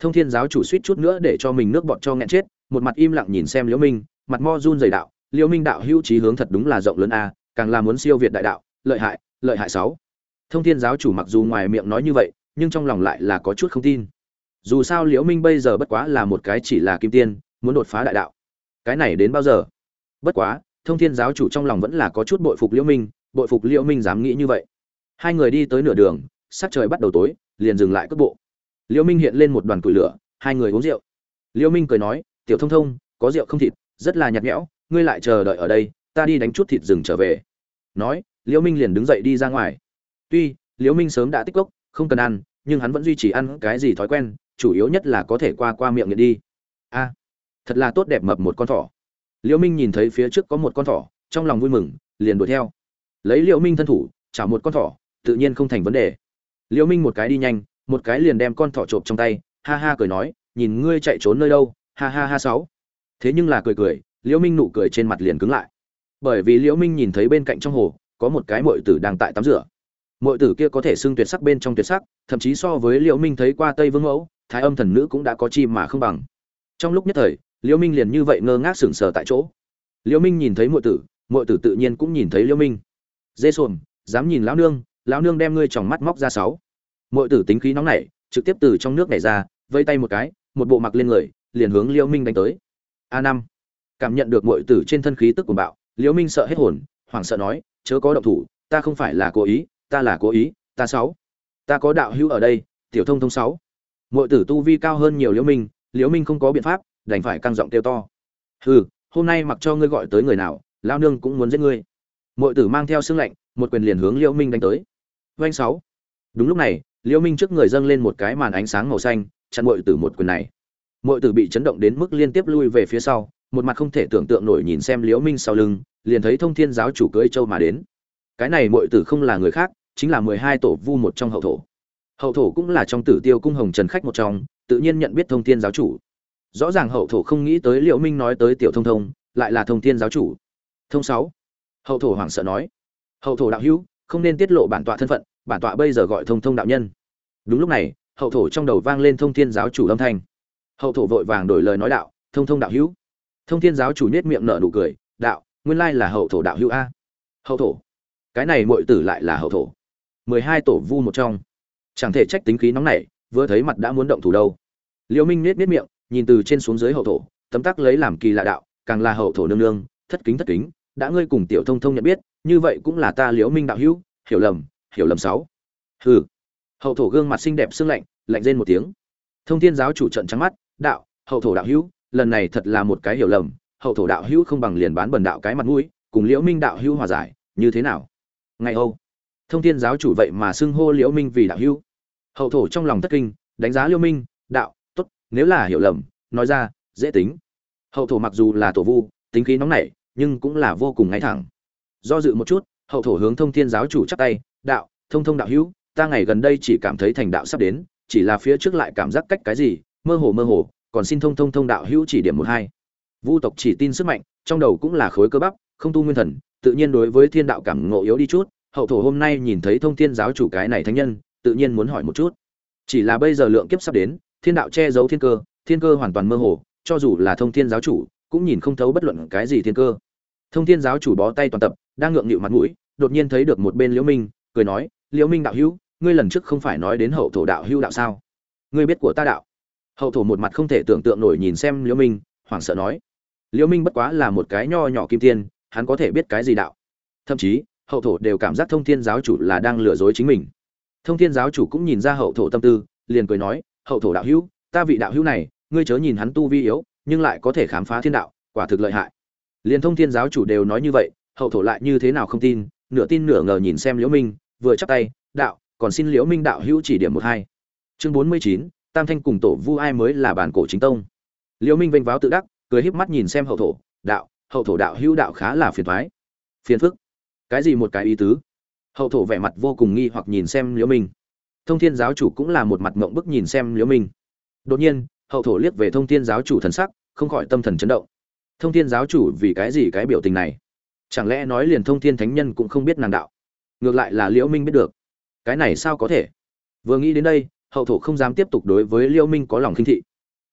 thông thiên giáo chủ suýt chút nữa để cho mình nước bọt cho nghẹn chết, một mặt im lặng nhìn xem liễu minh, mặt mo run dày đạo, liễu minh đạo hữu trí hướng thật đúng là rộng lớn a, càng là muốn siêu việt đại đạo, lợi hại lợi hại sáu. Thông thiên giáo chủ mặc dù ngoài miệng nói như vậy, nhưng trong lòng lại là có chút không tin. Dù sao liễu minh bây giờ bất quá là một cái chỉ là kim tiên, muốn đột phá đại đạo. Cái này đến bao giờ? Bất quá, thông thiên giáo chủ trong lòng vẫn là có chút bội phục liễu minh, bội phục liễu minh dám nghĩ như vậy. Hai người đi tới nửa đường, sắc trời bắt đầu tối, liền dừng lại cước bộ liễu minh hiện lên một đoàn củi lửa, hai người uống rượu. Liễu minh cười nói, tiểu thông thông, có rượu không thịt, rất là nhạt nhẽo, ngươi lại chờ đợi ở đây, ta đi đánh chút thịt rừng trở về. Nói liễu minh liền đứng dậy đi ra ngoài. Tuy liễu minh sớm đã tích cốc, không cần ăn, nhưng hắn vẫn duy trì ăn cái gì thói quen, chủ yếu nhất là có thể qua qua miệng nghiện đi. A, thật là tốt đẹp mập một con thỏ. Liễu minh nhìn thấy phía trước có một con thỏ, trong lòng vui mừng, liền đuổi theo. Lấy liễu minh thân thủ, chảo một con thỏ, tự nhiên không thành vấn đề. Liễu minh một cái đi nhanh một cái liền đem con thỏ trộm trong tay, ha ha cười nói, nhìn ngươi chạy trốn nơi đâu, ha ha ha sáu. Thế nhưng là cười cười, liễu minh nụ cười trên mặt liền cứng lại. Bởi vì liễu minh nhìn thấy bên cạnh trong hồ, có một cái muội tử đang tại tắm rửa. Muội tử kia có thể xưng tuyệt sắc bên trong tuyệt sắc, thậm chí so với liễu minh thấy qua tây vương mẫu, thái âm thần nữ cũng đã có chi mà không bằng. Trong lúc nhất thời, liễu minh liền như vậy ngơ ngác sững sờ tại chỗ. Liễu minh nhìn thấy muội tử muội tử tự nhiên cũng nhìn thấy liễu minh. Dê sồn dám nhìn lão nương lão nương đem ngươi tròng mắt móc ra sáu mọi tử tính khí nóng nảy, trực tiếp từ trong nước này ra, vây tay một cái, một bộ mặc lên người, liền hướng liễu minh đánh tới. A năm. Cảm nhận được mọi tử trên thân khí tức của bạo, liễu minh sợ hết hồn, hoảng sợ nói, chớ có động thủ, ta không phải là cố ý, ta là cố ý, ta sáu. Ta có đạo hữu ở đây, tiểu thông thông sáu. Mọi tử tu vi cao hơn nhiều liễu minh liễu minh không có biện pháp, đành phải căng giọng kêu to. Hừ, hôm nay mặc cho ngươi gọi tới người nào lao nương cũng muốn giết ngươi. Mọi tử mang theo sương lạnh, một quyền liền hướng liễu minh đánh tới. Doanh sáu. Đúng lúc này liễu minh trước người dâng lên một cái màn ánh sáng màu xanh, chặn mội tử một quyền này. Mội tử bị chấn động đến mức liên tiếp lui về phía sau, một mặt không thể tưởng tượng nổi nhìn xem liễu minh sau lưng, liền thấy thông thiên giáo chủ cưỡi châu mà đến. Cái này mội tử không là người khác, chính là mười hai tổ vu một trong hậu thổ. Hậu thổ cũng là trong tử tiêu cung hồng trần khách một trong, tự nhiên nhận biết thông thiên giáo chủ. Rõ ràng hậu thổ không nghĩ tới liễu minh nói tới tiểu thông thông, lại là thông thiên giáo chủ. Thông sáu. Hậu thổ hoảng sợ nói. Hậu thổ đạo hữu, không nên tiết lộ bản tọa thân phận bản tọa bây giờ gọi thông thông đạo nhân. Đúng lúc này, hậu thổ trong đầu vang lên thông thiên giáo chủ âm thanh. Hậu thổ vội vàng đổi lời nói đạo, thông thông đạo hữu. Thông thiên giáo chủ nhếch miệng nở nụ cười, đạo, nguyên lai là hậu thổ đạo hữu a. Hậu thổ. Cái này muội tử lại là hậu thổ. Mười hai tổ vu một trong. Chẳng thể trách tính khí nóng nảy, vừa thấy mặt đã muốn động thủ đâu. Liễu minh nết nết miệng, nhìn từ trên xuống dưới hậu thổ, tấm tắc lấy làm kỳ lạ đạo, càng là hậu thổ nương nương, thất kính thất kính, đã ngươi cùng tiểu thông thông nhận biết, như vậy cũng là ta liễu minh đạo hữu, hiểu lầm hiểu lầm sáu. Hừ. Hậu thổ gương mặt xinh đẹp sương lạnh lạnh rên một tiếng. Thông thiên giáo chủ trận trắng mắt, đạo, hậu thổ đạo hữu, lần này thật là một cái hiểu lầm, hậu thổ đạo hữu không bằng liền bán bần đạo cái mặt mũi, cùng liễu minh đạo hữu hòa giải, như thế nào? Ngày âu. Thông thiên giáo chủ vậy mà xưng hô liễu minh vì đạo hữu. Hậu thổ trong lòng thất kinh, đánh giá liễu minh, đạo, tốt, nếu là hiểu lầm, nói ra, dễ tính. Hậu thổ mặc dù là tổ vu, tính khí nóng nảy, nhưng cũng là vô cùng ngay thẳng. Do dự một chút, hậu thổ hướng thông thiên giáo chủ chắp tay đạo, thông thông đạo hữu, ta ngày gần đây chỉ cảm thấy thành đạo sắp đến, chỉ là phía trước lại cảm giác cách cái gì, mơ hồ mơ hồ, còn xin thông thông thông đạo hữu chỉ điểm một hai. Vu tộc chỉ tin sức mạnh, trong đầu cũng là khối cơ bắp, không tu nguyên thần, tự nhiên đối với thiên đạo cảm ngộ yếu đi chút, hậu thổ hôm nay nhìn thấy thông thiên giáo chủ cái này thánh nhân, tự nhiên muốn hỏi một chút. Chỉ là bây giờ lượng kiếp sắp đến, thiên đạo che giấu thiên cơ thiên cơ hoàn toàn mơ hồ, cho dù là thông thiên giáo chủ, cũng nhìn không thấu bất luận cái gì thiên cơ. Thông thiên giáo chủ bó tay toàn tập, đang ngượng nghịu mặt mũi, đột nhiên thấy được một bên liễu minh cười nói, liễu minh đạo hữu, ngươi lần trước không phải nói đến hậu thổ đạo hữu đạo sao? Ngươi biết của ta đạo. Hậu thổ một mặt không thể tưởng tượng nổi nhìn xem liễu minh, hoảng sợ nói, liễu minh bất quá là một cái nho nhỏ kim tiên, hắn có thể biết cái gì đạo? Thậm chí, hậu thổ đều cảm giác thông thiên giáo chủ là đang lừa dối chính mình. Thông thiên giáo chủ cũng nhìn ra hậu thổ tâm tư, liền cười nói, hậu thổ đạo hữu, ta vị đạo hữu này, ngươi chớ nhìn hắn tu vi yếu, nhưng lại có thể khám phá thiên đạo, quả thực lợi hại. Liền thông thiên giáo chủ đều nói như vậy, hậu thổ lại như thế nào không tin, nửa tin nửa ngờ nhìn xem liễu minh vừa chắp tay, đạo, còn xin liễu minh đạo hữu chỉ điểm một hai. Chương bốn mươi chín, tam thanh cùng tổ vu ai mới là bản cổ chính tông. Liễu minh vênh váo tự đắc, cười híp mắt nhìn xem hậu thổ, đạo, hậu thổ đạo hữu đạo khá là phiền thoái phiền phức? Cái gì một cái ý tứ? Hậu thổ vẻ mặt vô cùng nghi hoặc nhìn xem liễu minh. Thông thiên giáo chủ cũng là một mặt ngộng bức nhìn xem liễu minh. Đột nhiên, hậu thổ liếc về thông thiên giáo chủ thần sắc, không khỏi tâm thần chấn động. Thông thiên giáo chủ vì cái gì cái biểu tình này? Chẳng lẽ nói liền thông thiên thánh nhân cũng không biết nàng đạo? Ngược lại là liễu minh biết được. Cái này sao có thể? Vừa nghĩ đến đây, hậu thổ không dám tiếp tục đối với Liễu minh có lòng khinh thị.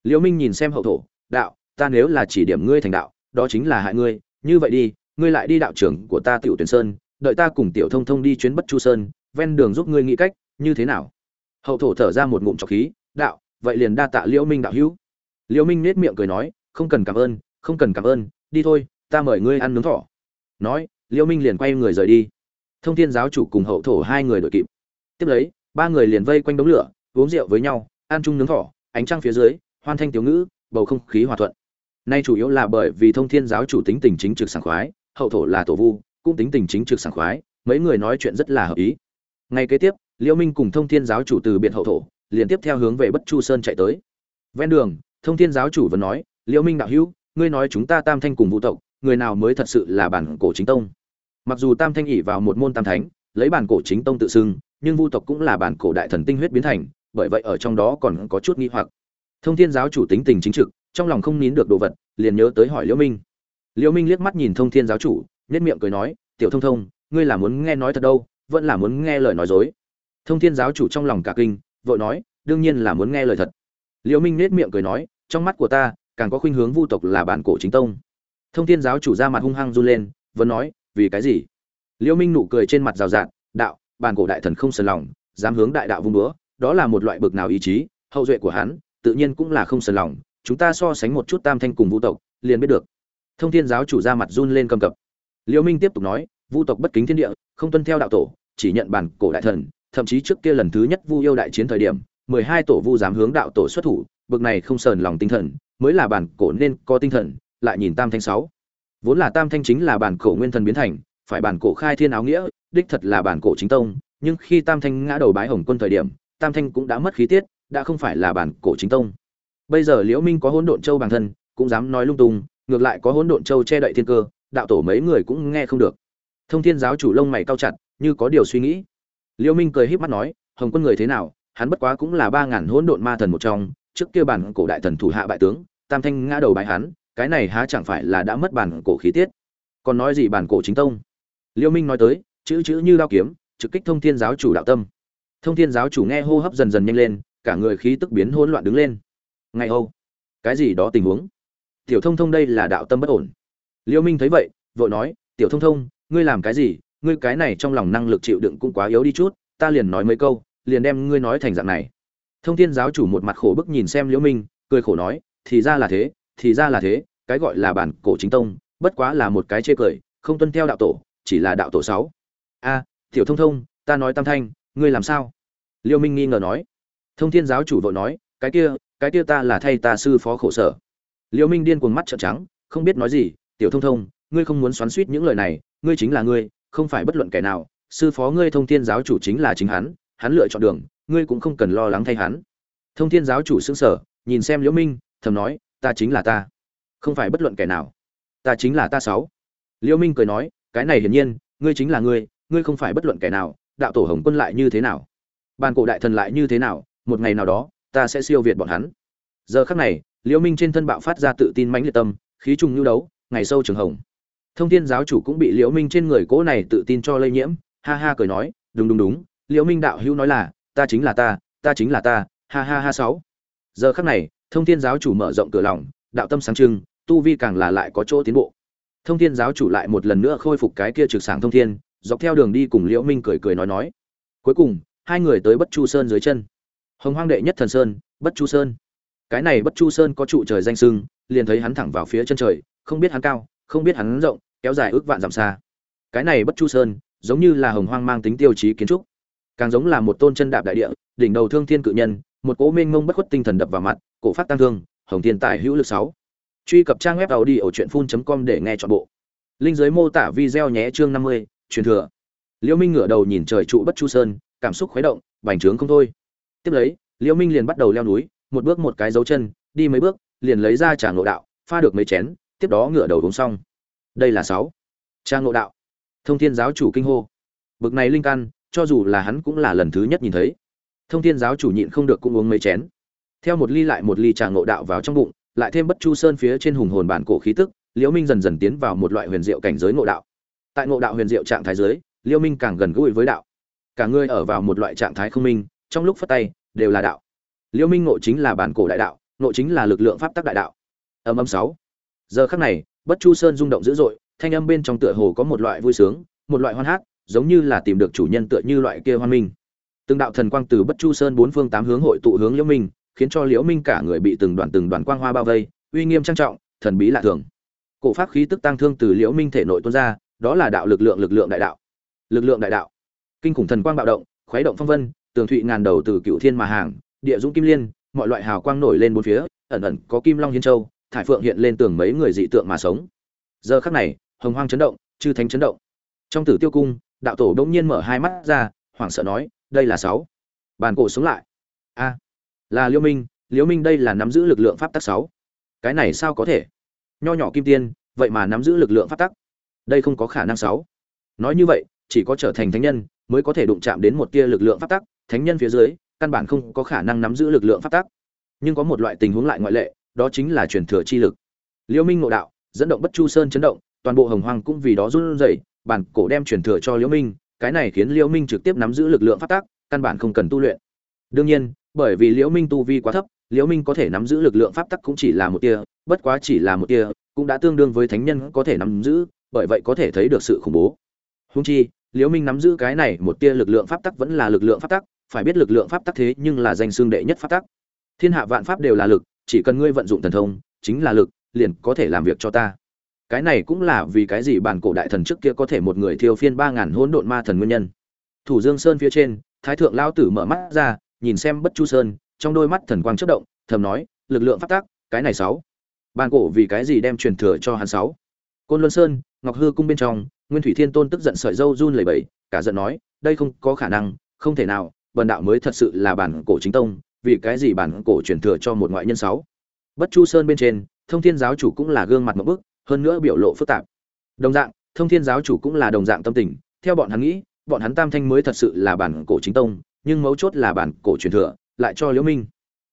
Liễu minh nhìn xem hậu thổ, đạo, ta nếu là chỉ điểm ngươi thành đạo, đó chính là hại ngươi. Như vậy đi, ngươi lại đi đạo trưởng của ta tiểu tuyển sơn, đợi ta cùng tiểu thông thông đi chuyến bất chu sơn, ven đường giúp ngươi nghĩ cách, như thế nào? Hậu thổ thở ra một ngụm trọc khí, đạo, vậy liền đa tạ liễu minh đạo hữu. Liễu minh nết miệng cười nói, không cần cảm ơn, không cần cảm ơn, đi thôi, ta mời ngươi ăn nướng thỏ. Nói, liễu minh liền quay người rời đi thông thiên giáo chủ cùng hậu thổ hai người đội kịp. Tiếp lấy, ba người liền vây quanh đống lửa, uống rượu với nhau, ăn chung nướng thỏ, ánh trăng phía dưới, hoan thanh tiểu ngữ, bầu không khí hòa thuận. Nay chủ yếu là bởi vì thông thiên giáo chủ tính tình chính trực sảng khoái, hậu thổ là tổ vu, cũng tính tình chính trực sảng khoái, mấy người nói chuyện rất là hợp ý. Ngay kế tiếp, liễu minh cùng thông thiên giáo chủ từ biệt hậu thổ, liền tiếp theo hướng về bất chu sơn chạy tới. Ven đường, thông thiên giáo chủ vẫn nói, liễu minh đạo hữu, ngươi nói chúng ta tam thanh cùng vũ tộc, người nào mới thật sự là bản cổ chính tông? Mặc dù tam thanh ỉ vào một môn tam thánh, lấy bản cổ chính tông tự xưng, nhưng vu tộc cũng là bản cổ đại thần tinh huyết biến thành, bởi vậy ở trong đó còn có chút nghi hoặc. Thông thiên giáo chủ tính tình chính trực, trong lòng không nín được đồ vật, liền nhớ tới hỏi liễu minh. Liễu minh liếc mắt nhìn thông thiên giáo chủ nhất miệng cười nói, tiểu thông thông, ngươi là muốn nghe nói thật đâu, vẫn là muốn nghe lời nói dối? Thông thiên giáo chủ trong lòng cả kinh, vội nói, đương nhiên là muốn nghe lời thật. Liễu minh nết miệng cười nói, trong mắt của ta, càng có khuynh hướng vu tộc là bản cổ chính tông. Thông thiên giáo chủ ra mặt hung hăng run lên, vẫn nói vì cái gì? Liễu minh nụ cười trên mặt rào rạt, đạo, bản cổ đại thần không sờn lòng, dám hướng đại đạo vung búa, đó là một loại bực nào ý chí, hậu duệ của hắn, tự nhiên cũng là không sờn lòng, chúng ta so sánh một chút tam thanh cùng vũ tộc, liền biết được. Thông thiên giáo chủ ra mặt run lên cầm cập. Liễu minh tiếp tục nói vũ tộc bất kính thiên địa, không tuân theo đạo tổ, chỉ nhận bản cổ đại thần, thậm chí trước kia lần thứ nhất vu yêu đại chiến thời điểm, mười hai tổ vu dám hướng đạo tổ xuất thủ, bực này không sờn lòng tinh thần, mới là bản cổ nên có tinh thần, lại nhìn tam thanh sáu vốn là tam thanh chính là bản cổ nguyên thần biến thành, phải bản cổ khai thiên áo nghĩa, đích thật là bản cổ chính tông. Nhưng khi tam thanh ngã đầu bái hồng quân thời điểm, tam thanh cũng đã mất khí tiết, đã không phải là bản cổ chính tông. Bây giờ liễu minh có hỗn độn châu bản thân, cũng dám nói lung tung, ngược lại có hỗn độn châu che đậy thiên cơ, đạo tổ mấy người cũng nghe không được. Thông thiên giáo chủ lông mày cao chặt, như có điều suy nghĩ. Liễu minh cười híp mắt nói, hồng quân người thế nào? Hắn bất quá cũng là ba ngàn hỗn độn ma thần một trong, trước kia bản cổ đại thần thủ hạ bại tướng, tam thanh ngã đầu bái hắn cái này há chẳng phải là đã mất bản cổ khí tiết. Còn nói gì bản cổ chính tông? Liêu minh nói tới, chữ chữ như đao kiếm, trực kích thông thiên giáo chủ đạo tâm. Thông thiên giáo chủ nghe hô hấp dần dần nhanh lên, cả người khí tức biến hỗn loạn đứng lên. Ngay âu cái gì đó tình huống? Tiểu thông thông đây là đạo tâm bất ổn. Liêu minh thấy vậy, vội nói, tiểu thông thông, ngươi làm cái gì? Ngươi cái này trong lòng năng lực chịu đựng cũng quá yếu đi chút, ta liền nói mấy câu, liền đem ngươi nói thành dạng này. Thông thiên giáo chủ một mặt khổ bức nhìn xem liễu minh, cười khổ nói, thì ra là thế, thì ra là thế cái gọi là bản cổ chính tông, bất quá là một cái chê cười, không tuân theo đạo tổ, chỉ là đạo tổ sáu. A, tiểu thông thông, ta nói tam thanh, ngươi làm sao? Liêu minh nghi ngờ nói. Thông thiên giáo chủ vội nói, cái kia cái kia ta là thay ta sư phó khổ sở. Liêu minh điên cuồng mắt trợn trắng, không biết nói gì, tiểu thông thông, ngươi không muốn xoắn xuýt những lời này, ngươi chính là ngươi, không phải bất luận kẻ nào, sư phó ngươi thông thiên giáo chủ chính là chính hắn hắn lựa chọn đường, ngươi cũng không cần lo lắng thay hắn. Thông thiên giáo chủ sững sờ, nhìn xem liễu minh, thầm nói, ta chính là ta không phải bất luận kẻ nào. Ta chính là ta sáu. Liễu minh cười nói, cái này hiển nhiên, ngươi chính là ngươi ngươi không phải bất luận kẻ nào, đạo tổ hồng quân lại như thế nào? Bàn cổ đại thần lại như thế nào, một ngày nào đó, ta sẽ siêu việt bọn hắn. Giờ khắc này liễu minh trên thân bạo phát ra tự tin mãnh liệt tâm, khí trùng nhu đấu, ngày sâu trường hồng. Thông thiên giáo chủ cũng bị liễu minh trên người cố này tự tin cho lây nhiễm, ha ha cười nói, đúng đúng đúng liễu minh đạo hữu nói là, ta chính là ta ta chính là ta, ha ha ha sáu. Giờ khắc này, thông thiên giáo chủ mở rộng cửa lòng, đạo tâm sáng trưng tu vi càng là lại có chỗ tiến bộ. Thông thiên giáo chủ lại một lần nữa khôi phục cái kia trực sáng thông thiên, dọc theo đường đi cùng liễu minh cười cười nói nói. Cuối cùng, hai người tới bất chu sơn dưới chân. Hồng hoang đệ nhất thần sơn, bất chu sơn. Cái này bất chu sơn có trụ trời danh sưng, liền thấy hắn thẳng vào phía chân trời, không biết hắn cao, không biết hắn rộng, kéo dài ước vạn dặm xa. Cái này bất chu sơn, giống như là hồng hoang mang tính tiêu chí kiến trúc. Càng giống là một tôn chân đạp đại địa, đỉnh đầu thương thiên cự nhân, một cố mênh mông bất khuất tinh thần đập vào mặt, cổ phát tăng thương, hồng thiên tài hữu lực sáu truy cập trang web tàu đi ở truyện phun com để nghe chọn bộ. Linh giới mô tả video nhé, chương năm mươi, truyền thừa. Liễu minh ngửa đầu nhìn trời trụ bất chu sơn, cảm xúc khuấy động, bành trướng không thôi. Tiếp lấy liễu minh liền bắt đầu leo núi, một bước một cái dấu chân, đi mấy bước, liền lấy ra trà ngộ đạo, pha được mấy chén, tiếp đó ngửa đầu uống xong. Đây là sáu. Trang ngộ đạo. Thông thiên giáo chủ kinh hô. Bực này linh căn, cho dù là hắn cũng là lần thứ nhất nhìn thấy. Thông thiên giáo chủ nhịn không được cũng uống mấy chén. Theo một ly lại một ly trà ngộ đạo vào trong bụng lại thêm bất chu sơn phía trên hùng hồn bản cổ khí tức, liễu minh dần dần tiến vào một loại huyền diệu cảnh giới ngộ đạo. Tại ngộ đạo huyền diệu trạng thái giới liễu minh càng gần gũi với đạo. Cả người ở vào một loại trạng thái không minh, trong lúc phất tay, đều là đạo. Liễu minh ngộ chính là bản cổ đại đạo, ngộ chính là lực lượng pháp tắc đại đạo. Âm âm sáu. Giờ khắc này, bất chu sơn rung động dữ dội, thanh âm bên trong tựa hồ có một loại vui sướng, một loại hoan hát, giống như là tìm được chủ nhân tựa như loại kia hoan minh. Từng đạo thần quang từ bất chu sơn bốn phương tám hướng hội tụ hướng liễu minh khiến cho liễu minh cả người bị từng đoàn từng đoàn quang hoa bao vây, uy nghiêm trang trọng, thần bí lạ thường. Cổ pháp khí tức tăng thương từ liễu minh thể nội tuôn ra, đó là đạo lực lượng lực lượng đại đạo. Lực lượng đại đạo. Kinh khủng thần quang bạo động, khuấy động phong vân, tường thụy ngàn đầu từ cựu thiên mà hàng, địa dũng kim liên, mọi loại hào quang nổi lên bốn phía, ẩn ẩn có kim long hiên châu, thải phượng hiện lên tường mấy người dị tượng mà sống. Giờ khắc này, hồng hoang chấn động, chư thánh chấn động. Trong tử tiêu cung, đạo tổ đông nhiên mở hai mắt ra, hoảng sợ nói, đây là sáu. Bàn cổ sống lại. A là Liêu minh Liêu minh đây là nắm giữ lực lượng pháp tắc sáu. Cái này sao có thể? Nho nhỏ kim tiên, vậy mà nắm giữ lực lượng pháp tắc. Đây không có khả năng sáu. Nói như vậy, chỉ có trở thành thánh nhân mới có thể đụng chạm đến một tia lực lượng pháp tắc. Thánh nhân phía dưới, căn bản không có khả năng nắm giữ lực lượng pháp tắc. Nhưng có một loại tình huống lại ngoại lệ, đó chính là truyền thừa chi lực. Liêu minh ngộ đạo, dẫn động bất chu sơn chấn động, toàn bộ hồng hoang cũng vì đó run rẩy, bản cổ đem truyền thừa cho Liêu minh. Cái này khiến Liêu minh trực tiếp nắm giữ lực lượng pháp tắc, căn bản không cần tu luyện. Đương nhiên bởi vì liễu minh tu vi quá thấp, liễu minh có thể nắm giữ lực lượng pháp tắc cũng chỉ là một tia, bất quá chỉ là một tia, cũng đã tương đương với thánh nhân có thể nắm giữ, bởi vậy có thể thấy được sự khủng bố. Hung chi, liễu minh nắm giữ cái này một tia lực lượng pháp tắc vẫn là lực lượng pháp tắc, phải biết lực lượng pháp tắc thế nhưng là danh xương đệ nhất pháp tắc. Thiên hạ vạn pháp đều là lực, chỉ cần ngươi vận dụng thần thông, chính là lực, liền có thể làm việc cho ta. Cái này cũng là vì cái gì bản cổ đại thần trước kia có thể một người thiêu phiên ba ngàn hỗn độn ma thần nguyên nhân. Thủ dương sơn phía trên, thái thượng lao tử mở mắt ra nhìn xem bất chu sơn, trong đôi mắt thần quang chất động, thầm nói, lực lượng phát tác, cái này sáu. Bản cổ vì cái gì đem truyền thừa cho hắn sáu? Côn luân sơn, ngọc hư cung bên trong, nguyên thủy thiên tôn tức giận sợi dâu run lẩy bẩy, cả giận nói, đây không có khả năng, không thể nào, bần đạo mới thật sự là bản cổ chính tông, vì cái gì bản cổ truyền thừa cho một ngoại nhân sáu? Bất chu sơn bên trên, thông thiên giáo chủ cũng là gương mặt một bức, hơn nữa biểu lộ phức tạp. Đồng dạng, thông thiên giáo chủ cũng là đồng dạng tâm tình, theo bọn hắn nghĩ, bọn hắn tam thanh mới thật sự là bản cổ chính tông nhưng mấu chốt là bản cổ truyền thừa, lại cho liễu minh.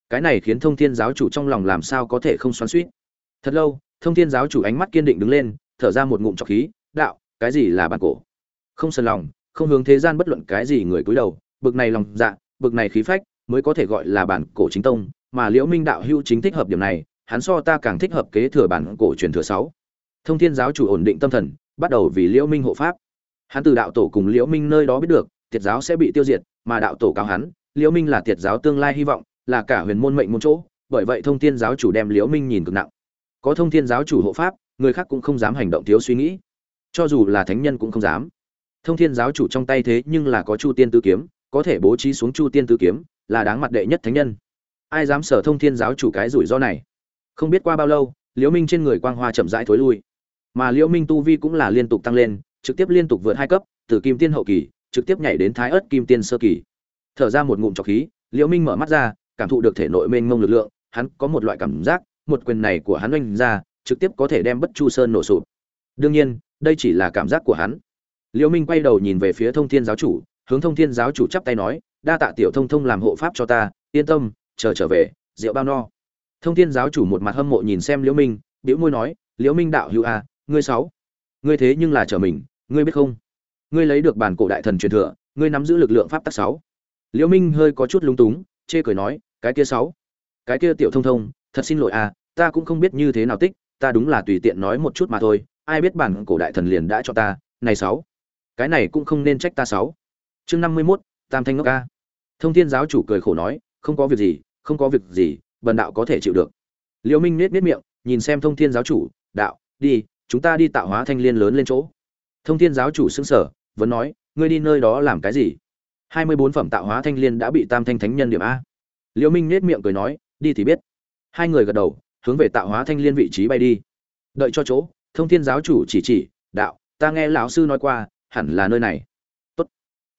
Cái này khiến thông thiên giáo chủ trong lòng làm sao có thể không xoắn xuýt. Thật lâu, thông thiên giáo chủ ánh mắt kiên định đứng lên, thở ra một ngụm trọc khí, đạo, cái gì là bản cổ? Không sần lòng, không hướng thế gian bất luận cái gì người cúi đầu, bực này lòng dạ bực này khí phách mới có thể gọi là bản cổ chính tông, mà liễu minh đạo hưu chính thích hợp điểm này, hắn so ta càng thích hợp kế thừa bản cổ truyền thừa sáu. Thông thiên giáo chủ ổn định tâm thần, bắt đầu vì liễu minh hộ pháp. Hắn từ đạo tổ cùng liễu minh nơi đó biết được, tiệt giáo sẽ bị tiêu diệt mà đạo tổ cáo hắn, liễu minh là tiệt giáo tương lai hy vọng, là cả huyền môn mệnh môn chỗ, bởi vậy thông thiên giáo chủ đem liễu minh nhìn cực nặng. Có thông thiên giáo chủ hộ pháp, người khác cũng không dám hành động thiếu suy nghĩ. Cho dù là thánh nhân cũng không dám. Thông thiên giáo chủ trong tay thế nhưng là có chu tiên tứ kiếm, có thể bố trí xuống chu tiên tứ kiếm, là đáng mặt đệ nhất thánh nhân. Ai dám sở thông thiên giáo chủ cái rủi ro này? Không biết qua bao lâu, liễu minh trên người quang hoa chậm rãi thối lui. Mà liễu minh tu vi cũng là liên tục tăng lên, trực tiếp liên tục vượt hai cấp, từ kim tiên hậu kỳ trực tiếp nhảy đến thái ớt kim tiên sơ kỳ. Thở ra một ngụm trọc khí liễu minh mở mắt ra cảm thụ được thể nội mênh mông lực lượng hắn có một loại cảm giác một quyền này của hắn oanh ra trực tiếp có thể đem bất chu sơn nổ sụp. Đương nhiên đây chỉ là cảm giác của hắn. Liễu minh quay đầu nhìn về phía thông thiên giáo chủ hướng thông thiên giáo chủ chắp tay nói đa tạ tiểu thông thông làm hộ pháp cho ta yên tâm chờ trở về rượu bao no. Thông thiên giáo chủ một mặt hâm mộ nhìn xem liễu minh bĩu môi nói liễu minh đạo hữu a à, ngươi sáu ngươi thế nhưng là trở mình ngươi biết không? Ngươi lấy được bản cổ đại thần truyền thừa ngươi nắm giữ lực lượng pháp tắc sáu. Liễu minh hơi có chút lúng túng chê cười nói cái kia sáu. Cái kia tiểu thông thông thật xin lỗi a ta cũng không biết như thế nào tích ta đúng là tùy tiện nói một chút mà thôi ai biết bản cổ đại thần liền đã cho ta này sáu. Cái này cũng không nên trách ta sáu. Chương năm mươi 51, tam thanh ngốc ca thông thiên giáo chủ cười khổ nói không có việc gì không có việc gì bần đạo có thể chịu được. Liễu minh nết nết miệng nhìn xem thông thiên giáo chủ đạo đi chúng ta đi tạo hóa thanh liên lớn lên chỗ. Thông thiên giáo chủ sững sở vẫn nói, ngươi đi nơi đó làm cái gì? Hai mươi bốn phẩm tạo hóa thanh liên đã bị tam thanh thánh nhân điểm a. Liễu minh nết miệng cười nói, đi thì biết. Hai người gật đầu, hướng về tạo hóa thanh liên vị trí bay đi. Đợi cho chỗ, thông thiên giáo chủ chỉ chỉ, đạo, ta nghe lão sư nói qua, hẳn là nơi này. Tốt.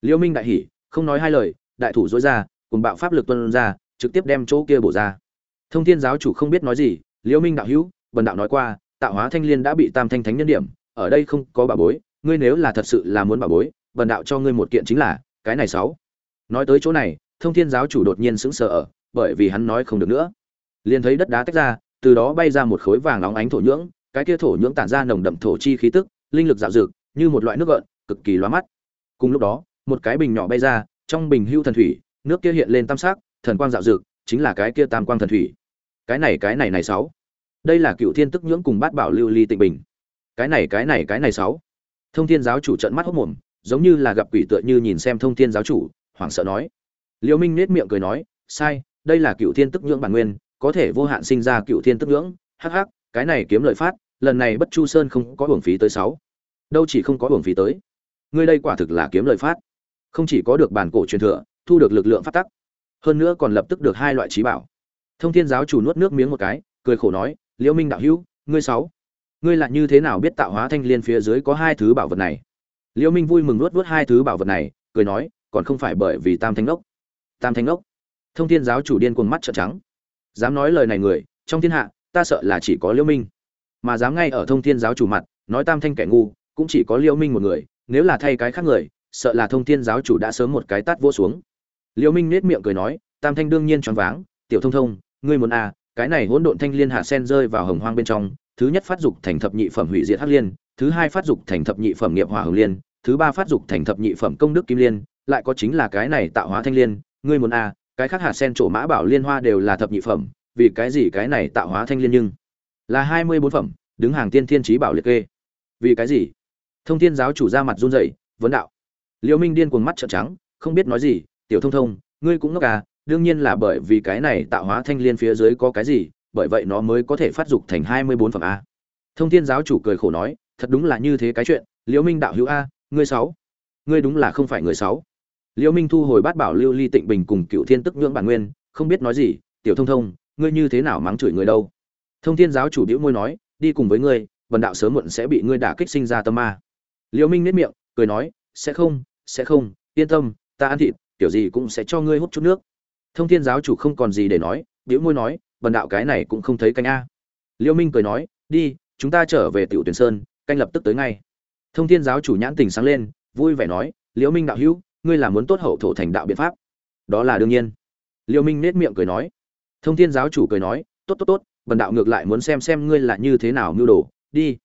Liễu minh đại hỉ, không nói hai lời, đại thủ dối ra, cùng bạo pháp lực tuân ra, trực tiếp đem chỗ kia bổ ra. Thông thiên giáo chủ không biết nói gì, liễu minh đạo hữu, bần đạo nói qua, tạo hóa thanh liên đã bị tam thanh thánh nhân điểm, ở đây không có bà bối ngươi nếu là thật sự là muốn bảo bối, bần đạo cho ngươi một kiện chính là, cái này sáu. Nói tới chỗ này, thông thiên giáo chủ đột nhiên sững sờ ở, bởi vì hắn nói không được nữa. Liền thấy đất đá tách ra, từ đó bay ra một khối vàng óng ánh thổ nhưỡng, cái kia thổ nhưỡng tản ra nồng đậm thổ chi khí tức, linh lực dạo dực, như một loại nước gợn, cực kỳ loa mắt. Cùng lúc đó, một cái bình nhỏ bay ra, trong bình hưu thần thủy, nước kia hiện lên tam sắc, thần quang dạo dực, chính là cái kia tam quang thần thủy. Cái này cái này này sáu. Đây là cựu thiên tức nhưỡng cùng bát bảo lưu ly tịnh bình. Cái này cái này cái này sáu thông thiên giáo chủ trợn mắt hốc mồm, giống như là gặp quỷ tựa như nhìn xem thông thiên giáo chủ, hoảng sợ nói. Liễu minh nết miệng cười nói, sai, đây là cựu thiên tức nhưỡng bản nguyên, có thể vô hạn sinh ra cựu thiên tức nhưỡng. Hắc hắc, cái này kiếm lợi phát, lần này bất chu sơn không có hưởng phí tới sáu. Đâu chỉ không có hưởng phí tới. Ngươi đây quả thực là kiếm lợi phát. Không chỉ có được bản cổ truyền thừa, thu được lực lượng phát tắc, hơn nữa còn lập tức được hai loại trí bảo. Thông thiên giáo chủ nuốt nước miếng một cái, cười khổ nói liễu minh đạo hữu, ngươi sáu ngươi là như thế nào biết tạo hóa thanh liên phía dưới có hai thứ bảo vật này? Liễu minh vui mừng nuốt nuốt hai thứ bảo vật này, cười nói, còn không phải bởi vì tam thanh ốc tam thanh ốc thông thiên giáo chủ điên cuồng mắt trợn trắng. Dám nói lời này người, trong thiên hạ, ta sợ là chỉ có liễu minh. Mà dám ngay ở thông thiên giáo chủ mặt, nói tam thanh kẻ ngu, cũng chỉ có liễu minh một người, nếu là thay cái khác người, sợ là thông thiên giáo chủ đã sớm một cái tát vỗ xuống. Liễu minh nét miệng cười nói, tam thanh đương nhiên choáng váng, tiểu thông thông, ngươi muốn à cái này hỗn độn thanh liên hạ sen rơi vào hồng hoang bên trong thứ nhất phát dục thành thập nhị phẩm hủy diệt hắc liên, thứ hai phát dục thành thập nhị phẩm nghiệp hỏa hồng liên, thứ ba phát dục thành thập nhị phẩm công đức kim liên, lại có chính là cái này tạo hóa thanh liên. Ngươi muốn à cái khác hạ sen trổ mã bảo liên hoa đều là thập nhị phẩm, vì cái gì cái này tạo hóa thanh liên nhưng là hai mươi bốn phẩm, đứng hàng tiên thiên trí bảo liệt kê. Vì cái gì? Thông thiên giáo chủ ra mặt run rẩy, vấn đạo. Liễu minh điên cuồng mắt trợn trắng, không biết nói gì, tiểu thông thông, ngươi cũng ngốc à đương nhiên là bởi vì cái này tạo hóa thanh liên phía dưới có cái gì bởi vậy nó mới có thể phát dục thành hai mươi bốn phẩm a. Thông thiên giáo chủ cười khổ nói, thật đúng là như thế cái chuyện, liễu minh đạo hữu a, ngươi sáu. Ngươi đúng là không phải người sáu. Liễu minh thu hồi bát bảo lưu ly tịnh bình cùng cựu thiên tức nhượng bản nguyên, không biết nói gì, tiểu thông thông, ngươi như thế nào mắng chửi người đâu? Thông thiên giáo chủ bĩu môi nói, đi cùng với ngươi, vần đạo sớm muộn sẽ bị ngươi đả kích sinh ra tâm ma. Liễu minh nhếch miệng, cười nói, sẽ không sẽ không, yên tâm, ta ăn thịt, tiểu gì cũng sẽ cho ngươi hút chút nước. Thông thiên giáo chủ không còn gì để nói, bĩu môi nói bần đạo cái này cũng không thấy canh a. Liêu minh cười nói, đi, chúng ta trở về tiểu tuyển sơn, canh lập tức tới ngay. Thông thiên giáo chủ nhãn tình sáng lên, vui vẻ nói liễu minh đạo hữu, ngươi là muốn tốt hậu thổ thành đạo biện pháp. Đó là đương nhiên. Liễu minh nét miệng cười nói. Thông thiên giáo chủ cười nói, tốt tốt tốt, bần đạo ngược lại muốn xem xem ngươi là như thế nào mưu đồ. Đi.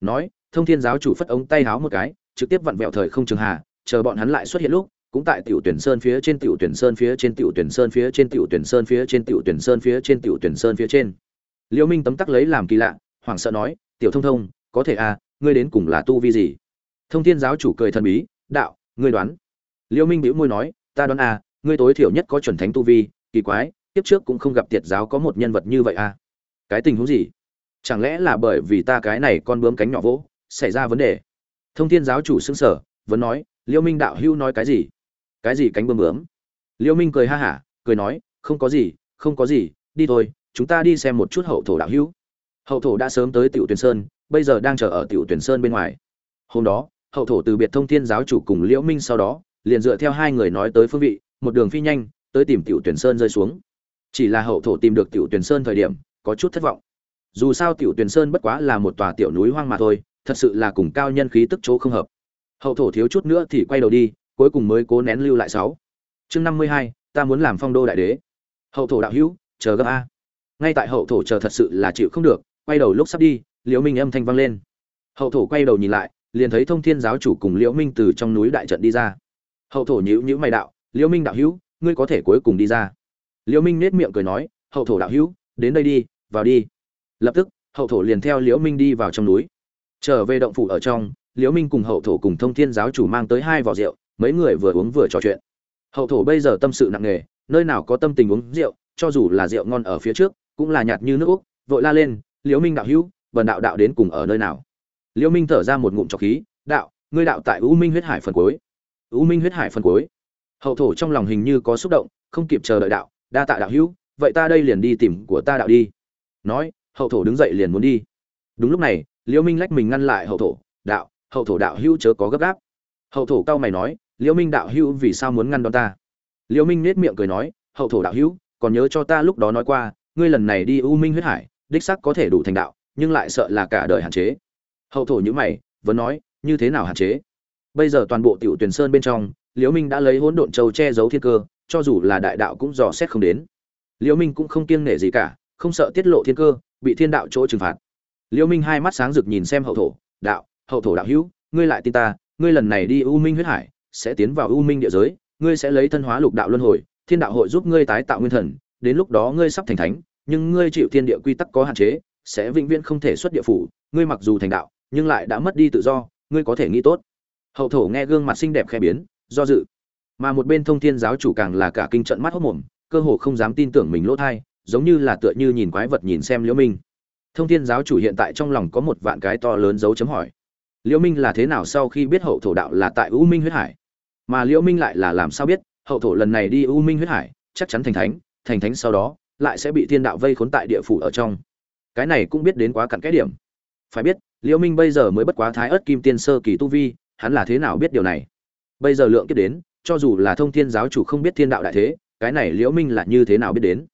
Nói, thông thiên giáo chủ phất ống tay háo một cái, trực tiếp vặn vẹo thời không trường hà, chờ bọn hắn lại xuất hiện lúc cũng tại tiểu tuyển sơn phía trên, tiểu tuyển sơn phía trên, tiểu tuyển sơn phía trên, tiểu tuyển sơn phía trên, tiểu tuyển sơn phía trên, tiểu tuyển sơn phía trên. Liễu minh tấm tắc lấy làm kỳ lạ, hoảng sợ nói, tiểu thông thông, có thể à ngươi đến cùng là tu vi gì? Thông thiên giáo chủ cười thần bí, đạo, ngươi đoán. Liễu minh bĩu môi nói, ta đoán à ngươi tối thiểu nhất có chuẩn thánh tu vi, kỳ quái tiếp trước cũng không gặp tiệt giáo có một nhân vật như vậy à. Cái tình huống gì? Chẳng lẽ là bởi vì ta cái này con bướm cánh nhỏ vỗ, xảy ra vấn đề? Thông thiên giáo chủ xứng sở vẫn nói liễu minh đạo hưu nói cái gì? Cái gì cánh bướm bướm? Liễu minh cười ha hả, cười nói, không có gì, không có gì, đi thôi, chúng ta đi xem một chút hậu thổ đạo hữu. Hậu thổ đã sớm tới tiểu tuyển sơn, bây giờ đang chờ ở tiểu tuyển sơn bên ngoài. Hôm đó, hậu thổ từ biệt thông thiên giáo chủ cùng liễu minh sau đó, liền dựa theo hai người nói tới phương vị, một đường phi nhanh, tới tìm tiểu tuyển sơn rơi xuống. Chỉ là hậu thổ tìm được tiểu tuyển sơn thời điểm, có chút thất vọng. Dù sao tiểu tuyển sơn bất quá là một tòa tiểu núi hoang mà thôi, thật sự là cùng cao nhân khí tức chỗ không hợp. Hậu thổ thiếu chút nữa thì quay đầu đi cuối cùng mới cố nén lưu lại sáu. Chương năm mươi hai, ta muốn làm phong đô đại đế. Hậu thổ đạo hữu, chờ gấp a. Ngay tại hậu thổ chờ thật sự là chịu không được, quay đầu lúc sắp đi, liễu minh âm thanh vang lên. Hậu thổ quay đầu nhìn lại, liền thấy thông thiên giáo chủ cùng liễu minh từ trong núi đại trận đi ra. Hậu thổ nhíu nhíu mày đạo, liễu minh đạo hữu, ngươi có thể cuối cùng đi ra. Liễu minh nét miệng cười nói, hậu thổ đạo hữu, đến đây đi, vào đi. Lập tức, hậu thổ liền theo liễu minh đi vào trong núi. Trở về động phủ ở trong, liễu minh cùng hậu thổ cùng thông thiên giáo chủ mang tới hai vỏ rượu mấy người vừa uống vừa trò chuyện. Hậu thổ bây giờ tâm sự nặng nề, nơi nào có tâm tình uống rượu, cho dù là rượu ngon ở phía trước, cũng là nhạt như nước úc, vội la lên, liễu minh đạo hữu, bần đạo đạo đến cùng ở nơi nào? Liễu minh thở ra một ngụm trọc khí, đạo, ngươi đạo tại u minh huyết hải phần cuối. U minh huyết hải phần cuối. Hậu thổ trong lòng hình như có xúc động, không kịp chờ đợi đạo, đa tạ đạo hữu, vậy ta đây liền đi tìm của ta đạo đi. Nói, hậu thổ đứng dậy liền muốn đi. Đúng lúc này, liễu minh lách mình ngăn lại hậu thổ, đạo, hậu thổ đạo hữu chớ có gấp gáp. Hậu thổ cao mày nói liễu minh đạo hữu vì sao muốn ngăn đón ta? Liễu minh nết miệng cười nói, hậu thổ đạo hữu, còn nhớ cho ta lúc đó nói qua, ngươi lần này đi u minh huyết hải, đích xác có thể đủ thành đạo, nhưng lại sợ là cả đời hạn chế. Hậu thổ như mày, vẫn nói, như thế nào hạn chế? Bây giờ toàn bộ tiểu tuyển sơn bên trong liễu minh đã lấy hỗn độn châu che giấu thiên cơ, cho dù là đại đạo cũng dò xét không đến. Liễu minh cũng không kiêng nể gì cả, không sợ tiết lộ thiên cơ, bị thiên đạo chỗ trừng phạt. Liễu minh hai mắt sáng rực nhìn xem hậu thổ, đạo, hậu thổ đạo hữu, ngươi lại tin ta, ngươi lần này đi u minh huyết hải sẽ tiến vào u minh địa giới, ngươi sẽ lấy thân hóa lục đạo luân hồi, thiên đạo hội giúp ngươi tái tạo nguyên thần, đến lúc đó ngươi sắp thành thánh, nhưng ngươi chịu thiên địa quy tắc có hạn chế, sẽ vĩnh viễn không thể xuất địa phủ, ngươi mặc dù thành đạo, nhưng lại đã mất đi tự do, ngươi có thể nghĩ tốt. Hậu thổ nghe gương mặt xinh đẹp khẽ biến, do dự. Mà một bên thông thiên giáo chủ càng là cả kinh trận mắt hốc mồm, cơ hồ không dám tin tưởng mình lỗ thai, giống như là tựa như nhìn quái vật nhìn xem liễu minh. Thông thiên giáo chủ hiện tại trong lòng có một vạn cái to lớn dấu chấm hỏi. Liễu minh là thế nào sau khi biết hậu thổ đạo là tại u minh huyết hải? Mà liễu minh lại là làm sao biết, hậu thổ lần này đi u minh huyết hải, chắc chắn thành thánh thành thánh sau đó, lại sẽ bị thiên đạo vây khốn tại địa phủ ở trong. Cái này cũng biết đến quá cặn kẽ điểm. Phải biết, liễu minh bây giờ mới bất quá thái ớt kim tiên sơ kỳ tu vi, hắn là thế nào biết điều này? Bây giờ lượng kiếp đến, cho dù là thông thiên giáo chủ không biết thiên đạo đại thế, cái này liễu minh là như thế nào biết đến?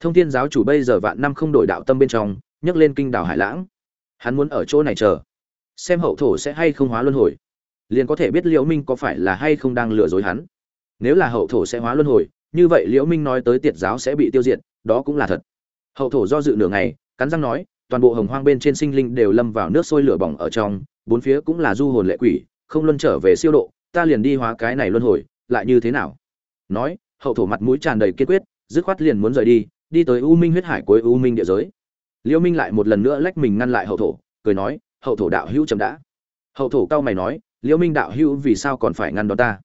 Thông thiên giáo chủ bây giờ vạn năm không đổi đạo tâm bên trong, nhấc lên kinh đảo hải lãng. Hắn muốn ở chỗ này chờ, xem hậu thổ sẽ hay không hóa luân hồi liền có thể biết liễu minh có phải là hay không đang lừa dối hắn. Nếu là hậu thổ sẽ hóa luân hồi, như vậy liễu minh nói tới tiệt giáo sẽ bị tiêu diệt, đó cũng là thật. Hậu thổ do dự nửa ngày, cắn răng nói, toàn bộ hồng hoang bên trên sinh linh đều lâm vào nước sôi lửa bỏng ở trong, bốn phía cũng là du hồn lệ quỷ, không luân trở về siêu độ, ta liền đi hóa cái này luân hồi, lại như thế nào? Nói, hậu thổ mặt mũi tràn đầy kiên quyết, dứt khoát liền muốn rời đi đi tới u minh huyết hải cuối u minh địa giới. Liễu minh lại một lần nữa lách mình ngăn lại hậu thổ, cười nói, hậu thổ đạo hữu chậm đã. Hậu thổ cao mày nói liễu minh đạo hữu vì sao còn phải ngăn đó ta?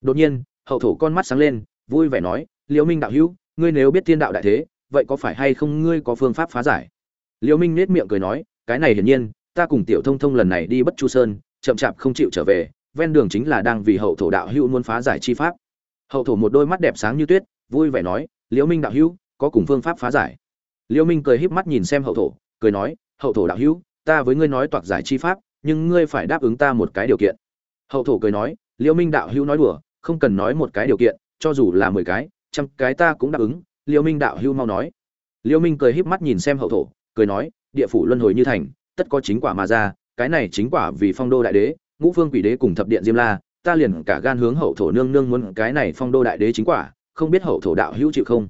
Đột nhiên, hậu thổ con mắt sáng lên, vui vẻ nói, liễu minh đạo hữu, ngươi nếu biết thiên đạo đại thế, vậy có phải hay không ngươi có phương pháp phá giải? Liễu minh nết miệng cười nói, cái này hiển nhiên, ta cùng tiểu thông thông lần này đi bất chu sơn, chậm chạp không chịu trở về, ven đường chính là đang vì hậu thổ đạo hữu muốn phá giải chi pháp. Hậu thổ một đôi mắt đẹp sáng như tuyết, vui vẻ nói, liễu minh đạo hữu, có cùng phương pháp phá giải. Liễu minh cười híp mắt nhìn xem hậu thổ, cười nói, hậu thổ đạo hữu, ta với ngươi nói toạc giải chi pháp nhưng ngươi phải đáp ứng ta một cái điều kiện. Hậu thổ cười nói liễu minh đạo hữu nói đùa, không cần nói một cái điều kiện, cho dù là mười cái, trăm cái ta cũng đáp ứng liễu minh đạo hữu mau nói. Liễu minh cười híp mắt nhìn xem hậu thổ, cười nói, địa phủ luân hồi như thành, tất có chính quả mà ra, cái này chính quả vì phong đô đại đế, ngũ phương quỷ đế cùng thập điện diêm la, ta liền cả gan hướng hậu thổ nương nương muốn cái này phong đô đại đế chính quả, không biết hậu thổ đạo hữu chịu không?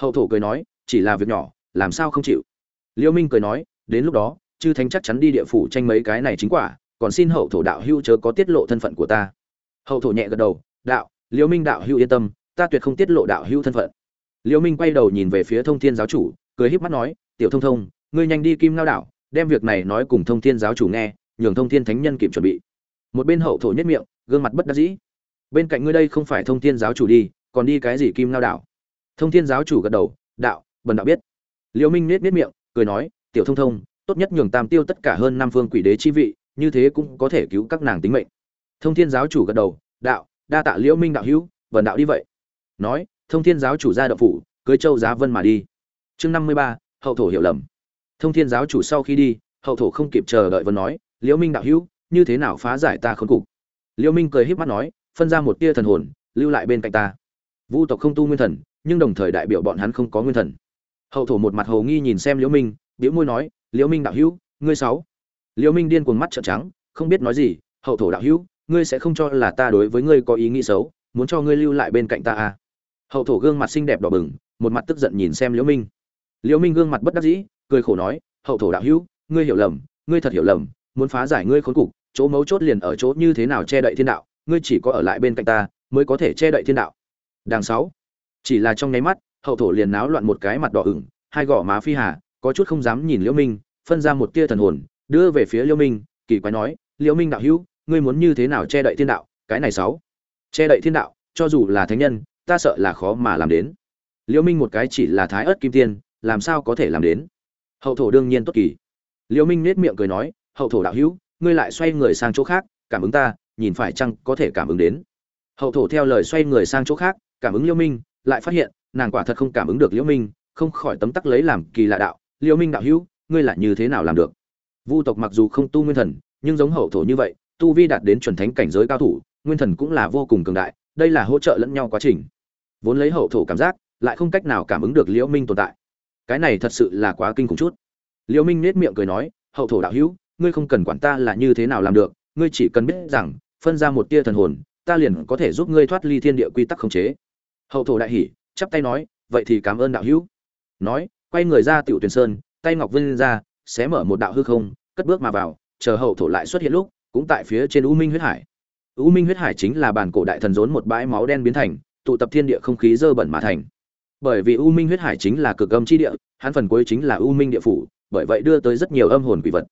Hậu thổ cười nói, chỉ là việc nhỏ, làm sao không chịu? Liễu minh cười nói, đến lúc đó chư thánh chắc chắn đi địa phủ tranh mấy cái này chính quả, còn xin hậu thổ đạo hưu chớ có tiết lộ thân phận của ta. Hậu thổ nhẹ gật đầu, đạo liễu minh đạo hưu yên tâm, ta tuyệt không tiết lộ đạo hưu thân phận. Liễu minh quay đầu nhìn về phía thông thiên giáo chủ, cười híp mắt nói, tiểu thông thông, ngươi nhanh đi kim lao đảo đem việc này nói cùng thông thiên giáo chủ nghe, nhường thông thiên thánh nhân kịp chuẩn bị. Một bên hậu thổ nhất miệng, gương mặt bất đắc dĩ. Bên cạnh ngươi đây không phải thông thiên giáo chủ đi, còn đi cái gì kim lao đảo thông thiên giáo chủ gật đầu, đạo, bần đạo biết. Liễu minh nết nết miệng, cười nói, tiểu thông thông tốt nhất nhường tam tiêu tất cả hơn năm phương quỷ đế chi vị, như thế cũng có thể cứu các nàng tính mệnh. Thông thiên giáo chủ gật đầu, đạo, đa tạ liễu minh đạo hữu bần đạo đi vậy. Nói, thông thiên giáo chủ ra đậu phủ, cưới châu giá vân mà đi. Chương năm mươi ba, hậu thổ hiểu lầm. Thông thiên giáo chủ sau khi đi, hậu thổ không kịp chờ đợi vân nói, liễu minh đạo hữu, như thế nào phá giải ta khốn cục? Liễu minh cười híp mắt nói, phân ra một tia thần hồn, lưu lại bên cạnh ta. Vu tộc không tu nguyên thần, nhưng đồng thời đại biểu bọn hắn không có nguyên thần. Hậu thổ một mặt hồ nghi nhìn xem liễu minh liễu môi nói liễu minh đạo hữu, ngươi sáu. Liễu minh điên cuồng mắt trợn trắng, không biết nói gì, hậu thổ đạo hữu, ngươi sẽ không cho là ta đối với ngươi có ý nghĩ xấu, muốn cho ngươi lưu lại bên cạnh ta à? Hậu thổ gương mặt xinh đẹp đỏ bừng, một mặt tức giận nhìn xem liễu minh. Liễu minh gương mặt bất đắc dĩ, cười khổ nói, hậu thổ đạo hữu, ngươi hiểu lầm, ngươi thật hiểu lầm, muốn phá giải ngươi khốn cục, chỗ mấu chốt liền ở chỗ như thế nào che đậy thiên đạo, ngươi chỉ có ở lại bên cạnh ta, mới có thể che đậy thiên đạo. Đằng sáu. Chỉ là trong nháy mắt, hậu thổ liền náo loạn một cái mặt đỏ ửng, hai gò má phi hà có chút không dám nhìn liễu minh, phân ra một tia thần hồn, đưa về phía liễu minh, kỳ quái nói, liễu minh đạo hữu, ngươi muốn như thế nào che đậy thiên đạo? Cái này sáu, che đậy thiên đạo, cho dù là thánh nhân, ta sợ là khó mà làm đến. Liễu minh một cái chỉ là thái ớt kim tiên, làm sao có thể làm đến? Hậu thổ đương nhiên tốt kỳ. Liễu minh nét miệng cười nói, hậu thổ đạo hữu, ngươi lại xoay người sang chỗ khác, cảm ứng ta, nhìn phải chăng có thể cảm ứng đến? Hậu thổ theo lời xoay người sang chỗ khác, cảm ứng liễu minh, lại phát hiện, nàng quả thật không cảm ứng được liễu minh, không khỏi tấm tắc lấy làm kỳ lạ đạo liễu minh đạo hữu, ngươi lại như thế nào làm được? Vu tộc mặc dù không tu nguyên thần, nhưng giống hậu thổ như vậy, tu vi đạt đến chuẩn thánh cảnh giới cao thủ, nguyên thần cũng là vô cùng cường đại, đây là hỗ trợ lẫn nhau quá trình. Vốn lấy hậu thổ cảm giác, lại không cách nào cảm ứng được liễu minh tồn tại. Cái này thật sự là quá kinh khủng chút. Liễu minh nét miệng cười nói, hậu thổ đạo hữu, ngươi không cần quản ta là như thế nào làm được, ngươi chỉ cần biết rằng, phân ra một tia thần hồn, ta liền có thể giúp ngươi thoát ly thiên địa quy tắc khống chế. Hậu thổ đại hỉ, chắp tay nói, vậy thì cảm ơn đạo hữu. Nói quay người ra tiểu tuyển sơn, tay ngọc vân ra, xé mở một đạo hư không, cất bước mà vào, chờ hậu thổ lại xuất hiện lúc, cũng tại phía trên u minh huyết hải. U minh huyết hải chính là bản cổ đại thần rốn một bãi máu đen biến thành, tụ tập thiên địa không khí dơ bẩn mà thành. Bởi vì u minh huyết hải chính là cực âm chi địa, hắn phần cuối chính là u minh địa phủ, bởi vậy đưa tới rất nhiều âm hồn quỷ vật.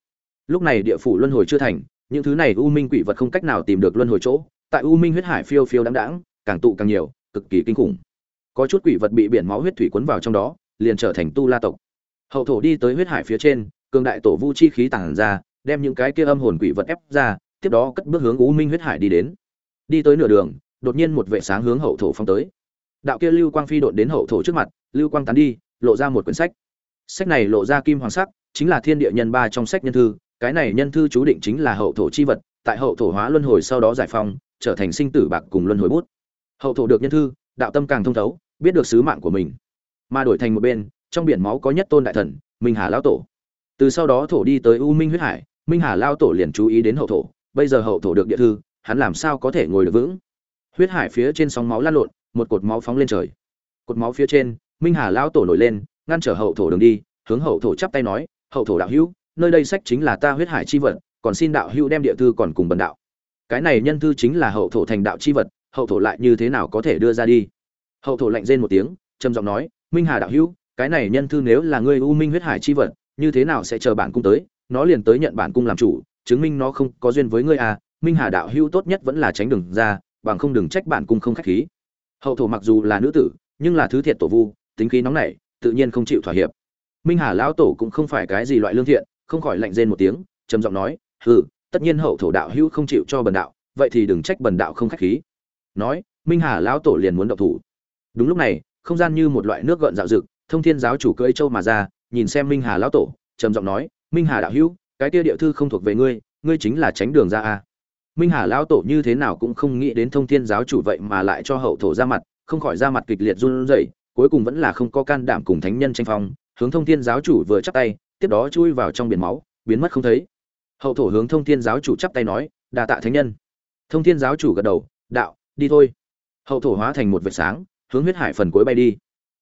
Lúc này địa phủ luân hồi chưa thành, những thứ này u minh quỷ vật không cách nào tìm được luân hồi chỗ, tại u minh huyết hải phiêu phiêu đáng đáng càng tụ càng nhiều, cực kỳ kinh khủng. Có chút quỷ vật bị biển máu huyết thủy cuốn vào trong đó liền trở thành tu la tộc. Hậu thổ đi tới huyết hải phía trên, cường đại tổ vu chi khí tản ra, đem những cái kia âm hồn quỷ vật ép ra, tiếp đó cất bước hướng u minh huyết hải đi đến. Đi tới nửa đường, đột nhiên một vệ sáng hướng hậu thổ phong tới. Đạo kia lưu quang phi đột đến hậu thổ trước mặt, lưu quang tán đi, lộ ra một quyển sách. Sách này lộ ra kim hoàng sắc, chính là thiên địa nhân ba trong sách nhân thư. Cái này nhân thư chú định chính là hậu thổ chi vật, tại hậu thổ hóa luân hồi sau đó giải phóng, trở thành sinh tử bạc cùng luân hồi bút. Hậu thổ được nhân thư, đạo tâm càng thông thấu, biết được sứ mạng của mình mà đổi thành một bên, trong biển máu có nhất tôn đại thần, minh hà lão tổ. Từ sau đó thổ đi tới u minh huyết hải, minh hà lao tổ liền chú ý đến hậu thổ, bây giờ hậu thổ được địa thư, hắn làm sao có thể ngồi được vững? Huyết hải phía trên sóng máu lan lộn, một cột máu phóng lên trời. Cột máu phía trên, minh hà lao tổ nổi lên, ngăn trở hậu thổ đường đi, hướng hậu thổ chắp tay nói, hậu thổ đạo hữu, nơi đây sách chính là ta huyết hải chi vật, còn xin đạo hữu đem địa thư còn cùng bần đạo. Cái này nhân thư chính là hậu thổ thành đạo chi vật, hậu thổ lại như thế nào có thể đưa ra đi? Hậu thổ lạnh rên một tiếng, trầm giọng nói minh hà đạo hữu, cái này nhân thư nếu là ngươi u minh huyết hải chi vật, như thế nào sẽ chờ bản cung tới? Nó liền tới nhận bản cung làm chủ, chứng minh nó không có duyên với ngươi à. Minh hà đạo hữu tốt nhất vẫn là tránh đường ra, bằng không đừng trách bản cung không khách khí. Hậu thổ mặc dù là nữ tử, nhưng là thứ thiệt tổ vu, tính khí nóng nảy, tự nhiên không chịu thỏa hiệp. Minh hà lão tổ cũng không phải cái gì loại lương thiện, không khỏi lạnh rên một tiếng, trầm giọng nói, hừ, tất nhiên hậu thổ đạo hữu không chịu cho bần đạo, vậy thì đừng trách bần đạo không khách khí. Nói, minh hà lão tổ liền muốn động thủ. Đúng lúc này không gian như một loại nước gợn dạo dực thông thiên giáo chủ cưỡi châu mà ra, nhìn xem minh hà lão tổ, trầm giọng nói, minh hà đạo hữu, cái kia địa thư không thuộc về ngươi ngươi chính là tránh đường ra a minh hà lão tổ như thế nào cũng không nghĩ đến thông thiên giáo chủ vậy mà lại cho hậu thổ ra mặt, không khỏi ra mặt kịch liệt run rẩy, cuối cùng vẫn là không có can đảm cùng thánh nhân tranh phong, hướng thông thiên giáo chủ vừa chắp tay, tiếp đó chui vào trong biển máu, biến mất không thấy. Hậu thổ hướng thông thiên giáo chủ chắp tay nói đà tạ thánh nhân. Thông thiên giáo chủ gật đầu, đạo, đi thôi. Hậu thổ hóa thành một vệt sáng hướng huyết hải phần cuối bay đi.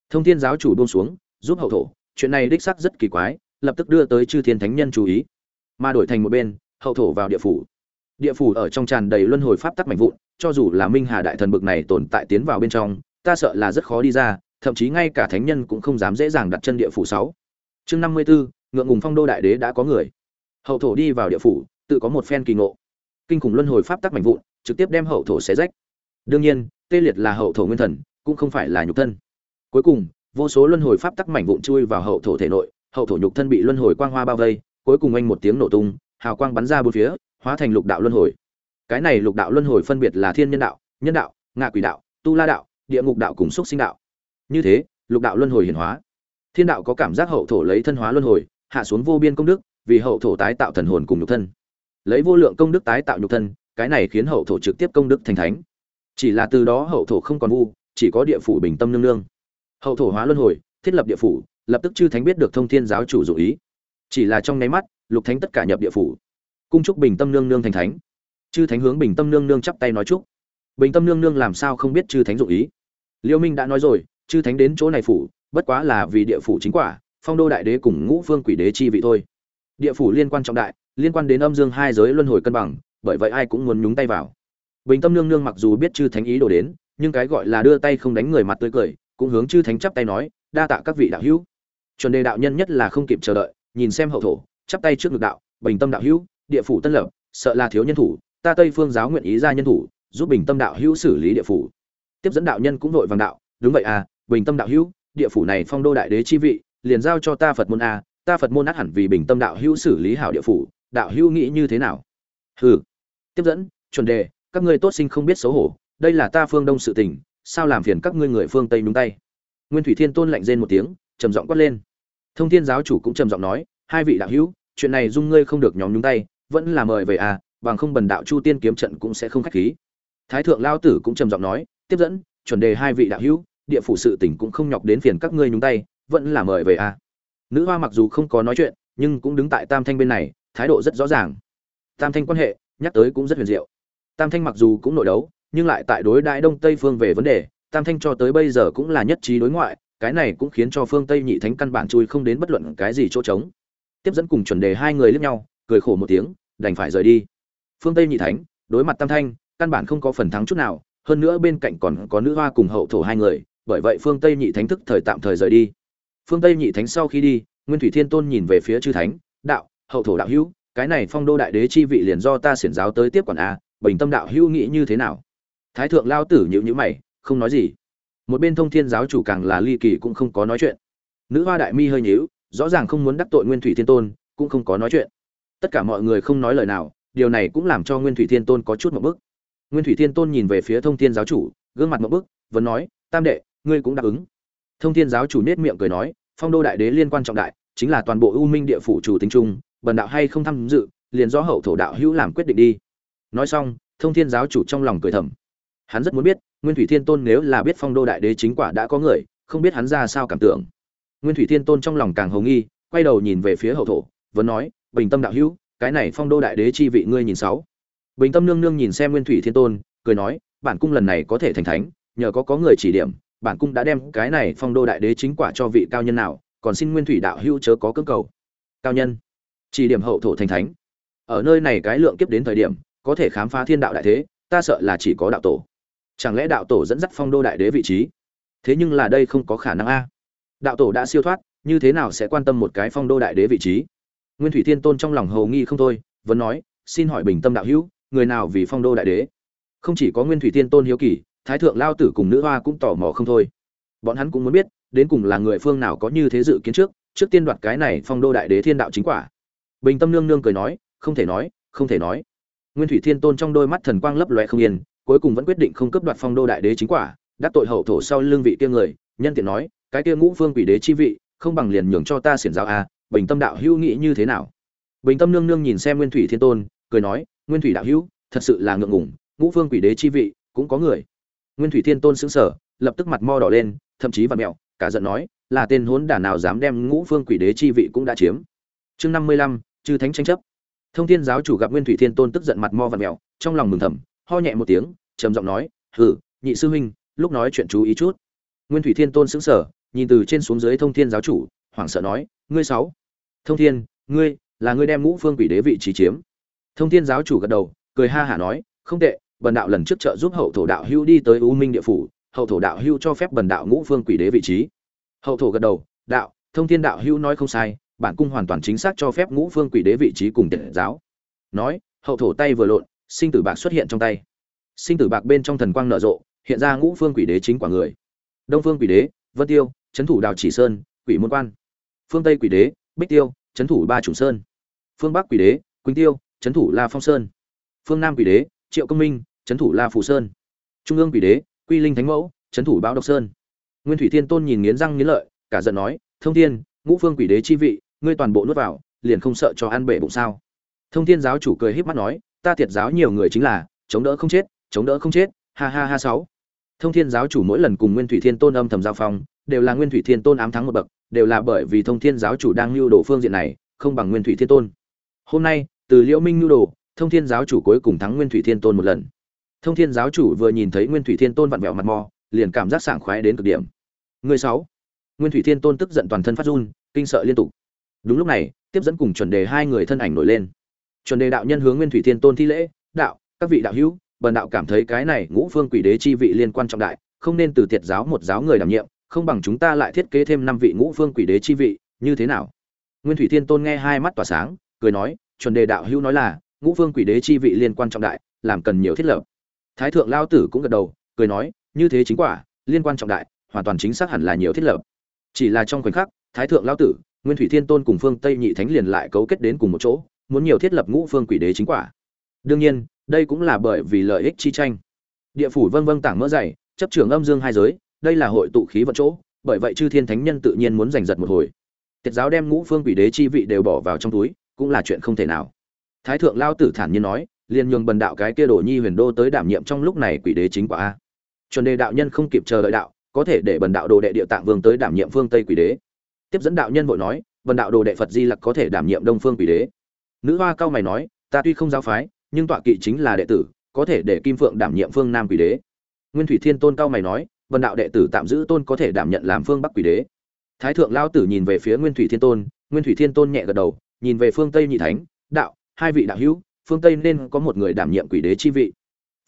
Thông thiên giáo chủ buông xuống giúp hậu thổ. Chuyện này đích xác rất kỳ quái lập tức đưa tới chư thiên thánh nhân chú ý. Mà đổi thành một bên hậu thổ vào địa phủ. Địa phủ ở trong tràn đầy luân hồi pháp tắc mạnh vụn cho dù là minh hà đại thần bực này tồn tại tiến vào bên trong ta sợ là rất khó đi ra thậm chí ngay cả thánh nhân cũng không dám dễ dàng đặt chân địa phủ sáu. Chương năm mươi 54, ngượng ngùng phong đô đại đế đã có người. Hậu thổ đi vào địa phủ tự có một phen kỳ ngộ. Kinh khủng luân hồi pháp tắc mạnh vụn trực tiếp đem hậu thổ xé rách. Đương nhiên tê liệt là hậu thổ nguyên thần cũng không phải là nhục thân. Cuối cùng, vô số luân hồi pháp tắc mảnh vụn chui vào hậu thổ thể nội, hậu thổ nhục thân bị luân hồi quang hoa bao vây, cuối cùng anh một tiếng nổ tung, hào quang bắn ra bốn phía, hóa thành lục đạo luân hồi. Cái này lục đạo luân hồi phân biệt là thiên nhân đạo nhân đạo, ngạ quỷ đạo, tu la đạo, địa ngục đạo cùng xúc sinh đạo. Như thế, lục đạo luân hồi hiển hóa. Thiên đạo có cảm giác hậu thổ lấy thân hóa luân hồi, hạ xuống vô biên công đức, vì hậu thổ tái tạo thần hồn cùng nhục thân. Lấy vô lượng công đức tái tạo nhục thân, cái này khiến hậu thổ trực tiếp công đức thành thánh. Chỉ là từ đó hậu thổ không còn vu chỉ có địa phủ bình tâm nương nương. Hậu thổ hóa luân hồi, thiết lập địa phủ, lập tức chư thánh biết được thông thiên giáo chủ dụ ý. Chỉ là trong nháy mắt, lục thánh tất cả nhập địa phủ. Cung chúc bình tâm nương nương thành thánh. Chư thánh hướng bình tâm nương nương chắp tay nói chúc. Bình tâm nương nương làm sao không biết chư thánh dụ ý? Liêu minh đã nói rồi, chư thánh đến chỗ này phủ, bất quá là vì địa phủ chính quả, phong đô đại đế cùng ngũ phương quỷ đế chi vị thôi. Địa phủ liên quan trọng đại, liên quan đến âm dương hai giới luân hồi cân bằng, bởi vậy ai cũng muốn nhúng tay vào. Bình tâm nương nương mặc dù biết chư thánh ý đồ đến nhưng cái gọi là đưa tay không đánh người mặt tươi cười cũng hướng chư thánh chắp tay nói đa tạ các vị đạo hữu. Chuẩn đề đạo nhân nhất là không kịp chờ đợi nhìn xem hậu thổ chắp tay trước ngực đạo bình tâm đạo hữu địa phủ tân lập sợ là thiếu nhân thủ ta tây phương giáo nguyện ý ra nhân thủ giúp bình tâm đạo hữu xử lý địa phủ. Tiếp dẫn đạo nhân cũng vội vàng đạo đúng vậy à bình tâm đạo hữu địa phủ này phong đô đại đế chi vị liền giao cho ta phật môn a à, ta phật môn át hẳn vì bình tâm đạo hữu xử lý hảo địa phủ đạo hữu nghĩ như thế nào? Hừ. Tiếp dẫn chuẩn đề các ngươi tốt sinh không biết xấu hổ đây là ta phương đông sự tình, sao làm phiền các ngươi người phương tây nhúng tay? Nguyên thủy thiên tôn lạnh rên một tiếng, trầm giọng quát lên. Thông thiên giáo chủ cũng trầm giọng nói, hai vị đạo hữu, chuyện này dung ngươi không được nhóm nhúng tay, vẫn là mời về à bằng không bần đạo chu tiên kiếm trận cũng sẽ không khách khí. Thái thượng lao tử cũng trầm giọng nói, tiếp dẫn, chuẩn đề hai vị đạo hữu, địa phủ sự tỉnh cũng không nhọc đến phiền các ngươi nhúng tay, vẫn là mời về à. Nữ hoa mặc dù không có nói chuyện, nhưng cũng đứng tại tam thanh bên này, thái độ rất rõ ràng. Tam thanh quan hệ, nhắc tới cũng rất huyền diệu. Tam thanh mặc dù cũng nội đấu nhưng lại tại đối đại đông tây phương về vấn đề, tam thanh cho tới bây giờ cũng là nhất trí đối ngoại, cái này cũng khiến cho phương tây nhị thánh căn bản chui không đến bất luận cái gì chỗ trống. Tiếp dẫn cùng chuẩn đề hai người lướt nhau, cười khổ một tiếng, đành phải rời đi. Phương tây nhị thánh, đối mặt tam thanh, căn bản không có phần thắng chút nào, hơn nữa bên cạnh còn có nữ hoa cùng hậu thổ hai người, bởi vậy phương tây nhị thánh thức thời tạm thời rời đi. Phương tây nhị thánh sau khi đi, nguyên thủy thiên tôn nhìn về phía chư thánh, đạo, hậu thổ đạo hữu, cái này phong đô đại đế chi vị liền do ta xiển giáo tới tiếp quản a, bình tâm đạo hữu nghĩ như thế nào? Thái thượng lao tử nhịu nhữ mày, không nói gì. Một bên thông thiên giáo chủ càng là ly kỳ cũng không có nói chuyện. Nữ hoa đại mi hơi nhíu, rõ ràng không muốn đắc tội nguyên thủy thiên tôn, cũng không có nói chuyện. Tất cả mọi người không nói lời nào, điều này cũng làm cho nguyên thủy thiên tôn có chút một bức. Nguyên thủy thiên tôn nhìn về phía thông thiên giáo chủ, gương mặt một bức, vẫn nói, tam đệ, ngươi cũng đáp ứng. Thông thiên giáo chủ nết miệng cười nói, phong đô đại đế liên quan trọng đại, chính là toàn bộ u minh địa phủ chủ tính trung, bần đạo hay không tham dự, liền do hậu thổ đạo hữu làm quyết định đi. Nói xong, thông thiên giáo chủ trong lòng cười thầm hắn rất muốn biết, nguyên thủy thiên tôn nếu là biết phong đô đại đế chính quả đã có người, không biết hắn ra sao cảm tưởng. Nguyên thủy thiên tôn trong lòng càng hầu nghi, quay đầu nhìn về phía hậu thổ, vẫn nói, bình tâm đạo hữu, cái này phong đô đại đế chi vị ngươi nhìn sáu. Bình tâm nương nương nhìn xem nguyên thủy thiên tôn, cười nói, bản cung lần này có thể thành thánh, nhờ có có người chỉ điểm, bản cung đã đem cái này phong đô đại đế chính quả cho vị cao nhân nào, còn xin nguyên thủy đạo hữu chớ có cưỡng cầu. Cao nhân, chỉ điểm hậu thổ thành thánh. Ở nơi này cái lượng kiếp đến thời điểm, có thể khám phá thiên đạo đại thế, ta sợ là chỉ có đạo tổ chẳng lẽ đạo tổ dẫn dắt phong đô đại đế vị trí? Thế nhưng là đây không có khả năng a. Đạo tổ đã siêu thoát, như thế nào sẽ quan tâm một cái phong đô đại đế vị trí? Nguyên thủy thiên tôn trong lòng hầu nghi không thôi, vẫn nói, xin hỏi bình tâm đạo hữu, người nào vì phong đô đại đế? Không chỉ có nguyên thủy thiên tôn hiếu kỳ, thái thượng lao tử cùng nữ hoa cũng tò mò không thôi. Bọn hắn cũng muốn biết, đến cùng là người phương nào có như thế dự kiến trước trước tiên đoạt cái này phong đô đại đế thiên đạo chính quả. Bình tâm nương nương cười nói, không thể nói, không thể nói. Nguyên thủy thiên tôn trong đôi mắt thần quang lấp loe không yên cuối cùng vẫn quyết định không cấp đoạt phong đô đại đế chính quả, đắc tội hậu thổ sau lương vị kia người, nhân tiện nói, cái kia ngũ phương quỷ đế chi vị, không bằng liền nhường cho ta xiển giáo a, bình tâm đạo hữu nghĩ như thế nào? Bình tâm nương nương nhìn xem nguyên thủy thiên tôn, cười nói, nguyên thủy đạo hữu, thật sự là ngượng ngùng, ngũ phương quỷ đế chi vị, cũng có người. Nguyên thủy thiên tôn sững sờ, lập tức mặt mo đỏ lên, thậm chí và mẹo, cả giận nói, là tên hốn đả nào dám đem ngũ phương quỷ đế chi vị cũng đã chiếm. Chương năm mươi lăm, chư thánh tranh chấp. Thông thiên giáo chủ gặp nguyên thủy thiên tôn tức giận mặt mo và mẹo, trong lòng mừng thầm ho nhẹ một tiếng, trầm giọng nói hử nhị sư huynh, lúc nói chuyện chú ý chút. Nguyên thủy thiên tôn sững sờ, nhìn từ trên xuống dưới thông thiên giáo chủ, hoảng sợ nói, ngươi sáu, thông thiên, ngươi là ngươi đem ngũ phương quỷ đế vị trí chiếm. Thông thiên giáo chủ gật đầu, cười ha hả nói, không tệ, bần đạo lần trước trợ giúp hậu thổ đạo hưu đi tới u minh địa phủ, hậu thổ đạo hưu cho phép bần đạo ngũ phương quỷ đế vị trí. Hậu thổ gật đầu, đạo, thông thiên đạo hưu nói không sai, bản cung hoàn toàn chính xác cho phép ngũ phương quỷ đế vị trí cùng tiện giáo. Nói, hậu thổ tay vừa lộn sinh tử bạc xuất hiện trong tay. Sinh tử bạc bên trong thần quang nở rộ, hiện ra ngũ phương quỷ đế chính quả người. Đông phương quỷ đế, vân tiêu trấn thủ đào chỉ sơn, quỷ môn quan. Phương tây quỷ đế, bích tiêu trấn thủ ba trùng sơn. Phương bắc quỷ đế, quỳnh tiêu trấn thủ la phong sơn. Phương nam quỷ đế, triệu công minh trấn thủ la phù sơn. Trung ương quỷ đế, quy linh thánh mẫu trấn thủ báo độc sơn. Nguyên thủy thiên tôn nhìn nghiến răng nghiến lợi, cả giận nói, thông thiên, ngũ phương quỷ đế chi vị, ngươi toàn bộ nuốt vào, liền không sợ cho ăn bể bụng sao? Thông thiên giáo chủ cười híp mắt nói ta thiệt giáo nhiều người chính là, chống đỡ không chết, chống đỡ không chết, ha ha ha sáu. Thông thiên giáo chủ mỗi lần cùng nguyên thủy thiên tôn âm thầm giao phong, đều là nguyên thủy thiên tôn ám thắng một bậc, đều là bởi vì thông thiên giáo chủ đang lưu đồ phương diện này, không bằng nguyên thủy thiên tôn. Hôm nay, từ liễu minh lưu đồ, thông thiên giáo chủ cuối cùng thắng nguyên thủy thiên tôn một lần. Thông thiên giáo chủ vừa nhìn thấy nguyên thủy thiên tôn vặn vẹo mặt mò, liền cảm giác sảng khoái đến cực điểm. Người sáu. Nguyên thủy thiên tôn tức giận toàn thân phát run, kinh sợ liên tục. Đúng lúc này, tiếp dẫn cùng chuẩn đề hai người thân ảnh nổi lên chuẩn đề đạo nhân hướng nguyên thủy thiên tôn thi lễ, đạo, các vị đạo hữu, bần đạo cảm thấy cái này ngũ phương quỷ đế chi vị liên quan trọng đại, không nên từ tiệt giáo một giáo người đảm nhiệm, không bằng chúng ta lại thiết kế thêm năm vị ngũ phương quỷ đế chi vị, như thế nào? Nguyên thủy thiên tôn nghe hai mắt tỏa sáng, cười nói, chuẩn đề đạo hữu nói là, ngũ phương quỷ đế chi vị liên quan trọng đại, làm cần nhiều thiết lập. Thái thượng lao tử cũng gật đầu, cười nói, như thế chính quả, liên quan trọng đại, hoàn toàn chính xác hẳn là nhiều thiết lập. Chỉ là trong khoảnh khắc, thái thượng lao tử, nguyên thủy thiên tôn cùng phương tây nhị thánh liền lại cấu kết đến cùng một chỗ muốn nhiều thiết lập ngũ phương quỷ đế chính quả. Đương nhiên, đây cũng là bởi vì lợi ích chi tranh. Địa phủ vân vân tảng mỡ dày, chấp trưởng âm dương hai giới, đây là hội tụ khí vận chỗ, bởi vậy chư thiên thánh nhân tự nhiên muốn giành giật một hồi. Tiệt giáo đem ngũ phương quỷ đế chi vị đều bỏ vào trong túi, cũng là chuyện không thể nào. Thái thượng lao tử thản nhiên nói, liền nhường bần đạo cái kia đổ nhi huyền đô tới đảm nhiệm trong lúc này quỷ đế chính quả a. Chuẩn đề đạo nhân không kịp chờ đợi đạo, có thể để bần đạo đồ đệ địa tạng vương tới đảm nhiệm phương tây quỷ đế. Tiếp dẫn đạo nhân vội nói, bần đạo đồ đệ phật di lặc có thể đảm nhiệm đông phương quỷ đế nữ hoa cao mày nói, ta tuy không giáo phái, nhưng tọa kỵ chính là đệ tử, có thể để kim phượng đảm nhiệm phương nam quỷ đế. Nguyên thủy thiên tôn cao mày nói vần đạo đệ tử tạm giữ tôn có thể đảm nhận làm phương bắc quỷ đế. Thái thượng lao tử nhìn về phía nguyên thủy thiên tôn, nguyên thủy thiên tôn nhẹ gật đầu, nhìn về phương tây nhị thánh, đạo, hai vị đạo hữu, phương tây nên có một người đảm nhiệm quỷ đế chi vị.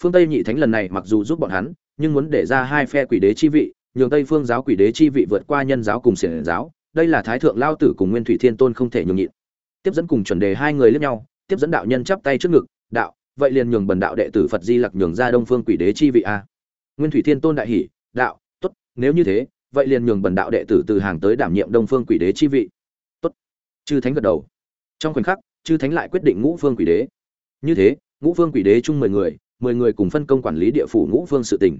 Phương tây nhị thánh lần này mặc dù giúp bọn hắn, nhưng muốn để ra hai phe quỷ đế chi vị, nhường tây phương giáo quỷ đế chi vị vượt qua nhân giáo cùng xiển giáo, đây là thái thượng lao tử cùng nguyên thủy thiên tôn không thể nhường nhịn tiếp dẫn cùng chuẩn đề hai người lẫn nhau, tiếp dẫn đạo nhân chắp tay trước ngực, đạo, vậy liền nhường bần đạo đệ tử phật di lặc nhường ra đông phương quỷ đế chi vị a. Nguyên thủy thiên tôn đại hỷ đạo, tốt, nếu như thế, vậy liền nhường bần đạo đệ tử từ hàng tới đảm nhiệm đông phương quỷ đế chi vị. Tốt. Chư thánh gật đầu. Trong khoảnh khắc, chư thánh lại quyết định ngũ phương quỷ đế. Như thế, ngũ phương quỷ đế chung mười người mười người cùng phân công quản lý địa phủ ngũ phương sự tỉnh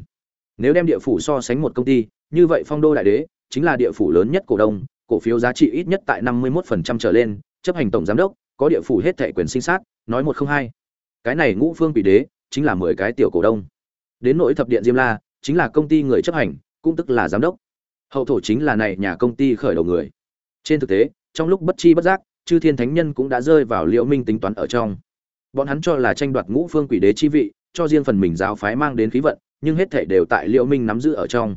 nếu đem địa phủ so sánh một công ty, như vậy phong đô đại đế chính là địa phủ lớn nhất cổ đông, cổ phiếu giá trị ít nhất tại năm mươi 51% trở lên chấp hành tổng giám đốc, có địa phủ hết thệ quyền sinh sát, nói một không hai. Cái này ngũ phương quỷ đế, chính là mười cái tiểu cổ đông. Đến nỗi thập điện diêm la, chính là công ty người chấp hành, cũng tức là giám đốc. Hậu thổ chính là này nhà công ty khởi đầu người. Trên thực tế, trong lúc bất chi bất giác, chư thiên thánh nhân cũng đã rơi vào liễu minh tính toán ở trong. Bọn hắn cho là tranh đoạt ngũ phương quỷ đế chi vị, cho riêng phần mình giáo phái mang đến khí vận, nhưng hết thảy đều tại liễu minh nắm giữ ở trong.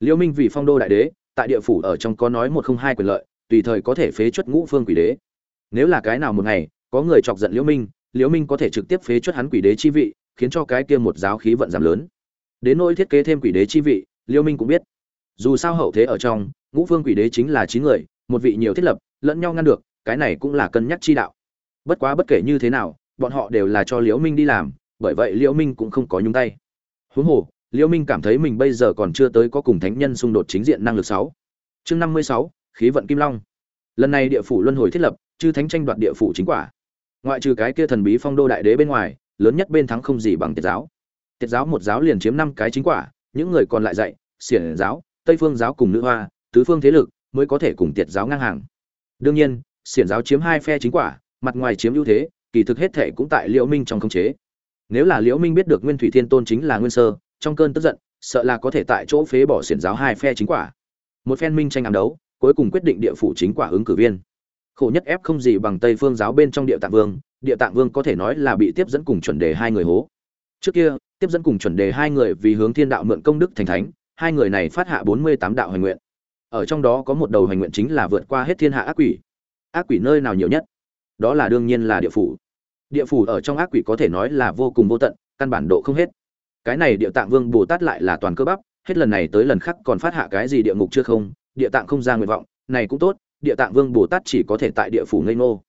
Liễu minh vì phong đô đại đế, tại địa phủ ở trong có nói một không hai quyền lợi, tùy thời có thể phế chuất ngũ phương quỷ đế nếu là cái nào một ngày, có người chọc giận liễu minh liễu minh có thể trực tiếp phế chuất hắn quỷ đế chi vị, khiến cho cái kia một giáo khí vận giảm lớn. Đến nỗi thiết kế thêm quỷ đế chi vị, liễu minh cũng biết. Dù sao hậu thế ở trong, ngũ phương quỷ đế chính là chín người, một vị nhiều thiết lập, lẫn nhau ngăn được, cái này cũng là cân nhắc chi đạo. Bất quá bất kể như thế nào, bọn họ đều là cho liễu minh đi làm, bởi vậy liễu minh cũng không có nhúng tay. Huống hồ, liễu minh cảm thấy mình bây giờ còn chưa tới có cùng thánh nhân xung đột chính diện năng lực sáu. Chương năm mươi sáu, khí vận kim long. Lần này địa phủ luân hồi thiết lập chư thánh tranh đoạt địa phủ chính quả. Ngoại trừ cái kia thần bí phong đô đại đế bên ngoài, lớn nhất bên thắng không gì bằng tiệt giáo. Tiệt giáo một giáo liền chiếm năm cái chính quả, những người còn lại dạy, xiển giáo, tây phương giáo cùng nữ hoa, tứ phương thế lực mới có thể cùng tiệt giáo ngang hàng. Đương nhiên, xiển giáo chiếm hai phe chính quả, mặt ngoài chiếm ưu thế, kỳ thực hết thể cũng tại liễu minh trong khống chế. Nếu là liễu minh biết được nguyên thủy thiên tôn chính là nguyên sơ, trong cơn tức giận, sợ là có thể tại chỗ phế bỏ xiển giáo hai phe chính quả. Một phen minh tranh ám đấu, cuối cùng quyết định địa phủ chính quả ứng cử viên khổ nhất ép không gì bằng tây phương giáo bên trong địa tạng vương, địa tạng vương có thể nói là bị tiếp dẫn cùng chuẩn đề hai người hố. Trước kia, tiếp dẫn cùng chuẩn đề hai người vì hướng thiên đạo mượn công đức thành thánh, hai người này phát hạ bốn mươi tám đạo hành nguyện. Ở trong đó có một đầu hành nguyện chính là vượt qua hết thiên hạ ác quỷ. Ác quỷ nơi nào nhiều nhất? Đó là đương nhiên là địa phủ. Địa phủ ở trong ác quỷ có thể nói là vô cùng vô tận, căn bản độ không hết. Cái này địa tạng vương bồ tát lại là toàn cơ bắp, hết lần này tới lần khác còn phát hạ cái gì địa ngục chưa không, địa tạng không ra nguyện vọng, này cũng tốt địa tạng vương bồ tát chỉ có thể tại địa phủ ngây ngô.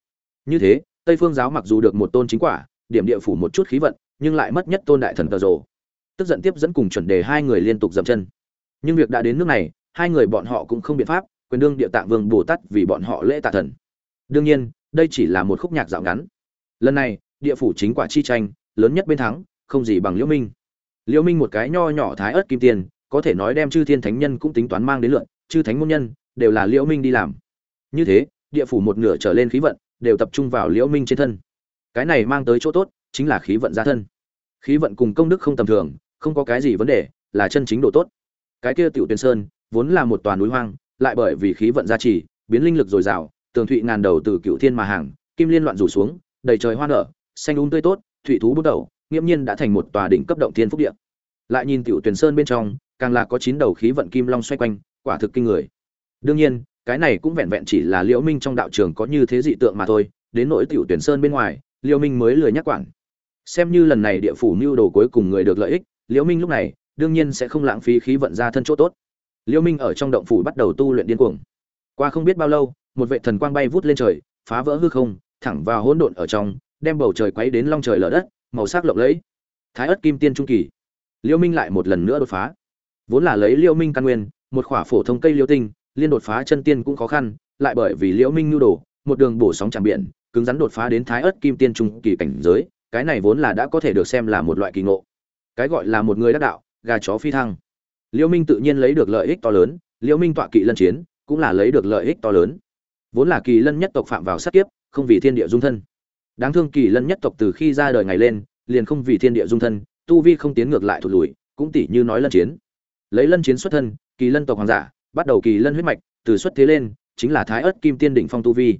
Như thế, tây phương giáo mặc dù được một tôn chính quả, điểm địa phủ một chút khí vận, nhưng lại mất nhất tôn đại thần tờ rồ. Tức giận tiếp dẫn cùng chuẩn đề hai người liên tục dậm chân. Nhưng việc đã đến nước này, hai người bọn họ cũng không biện pháp, quyền đương địa tạng vương bồ tát vì bọn họ lễ tạ thần. Đương nhiên, đây chỉ là một khúc nhạc dạo ngắn. Lần này, địa phủ chính quả chi tranh, lớn nhất bên thắng, không gì bằng liễu minh. Liễu minh một cái nho nhỏ thái ớt kim tiền, có thể nói đem chư thiên thánh nhân cũng tính toán mang đến lượn, chư thánh môn nhân, đều là liễu minh đi làm như thế, địa phủ một nửa trở lên khí vận đều tập trung vào liễu minh trên thân. Cái này mang tới chỗ tốt chính là khí vận gia thân. Khí vận cùng công đức không tầm thường, không có cái gì vấn đề, là chân chính độ tốt. Cái kia tiểu tuyên sơn vốn là một toàn núi hoang, lại bởi vì khí vận gia trì, biến linh lực dồi dào, tường thụy ngàn đầu từ cựu thiên mà hàng, kim liên loạn rủ xuống, đầy trời hoa nở, xanh úng tươi tốt, thụy thú bút đầu, nghiễm nhiên đã thành một tòa đỉnh cấp động thiên phúc địa. Lại nhìn tiểu tuyền sơn bên trong, càng là có chín đầu khí vận kim long xoay quanh, quả thực kinh người. Đương nhiên cái này cũng vẹn vẹn chỉ là liễu minh trong đạo trường có như thế dị tượng mà thôi, đến nỗi tiểu tuyển sơn bên ngoài, liễu minh mới lười nhắc quản. Xem như lần này địa phủ mưu đồ cuối cùng người được lợi ích, liễu minh lúc này, đương nhiên sẽ không lãng phí khí vận ra thân chỗ tốt. Liễu minh ở trong động phủ bắt đầu tu luyện điên cuồng. Qua không biết bao lâu, một vệ thần quang bay vút lên trời, phá vỡ hư không, thẳng vào hỗn độn ở trong, đem bầu trời quấy đến long trời lở đất, màu sắc lộng lẫy. Thái ất kim tiên trung kỳ. Liễu minh lại một lần nữa đột phá. Vốn là lấy liễu minh căn nguyên, một khỏa phổ thông cây liễu tinh liên đột phá chân tiên cũng khó khăn, lại bởi vì liễu minh nhu đồ, một đường bổ sóng chẳng biển, cứng rắn đột phá đến thái ất kim tiên trung kỳ cảnh giới, cái này vốn là đã có thể được xem là một loại kỳ ngộ. Cái gọi là một người đắc đạo, gà chó phi thăng. Liễu minh tự nhiên lấy được lợi ích to lớn, liễu minh tọa kỵ lân chiến, cũng là lấy được lợi ích to lớn. Vốn là kỳ lân nhất tộc phạm vào sát kiếp, không vì thiên địa dung thân. Đáng thương kỳ lân nhất tộc từ khi ra đời ngày lên, liền không vì thiên địa dung thân, tu vi không tiến ngược lại thụt lùi, cũng tỷ như nói lân chiến. Lấy lân chiến xuất thân, kỳ lân tộc hoàng giả bắt đầu kỳ lân huyết mạch, từ xuất thế lên, chính là thái ớt kim tiên đỉnh phong tu vi.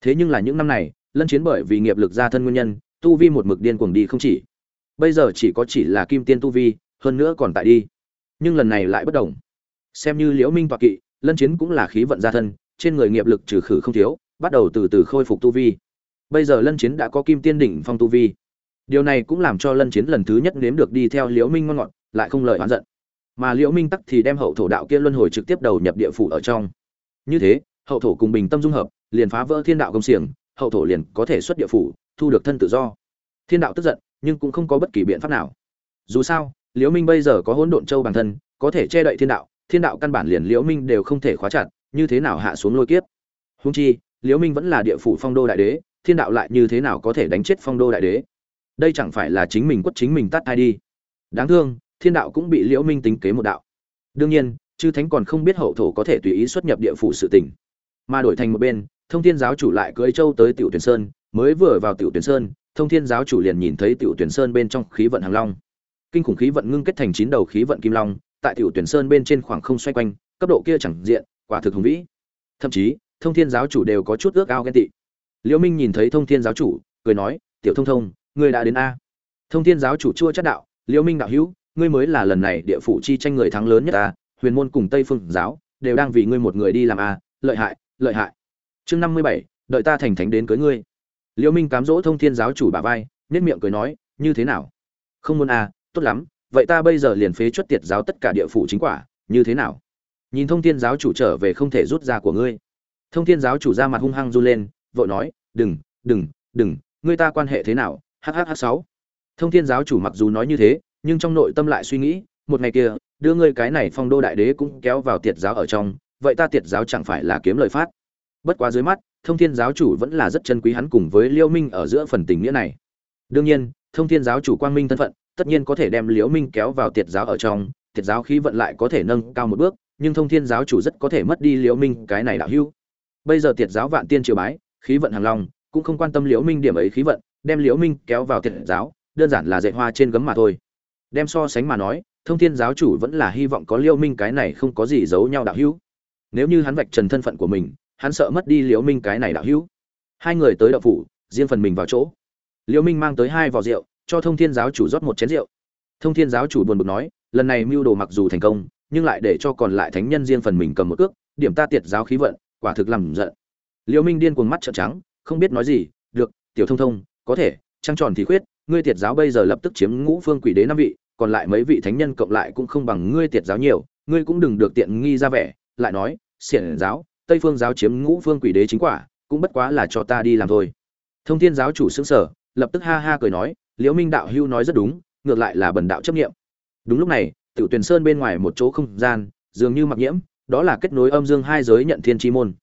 Thế nhưng là những năm này, lân chiến bởi vì nghiệp lực gia thân nguyên nhân, tu vi một mực điên cuồng đi không chỉ. Bây giờ chỉ có chỉ là kim tiên tu vi, hơn nữa còn tại đi. Nhưng lần này lại bất đồng. Xem như liễu minh toạc kỵ, lân chiến cũng là khí vận gia thân, trên người nghiệp lực trừ khử không thiếu, bắt đầu từ từ khôi phục tu vi. Bây giờ lân chiến đã có kim tiên đỉnh phong tu vi. Điều này cũng làm cho lân chiến lần thứ nhất nếm được đi theo liễu minh ngon ngọt, lại không lời oán giận mà liễu minh tắc thì đem hậu thổ đạo kia luân hồi trực tiếp đầu nhập địa phủ ở trong. Như thế, hậu thổ cùng bình tâm dung hợp, liền phá vỡ thiên đạo công xiềng, hậu thổ liền có thể xuất địa phủ, thu được thân tự do. Thiên đạo tức giận, nhưng cũng không có bất kỳ biện pháp nào. Dù sao, liễu minh bây giờ có hỗn độn châu bản thân, có thể che đậy thiên đạo thiên đạo căn bản liền liễu minh đều không thể khóa chặt, như thế nào hạ xuống lôi kiếp? Hung chi, liễu minh vẫn là địa phủ phong đô đại đế, thiên đạo lại như thế nào có thể đánh chết phong đô đại đế? Đây chẳng phải là chính mình quất chính mình tắt ai đi. Đáng thương thiên đạo cũng bị liễu minh tính kế một đạo. Đương nhiên, chư thánh còn không biết hậu thổ có thể tùy ý xuất nhập địa phủ sự tình. Mà đổi thành một bên, thông thiên giáo chủ lại cưỡi châu tới tiểu tuyển sơn, mới vừa vào tiểu tuyển sơn, thông thiên giáo chủ liền nhìn thấy tiểu tuyển sơn bên trong khí vận hàng long. Kinh khủng khí vận ngưng kết thành chín đầu khí vận kim long, tại tiểu tuyển sơn bên trên khoảng không xoay quanh, cấp độ kia chẳng diện, quả thực hùng vĩ. Thậm chí, thông thiên giáo chủ đều có chút ước ao ghen tị. Liễu minh nhìn thấy thông thiên giáo chủ, cười nói, tiểu thông thông, ngươi đã đến a? Thông thiên giáo chủ chua chất đạo, liễu minh đạo hữu ngươi mới là lần này địa phủ chi tranh người thắng lớn nhất ta, huyền môn cùng tây phương giáo, đều đang vì ngươi một người đi làm a lợi hại lợi hại. Chương năm mươi bảy, đợi ta thành thánh đến cưới ngươi. Liễu minh cám dỗ thông thiên giáo chủ bà vai nhất miệng cười nói, như thế nào? Không muốn a tốt lắm, vậy ta bây giờ liền phế chuất tiệt giáo tất cả địa phủ chính quả, như thế nào? Nhìn thông thiên giáo chủ trở về không thể rút ra của ngươi. Thông thiên giáo chủ ra mặt hung hăng run lên, vội nói, đừng đừng đừng, ngươi ta quan hệ thế nào? Hhh sáu. Thông thiên giáo chủ mặc dù nói như thế nhưng trong nội tâm lại suy nghĩ, một ngày kia, đưa ngươi cái này phong đô đại đế cũng kéo vào tiệt giáo ở trong, vậy ta tiệt giáo chẳng phải là kiếm lời phát? Bất quá dưới mắt, thông thiên giáo chủ vẫn là rất chân quý hắn cùng với liêu minh ở giữa phần tình nghĩa này. Đương nhiên, thông thiên giáo chủ quang minh thân phận, tất nhiên có thể đem liễu minh kéo vào tiệt giáo ở trong, tiệt giáo khí vận lại có thể nâng cao một bước, nhưng thông thiên giáo chủ rất có thể mất đi liễu minh cái này đạo hưu bây giờ tiệt giáo vạn tiên triều bái, khí vận hàng long, cũng không quan tâm liễu minh điểm ấy khí vận, đem liễu minh kéo vào tiệt giáo, đơn giản là dạy hoa trên gấm mà thôi đem so sánh mà nói, thông thiên giáo chủ vẫn là hy vọng có liêu minh cái này không có gì giấu nhau đạo hữu. Nếu như hắn vạch trần thân phận của mình, hắn sợ mất đi liêu minh cái này đạo hữu. Hai người tới đạo phủ, riêng phần mình vào chỗ. Liêu minh mang tới hai vò rượu, cho thông thiên giáo chủ rót một chén rượu. Thông thiên giáo chủ buồn bực nói, lần này mưu đồ mặc dù thành công, nhưng lại để cho còn lại thánh nhân riêng phần mình cầm một cước, điểm ta tiệt giáo khí vận, quả thực làm giận. Liêu minh điên cuồng mắt trợn trắng, không biết nói gì, được, tiểu thông thông, có thể, trăng tròn thì khuyết, ngươi tiệt giáo bây giờ lập tức chiếm ngũ phương quỷ đế năm vị còn lại mấy vị thánh nhân cộng lại cũng không bằng ngươi tiệt giáo nhiều, ngươi cũng đừng được tiện nghi ra vẻ, lại nói, xiển giáo, tây phương giáo chiếm ngũ phương quỷ đế chính quả, cũng bất quá là cho ta đi làm thôi. Thông thiên giáo chủ sững sờ, lập tức ha ha cười nói, liễu minh đạo hưu nói rất đúng, ngược lại là bần đạo chấp nghiệm đúng lúc này, tiểu tuyền sơn bên ngoài một chỗ không gian, dường như mặc nhiễm, đó là kết nối âm dương hai giới nhận thiên chi môn.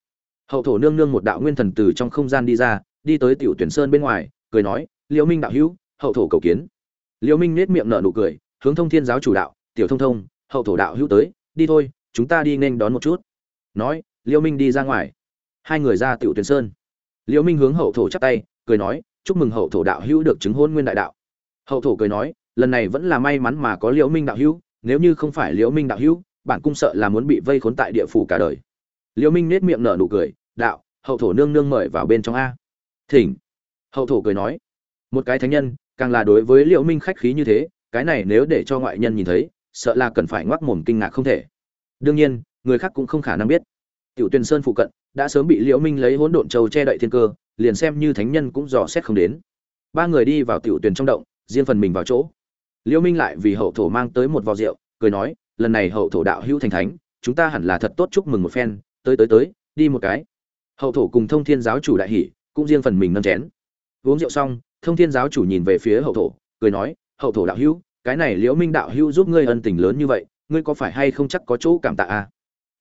Hậu thổ nương nương một đạo nguyên thần từ trong không gian đi ra, đi tới tiểu tuyển sơn bên ngoài, cười nói, liễu minh đạo hữu, hậu thổ cầu kiến. Liễu minh nết miệng nở nụ cười hướng thông thiên giáo chủ đạo, tiểu thông thông, hậu thổ đạo hữu tới, đi thôi, chúng ta đi nên đón một chút. Nói liễu minh đi ra ngoài. Hai người ra tiểu tuyển sơn. Liễu minh hướng hậu thổ chắp tay, cười nói, chúc mừng hậu thổ đạo hữu được chứng hôn nguyên đại đạo. Hậu thổ cười nói, lần này vẫn là may mắn mà có liễu minh đạo hữu, nếu như không phải liễu minh đạo hữu, bản cung sợ là muốn bị vây khốn tại địa phủ cả đời. Liễu minh nết miệng nở nụ cười, đạo, hậu thổ nương nương mời vào bên trong a. Thỉnh. Hậu thổ cười nói, một cái thánh nhân, càng là đối với liễu minh khách khí như thế cái này nếu để cho ngoại nhân nhìn thấy, sợ là cần phải ngoác mồm kinh ngạc không thể. Đương nhiên, người khác cũng không khả năng biết. Tiểu tuyền sơn phụ cận, đã sớm bị liễu minh lấy hỗn độn châu che đậy thiên cơ, liền xem như thánh nhân cũng dò xét không đến. Ba người đi vào tiểu tuyền trong động, riêng phần mình vào chỗ. Liễu minh lại vì hậu thổ mang tới một vò rượu, cười nói, lần này hậu thổ đạo hữu thành thánh, chúng ta hẳn là thật tốt chúc mừng một phen, tới tới tới, đi một cái. Hậu thổ cùng thông thiên giáo chủ đại hỉ, cũng riêng phần mình nâng chén. Uống rượu xong, thông thiên giáo chủ nhìn về phía hậu thổ, cười nói hậu thổ đạo hữu, cái này liễu minh đạo hữu giúp ngươi ân tình lớn như vậy, ngươi có phải hay không chắc có chỗ cảm tạ à?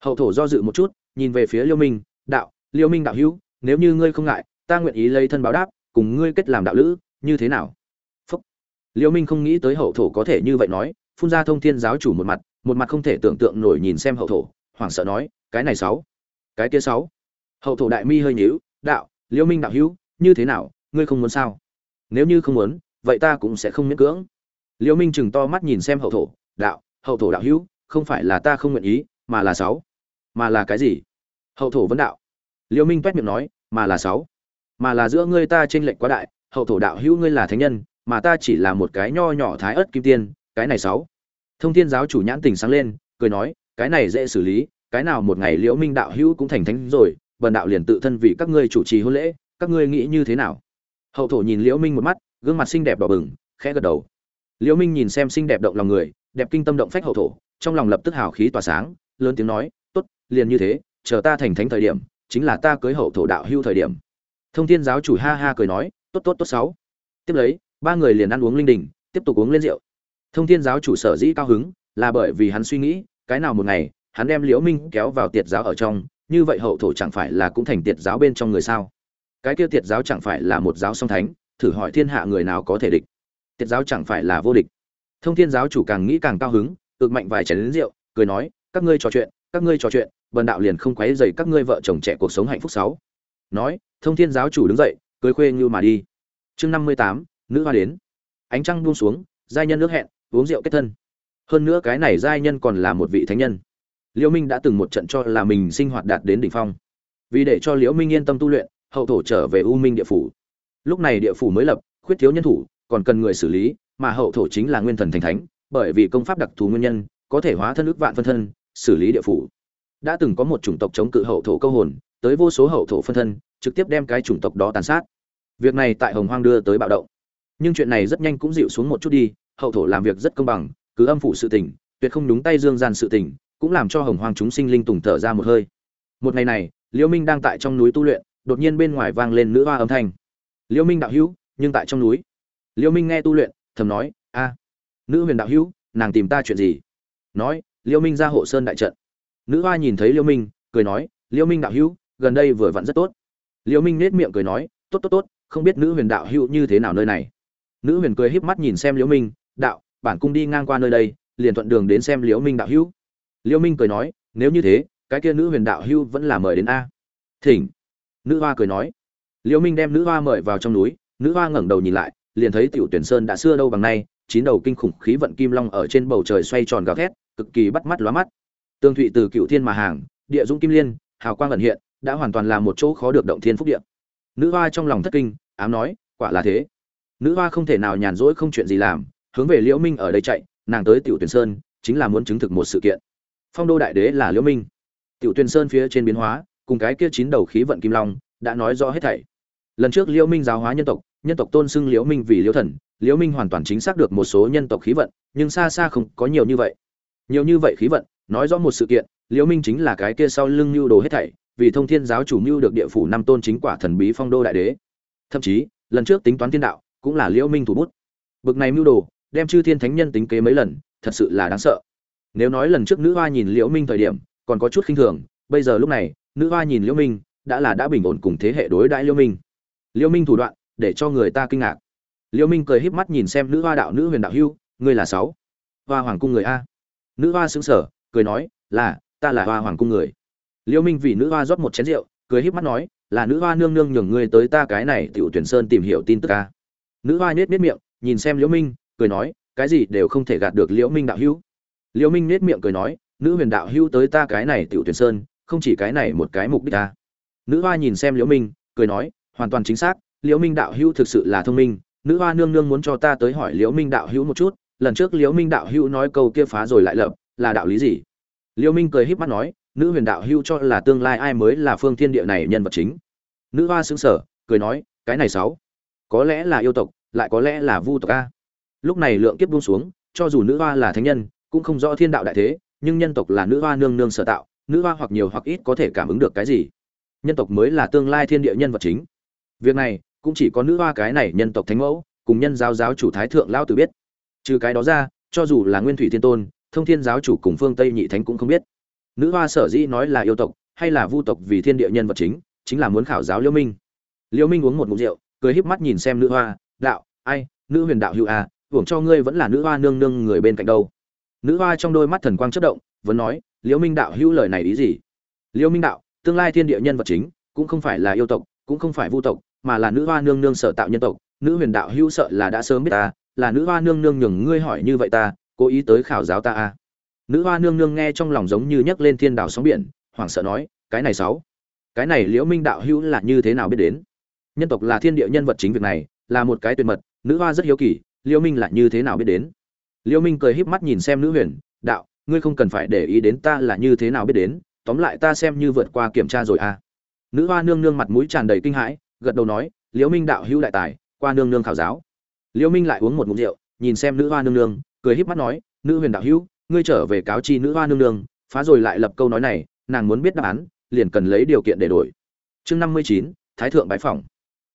hậu thổ do dự một chút, nhìn về phía liễu minh, đạo, liễu minh đạo hữu, nếu như ngươi không ngại, ta nguyện ý lấy thân báo đáp, cùng ngươi kết làm đạo lữ, như thế nào? Phúc. Liễu minh không nghĩ tới hậu thổ có thể như vậy nói, phun ra thông thiên giáo chủ một mặt một mặt không thể tưởng tượng nổi nhìn xem hậu thổ, hoảng sợ nói, cái này sáu, cái kia sáu. Hậu thổ đại mi hơi nhíu, đạo, liễu minh đạo hữu, như thế nào, ngươi không muốn sao? Nếu như không muốn vậy ta cũng sẽ không miễn cưỡng. Liễu minh chừng to mắt nhìn xem hậu thổ, đạo, hậu thổ đạo hữu, không phải là ta không nguyện ý, mà là sáu. Mà là cái gì? Hậu thổ vấn đạo. Liễu minh toét miệng nói, mà là sáu. Mà là giữa ngươi ta trên lệnh quá đại, hậu thổ đạo hữu ngươi là thánh nhân, mà ta chỉ là một cái nho nhỏ thái ớt kim tiên, cái này sáu. Thông thiên giáo chủ nhãn tình sáng lên, cười nói, cái này dễ xử lý, cái nào một ngày liễu minh đạo hữu cũng thành thánh rồi, bần đạo liền tự thân vì các ngươi chủ trì hôn lễ, các ngươi nghĩ như thế nào? Hậu thổ nhìn liễu minh một mắt gương mặt xinh đẹp đỏ bừng, khẽ gật đầu. Liễu minh nhìn xem xinh đẹp động lòng người, đẹp kinh tâm động phách hậu thổ, trong lòng lập tức hào khí tỏa sáng, lớn tiếng nói, tốt, liền như thế, chờ ta thành thánh thời điểm, chính là ta cưới hậu thổ đạo hưu thời điểm. Thông thiên giáo chủ ha ha cười nói, tốt tốt tốt, sáu. Tiếp lấy, ba người liền ăn uống linh đình, tiếp tục uống lên rượu. Thông thiên giáo chủ sở dĩ cao hứng, là bởi vì hắn suy nghĩ, cái nào một ngày, hắn đem liễu minh kéo vào tiệt giáo ở trong, như vậy hậu thổ chẳng phải là cũng thành tiệt giáo bên trong người sao? Cái kia tiệt giáo chẳng phải là một giáo song thánh? Thử hỏi thiên hạ người nào có thể địch. Tiết giáo chẳng phải là vô địch. Thông thiên giáo chủ càng nghĩ càng cao hứng, ực mạnh vài chén đến rượu, cười nói, các ngươi trò chuyện, các ngươi trò chuyện, bần đạo liền không quấy dày các ngươi vợ chồng trẻ cuộc sống hạnh phúc sáu. Nói, thông thiên giáo chủ đứng dậy cưới khuê như mà đi. Chương năm mươi tám, nữ hoa đến. Ánh trăng buông xuống, giai nhân nước hẹn, uống rượu kết thân. Hơn nữa cái này giai nhân còn là một vị thánh nhân. Liễu minh đã từng một trận cho là mình sinh hoạt đạt đến đỉnh phong. Vì để cho liễu minh yên tâm tu luyện, hậu thổ trở về u minh địa phủ lúc này địa phủ mới lập, khuyết thiếu nhân thủ, còn cần người xử lý, mà hậu thổ chính là nguyên thần thành thánh, bởi vì công pháp đặc thù nguyên nhân, có thể hóa thân ước vạn phân thân, xử lý địa phủ. Đã từng có một chủng tộc chống cự hậu thổ câu hồn, tới vô số hậu thổ phân thân, trực tiếp đem cái chủng tộc đó tàn sát. Việc này tại hồng hoang đưa tới bạo động. Nhưng chuyện này rất nhanh cũng dịu xuống một chút đi, hậu thổ làm việc rất công bằng, cứ âm phủ sự tình, tuyệt không đúng tay dương gian sự tình, cũng làm cho hồng hoang chúng sinh linh tùng thở ra một hơi. Một ngày này liễu minh đang tại trong núi tu luyện, đột nhiên bên ngoài vang lên nữ hoa âm thanh. Liêu minh đạo hữu, nhưng tại trong núi. Liêu minh nghe tu luyện, thầm nói, a, nữ huyền đạo hữu, nàng tìm ta chuyện gì? Nói, Liêu minh ra hộ sơn đại trận. Nữ hoa nhìn thấy Liêu minh, cười nói, Liêu minh đạo hữu, gần đây vừa vặn rất tốt. Liêu minh nét miệng cười nói, tốt tốt tốt, không biết nữ huyền đạo hữu như thế nào nơi này. Nữ huyền cười híp mắt nhìn xem Liêu minh, đạo, bản cung đi ngang qua nơi đây, liền thuận đường đến xem Liêu minh đạo hữu. Liêu minh cười nói, nếu như thế, cái kia nữ huyền đạo hữu vẫn là mời đến a. Thỉnh. Nữ hoa cười nói liễu minh đem nữ hoa mời vào trong núi, nữ hoa ngẩng đầu nhìn lại, liền thấy tiểu tuyển sơn đã xưa đâu bằng nay, chín đầu kinh khủng khí vận kim long ở trên bầu trời xoay tròn gào thét, cực kỳ bắt mắt lóa mắt. Tương thụy từ cựu thiên mà hàng, địa dũng kim liên, hào quang ẩn hiện, đã hoàn toàn là một chỗ khó được động thiên phúc địa. Nữ hoa trong lòng thất kinh, ám nói, quả là thế. Nữ hoa không thể nào nhàn rỗi không chuyện gì làm, hướng về liễu minh ở đây chạy, nàng tới tiểu tuyển sơn, chính là muốn chứng thực một sự kiện. Phong đô đại đế là liễu minh. Tiểu tuyển sơn phía trên biến hóa, cùng cái kia chín đầu khí vận kim long đã nói rõ hết thảy. Lần trước liễu minh giáo hóa nhân tộc nhân tộc tôn xưng liễu minh vì liễu thần, liễu minh hoàn toàn chính xác được một số nhân tộc khí vận, nhưng xa xa không có nhiều như vậy. Nhiều như vậy khí vận, nói rõ một sự kiện, liễu minh chính là cái kia sau lưng lưu đồ hết thảy, vì thông thiên giáo chủ mưu được địa phủ năm tôn chính quả thần bí phong đô đại đế. Thậm chí, lần trước tính toán thiên đạo, cũng là liễu minh thủ bút. Bực này mưu đồ, đem chư thiên thánh nhân tính kế mấy lần, thật sự là đáng sợ. Nếu nói lần trước nữ hoa nhìn liễu minh thời điểm, còn có chút khinh thường, bây giờ lúc này, nữ hoa nhìn liễu minh đã là đã bình ổn cùng thế hệ đối đãi liêu minh. Liêu minh thủ đoạn, để cho người ta kinh ngạc. Liêu minh cười híp mắt nhìn xem nữ hoa đạo nữ huyền đạo hưu, ngươi là sáu. Hoa hoàng cung người a. Nữ hoa sững sờ, cười nói, là, ta là hoa hoàng cung người. Liêu minh vì nữ hoa rót một chén rượu, cười híp mắt nói, là nữ hoa nương nương nhường ngươi tới ta cái này tiểu tuyển sơn tìm hiểu tin tức a. Nữ hoa nhếch nhếch miệng, nhìn xem liêu minh, cười nói, cái gì đều không thể gạt được liễu minh đạo hữu liễu minh nhếch miệng cười nói, nữ huyền đạo hữu tới ta cái này tiểu tuyển sơn, không chỉ cái này một cái mục đích ta nữ hoa nhìn xem liễu minh, cười nói, hoàn toàn chính xác, liễu minh đạo hữu thực sự là thông minh. Nữ hoa nương nương muốn cho ta tới hỏi liễu minh đạo hữu một chút, lần trước liễu minh đạo hữu nói câu kia phá rồi lại lập, là đạo lý gì? Liễu minh cười híp mắt nói, nữ huyền đạo hữu cho là tương lai ai mới là phương thiên địa này nhân vật chính? Nữ hoa sững sờ, cười nói, cái này sáu, có lẽ là yêu tộc, lại có lẽ là vu tộc a. Lúc này lượng kiếp buông xuống, cho dù nữ hoa là thánh nhân, cũng không rõ thiên đạo đại thế, nhưng nhân tộc là nữ hoa nương nương sở tạo, nữ hoa hoặc nhiều hoặc ít có thể cảm ứng được cái gì nhân tộc mới là tương lai thiên địa nhân vật chính. Việc này, cũng chỉ có nữ hoa cái này nhân tộc thánh mẫu, cùng nhân giáo giáo chủ thái thượng lao tử biết. Trừ cái đó ra, cho dù là nguyên thủy thiên tôn, thông thiên giáo chủ cùng phương tây nhị thánh cũng không biết. Nữ hoa sở dĩ nói là yêu tộc, hay là vu tộc vì thiên địa nhân vật chính chính là muốn khảo giáo liễu minh. Liễu minh uống một ngụm rượu, cười híp mắt nhìn xem nữ hoa, đạo, ai, nữ huyền đạo hữu à hưởng cho ngươi vẫn là nữ hoa nương nương người bên cạnh đâu. Nữ hoa trong đôi mắt thần quang chất động, vẫn nói liễu minh đạo hữu lời này ý gì? Liễu minh đạo tương lai thiên địa nhân vật chính cũng không phải là yêu tộc, cũng không phải vu tộc, mà là nữ hoa nương nương sở tạo nhân tộc. Nữ huyền đạo hữu sợ là đã sớm biết ta, là nữ hoa nương nương nhường ngươi hỏi như vậy ta, cố ý tới khảo giáo ta à? Nữ hoa nương nương nghe trong lòng giống như nhấc lên thiên đảo sóng biển, hoảng sợ nói, cái này sáu, cái này liễu minh đạo hữu là như thế nào biết đến? Nhân tộc là thiên địa nhân vật chính việc này, là một cái tuyệt mật, nữ hoa rất hiếu kỳ, liễu minh là như thế nào biết đến? Liễu minh cười híp mắt nhìn xem nữ huyền, đạo, ngươi không cần phải để ý đến ta là như thế nào biết đến tóm lại ta xem như vượt qua kiểm tra rồi à. Nữ hoa nương nương mặt mũi tràn đầy kinh hãi, gật đầu nói, liễu minh đạo hữu đại tài, qua nương nương khảo giáo. Liễu minh lại uống một ngụm rượu, nhìn xem nữ hoa nương nương, cười híp mắt nói, nữ huyền đạo hữu, ngươi trở về cáo chi nữ hoa nương nương, phá rồi lại lập câu nói này, nàng muốn biết đáp án, liền cần lấy điều kiện để đổi. Chương năm mươi chín, thái thượng bái phỏng.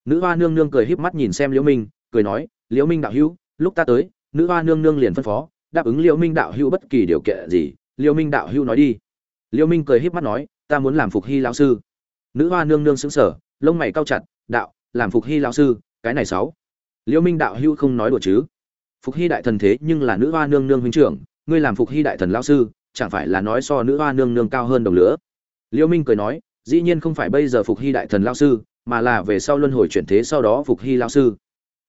Nữ hoa nương nương cười híp mắt nhìn xem liễu minh, cười nói, liễu minh đạo hữu, lúc ta tới, nữ hoa nương nương liền phân phó, đáp ứng liễu minh đạo hữu bất kỳ điều kiện gì, liễu minh đạo hữu nói đi. Liêu minh cười híp mắt nói, ta muốn làm phục hy lão sư. Nữ hoa nương nương sững sờ, lông mày cao chặt, đạo, làm phục hy lão sư, cái này sáu. Liêu minh đạo hữu không nói đùa chứ? Phục hy đại thần thế nhưng là nữ hoa nương nương huynh trưởng, ngươi làm phục hy đại thần lão sư, chẳng phải là nói so nữ hoa nương nương cao hơn đồng lửa? Liêu minh cười nói, dĩ nhiên không phải bây giờ phục hy đại thần lão sư, mà là về sau luân hồi chuyển thế sau đó phục hy lão sư.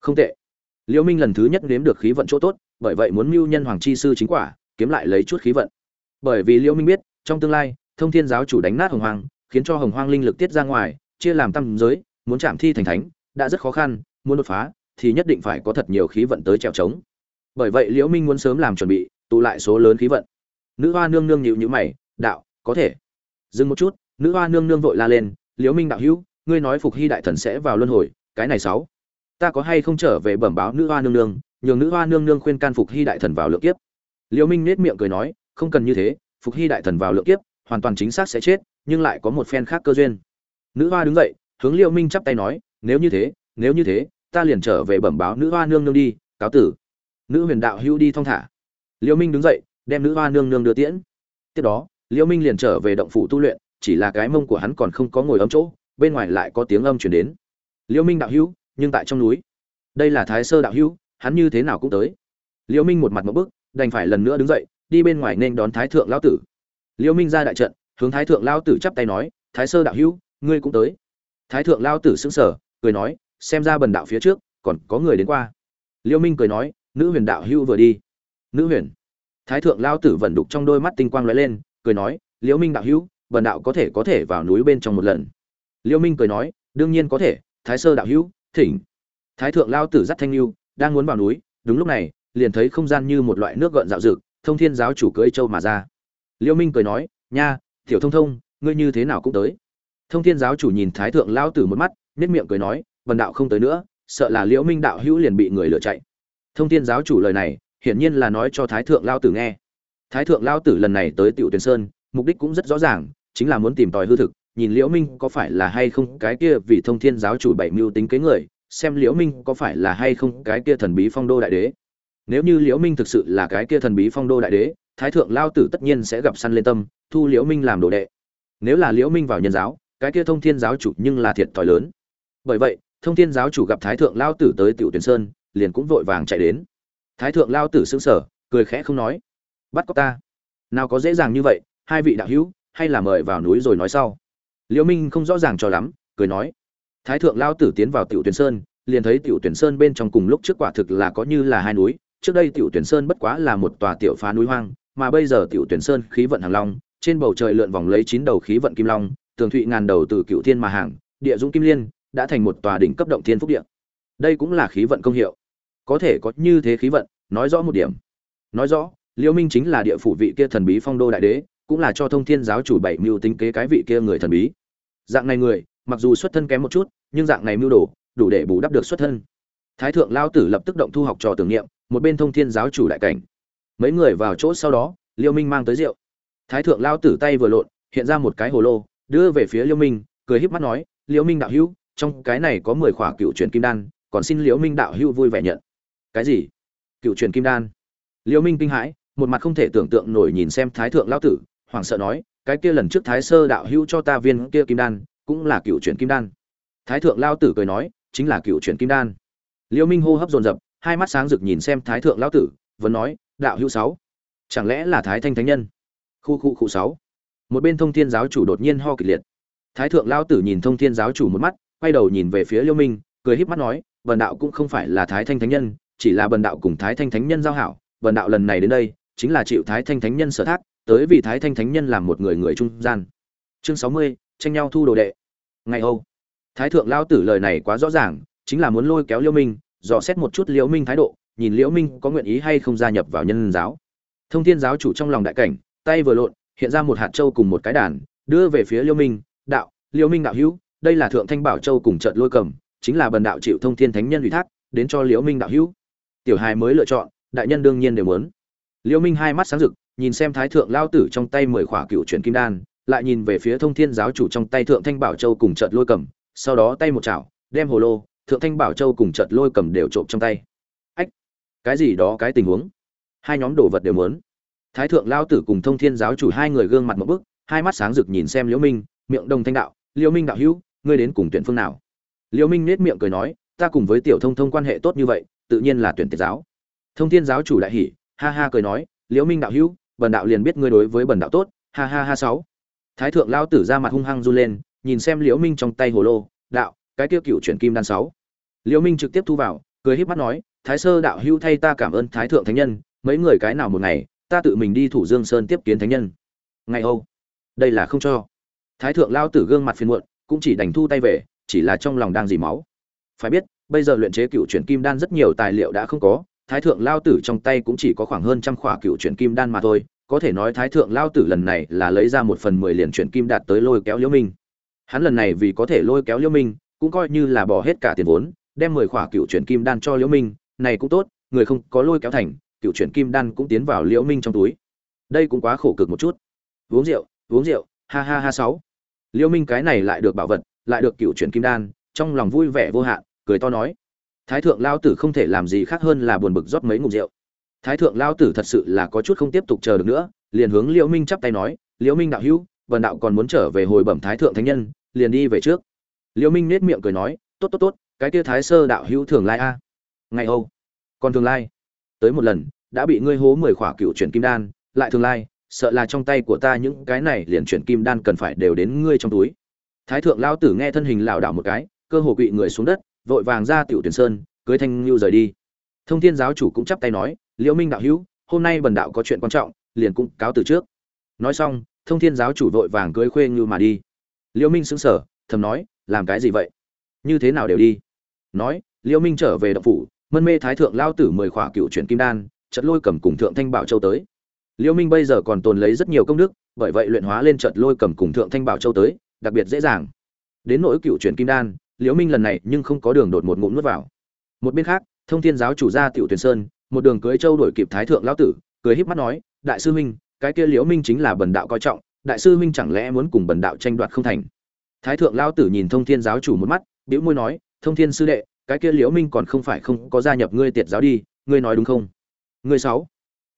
Không tệ. Liêu minh lần thứ nhất nếm được khí vận chỗ tốt, bởi vậy muốn mưu nhân hoàng chi sư chính quả, kiếm lại lấy chút khí vận. Bởi vì Liêu minh biết trong tương lai, thông thiên giáo chủ đánh nát hồng hoang, khiến cho hồng hoang linh lực tiết ra ngoài, chia làm tam giới, muốn chạm thi thành thánh, đã rất khó khăn, muốn đột phá, thì nhất định phải có thật nhiều khí vận tới trèo trống. Bởi vậy liễu minh muốn sớm làm chuẩn bị, tụ lại số lớn khí vận. Nữ hoa nương nương nhịu nhữ mày, đạo, có thể. Dừng một chút. Nữ hoa nương nương vội la lên, liễu minh đạo hữu, ngươi nói phục hy đại thần sẽ vào luân hồi, cái này sáu. Ta có hay không trở về bẩm báo nữ hoa nương nương, nhường nữ hoa nương nương khuyên can phục hy đại thần vào lượng kiếp. Liễu minh nết miệng cười nói, không cần như thế phục hy đại thần vào lượng kiếp, hoàn toàn chính xác sẽ chết, nhưng lại có một phen khác cơ duyên. Nữ hoa đứng dậy, hướng Liêu minh chắp tay nói, nếu như thế, nếu như thế, ta liền trở về bẩm báo nữ hoa nương nương đi, cáo tử. Nữ huyền đạo hữu đi thong thả. Liêu minh đứng dậy, đem nữ hoa nương nương đưa tiễn. Tiếp đó Liêu minh liền trở về động phủ tu luyện, chỉ là cái mông của hắn còn không có ngồi ấm chỗ, bên ngoài lại có tiếng âm truyền đến. Liêu minh đạo hữu, nhưng tại trong núi. Đây là thái sơ đạo hữu, hắn như thế nào cũng tới. Liêu minh một mặt một bức, đành phải lần nữa đứng dậy đi bên ngoài nên đón thái thượng lão tử. Liêu minh ra đại trận, hướng thái thượng lão tử chắp tay nói, thái sơ đạo hữu, ngươi cũng tới. Thái thượng lão tử sững sờ, cười nói, xem ra bần đạo phía trước, còn có người đến qua. Liêu minh cười nói, nữ huyền đạo hữu vừa đi. Nữ huyền? Thái thượng lão tử vẩn đục trong đôi mắt tinh quang lóe lên, cười nói, Liêu minh đạo hữu, bần đạo có thể có thể vào núi bên trong một lần. Liêu minh cười nói, đương nhiên có thể, thái sơ đạo hữu, thỉnh. Thái thượng lao tử dắt thanh lưu, đang muốn vào núi, đúng lúc này, liền thấy không gian như một loại nước gợn dạo dực thông thiên giáo chủ cưỡi châu mà ra. Liêu minh cười nói, nha, tiểu thông thông, ngươi như thế nào cũng tới. Thông thiên giáo chủ nhìn thái thượng lao tử một mắt nết miệng cười nói vần đạo không tới nữa, sợ là liễu minh đạo hữu liền bị người lừa chạy. Thông thiên giáo chủ lời này, hiển nhiên là nói cho thái thượng lao tử nghe. Thái thượng lao tử lần này tới tiểu tuyền sơn, mục đích cũng rất rõ ràng, chính là muốn tìm tòi hư thực, nhìn liễu minh có phải là hay không cái kia vì thông thiên giáo chủ bảy mưu tính kế người, xem liễu minh có phải là hay không cái kia thần bí phong đô đại đế nếu như liễu minh thực sự là cái kia thần bí phong đô đại đế, thái thượng lao tử tất nhiên sẽ gặp săn lên tâm, thu liễu minh làm đồ đệ. Nếu là liễu minh vào nhân giáo, cái kia thông thiên giáo chủ nhưng là thiệt thòi lớn. Bởi vậy, thông thiên giáo chủ gặp thái thượng lao tử tới tiểu tuyển sơn, liền cũng vội vàng chạy đến. Thái thượng lao tử sững sờ, cười khẽ không nói. Bắt có ta. Nào có dễ dàng như vậy, hai vị đạo hữu, hay là mời vào núi rồi nói sau. Liễu minh không rõ ràng cho lắm, cười nói. Thái thượng lao tử tiến vào tiểu tuyển sơn, liền thấy tiểu tuyển sơn bên trong cùng lúc trước quả thực là có như là hai núi trước đây tiểu tuyển sơn bất quá là một tòa tiểu phá núi hoang, mà bây giờ tiểu tuyển sơn khí vận hàng long, trên bầu trời lượn vòng lấy chín đầu khí vận kim long, tường thụy ngàn đầu từ cựu thiên mà hàng, địa dũng kim liên, đã thành một tòa đỉnh cấp động thiên phúc địa. Đây cũng là khí vận công hiệu. Có thể có như thế khí vận, nói rõ một điểm. Nói rõ liễu minh chính là địa phủ vị kia thần bí phong đô đại đế, cũng là cho thông thiên giáo chủ bảy mưu tính kế cái vị kia người thần bí. Dạng này người, mặc dù xuất thân kém một chút, nhưng dạng này mưu đồ, đủ để bù đắp được xuất thân. Thái thượng lao tử lập tức động thu học trò tưởng niệm một bên thông thiên giáo chủ đại cảnh. Mấy người vào chỗ sau đó, liêu minh mang tới rượu. Thái thượng lao tử tay vừa lộn, hiện ra một cái hồ lô, đưa về phía liêu minh, cười híp mắt nói, liêu minh đạo hữu, trong cái này có mười khỏa cựu truyền kim đan, còn xin liêu minh đạo hữu vui vẻ nhận. Cái gì? Cựu truyền kim đan. Liêu minh kinh hãi, một mặt không thể tưởng tượng nổi nhìn xem thái thượng lao tử, hoảng sợ nói, cái kia lần trước thái sơ đạo hữu cho ta viên kia kim đan, cũng là cựu truyền kim đan. Thái thượng lao tử cười nói, chính là cựu truyền kim đan. Liêu minh hô hấp dồn dập hai mắt sáng rực nhìn xem thái thượng lão tử, vẫn nói, đạo hữu sáu, chẳng lẽ là thái thanh thánh nhân? Khu khu khu sáu. Một bên thông thiên giáo chủ đột nhiên ho kịch liệt. Thái thượng lão tử nhìn thông thiên giáo chủ một mắt, quay đầu nhìn về phía liêu minh, cười híp mắt nói bần đạo cũng không phải là thái thanh thánh nhân, chỉ là bần đạo cùng thái thanh thánh nhân giao hảo bần đạo lần này đến đây, chính là chịu thái thanh thánh nhân sở thác, tới vì thái thanh thánh nhân làm một người người trung gian. Chương sáu mươi, tranh nhau thu đồ đệ. Ngày âu thái thượng lao tử lời này quá rõ ràng, chính là muốn lôi kéo liêu minh dò xét một chút liễu minh thái độ, nhìn liễu minh có nguyện ý hay không gia nhập vào nhân giáo. Thông thiên giáo chủ trong lòng đại cảnh, tay vừa lộn, hiện ra một hạt châu cùng một cái đàn, đưa về phía liễu minh, đạo, liễu minh đạo hữu, đây là thượng thanh bảo châu cùng trận lôi cầm, chính là bần đạo chịu thông thiên thánh nhân ủy thác, đến cho liễu minh đạo hữu. Tiểu hài mới lựa chọn, đại nhân đương nhiên đều muốn. Liễu minh hai mắt sáng rực, nhìn xem thái thượng lao tử trong tay mười khỏa cựu chuyển kim đan, lại nhìn về phía thông thiên giáo chủ trong tay thượng thanh bảo châu cùng trận lôi cầm, sau đó tay một chảo, đem hồ lô thượng thanh bảo châu cùng chợt lôi cầm đều trộm trong tay. Ách, cái gì đó, cái tình huống? Hai nhóm đồ vật đều muốn. Thái thượng lao tử cùng thông thiên giáo chủ hai người gương mặt một bức, hai mắt sáng rực nhìn xem liễu minh, miệng đồng thanh đạo, liễu minh đạo hữu, ngươi đến cùng tuyển phương nào? Liễu minh nết miệng cười nói, ta cùng với tiểu thông thông quan hệ tốt như vậy, tự nhiên là tuyển tiệt giáo. Thông thiên giáo chủ đại hỉ, ha ha cười nói, liễu minh đạo hữu, bần đạo liền biết ngươi đối với bần đạo tốt, ha ha ha sáu. Thái thượng lao tử ra mặt hung hăng run lên, nhìn xem liễu minh trong tay hồ lô, đạo cái tiêu cựu chuyển kim đan sáu. Liễu minh trực tiếp thu vào, cười híp mắt nói, thái sơ đạo hữu thay ta cảm ơn thái thượng thánh nhân, mấy người cái nào một ngày, ta tự mình đi thủ dương sơn tiếp kiến thánh nhân. Ngày âu. Đây là không cho. Thái thượng lao tử gương mặt phiền muộn, cũng chỉ đành thu tay về, chỉ là trong lòng đang dì máu. Phải biết, bây giờ luyện chế cựu chuyển kim đan rất nhiều tài liệu đã không có, thái thượng lao tử trong tay cũng chỉ có khoảng hơn trăm khỏa cựu chuyển kim đan mà thôi, có thể nói thái thượng lao tử lần này là lấy ra một phần mười liền chuyển kim đạt tới lôi kéo liễu minh. Hắn lần này vì có thể lôi kéo liễu minh cũng coi như là bỏ hết cả tiền vốn, đem mười khỏa cựu chuyển kim đan cho liễu minh, này cũng tốt, người không có lôi kéo thành, cựu chuyển kim đan cũng tiến vào liễu minh trong túi. Đây cũng quá khổ cực một chút. Uống rượu uống rượu, ha ha ha sáu. Liễu minh cái này lại được bảo vật, lại được cựu chuyển kim đan, trong lòng vui vẻ vô hạn, cười to nói. Thái thượng lao tử không thể làm gì khác hơn là buồn bực rót mấy ngụm rượu. Thái thượng lao tử thật sự là có chút không tiếp tục chờ được nữa, liền hướng liễu minh chắp tay nói, liễu minh đạo hữu vần đạo còn muốn trở về hồi bẩm thái thượng thánh nhân, liền đi về trước liễu minh nết miệng cười nói, tốt tốt tốt, cái kia thái sơ đạo hữu thường lai a. Ngày âu còn thường lai. Tới một lần, đã bị ngươi hố mười khỏa cựu chuyển kim đan, lại thường lai, sợ là trong tay của ta những cái này liền chuyển kim đan cần phải đều đến ngươi trong túi. Thái thượng lao tử nghe thân hình lảo đảo một cái, cơ hồ quỵ người xuống đất, vội vàng ra tiểu tuyển sơn, cưới thanh lưu rời đi. Thông thiên giáo chủ cũng chắp tay nói, liễu minh đạo hữu, hôm nay bần đạo có chuyện quan trọng, liền cũng cáo từ trước. Nói xong, thông thiên giáo chủ vội vàng cưới khuê ngưu mà đi. Liễu minh sững sờ thầm nói, làm cái gì vậy? Như thế nào đều đi. Nói, liễu minh trở về động phủ, mân mê thái thượng lao tử mười khỏa cựu chuyển kim đan trận lôi cầm cùng thượng thanh bảo châu tới. Liễu minh bây giờ còn tồn lấy rất nhiều công đức, bởi vậy luyện hóa lên trận lôi cầm cùng thượng thanh bảo châu tới, đặc biệt dễ dàng. Đến nỗi cựu chuyển kim đan, liễu minh lần này nhưng không có đường đột một ngụm nuốt vào. Một bên khác, thông thiên giáo chủ gia tiểu tuyền sơn, một đường cưới châu đổi kịp thái thượng lão tử, cười híp mắt nói, đại sư huynh, cái kia liễu minh chính là bần đạo coi trọng, đại sư huynh chẳng lẽ muốn cùng bần đạo tranh đoạt không thành? Thái thượng lão tử nhìn thông thiên giáo chủ một mắt, bĩu môi nói, thông thiên sư đệ, cái kia liễu minh còn không phải không có gia nhập ngươi tiệt giáo đi, ngươi nói đúng không? Ngươi sáu.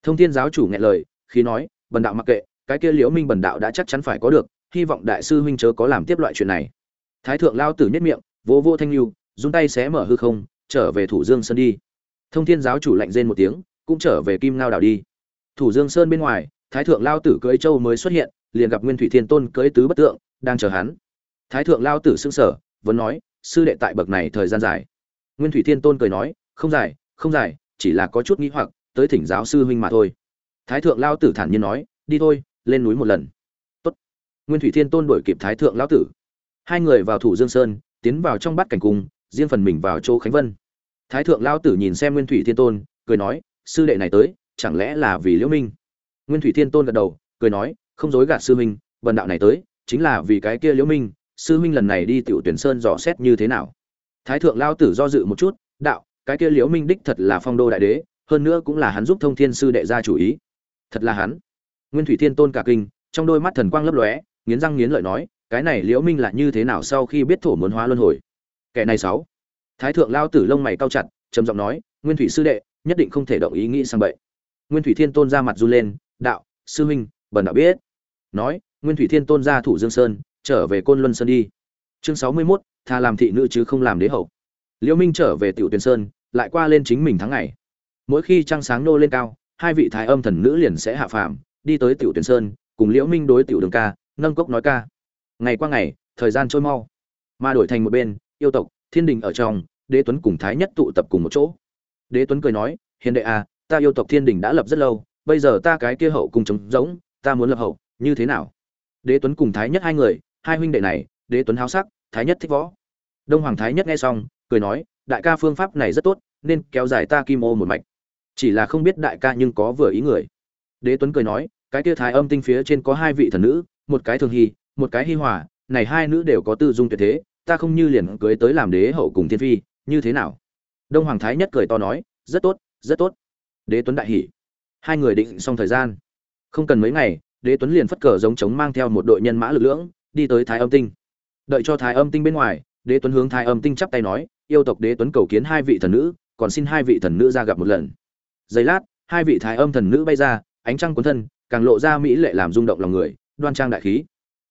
Thông thiên giáo chủ nghe lời khi nói, bần đạo mặc kệ, cái kia liễu minh bần đạo đã chắc chắn phải có được, hy vọng đại sư huynh chớ có làm tiếp loại chuyện này. Thái thượng lão tử nhất miệng, vỗ vỗ thanh lưu dùng tay xé mở hư không, trở về thủ dương sơn đi. Thông thiên giáo chủ lạnh rên một tiếng, cũng trở về kim ngao đảo đi. Thủ dương sơn bên ngoài, thái thượng lao tử cưới châu mới xuất hiện, liền gặp nguyên thủy thiên tôn cưới tứ bất tượng, đang chờ hắn thái thượng lao tử xưng sở vẫn nói, sư đệ tại bậc này thời gian dài. Nguyên thủy thiên tôn cười nói, không dài không dài, chỉ là có chút nghĩ hoặc, tới thỉnh giáo sư huynh mà thôi. Thái thượng lao tử thản nhiên nói, đi thôi, lên núi một lần. Tốt. nguyên thủy thiên tôn đuổi kịp thái thượng lao tử. Hai người vào thủ dương sơn, tiến vào trong bát cảnh cung, riêng phần mình vào chỗ khánh vân. Thái thượng lao tử nhìn xem nguyên thủy thiên tôn, cười nói, sư đệ này tới, chẳng lẽ là vì liễu minh? Nguyên thủy thiên tôn gật đầu, cười nói, không dối gạt sư minh vần đạo này tới, chính là vì cái kia liễu minh sư minh lần này đi tiểu tuyển sơn dò xét như thế nào? Thái thượng lao tử do dự một chút, đạo, cái kia liễu minh đích thật là phong đô đại đế, hơn nữa cũng là hắn giúp thông thiên sư đệ ra chủ ý. Thật là hắn. Nguyên thủy thiên tôn cả kinh, trong đôi mắt thần quang lấp lóe, nghiến răng nghiến lợi nói, cái này liễu minh là như thế nào sau khi biết thổ muốn hóa luân hồi? Kẻ này sáu. Thái thượng lao tử lông mày cao chặt, trầm giọng nói, nguyên thủy sư đệ, nhất định không thể động ý nghĩ sang bậy. Nguyên thủy thiên tôn ra mặt run lên, đạo, sư huynh, bần đạo biết. Nói, nguyên thủy thiên tôn ra thủ dương sơn trở về côn luân sơn đi. Chương sáu mươi 61, tha làm thị nữ chứ không làm đế hậu. Liễu minh trở về tiểu tuyền sơn lại qua lên chính mình tháng ngày. Mỗi khi trăng sáng nô lên cao hai vị thái âm thần nữ liền sẽ hạ phàm đi tới tiểu tuyền sơn cùng liễu minh đối tiểu đường ca nâng cốc nói ca. Ngày qua ngày thời gian trôi mau mà đổi thành một bên yêu tộc thiên đình ở trong đế tuấn cùng thái nhất tụ tập cùng một chỗ. Đế tuấn cười nói hiền đệ à ta yêu tộc thiên đình đã lập rất lâu bây giờ ta cái kia hậu cùng trống giống ta muốn lập hậu như thế nào? Đế tuấn cùng thái nhất hai người hai huynh đệ này, đế tuấn háo sắc, thái nhất thích võ. Đông hoàng thái nhất nghe xong, cười nói, đại ca phương pháp này rất tốt, nên kéo dài ta kim ô một mạch. Chỉ là không biết đại ca nhưng có vừa ý người. Đế tuấn cười nói, cái kia thái âm tinh phía trên có hai vị thần nữ, một cái thường hy một cái hi hòa, này hai nữ đều có tư dung tuyệt thế, ta không như liền cưới tới làm đế hậu cùng thiên phi, như thế nào? Đông hoàng thái nhất cười to nói, rất tốt rất tốt. Đế tuấn đại hỉ. Hai người định xong thời gian. Không cần mấy ngày, đế tuấn liền phất cờ giống trống mang theo một đội nhân mã lực lưỡng đi tới thái âm tinh. Đợi cho thái âm tinh bên ngoài, đế tuấn hướng thái âm tinh chắp tay nói, yêu tộc đế tuấn cầu kiến hai vị thần nữ, còn xin hai vị thần nữ ra gặp một lần. Giây lát, hai vị thái âm thần nữ bay ra, ánh trăng cuốn thân, càng lộ ra mỹ lệ làm rung động lòng người, đoan trang đại khí.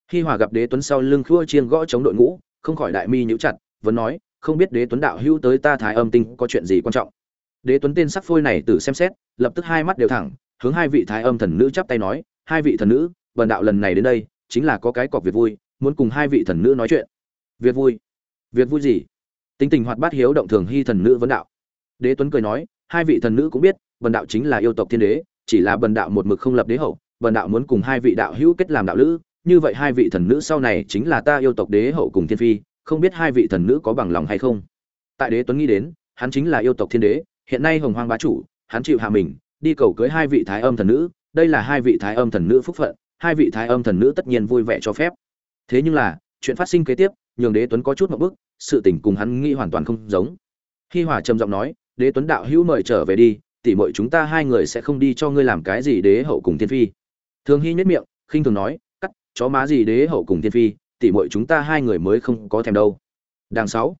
Khi hòa gặp đế tuấn sau lưng khua chiên gõ chống đội ngũ, không khỏi đại mi nhíu chặt, vẫn nói, không biết đế tuấn đạo hữu tới ta thái âm tinh có chuyện gì quan trọng? Đế tuấn tên sắc phôi này từ xem xét, lập tức hai mắt đều thẳng, hướng hai vị thái âm thần nữ chắp tay nói, hai vị thần nữ bần đạo lần này đến đây chính là có cái cọc việc vui, muốn cùng hai vị thần nữ nói chuyện. Việc vui? Việc vui gì? Tính tình hoạt bát hiếu động thường hy thần nữ vấn đạo. Đế tuấn cười nói, hai vị thần nữ cũng biết, bần đạo chính là yêu tộc thiên đế, chỉ là bần đạo một mực không lập đế hậu, bần đạo muốn cùng hai vị đạo hữu kết làm đạo lữ, như vậy hai vị thần nữ sau này chính là ta yêu tộc đế hậu cùng thiên phi, không biết hai vị thần nữ có bằng lòng hay không? Tại đế tuấn nghĩ đến, hắn chính là yêu tộc thiên đế, hiện nay hồng hoang bá chủ, hắn chịu hạ mình, đi cầu cưới hai vị thái âm thần nữ, đây là hai vị thái âm thần nữ phúc phận hai vị thái âm thần nữ tất nhiên vui vẻ cho phép. Thế nhưng là, chuyện phát sinh kế tiếp, nhường đế tuấn có chút một bức, sự tình cùng hắn nghĩ hoàn toàn không giống. Hi hòa trầm giọng nói, đế tuấn đạo hữu mời trở về đi, tỉ mọi chúng ta hai người sẽ không đi cho ngươi làm cái gì đế hậu cùng thiên phi. Thường hy nhất miệng, khinh thường nói, cắt, chó má gì đế hậu cùng thiên phi, tỉ mọi chúng ta hai người mới không có thèm đâu. Đằng sáu,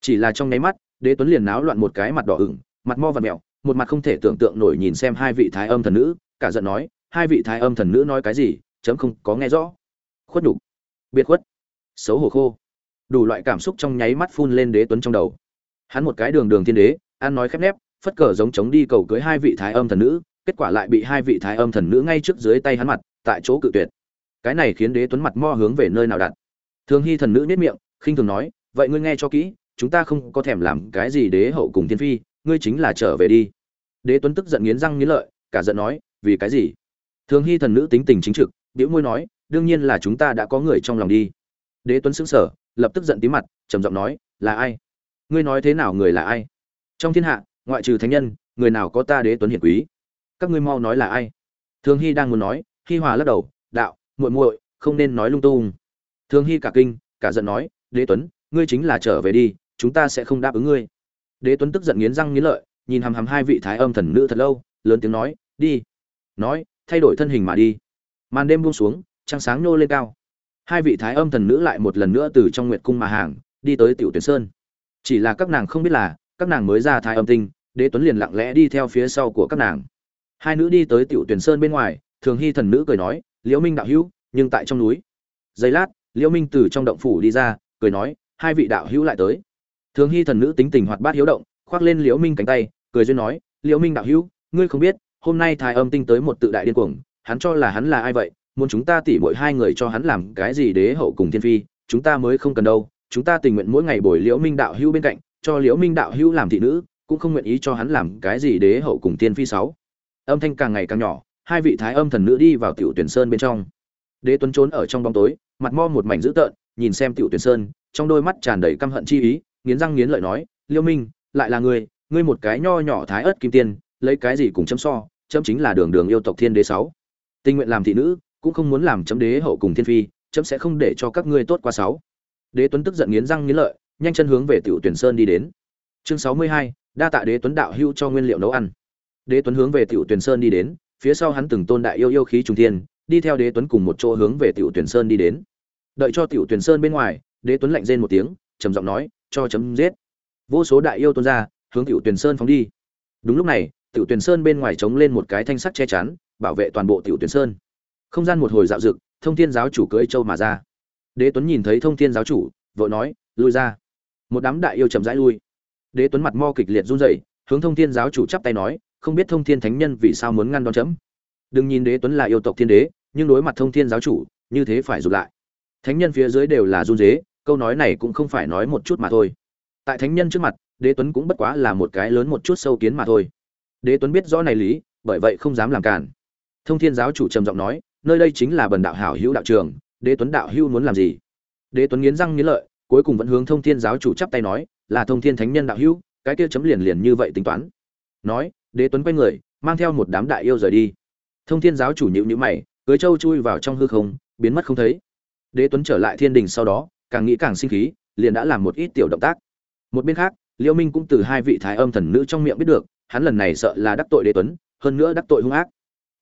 chỉ là trong nháy mắt, đế tuấn liền náo loạn một cái mặt đỏ ửng, mặt mo và mẹo, một mặt không thể tưởng tượng nổi nhìn xem hai vị thái âm thần nữ, cả giận nói hai vị thái âm thần nữ nói cái gì, chấm không có nghe rõ. Khuất nhục. Biệt khuất. Xấu hổ khô. Đủ loại cảm xúc trong nháy mắt phun lên đế tuấn trong đầu. Hắn một cái đường đường thiên đế, ăn nói khép nép, phất cờ giống chống đi cầu cưới hai vị thái âm thần nữ, kết quả lại bị hai vị thái âm thần nữ ngay trước dưới tay hắn mặt, tại chỗ cự tuyệt. Cái này khiến đế tuấn mặt mo hướng về nơi nào đặt. Thường hy thần nữ nết miệng, khinh thường nói, vậy ngươi nghe cho kỹ, chúng ta không có thèm làm cái gì đế hậu cùng thiên phi, ngươi chính là trở về đi. Đế tuấn tức giận nghiến răng nghiến lợi, cả giận nói, vì cái gì? Thường hy thần nữ tính tình chính trực biểu môi nói, đương nhiên là chúng ta đã có người trong lòng đi. Đế tuấn sững sờ, lập tức giận tí mặt, trầm giọng nói, là ai? Ngươi nói thế nào người là ai? Trong thiên hạ, ngoại trừ thánh nhân, người nào có ta đế tuấn hiển quý? Các ngươi mau nói là ai? Thường hy đang muốn nói, hi hòa lắc đầu, đạo, muội muội, không nên nói lung tung. Thường hy cả kinh, cả giận nói, đế tuấn, ngươi chính là trở về đi, chúng ta sẽ không đáp ứng ngươi. Đế tuấn tức giận nghiến răng nghiến lợi, nhìn hằm hằm hai vị thái âm thần nữ thật lâu, lớn tiếng nói, đi. Nói thay đổi thân hình mà đi. Màn đêm buông xuống, trăng sáng nô lên cao. Hai vị thái âm thần nữ lại một lần nữa từ trong nguyệt cung mà hàng, đi tới tiểu tuyển sơn. Chỉ là các nàng không biết là, các nàng mới ra thái âm tinh, đế tuấn liền lặng lẽ đi theo phía sau của các nàng. Hai nữ đi tới tiểu tuyển sơn bên ngoài, thường hy thần nữ cười nói, liễu minh đạo hữu, nhưng tại trong núi. Giây lát, liễu minh từ trong động phủ đi ra, cười nói, hai vị đạo hữu lại tới. Thường hy thần nữ tính tình hoạt bát hiếu động, khoác lên liễu minh cánh tay, cười duyên nói, liễu minh đạo hữu, ngươi không biết hôm nay thái âm tinh tới một tự đại điên cuồng, hắn cho là hắn là ai vậy? Muốn chúng ta tỉ mỗi hai người cho hắn làm cái gì đế hậu cùng thiên phi? Chúng ta mới không cần đâu. Chúng ta tình nguyện mỗi ngày bồi liễu minh đạo hữu bên cạnh, cho liễu minh đạo hữu làm thị nữ, cũng không nguyện ý cho hắn làm cái gì đế hậu cùng thiên phi sáu. Âm thanh càng ngày càng nhỏ, hai vị thái âm thần nữ đi vào tiểu tuyển sơn bên trong. Đế tuấn trốn ở trong bóng tối, mặt mo một mảnh dữ tợn, nhìn xem tiểu tuyển sơn, trong đôi mắt tràn đầy căm hận chi ý, nghiến răng nghiến lợi nói, liễu minh, lại là ngươi ngươi một cái nho nhỏ thái ớt kim tiên lấy cái gì cùng chấm so, chấm chính là đường đường yêu tộc thiên đế sáu. Tình nguyện làm thị nữ, cũng không muốn làm chấm đế hậu cùng thiên phi, chấm sẽ không để cho các ngươi tốt qua sáu. Đế tuấn tức giận nghiến răng nghiến lợi, nhanh chân hướng về tiểu tuyển sơn đi đến. Chương sáu mươi hai, đa tạ đế tuấn đạo hưu cho nguyên liệu nấu ăn. Đế tuấn hướng về tiểu tuyển sơn đi đến, phía sau hắn từng tôn đại yêu yêu khí trung thiên, đi theo đế tuấn cùng một chỗ hướng về tiểu tuyển sơn đi đến. Đợi cho tiểu tuyển sơn bên ngoài, đế tuấn lạnh rên một tiếng, trầm giọng nói, cho chấm giết. Vô số đại yêu tuôn ra, hướng tiểu tuyển sơn phóng đi. Đúng lúc này tiểu tuyển sơn bên ngoài trống lên một cái thanh sắt che chắn, bảo vệ toàn bộ tiểu tuyển sơn. Không gian một hồi dạo dực, thông thiên giáo chủ cưỡi châu mà ra. Đế tuấn nhìn thấy thông thiên giáo chủ, vội nói, lui ra. Một đám đại yêu chậm rãi lui. Đế tuấn mặt mo kịch liệt run rẩy, hướng thông thiên giáo chủ chắp tay nói, không biết thông thiên thánh nhân vì sao muốn ngăn đón chấm? Đừng nhìn đế tuấn là yêu tộc thiên đế, nhưng đối mặt thông thiên giáo chủ, như thế phải rụt lại. Thánh nhân phía dưới đều là run dế câu nói này cũng không phải nói một chút mà thôi. Tại thánh nhân trước mặt, đế tuấn cũng bất quá là một cái lớn một chút sâu kiến mà thôi đế tuấn biết rõ này lý, bởi vậy không dám làm cản thông thiên giáo chủ trầm giọng nói, nơi đây chính là bần đạo hảo hữu đạo trường, đế tuấn đạo hữu muốn làm gì? Đế tuấn nghiến răng nghiến lợi, cuối cùng vẫn hướng thông thiên giáo chủ chắp tay nói, là thông thiên thánh nhân đạo hữu, cái kia chấm liền liền như vậy tính toán. Nói, đế tuấn quay người, mang theo một đám đại yêu rời đi. Thông thiên giáo chủ nhịu nhữ mày, cưới châu chui vào trong hư không, biến mất không thấy. Đế tuấn trở lại thiên đình sau đó, càng nghĩ càng sinh khí, liền đã làm một ít tiểu động tác. Một bên khác, liễu minh cũng từ hai vị thái âm thần nữ trong miệng biết được hắn lần này sợ là đắc tội đế tuấn, hơn nữa đắc tội hung ác.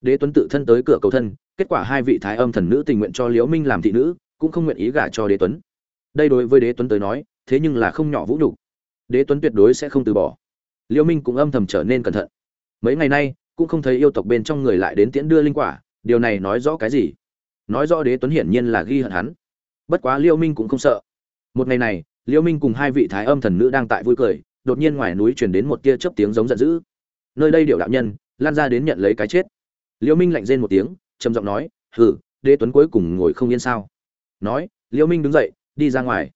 Đế tuấn tự thân tới cửa cầu thân, kết quả hai vị thái âm thần nữ tình nguyện cho liễu minh làm thị nữ, cũng không nguyện ý gả cho đế tuấn. Đây đối với đế tuấn tới nói, thế nhưng là không nhỏ vũ nhục. Đế tuấn tuyệt đối sẽ không từ bỏ. Liễu minh cũng âm thầm trở nên cẩn thận. Mấy ngày nay, cũng không thấy yêu tộc bên trong người lại đến tiễn đưa linh quả, điều này nói rõ cái gì? Nói rõ đế tuấn hiển nhiên là ghi hận hắn. Bất quá liễu minh cũng không sợ. Một ngày này, liễu minh cùng hai vị thái âm thần nữ đang tại vui cười đột nhiên ngoài núi truyền đến một tia chớp tiếng giống giận dữ. Nơi đây điều đạo nhân, lan ra đến nhận lấy cái chết. Liễu minh lạnh rên một tiếng, trầm giọng nói, hừ, đế tuấn cuối cùng ngồi không yên sao? Nói liễu minh đứng dậy, đi ra ngoài.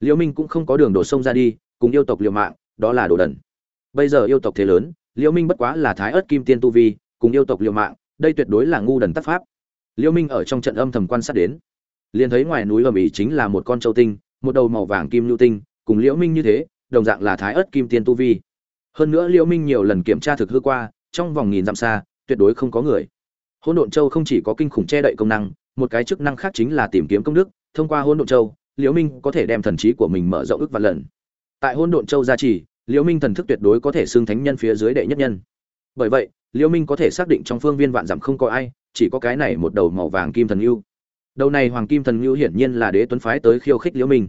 Liễu minh cũng không có đường đổ sông ra đi, cùng yêu tộc liều mạng, đó là đồ đần. Bây giờ yêu tộc thế lớn liễu minh bất quá là thái ớt kim tiên tu vi, cùng yêu tộc liều mạng, đây tuyệt đối là ngu đần tắc pháp. Liễu minh ở trong trận âm thầm quan sát đến. Liền thấy ngoài núi ầm ĩ chính là một con châu tinh, một đầu màu vàng kim lưu tinh, cùng liễu minh như thế đồng dạng là thái ớt kim tiên tu vi. Hơn nữa liễu minh nhiều lần kiểm tra thực hư qua, trong vòng nghìn dặm xa, tuyệt đối không có người. Hỗn độn châu không chỉ có kinh khủng che đậy công năng, một cái chức năng khác chính là tìm kiếm công đức. Thông qua hỗn độn châu, liễu minh có thể đem thần trí của mình mở rộng ức vạn lần. Tại hỗn độn châu gia trì, liễu minh thần thức tuyệt đối có thể xưng thánh nhân phía dưới đệ nhất nhân. Bởi vậy, liễu minh có thể xác định trong phương viên vạn dặm không có ai, chỉ có cái này một đầu màu vàng kim thần lưu đầu này hoàng kim thần lưu hiển nhiên là đế tuấn phái tới khiêu khích liễu minh.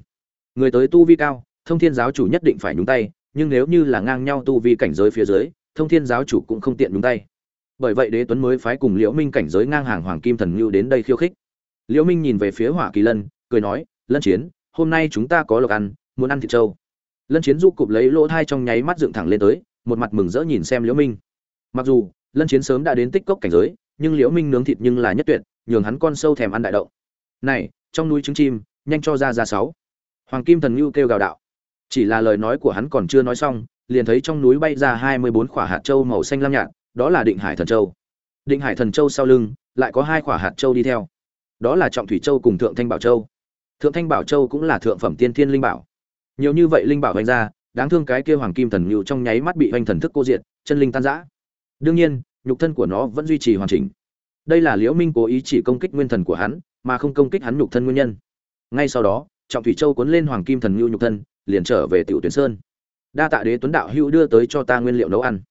Người tới tu vi cao thông thiên giáo chủ nhất định phải nhúng tay, nhưng nếu như là ngang nhau tu vi cảnh giới phía dưới, thông thiên giáo chủ cũng không tiện nhúng tay. Bởi vậy đế tuấn mới phái cùng liễu minh cảnh giới ngang hàng hoàng kim thần ngưu đến đây khiêu khích. Liễu minh nhìn về phía hỏa kỳ lân, cười nói, lân chiến, hôm nay chúng ta có lộc ăn, muốn ăn thịt trâu. Lân chiến du cụp lấy lỗ thai trong nháy mắt dựng thẳng lên tới, một mặt mừng rỡ nhìn xem liễu minh. Mặc dù, lân chiến sớm đã đến tích cốc cảnh giới, nhưng liễu minh nướng thịt nhưng là nhất tuyệt, nhường hắn con sâu thèm ăn đại động. Này, trong núi trứng chim, nhanh cho ra ra sáu. Hoàng kim thần ngưu kêu gào đạo chỉ là lời nói của hắn còn chưa nói xong, liền thấy trong núi bay ra hai mươi bốn quả hạt châu màu xanh lam nhạt, đó là định hải thần châu. Định hải thần châu sau lưng, lại có hai quả hạt châu đi theo. Đó là trọng thủy châu cùng thượng thanh bảo châu. Thượng thanh bảo châu cũng là thượng phẩm tiên thiên linh bảo. Nhiều như vậy linh bảo vanh ra, đáng thương cái kia hoàng kim thần nhụ trong nháy mắt bị hoành thần thức cô diệt, chân linh tan rã. Đương nhiên, nhục thân của nó vẫn duy trì hoàn chỉnh. Đây là liễu minh cố ý chỉ công kích nguyên thần của hắn, mà không công kích hắn nhục thân nguyên nhân. Ngay sau đó, trọng thủy châu cuốn lên hoàng kim thần nhụ nhục thân liền trở về tiểu tuyển sơn. Đa tạ đế tuấn đạo hữu đưa tới cho ta nguyên liệu nấu ăn.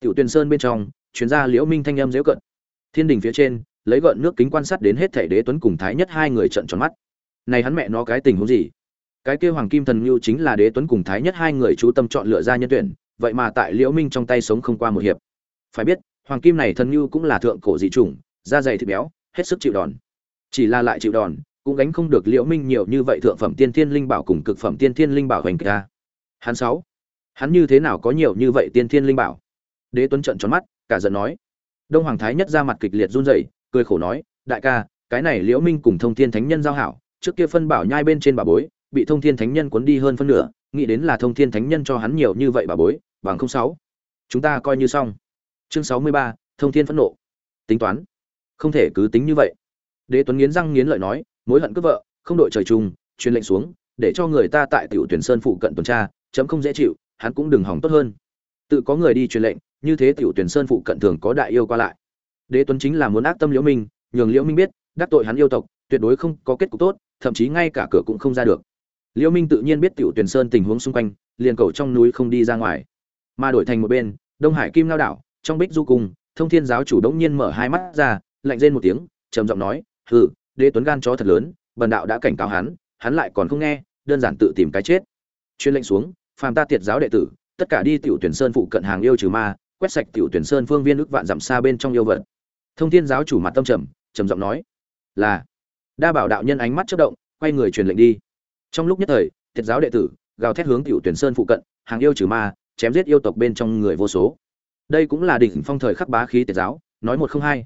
Tiểu tuyển sơn bên trong, chuyên gia liễu minh thanh âm dễu cận. Thiên đình phía trên, lấy gợn nước kính quan sát đến hết thảy đế tuấn cùng thái nhất hai người trợn tròn mắt. Này hắn mẹ nó cái tình huống gì? Cái kia hoàng kim thần lưu chính là đế tuấn cùng thái nhất hai người chú tâm chọn lựa ra nhân tuyển, vậy mà tại liễu minh trong tay sống không qua một hiệp. Phải biết, hoàng kim này thần lưu cũng là thượng cổ dị chủng, da dày thịt béo, hết sức chịu đòn. Chỉ là lại chịu đòn cũng gánh không được liễu minh nhiều như vậy thượng phẩm tiên thiên linh bảo cùng cực phẩm tiên thiên linh bảo hoành ca hắn sáu. Hắn như thế nào có nhiều như vậy tiên thiên linh bảo? Đế tuấn trợn tròn mắt, cả giận nói. Đông hoàng thái nhất ra mặt kịch liệt run rẩy, cười khổ nói, đại ca, cái này liễu minh cùng thông thiên thánh nhân giao hảo, trước kia phân bảo nhai bên trên bà bối, bị thông thiên thánh nhân cuốn đi hơn phân nửa, nghĩ đến là thông thiên thánh nhân cho hắn nhiều như vậy bà bối, bằng không sáu. Chúng ta coi như xong. Chương sáu mươi ba, thông thiên phẫn nộ. Tính toán. Không thể cứ tính như vậy. Đế tuấn nghiến răng nghiến lợi nói mối hận cướp vợ, không đội trời chung, truyền lệnh xuống, để cho người ta tại tiểu tuyển sơn phụ cận tuần tra, chấm không dễ chịu, hắn cũng đừng hỏng tốt hơn. Tự có người đi truyền lệnh, như thế tiểu tuyển sơn phụ cận thường có đại yêu qua lại. Đế tuấn chính là muốn ác tâm liễu minh, nhường liễu minh biết, đắc tội hắn yêu tộc, tuyệt đối không có kết cục tốt, thậm chí ngay cả cửa cũng không ra được. Liễu minh tự nhiên biết tiểu tuyển sơn tình huống xung quanh, liền cầu trong núi không đi ra ngoài. Mà đổi thành một bên, đông hải kim lao đảo, trong bích du cung, thông thiên giáo chủ đống nhiên mở hai mắt ra, lạnh rên một tiếng, trầm giọng nói, hừ đế tuấn gan chó thật lớn, bần đạo đã cảnh cáo hắn hắn lại còn không nghe, đơn giản tự tìm cái chết. Chuyên lệnh xuống, phàm ta tiệt giáo đệ tử, tất cả đi tiểu tuyển sơn phụ cận hàng yêu trừ ma, quét sạch tiểu tuyển sơn phương viên ước vạn dặm xa bên trong yêu vật. Thông thiên giáo chủ mặt tâm trầm trầm giọng nói, là. Đa bảo đạo nhân ánh mắt chớp động, quay người truyền lệnh đi. Trong lúc nhất thời, tiệt giáo đệ tử, gào thét hướng tiểu tuyển sơn phụ cận, hàng yêu trừ ma, chém giết yêu tộc bên trong người vô số. Đây cũng là đỉnh phong thời khắc bá khí tiệt giáo, nói một không hai.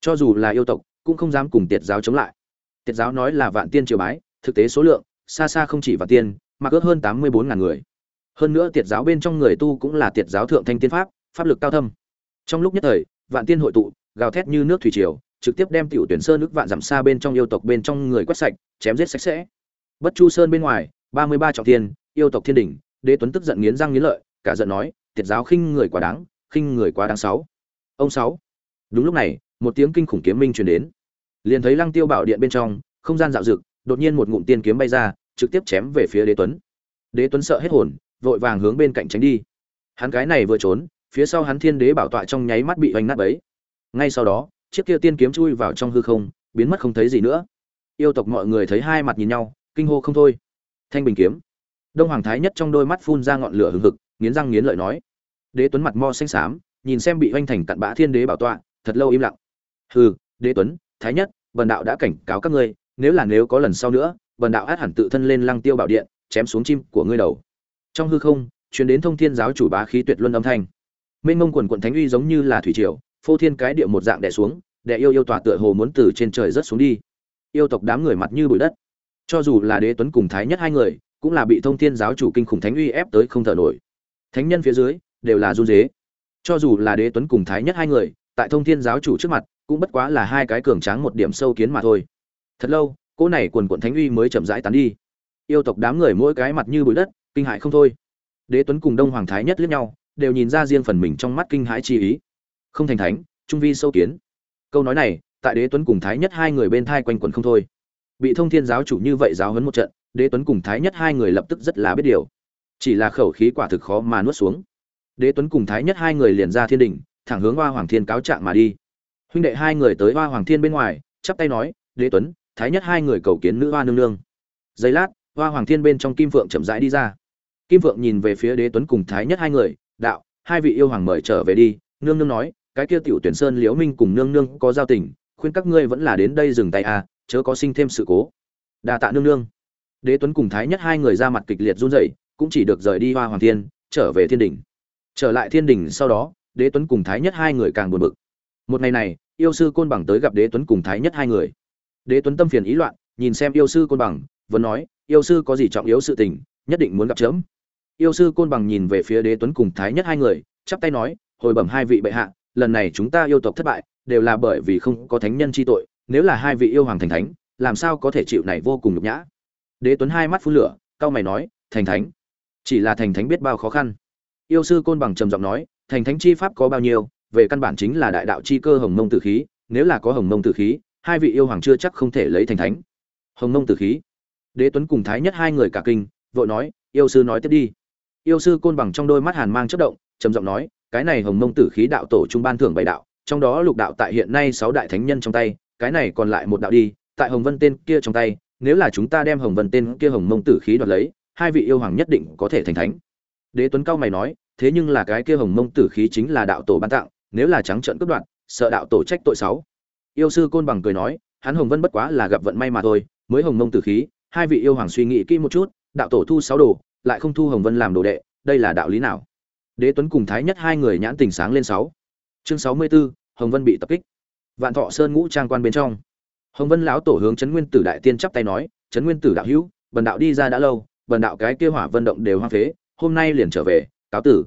Cho dù là yêu tộc cũng không dám cùng tiệt giáo chống lại. Tiệt giáo nói là vạn tiên triều bái, thực tế số lượng, xa xa không chỉ vạn tiên, mà ước hơn tám mươi bốn ngàn người. Hơn nữa tiệt giáo bên trong người tu cũng là tiệt giáo thượng thanh tiên pháp pháp lực cao thâm. Trong lúc nhất thời, vạn tiên hội tụ, gào thét như nước thủy triều, trực tiếp đem tiểu tuyển sơn nước vạn dặm xa bên trong yêu tộc bên trong người quét sạch, chém giết sạch sẽ. Bất chu sơn bên ngoài, ba mươi ba trọng thiên yêu tộc thiên đỉnh, đế tuấn tức giận nghiến răng nghiến lợi, cả giận nói, tiệt giáo khinh người quá đáng, khinh người quá đáng sáu. Ông sáu. Đúng lúc này, một tiếng kinh khủng kiếm minh truyền đến liền thấy lăng tiêu bảo điện bên trong, không gian dạo dực đột nhiên một ngụm tiên kiếm bay ra, trực tiếp chém về phía đế tuấn. Đế tuấn sợ hết hồn, vội vàng hướng bên cạnh tránh đi. Hắn cái này vừa trốn, phía sau hắn thiên đế bảo tọa trong nháy mắt bị hoành nát bấy. Ngay sau đó, chiếc kia tiên kiếm chui vào trong hư không, biến mất không thấy gì nữa. Yêu tộc mọi người thấy hai mặt nhìn nhau, kinh hô không thôi. Thanh bình kiếm. Đông hoàng thái nhất trong đôi mắt phun ra ngọn lửa hừng hực, nghiến răng nghiến lợi nói. Đế tuấn mặt mo xanh xám, nhìn xem bị hoành thành cặn bã thiên đế bảo tọa, thật lâu im lặng. Hừ, đế tuấn, thái nhất bần đạo đã cảnh cáo các ngươi, nếu là nếu có lần sau nữa, bần đạo át hẳn tự thân lên lăng tiêu bảo điện, chém xuống chim của ngươi đầu. Trong hư không chuyến đến thông thiên giáo chủ bá khí tuyệt luân âm thanh. Mênh mông quần quận thánh uy giống như là thủy triều, phô thiên cái địa một dạng đè xuống, đè yêu yêu tỏa tựa hồ muốn từ trên trời rớt xuống đi. Yêu tộc đám người mặt như bụi đất. Cho dù là đế tuấn cùng thái nhất hai người, cũng là bị thông thiên giáo chủ kinh khủng thánh uy ép tới không thở nổi. Thánh nhân phía dưới, đều là run dế cho dù là đế tuấn cùng thái nhất hai người, tại thông thiên giáo chủ trước mặt cũng bất quá là hai cái cường tráng một điểm sâu kiến mà thôi. Thật lâu, cỗ này quần quận thánh uy mới chậm rãi tán đi. Yêu tộc đám người mỗi cái mặt như bụi đất, kinh hại không thôi. Đế tuấn cùng đông hoàng thái nhất liếc nhau, đều nhìn ra riêng phần mình trong mắt kinh hãi chi ý. Không thành thánh, trung vi sâu kiến. Câu nói này, tại đế tuấn cùng thái nhất hai người bên thai quanh quẩn không thôi. Bị thông thiên giáo chủ như vậy giáo huấn một trận, đế tuấn cùng thái nhất hai người lập tức rất là biết điều. Chỉ là khẩu khí quả thực khó mà nuốt xuống. Đế tuấn cùng thái nhất hai người liền ra thiên đình thẳng hướng hoa hoàng thiên cáo trạng mà đi huynh đệ hai người tới hoa hoàng thiên bên ngoài, chắp tay nói, đế tuấn, thái nhất hai người cầu kiến nữ hoa nương nương. Giây lát, hoa hoàng thiên bên trong kim phượng chậm rãi đi ra. Kim phượng nhìn về phía đế tuấn cùng thái nhất hai người, đạo, hai vị yêu hoàng mời trở về đi. Nương nương nói, cái kia tiểu tuyển sơn liễu minh cùng nương nương có giao tình, khuyên các ngươi vẫn là đến đây dừng tay à chớ có sinh thêm sự cố. Đa tạ nương nương. Đế tuấn cùng thái nhất hai người ra mặt kịch liệt run rẩy, cũng chỉ được rời đi hoa hoàng thiên, trở về thiên đình. Trở lại thiên đình sau đó, đế tuấn cùng thái nhất hai người càng buồn bực một ngày này, yêu sư côn bằng tới gặp đế tuấn cùng thái nhất hai người. Đế tuấn tâm phiền ý loạn, nhìn xem yêu sư côn bằng, vẫn nói, yêu sư có gì trọng yếu sự tình, nhất định muốn gặp chớm. Yêu sư côn bằng nhìn về phía đế tuấn cùng thái nhất hai người, chắp tay nói, hồi bẩm hai vị bệ hạ, lần này chúng ta yêu tộc thất bại, đều là bởi vì không có thánh nhân chi tội, nếu là hai vị yêu hoàng thành thánh, làm sao có thể chịu này vô cùng nhục nhã? Đế tuấn hai mắt phun lửa cao mày nói, thành thánh? Chỉ là thành thánh biết bao khó khăn. Yêu sư côn bằng trầm giọng nói, thành thánh chi pháp có bao nhiêu về căn bản chính là đại đạo chi cơ hồng mông tử khí, nếu là có hồng mông tử khí, hai vị yêu hoàng chưa chắc không thể lấy thành thánh. Hồng mông tử khí. Đế tuấn cùng thái nhất hai người cả kinh, vội nói, yêu sư nói tiếp đi. Yêu sư côn bằng trong đôi mắt hàn mang chất động, trầm giọng nói, cái này hồng mông tử khí đạo tổ trung ban thưởng bảy đạo, trong đó lục đạo tại hiện nay sáu đại thánh nhân trong tay, cái này còn lại một đạo đi, tại hồng vân tên kia trong tay, nếu là chúng ta đem hồng vân tên kia hồng mông tử khí đoạt lấy, hai vị yêu hoàng nhất định có thể thành thánh. Đế tuấn cao mày nói, thế nhưng là cái kia hồng mông tử khí chính là đạo tổ ban tặng nếu là trắng trợn cướp đoạn sợ đạo tổ trách tội sáu yêu sư côn bằng cười nói hắn hồng vân bất quá là gặp vận may mà thôi mới hồng mông tử khí hai vị yêu hoàng suy nghĩ kỹ một chút đạo tổ thu sáu đồ lại không thu hồng vân làm đồ đệ đây là đạo lý nào? Đế tuấn cùng thái nhất hai người nhãn tình sáng lên sáu. Chương sáu mươi 64, hồng vân bị tập kích. Vạn thọ sơn ngũ trang quan bên trong. Hồng vân lão tổ hướng trấn nguyên tử đại tiên chắp tay nói trấn nguyên tử đạo hữu bần đạo đi ra đã lâu bần đạo cái kia hỏa vân động đều hoang phế hôm nay liền trở về cáo tử.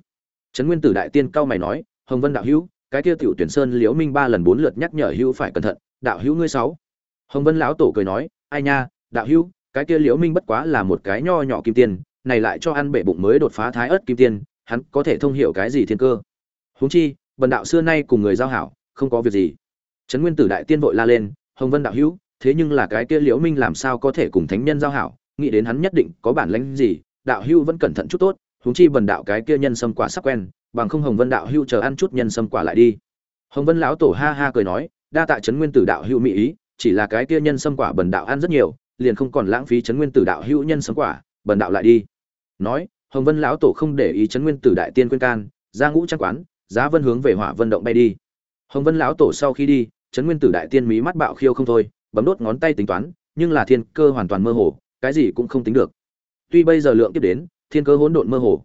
Trấn nguyên tử đại tiên cao mày nói hồng vân đạo hữu cái kia tiểu tuyển sơn liễu minh ba lần bốn lượt nhắc nhở hữu phải cẩn thận đạo hữu ngươi sáu. Hồng vân lão tổ cười nói ai nha đạo hữu cái kia liễu minh bất quá là một cái nho nhỏ kim tiền, này lại cho ăn bể bụng mới đột phá thái ớt kim tiên hắn có thể thông hiểu cái gì thiên cơ? Huống chi bần đạo xưa nay cùng người giao hảo không có việc gì. Trấn nguyên tử đại tiên vội la lên hồng vân đạo hữu thế nhưng là cái kia liễu minh làm sao có thể cùng thánh nhân giao hảo nghĩ đến hắn nhất định có bản lĩnh gì đạo hữu vẫn cẩn thận chút tốt huống chi bần đạo cái kia nhân sâm quả sắc quen bằng không hồng vân đạo Hưu chờ ăn chút nhân sâm quả lại đi. Hồng vân lão tổ ha ha cười nói, đa tạ trấn nguyên tử đạo Hưu mỹ ý, chỉ là cái kia nhân sâm quả bần đạo ăn rất nhiều, liền không còn lãng phí trấn nguyên tử đạo hữu nhân sâm quả, bần đạo lại đi. Nói, hồng vân lão tổ không để ý trấn nguyên tử đại tiên quyên can, ra ngũ trang quán, giá vân hướng về hỏa vân động bay đi. Hồng vân lão tổ sau khi đi, trấn nguyên tử đại tiên mí mắt bạo khiêu không thôi, bấm đốt ngón tay tính toán, nhưng là thiên cơ hoàn toàn mơ hồ, cái gì cũng không tính được. Tuy bây giờ lượng tiếp đến, thiên cơ hỗn độn mơ hồ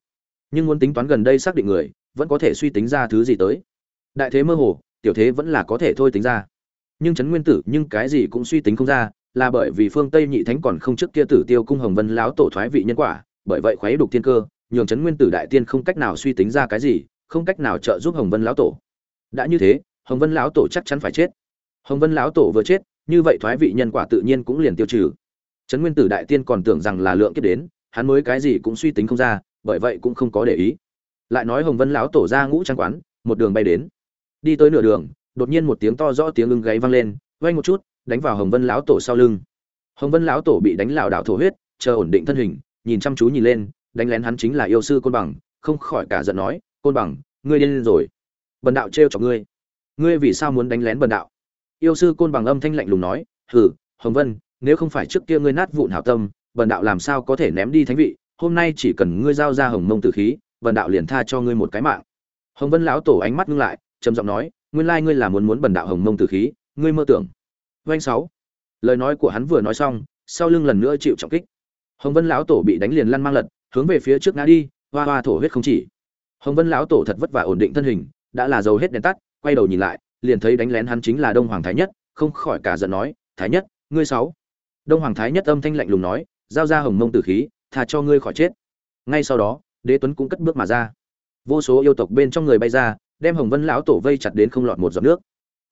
nhưng muốn tính toán gần đây xác định người, vẫn có thể suy tính ra thứ gì tới. Đại thế mơ hồ, tiểu thế vẫn là có thể thôi tính ra. Nhưng trấn nguyên tử, nhưng cái gì cũng suy tính không ra, là bởi vì phương tây nhị thánh còn không trước kia tử tiêu cung hồng vân láo tổ thoái vị nhân quả, bởi vậy khuấy đục thiên cơ, nhường trấn nguyên tử đại tiên không cách nào suy tính ra cái gì, không cách nào trợ giúp hồng vân lão tổ. Đã như thế, hồng vân lão tổ chắc chắn phải chết. Hồng vân lão tổ vừa chết, như vậy thoái vị nhân quả tự nhiên cũng liền tiêu trừ. Trấn nguyên tử đại tiên còn tưởng rằng là lượng kiếp đến, hắn mới cái gì cũng suy tính không ra bởi vậy cũng không có để ý. Lại nói hồng vân lão tổ ra ngũ trang quán, một đường bay đến. Đi tới nửa đường, đột nhiên một tiếng to rõ tiếng ưng gáy vang lên vay một chút, đánh vào hồng vân lão tổ sau lưng. Hồng vân lão tổ bị đánh lảo đảo thổ huyết, chờ ổn định thân hình, nhìn chăm chú nhìn lên, đánh lén hắn chính là yêu sư côn bằng, không khỏi cả giận nói, côn bằng, ngươi điên rồi. Bần đạo trêu chọc ngươi. Ngươi vì sao muốn đánh lén bần đạo? Yêu sư côn bằng âm thanh lạnh lùng nói, hừ, hồng vân, nếu không phải trước kia ngươi nát vụn hảo tâm, bần đạo làm sao có thể ném đi thánh vị hôm nay chỉ cần ngươi giao ra hồng mông tử khí bần đạo liền tha cho ngươi một cái mạng. Hồng vân lão tổ ánh mắt ngưng lại, trầm giọng nói, nguyên lai ngươi là muốn muốn bần đạo hồng mông tử khí, ngươi mơ tưởng. Doanh sáu. Lời nói của hắn vừa nói xong, sau lưng lần nữa chịu trọng kích. Hồng vân lão tổ bị đánh liền lăn mang lật, hướng về phía trước ngã đi, hoa hoa thổ huyết không chỉ. Hồng vân lão tổ thật vất vả ổn định thân hình, đã là dầu hết đèn tắt, quay đầu nhìn lại, liền thấy đánh lén hắn chính là đông hoàng thái nhất, không khỏi cả giận nói, thái nhất, ngươi sáu. Đông hoàng thái nhất âm thanh lạnh lùng nói, giao ra hồng mông tử khí thà cho ngươi khỏi chết. Ngay sau đó, đế tuấn cũng cất bước mà ra. Vô số yêu tộc bên trong người bay ra, đem hồng vân lão tổ vây chặt đến không lọt một giọt nước.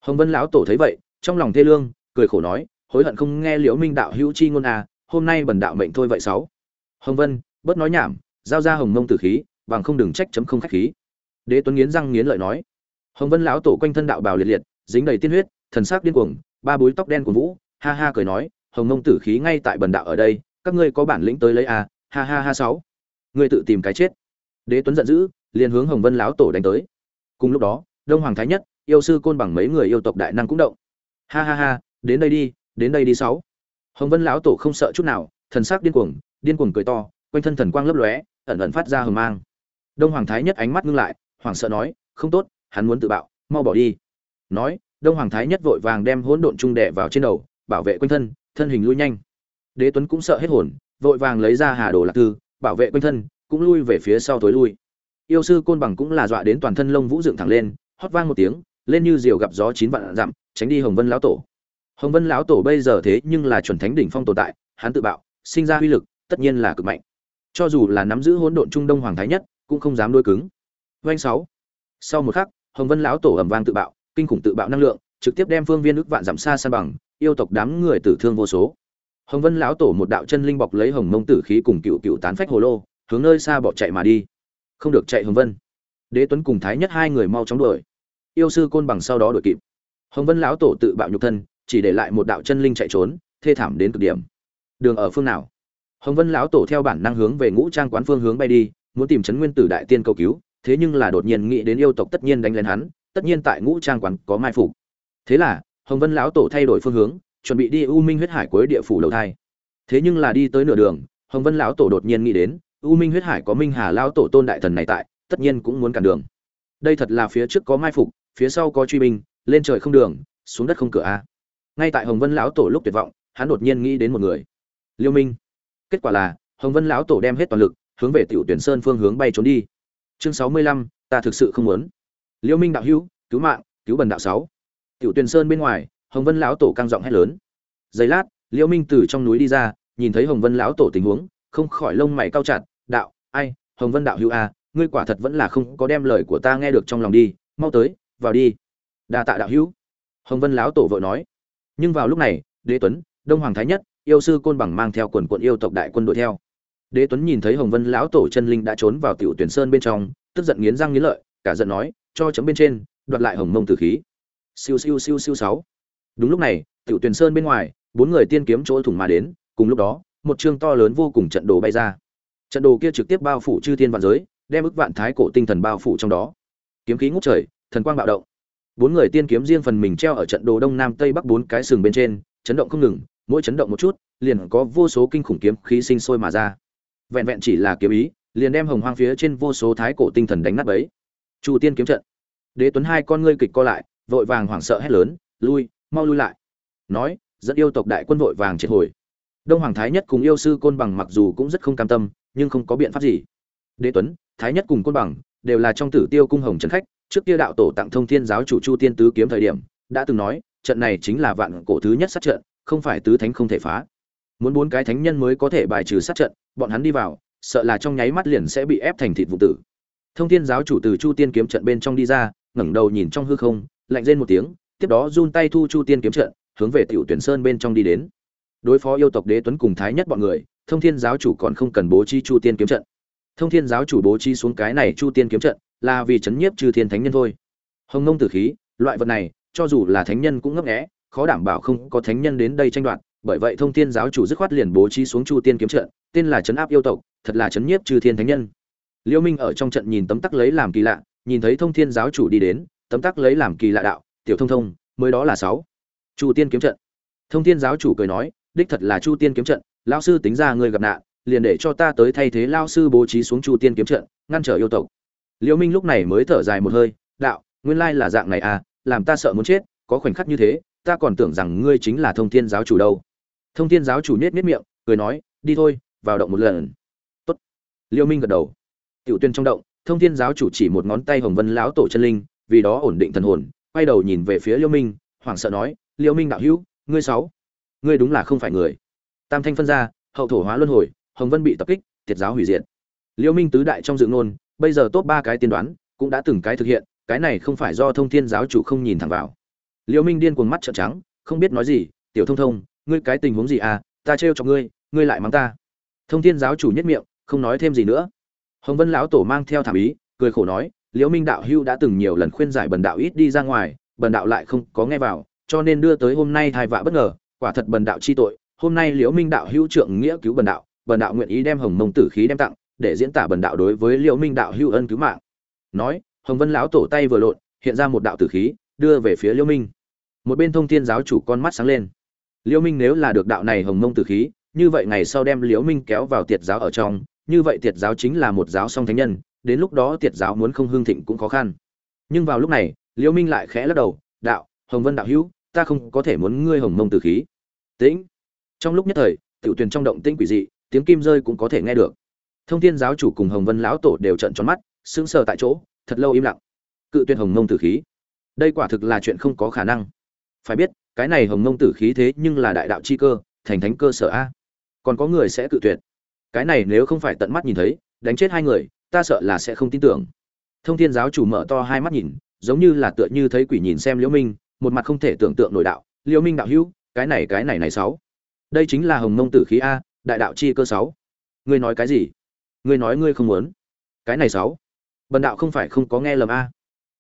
Hồng vân lão tổ thấy vậy, trong lòng thê lương, cười khổ nói, hối hận không nghe liễu minh đạo hữu chi ngôn à hôm nay bần đạo mệnh thôi vậy sáu. Hồng vân, bớt nói nhảm, giao ra hồng mông tử khí, bằng không đừng trách chấm không khách khí. Đế tuấn nghiến răng nghiến lợi nói. Hồng vân lão tổ quanh thân đạo bào liệt liệt, dính đầy tiên huyết, thần sắc điên cuồng, ba búi tóc đen của vũ, ha ha cười nói, hồng mông tử khí ngay tại bần đạo ở đây, các ngươi có bản lĩnh tới lấy à ha ha ha sáu. Ngươi tự tìm cái chết. Đế tuấn giận dữ, liền hướng hồng vân lão tổ đánh tới. Cùng lúc đó, đông hoàng thái nhất, yêu sư côn bằng mấy người yêu tộc đại năng cũng động. Ha ha ha, đến đây đi, đến đây đi sáu. Hồng vân lão tổ không sợ chút nào, thần sắc điên cuồng điên cuồng cười to, quanh thân thần quang lấp lóe, ẩn ẩn phát ra hờ mang. Đông hoàng thái nhất ánh mắt ngưng lại hoàng sợ nói, không tốt, hắn muốn tự bạo, mau bỏ đi. Nói, đông hoàng thái nhất vội vàng đem hỗn độn trung đệ vào trên đầu, bảo vệ quanh thân thân hình lui nhanh. Đế tuấn cũng sợ hết hồn vội vàng lấy ra hà đồ lạc thư, bảo vệ quanh thân, cũng lui về phía sau tối lui. Yêu sư côn bằng cũng là dọa đến toàn thân lông vũ dựng thẳng lên, hót vang một tiếng, lên như diều gặp gió chín vạn dặm, tránh đi hồng vân lão tổ. Hồng vân lão tổ bây giờ thế nhưng là chuẩn thánh đỉnh phong tồn tại, hắn tự bạo, sinh ra uy lực, tất nhiên là cực mạnh. Cho dù là nắm giữ hỗn độn trung đông hoàng thái nhất, cũng không dám đôi cứng. Doanh sáu. Sau một khắc, hồng vân lão tổ ầm vang tự bạo, kinh khủng tự bạo năng lượng, trực tiếp đem phương viên ức vạn giảm xa san bằng, yêu tộc đám người tử thương vô số hồng vân lão tổ một đạo chân linh bọc lấy hồng mông tử khí cùng cựu cựu tán phách hồ lô, hướng nơi xa bỏ chạy mà đi. Không được chạy hồng vân. Đế tuấn cùng thái nhất hai người mau chóng đuổi. Yêu sư côn bằng sau đó đuổi kịp. Hồng vân lão tổ tự bạo nhục thân, chỉ để lại một đạo chân linh chạy trốn, thê thảm đến cực điểm. Đường ở phương nào? Hồng vân lão tổ theo bản năng hướng về ngũ trang quán phương hướng bay đi, muốn tìm chấn nguyên tử đại tiên cầu cứu, thế nhưng là đột nhiên nghĩ đến yêu tộc tất nhiên đánh lên hắn, tất nhiên tại ngũ trang quán có mai phục. Thế là, hồng vân lão tổ thay đổi phương hướng chuẩn bị đi u minh huyết hải cuối địa phủ đầu thai. Thế nhưng là đi tới nửa đường, hồng vân lão tổ đột nhiên nghĩ đến, u minh huyết hải có minh hà lão tổ tôn đại thần này tại, tất nhiên cũng muốn cản đường. Đây thật là phía trước có mai phục, phía sau có truy binh, lên trời không đường, xuống đất không cửa a. Ngay tại hồng vân lão tổ lúc tuyệt vọng, hắn đột nhiên nghĩ đến một người. Liêu minh. Kết quả là, hồng vân lão tổ đem hết toàn lực, hướng về tiểu tuyển sơn phương hướng bay trốn đi. Chương sáu mươi lăm, ta thực sự không muốn. Liêu minh đạo hữu, cứu mạng, cứu bần đạo sáu. Tiểu tuyển sơn bên ngoài hồng vân lão tổ căng giọng hét lớn. Giây lát Liễu minh từ trong núi đi ra nhìn thấy hồng vân lão tổ tình huống không khỏi lông mày cao chặt đạo ai hồng vân đạo hữu a à, ngươi quả thật vẫn là không có đem lời của ta nghe được trong lòng đi mau tới vào đi. Đa tạ đạo hữu. Hồng vân lão tổ vội nói. Nhưng vào lúc này đế tuấn đông hoàng thái nhất yêu sư côn bằng mang theo quần quận yêu tộc đại quân đội theo. Đế tuấn nhìn thấy hồng vân lão tổ chân linh đã trốn vào tiểu tuyển sơn bên trong tức giận nghiến răng nghiến lợi cả giận nói cho chấm bên trên đoạt lại hồng mông tử khí. Siêu siêu siêu siêu sáu đúng lúc này, tiểu Tuyền sơn bên ngoài, bốn người tiên kiếm chỗ thủng mà đến, cùng lúc đó, một chương to lớn vô cùng trận đồ bay ra. Trận đồ kia trực tiếp bao phủ chư thiên vạn giới, đem ức vạn thái cổ tinh thần bao phủ trong đó. Kiếm khí ngút trời, thần quang bạo động. Bốn người tiên kiếm riêng phần mình treo ở trận đồ đông nam tây bắc bốn cái sừng bên trên, chấn động không ngừng, mỗi chấn động một chút, liền có vô số kinh khủng kiếm khí sinh sôi mà ra. Vẹn vẹn chỉ là kiếm ý, liền đem hồng hoang phía trên vô số thái cổ tinh thần đánh nát bấy. Chu tiên kiếm trận. Đế tuấn hai con ngươi kịch co lại, vội vàng hoảng sợ hét lớn, lui mau lui lại. Nói dẫn yêu tộc đại quân vội vàng triệt hồi. Đông hoàng thái nhất cùng yêu sư côn bằng mặc dù cũng rất không cam tâm, nhưng không có biện pháp gì. Đế tuấn, thái nhất cùng côn bằng đều là trong tử tiêu cung hồng trấn khách, trước kia đạo tổ tặng thông thiên giáo chủ chu tiên tứ kiếm thời điểm, đã từng nói, trận này chính là vạn cổ thứ nhất sát trận, không phải tứ thánh không thể phá. Muốn bốn cái thánh nhân mới có thể bài trừ sát trận, bọn hắn đi vào, sợ là trong nháy mắt liền sẽ bị ép thành thịt vụ tử. Thông thiên giáo chủ từ chu tiên kiếm trận bên trong đi ra, ngẩng đầu nhìn trong hư không, lạnh rên một tiếng tiếp đó run tay thu chu tiên kiếm trận, hướng về tiểu tuyển sơn bên trong đi đến. Đối phó yêu tộc đế tuấn cùng thái nhất bọn người, thông thiên giáo chủ còn không cần bố trí chu tiên kiếm trận. Thông thiên giáo chủ bố trí xuống cái này chu tiên kiếm trận là vì chấn nhiếp trừ thiên thánh nhân thôi. Hồng nông tử khí, loại vật này, cho dù là thánh nhân cũng ngấp nghé, khó đảm bảo không có thánh nhân đến đây tranh đoạt. Bởi vậy thông thiên giáo chủ dứt khoát liền bố trí xuống chu tiên kiếm trận, tên là chấn áp yêu tộc, thật là chấn nhiếp trừ thiên thánh nhân. Liêu minh ở trong trận nhìn tấm tắc lấy làm kỳ lạ, nhìn thấy thông thiên giáo chủ đi đến, tấm tắc lấy làm kỳ lạ đạo tiểu thông thông, mới đó là sáu. Chu tiên kiếm trận. Thông thiên giáo chủ cười nói, đích thật là chu tiên kiếm trận, lão sư tính ra ngươi gặp nạn, liền để cho ta tới thay thế lao sư bố trí xuống chu tiên kiếm trận, ngăn trở yêu tộc. Liễu minh lúc này mới thở dài một hơi, đạo, nguyên lai là dạng này à làm ta sợ muốn chết, có khoảnh khắc như thế, ta còn tưởng rằng ngươi chính là thông thiên giáo chủ đâu. Thông thiên giáo chủ nết nết miệng, cười nói, đi thôi, vào động một lần. Tốt. Liễu minh gật đầu. Tiểu tuyên trong động, thông thiên giáo chủ chỉ một ngón tay hồng vân lão tổ chân linh, vì đó ổn định thần hồn quay đầu nhìn về phía Liêu minh, hoảng sợ nói, Liêu minh đạo hữu, ngươi sáu, ngươi đúng là không phải người. Tam thanh phân ra, hậu thổ hóa luân hồi, hồng vân bị tập kích, tiệt giáo hủy diệt. Liêu minh tứ đại trong dự ngôn, bây giờ top ba cái tiên đoán, cũng đã từng cái thực hiện, cái này không phải do thông thiên giáo chủ không nhìn thẳng vào. Liêu minh điên cuồng mắt trợn trắng, không biết nói gì, tiểu thông thông, ngươi cái tình huống gì à ta trêu cho ngươi ngươi lại mắng ta. Thông thiên giáo chủ nhất miệng, không nói thêm gì nữa. Hồng vân lão tổ mang theo thảm ý, cười khổ nói liễu minh đạo hưu đã từng nhiều lần khuyên giải bần đạo ít đi ra ngoài, bần đạo lại không có nghe vào, cho nên đưa tới hôm nay thai vạ bất ngờ, quả thật bần đạo chi tội, hôm nay liễu minh đạo hưu trượng nghĩa cứu bần đạo bần đạo nguyện ý đem hồng mông tử khí đem tặng, để diễn tả bần đạo đối với liễu minh đạo hưu ân cứu mạng. Nói, hồng vân lão tổ tay vừa lộn, hiện ra một đạo tử khí, đưa về phía liễu minh. Một bên thông thiên giáo chủ con mắt sáng lên. Liễu minh nếu là được đạo này hồng mông tử khí, như vậy ngày sau đem liễu minh kéo vào tiệt giáo ở trong, như vậy tiệt giáo chính là một giáo song thánh nhân đến lúc đó tiệt giáo muốn không hương thịnh cũng khó khăn. Nhưng vào lúc này, liễu minh lại khẽ lắc đầu, đạo, hồng vân đạo hữu, ta không có thể muốn ngươi hồng mông tử khí. Tĩnh. Trong lúc nhất thời, tiểu tuyền trong động tĩnh quỷ dị, tiếng kim rơi cũng có thể nghe được. Thông thiên giáo chủ cùng hồng vân lão tổ đều trợn tròn mắt, sững sờ tại chỗ, thật lâu im lặng. Cự tuyệt hồng mông tử khí. Đây quả thực là chuyện không có khả năng. Phải biết, cái này hồng mông tử khí thế nhưng là đại đạo chi cơ, thành thánh cơ sở a. Còn có người sẽ cự tuyệt. Cái này nếu không phải tận mắt nhìn thấy, đánh chết hai người ta sợ là sẽ không tin tưởng. Thông thiên giáo chủ mở to hai mắt nhìn, giống như là tựa như thấy quỷ nhìn xem liễu minh, một mặt không thể tưởng tượng nổi đạo, liễu minh đạo hữu, cái này cái này này sáu. Đây chính là hồng mông tử khí a, đại đạo chi cơ sáu. Ngươi nói cái gì? Ngươi nói ngươi không muốn. Cái này sáu. Bần đạo không phải không có nghe lầm a.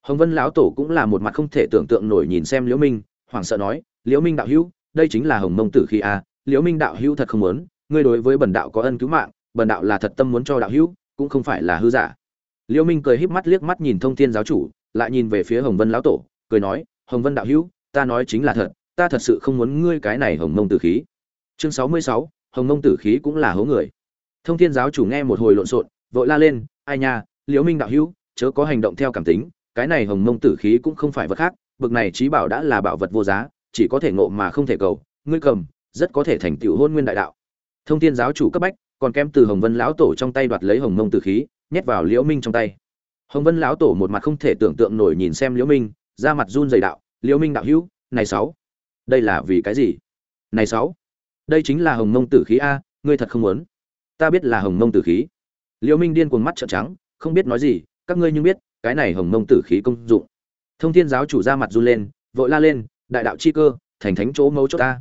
Hồng vân lão tổ cũng là một mặt không thể tưởng tượng nổi nhìn xem liễu minh, hoảng sợ nói, liễu minh đạo hữu, đây chính là hồng mông tử khí a, liễu minh đạo hữu thật không muốn. Ngươi đối với bần đạo có ân cứu mạng, bần đạo là thật tâm muốn cho đạo hữu cũng không phải là hư giả. Liễu minh cười híp mắt liếc mắt nhìn thông thiên giáo chủ, lại nhìn về phía hồng vân lão tổ, cười nói, hồng vân đạo hữu, ta nói chính là thật, ta thật sự không muốn ngươi cái này hồng mông tử khí. Chương sáu mươi sáu, hồng mông tử khí cũng là hố người. Thông thiên giáo chủ nghe một hồi lộn xộn, vội la lên, ai nha liễu minh đạo hữu, chớ có hành động theo cảm tính, cái này hồng mông tử khí cũng không phải vật khác, bực này trí bảo đã là bảo vật vô giá, chỉ có thể ngộ mà không thể cầu, ngươi cầm, rất có thể thành tựu hôn nguyên đại đạo. Thông thiên giáo chủ cấp bách còn kém từ hồng vân lão tổ trong tay đoạt lấy hồng mông tử khí, nhét vào liễu minh trong tay. Hồng vân lão tổ một mặt không thể tưởng tượng nổi nhìn xem liễu minh ra mặt run rẩy đạo, liễu minh đạo hữu, này sáu, đây là vì cái gì? Này sáu, đây chính là hồng mông tử khí a, ngươi thật không muốn? Ta biết là hồng mông tử khí. Liễu minh điên cuồng mắt trợn trắng, không biết nói gì, các ngươi nhưng biết, cái này hồng mông tử khí công dụng. Thông thiên giáo chủ ra mặt run lên, vội la lên, đại đạo chi cơ, thành thánh chỗ mấu chốt ta.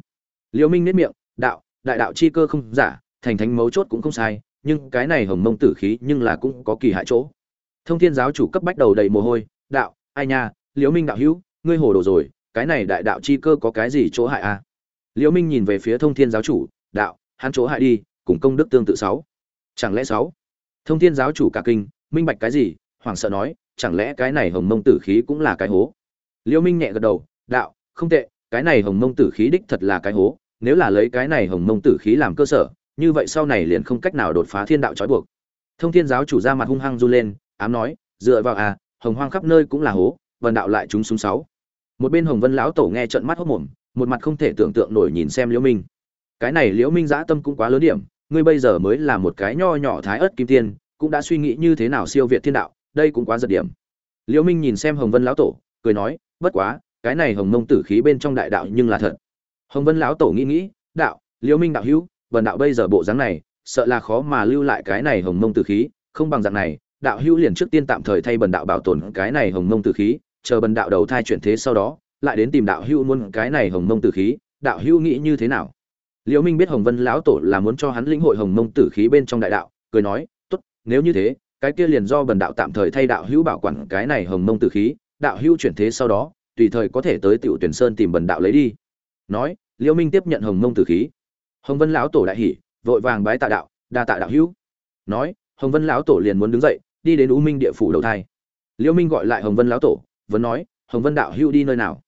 Liễu minh nét miệng, đạo, đại đạo chi cơ không giả thành thánh mấu chốt cũng không sai, nhưng cái này hồng mông tử khí nhưng là cũng có kỳ hại chỗ. Thông thiên giáo chủ cấp bách đầu đầy mồ hôi, đạo, ai nha, liễu minh đạo hữu, ngươi hồ đồ rồi, cái này đại đạo chi cơ có cái gì chỗ hại à? Liễu minh nhìn về phía thông thiên giáo chủ, đạo, hắn chỗ hại đi, cùng công đức tương tự sáu. Chẳng lẽ sáu? Thông thiên giáo chủ cả kinh, minh bạch cái gì? Hoảng sợ nói, chẳng lẽ cái này hồng mông tử khí cũng là cái hố? Liễu minh nhẹ gật đầu, đạo, không tệ, cái này hồng mông tử khí đích thật là cái hố, nếu là lấy cái này hồng mông tử khí làm cơ sở như vậy sau này liền không cách nào đột phá thiên đạo trói buộc. Thông thiên giáo chủ ra mặt hung hăng run lên, ám nói, dựa vào à hồng hoang khắp nơi cũng là hố, vần đạo lại chúng súng sáu. Một bên hồng vân lão tổ nghe trận mắt hốc mồm, một mặt không thể tưởng tượng nổi nhìn xem liễu minh. Cái này liễu minh dã tâm cũng quá lớn điểm, ngươi bây giờ mới là một cái nho nhỏ thái ớt kim tiên, cũng đã suy nghĩ như thế nào siêu việt thiên đạo, đây cũng quá giật điểm. Liễu minh nhìn xem hồng vân lão tổ, cười nói, bất quá, cái này hồng mông tử khí bên trong đại đạo nhưng là thật. Hồng vân lão tổ nghĩ nghĩ, đạo, liễu minh đạo hữu vần đạo bây giờ bộ dáng này, sợ là khó mà lưu lại cái này hồng mông tử khí, không bằng dạng này, đạo hữu liền trước tiên tạm thời thay bần đạo bảo tồn cái này hồng mông tử khí, chờ bần đạo đầu thai chuyển thế sau đó, lại đến tìm đạo hữu muốn cái này hồng mông tử khí, đạo hữu nghĩ như thế nào? Liễu minh biết hồng vân lão tổ là muốn cho hắn lĩnh hội hồng mông tử khí bên trong đại đạo, cười nói, tốt, nếu như thế, cái kia liền do bần đạo tạm thời thay đạo hữu bảo quản cái này hồng mông tử khí, đạo hữu chuyển thế sau đó, tùy thời có thể tới tiểu tuyển sơn tìm bần đạo lấy đi. Nói, liễu minh tiếp nhận hồng mông tử khí hồng vân lão tổ đại hỉ, vội vàng bái tạ đạo, đa tạ đạo hữu. Nói, hồng vân lão tổ liền muốn đứng dậy, đi đến u minh địa phủ đầu thai. Liễu minh gọi lại hồng vân lão tổ, vẫn nói, hồng vân đạo hữu đi nơi nào?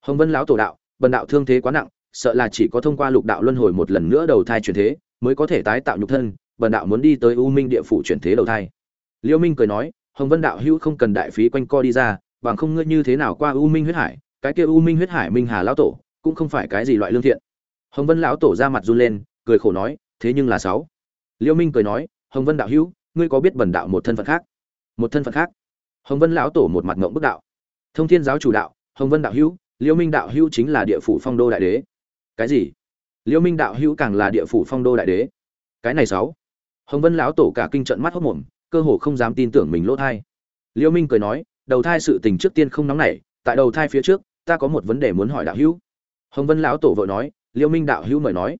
Hồng vân lão tổ đạo, bần đạo thương thế quá nặng, sợ là chỉ có thông qua lục đạo luân hồi một lần nữa đầu thai chuyển thế, mới có thể tái tạo nhục thân, bần đạo muốn đi tới u minh địa phủ chuyển thế đầu thai. Liễu minh cười nói, hồng vân đạo hữu không cần đại phí quanh co đi ra, bằng không ngươi như thế nào qua u minh huyết hải, cái kia u minh huyết hải minh hà lão tổ, cũng không phải cái gì loại lương thiện hồng vân lão tổ ra mặt run lên, cười khổ nói, thế nhưng là sáu. Liễu minh cười nói, hồng vân đạo hữu, ngươi có biết bần đạo một thân phận khác? Một thân phận khác? Hồng vân lão tổ một mặt ngộng bức đạo. Thông thiên giáo chủ đạo, hồng vân đạo hữu liễu minh đạo hữu chính là địa phủ phong đô đại đế. Cái gì? Liễu minh đạo hữu càng là địa phủ phong đô đại đế. Cái này sáu. Hồng vân lão tổ cả kinh trận mắt hốt mồm, cơ hồ không dám tin tưởng mình lỗ thai. Liễu minh cười nói, đầu thai sự tình trước tiên không nóng nảy, tại đầu thai phía trước, ta có một vấn đề muốn hỏi đạo hữu. Hồng vân lão tổ vội nói Liêu minh đạo hữu mời nói.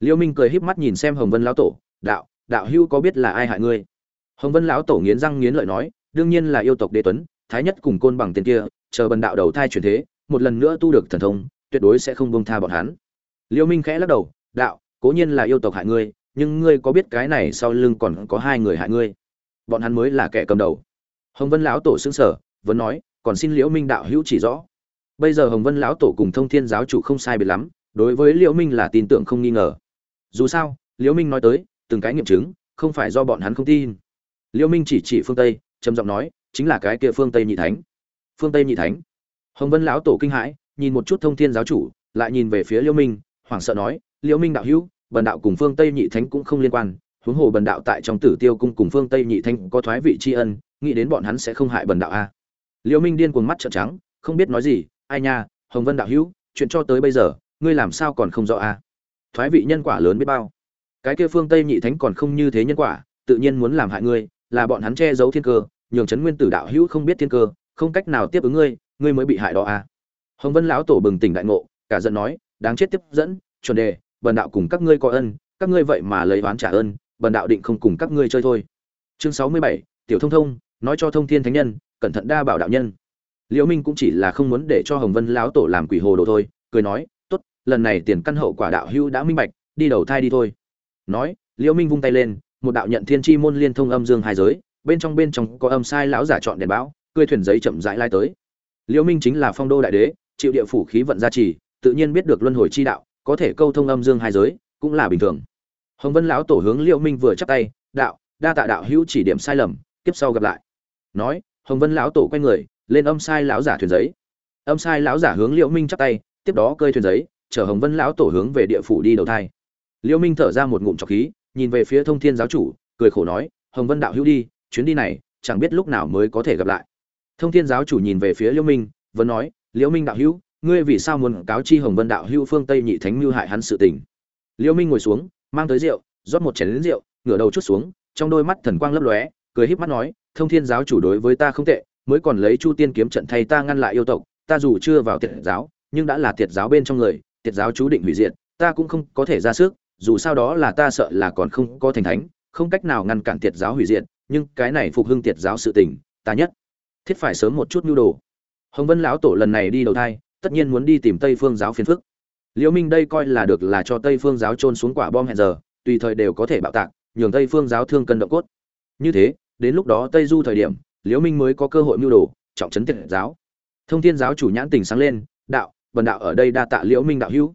Liêu minh cười híp mắt nhìn xem hồng vân lão tổ, đạo đạo hữu có biết là ai hại ngươi? Hồng vân lão tổ nghiến răng nghiến lợi nói, đương nhiên là yêu tộc đế tuấn, thái nhất cùng côn bằng tiền kia, chờ bần đạo đầu thai chuyển thế, một lần nữa tu được thần thông, tuyệt đối sẽ không buông tha bọn hắn. Liêu minh khẽ lắc đầu, đạo, cố nhiên là yêu tộc hại ngươi, nhưng ngươi có biết cái này sau lưng còn có hai người hại ngươi? Bọn hắn mới là kẻ cầm đầu. Hồng vân lão tổ sững sở vẫn nói, còn xin liễu minh đạo hữu chỉ rõ. Bây giờ hồng vân lão tổ cùng thông thiên giáo chủ không sai biệt lắm đối với liễu minh là tin tưởng không nghi ngờ. Dù sao, liễu minh nói tới, từng cái nghiệm chứng, không phải do bọn hắn không tin. Liễu minh chỉ chỉ phương tây, trầm giọng nói, chính là cái kia phương tây nhị thánh. Phương tây nhị thánh. Hồng vân lão tổ kinh hãi, nhìn một chút thông thiên giáo chủ, lại nhìn về phía liễu minh, hoảng sợ nói, liễu minh đạo hữu, bần đạo cùng phương tây nhị thánh cũng không liên quan, huống hồ bần đạo tại trong tử tiêu cung cùng phương tây nhị thánh có thoái vị tri ân, nghĩ đến bọn hắn sẽ không hại bần đạo a. Liễu minh điên cuồng mắt trợn trắng, không biết nói gì, ai nha, hồng vân đạo hữu, chuyện cho tới bây giờ ngươi làm sao còn không rõ a thoái vị nhân quả lớn biết bao. Cái kia phương tây nhị thánh còn không như thế nhân quả, tự nhiên muốn làm hại ngươi, là bọn hắn che giấu thiên cơ, nhường trấn nguyên tử đạo hữu không biết thiên cơ, không cách nào tiếp ứng ngươi ngươi mới bị hại đó a hồng vân lão tổ bừng tỉnh đại ngộ, cả giận nói, đáng chết tiếp dẫn, chuẩn đề, bần đạo cùng các ngươi có ân, các ngươi vậy mà lấy oán trả ơn, bần đạo định không cùng các ngươi chơi thôi. Chương sáu mươi bảy, tiểu thông thông, nói cho thông thiên thánh nhân, cẩn thận đa bảo đạo nhân. Liễu minh cũng chỉ là không muốn để cho hồng vân lão tổ làm quỷ hồ đồ thôi, cười nói lần này tiền căn hậu quả đạo hữu đã minh bạch, đi đầu thai đi thôi. Nói, liễu minh vung tay lên, một đạo nhận thiên chi môn liên thông âm dương hai giới, bên trong bên trong có âm sai lão giả chọn đèn bão cười thuyền giấy chậm rãi lai tới. Liễu minh chính là phong đô đại đế, chịu địa phủ khí vận gia trì, tự nhiên biết được luân hồi chi đạo, có thể câu thông âm dương hai giới, cũng là bình thường. Hồng vân lão tổ hướng liễu minh vừa chắp tay, đạo, đa tạ đạo hữu chỉ điểm sai lầm tiếp sau gặp lại. Nói, hồng vân lão tổ quay người, lên âm sai lão giả thuyền giấy. Âm sai lão giả hướng liễu minh chắp tay, tiếp đó cơi thuyền giấy chở hồng vân lão tổ hướng về địa phủ đi đầu thai. Liễu minh thở ra một ngụm trọc khí, nhìn về phía thông thiên giáo chủ, cười khổ nói, hồng vân đạo hữu đi, chuyến đi này, chẳng biết lúc nào mới có thể gặp lại. Thông thiên giáo chủ nhìn về phía liễu minh, vẫn nói liễu minh đạo hữu, ngươi vì sao muốn cáo chi hồng vân đạo hữu phương tây nhị thánh mưu hại hắn sự tình? Liễu minh ngồi xuống, mang tới rượu, rót một chén lớn rượu, ngửa đầu chút xuống, trong đôi mắt thần quang lấp lóe, cười híp mắt nói, thông thiên giáo chủ đối với ta không tệ, mới còn lấy chu tiên kiếm trận thay ta ngăn lại yêu tộc, ta dù chưa vào tiệt giáo, nhưng đã là tiệt giáo bên trong người tiệt giáo chú định hủy diệt, ta cũng không có thể ra sức, dù sao đó là ta sợ là còn không có thành thánh, không cách nào ngăn cản tiệt giáo hủy diệt, nhưng cái này phục hưng tiệt giáo sự tình, ta nhất thiết phải sớm một chút nhu đồ. Hồng vân lão tổ lần này đi đầu thai, tất nhiên muốn đi tìm tây phương giáo phiền phức. Liễu minh đây coi là được là cho tây phương giáo trôn xuống quả bom hẹn giờ, tùy thời đều có thể bạo tạc, nhường tây phương giáo thương cân động cốt. Như thế, đến lúc đó tây du thời điểm, liễu minh mới có cơ hội mưu đồ, trọng trấn tiệt giáo. Thông thiên giáo chủ nhãn tình sáng lên, đạo bần đạo ở đây đa tạ liễu minh đạo hữu.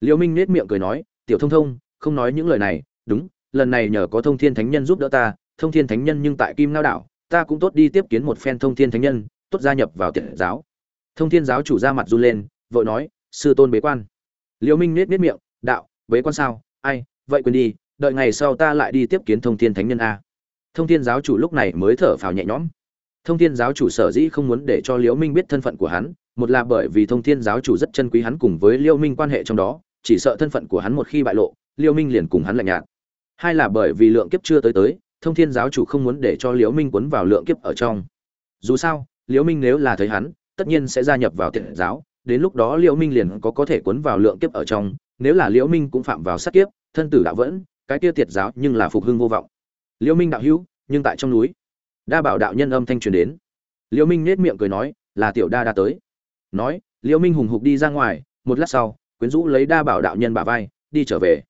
Liễu minh nét miệng cười nói, tiểu thông thông, không nói những lời này, đúng, lần này nhờ có thông thiên thánh nhân giúp đỡ ta, thông thiên thánh nhân nhưng tại kim ngao đảo, ta cũng tốt đi tiếp kiến một phen thông thiên thánh nhân, tốt gia nhập vào tiện giáo. Thông thiên giáo chủ ra mặt run lên, vội nói, sư tôn bế quan. Liễu minh nết nết miệng, đạo, bế quan sao? Ai, vậy quên đi, đợi ngày sau ta lại đi tiếp kiến thông thiên thánh nhân a. Thông thiên giáo chủ lúc này mới thở phào nhẹ nhõm. Thông thiên giáo chủ sở dĩ không muốn để cho liễu minh biết thân phận của hắn một là bởi vì thông thiên giáo chủ rất chân quý hắn cùng với liêu minh quan hệ trong đó, chỉ sợ thân phận của hắn một khi bại lộ, liêu minh liền cùng hắn lạnh nhạt. Hai là bởi vì lượng kiếp chưa tới tới, thông thiên giáo chủ không muốn để cho liễu minh cuốn vào lượng kiếp ở trong. Dù sao liễu minh nếu là thấy hắn, tất nhiên sẽ gia nhập vào thiện giáo, đến lúc đó liễu minh liền có có thể cuốn vào lượng kiếp ở trong, nếu là liễu minh cũng phạm vào sát kiếp, thân tử đạo vẫn, cái kia tiệt giáo nhưng là phục hưng vô vọng. Liễu minh đạo hữu, nhưng tại trong núi, đa bảo đạo nhân âm thanh truyền đến. Liễu minh nét miệng cười nói, là tiểu đa đa tới nói, liễu minh hùng hục đi ra ngoài, một lát sau, quyến rũ lấy đa bảo đạo nhân bả vai, đi trở về.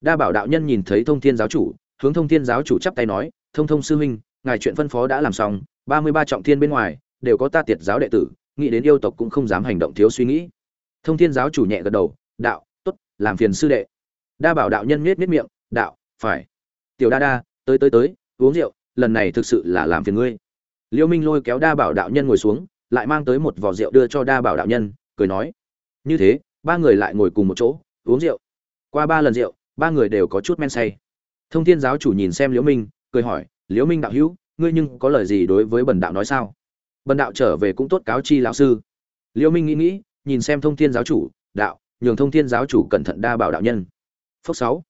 Đa bảo đạo nhân nhìn thấy thông thiên giáo chủ, hướng thông thiên giáo chủ chắp tay nói, thông thông sư huynh, ngài chuyện phân phó đã làm xong, ba mươi ba trọng thiên bên ngoài, đều có ta tiệt giáo đệ tử, nghĩ đến yêu tộc cũng không dám hành động thiếu suy nghĩ. Thông thiên giáo chủ nhẹ gật đầu, đạo t ố t làm phiền sư đệ. Đa bảo đạo nhân miết miết miệng, đạo, phải. Tiểu đa đa, tới tới tới, uống rượu, lần này thực sự là làm phiền ngươi. Liêu minh lôi kéo đa bảo đạo nhân ngồi xuống lại mang tới một vò rượu đưa cho đa bảo đạo nhân, cười nói, như thế, ba người lại ngồi cùng một chỗ, uống rượu. Qua ba lần rượu, ba người đều có chút men say. Thông thiên giáo chủ nhìn xem liễu minh, cười hỏi, liễu minh đạo hữu, ngươi nhưng có lời gì đối với bần đạo nói sao? Bần đạo trở về cũng tốt cáo chi lão sư. Liễu minh nghĩ nghĩ, nhìn xem thông thiên giáo chủ, đạo, nhường thông thiên giáo chủ cẩn thận đa bảo đạo nhân. Phúc sáu.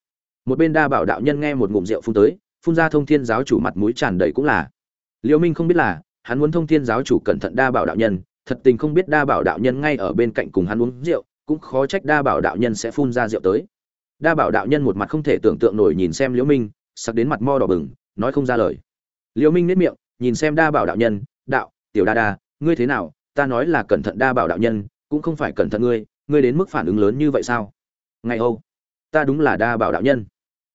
Một bên đa bảo đạo nhân nghe một ngụm rượu phun tới, phun ra thông thiên giáo chủ mặt mũi tràn đầy cũng là. Liễu minh không biết là hắn muốn thông thiên giáo chủ cẩn thận đa bảo đạo nhân, thật tình không biết đa bảo đạo nhân ngay ở bên cạnh cùng hắn uống rượu, cũng khó trách đa bảo đạo nhân sẽ phun ra rượu tới. Đa bảo đạo nhân một mặt không thể tưởng tượng nổi nhìn xem liễu minh, sặc đến mặt mo đỏ bừng, nói không ra lời. Liễu minh nét miệng, nhìn xem đa bảo đạo nhân, đạo, tiểu đa đa, ngươi thế nào? Ta nói là cẩn thận đa bảo đạo nhân, cũng không phải cẩn thận ngươi ngươi đến mức phản ứng lớn như vậy sao? Ngày âu, ta đúng là đa bảo đạo nhân.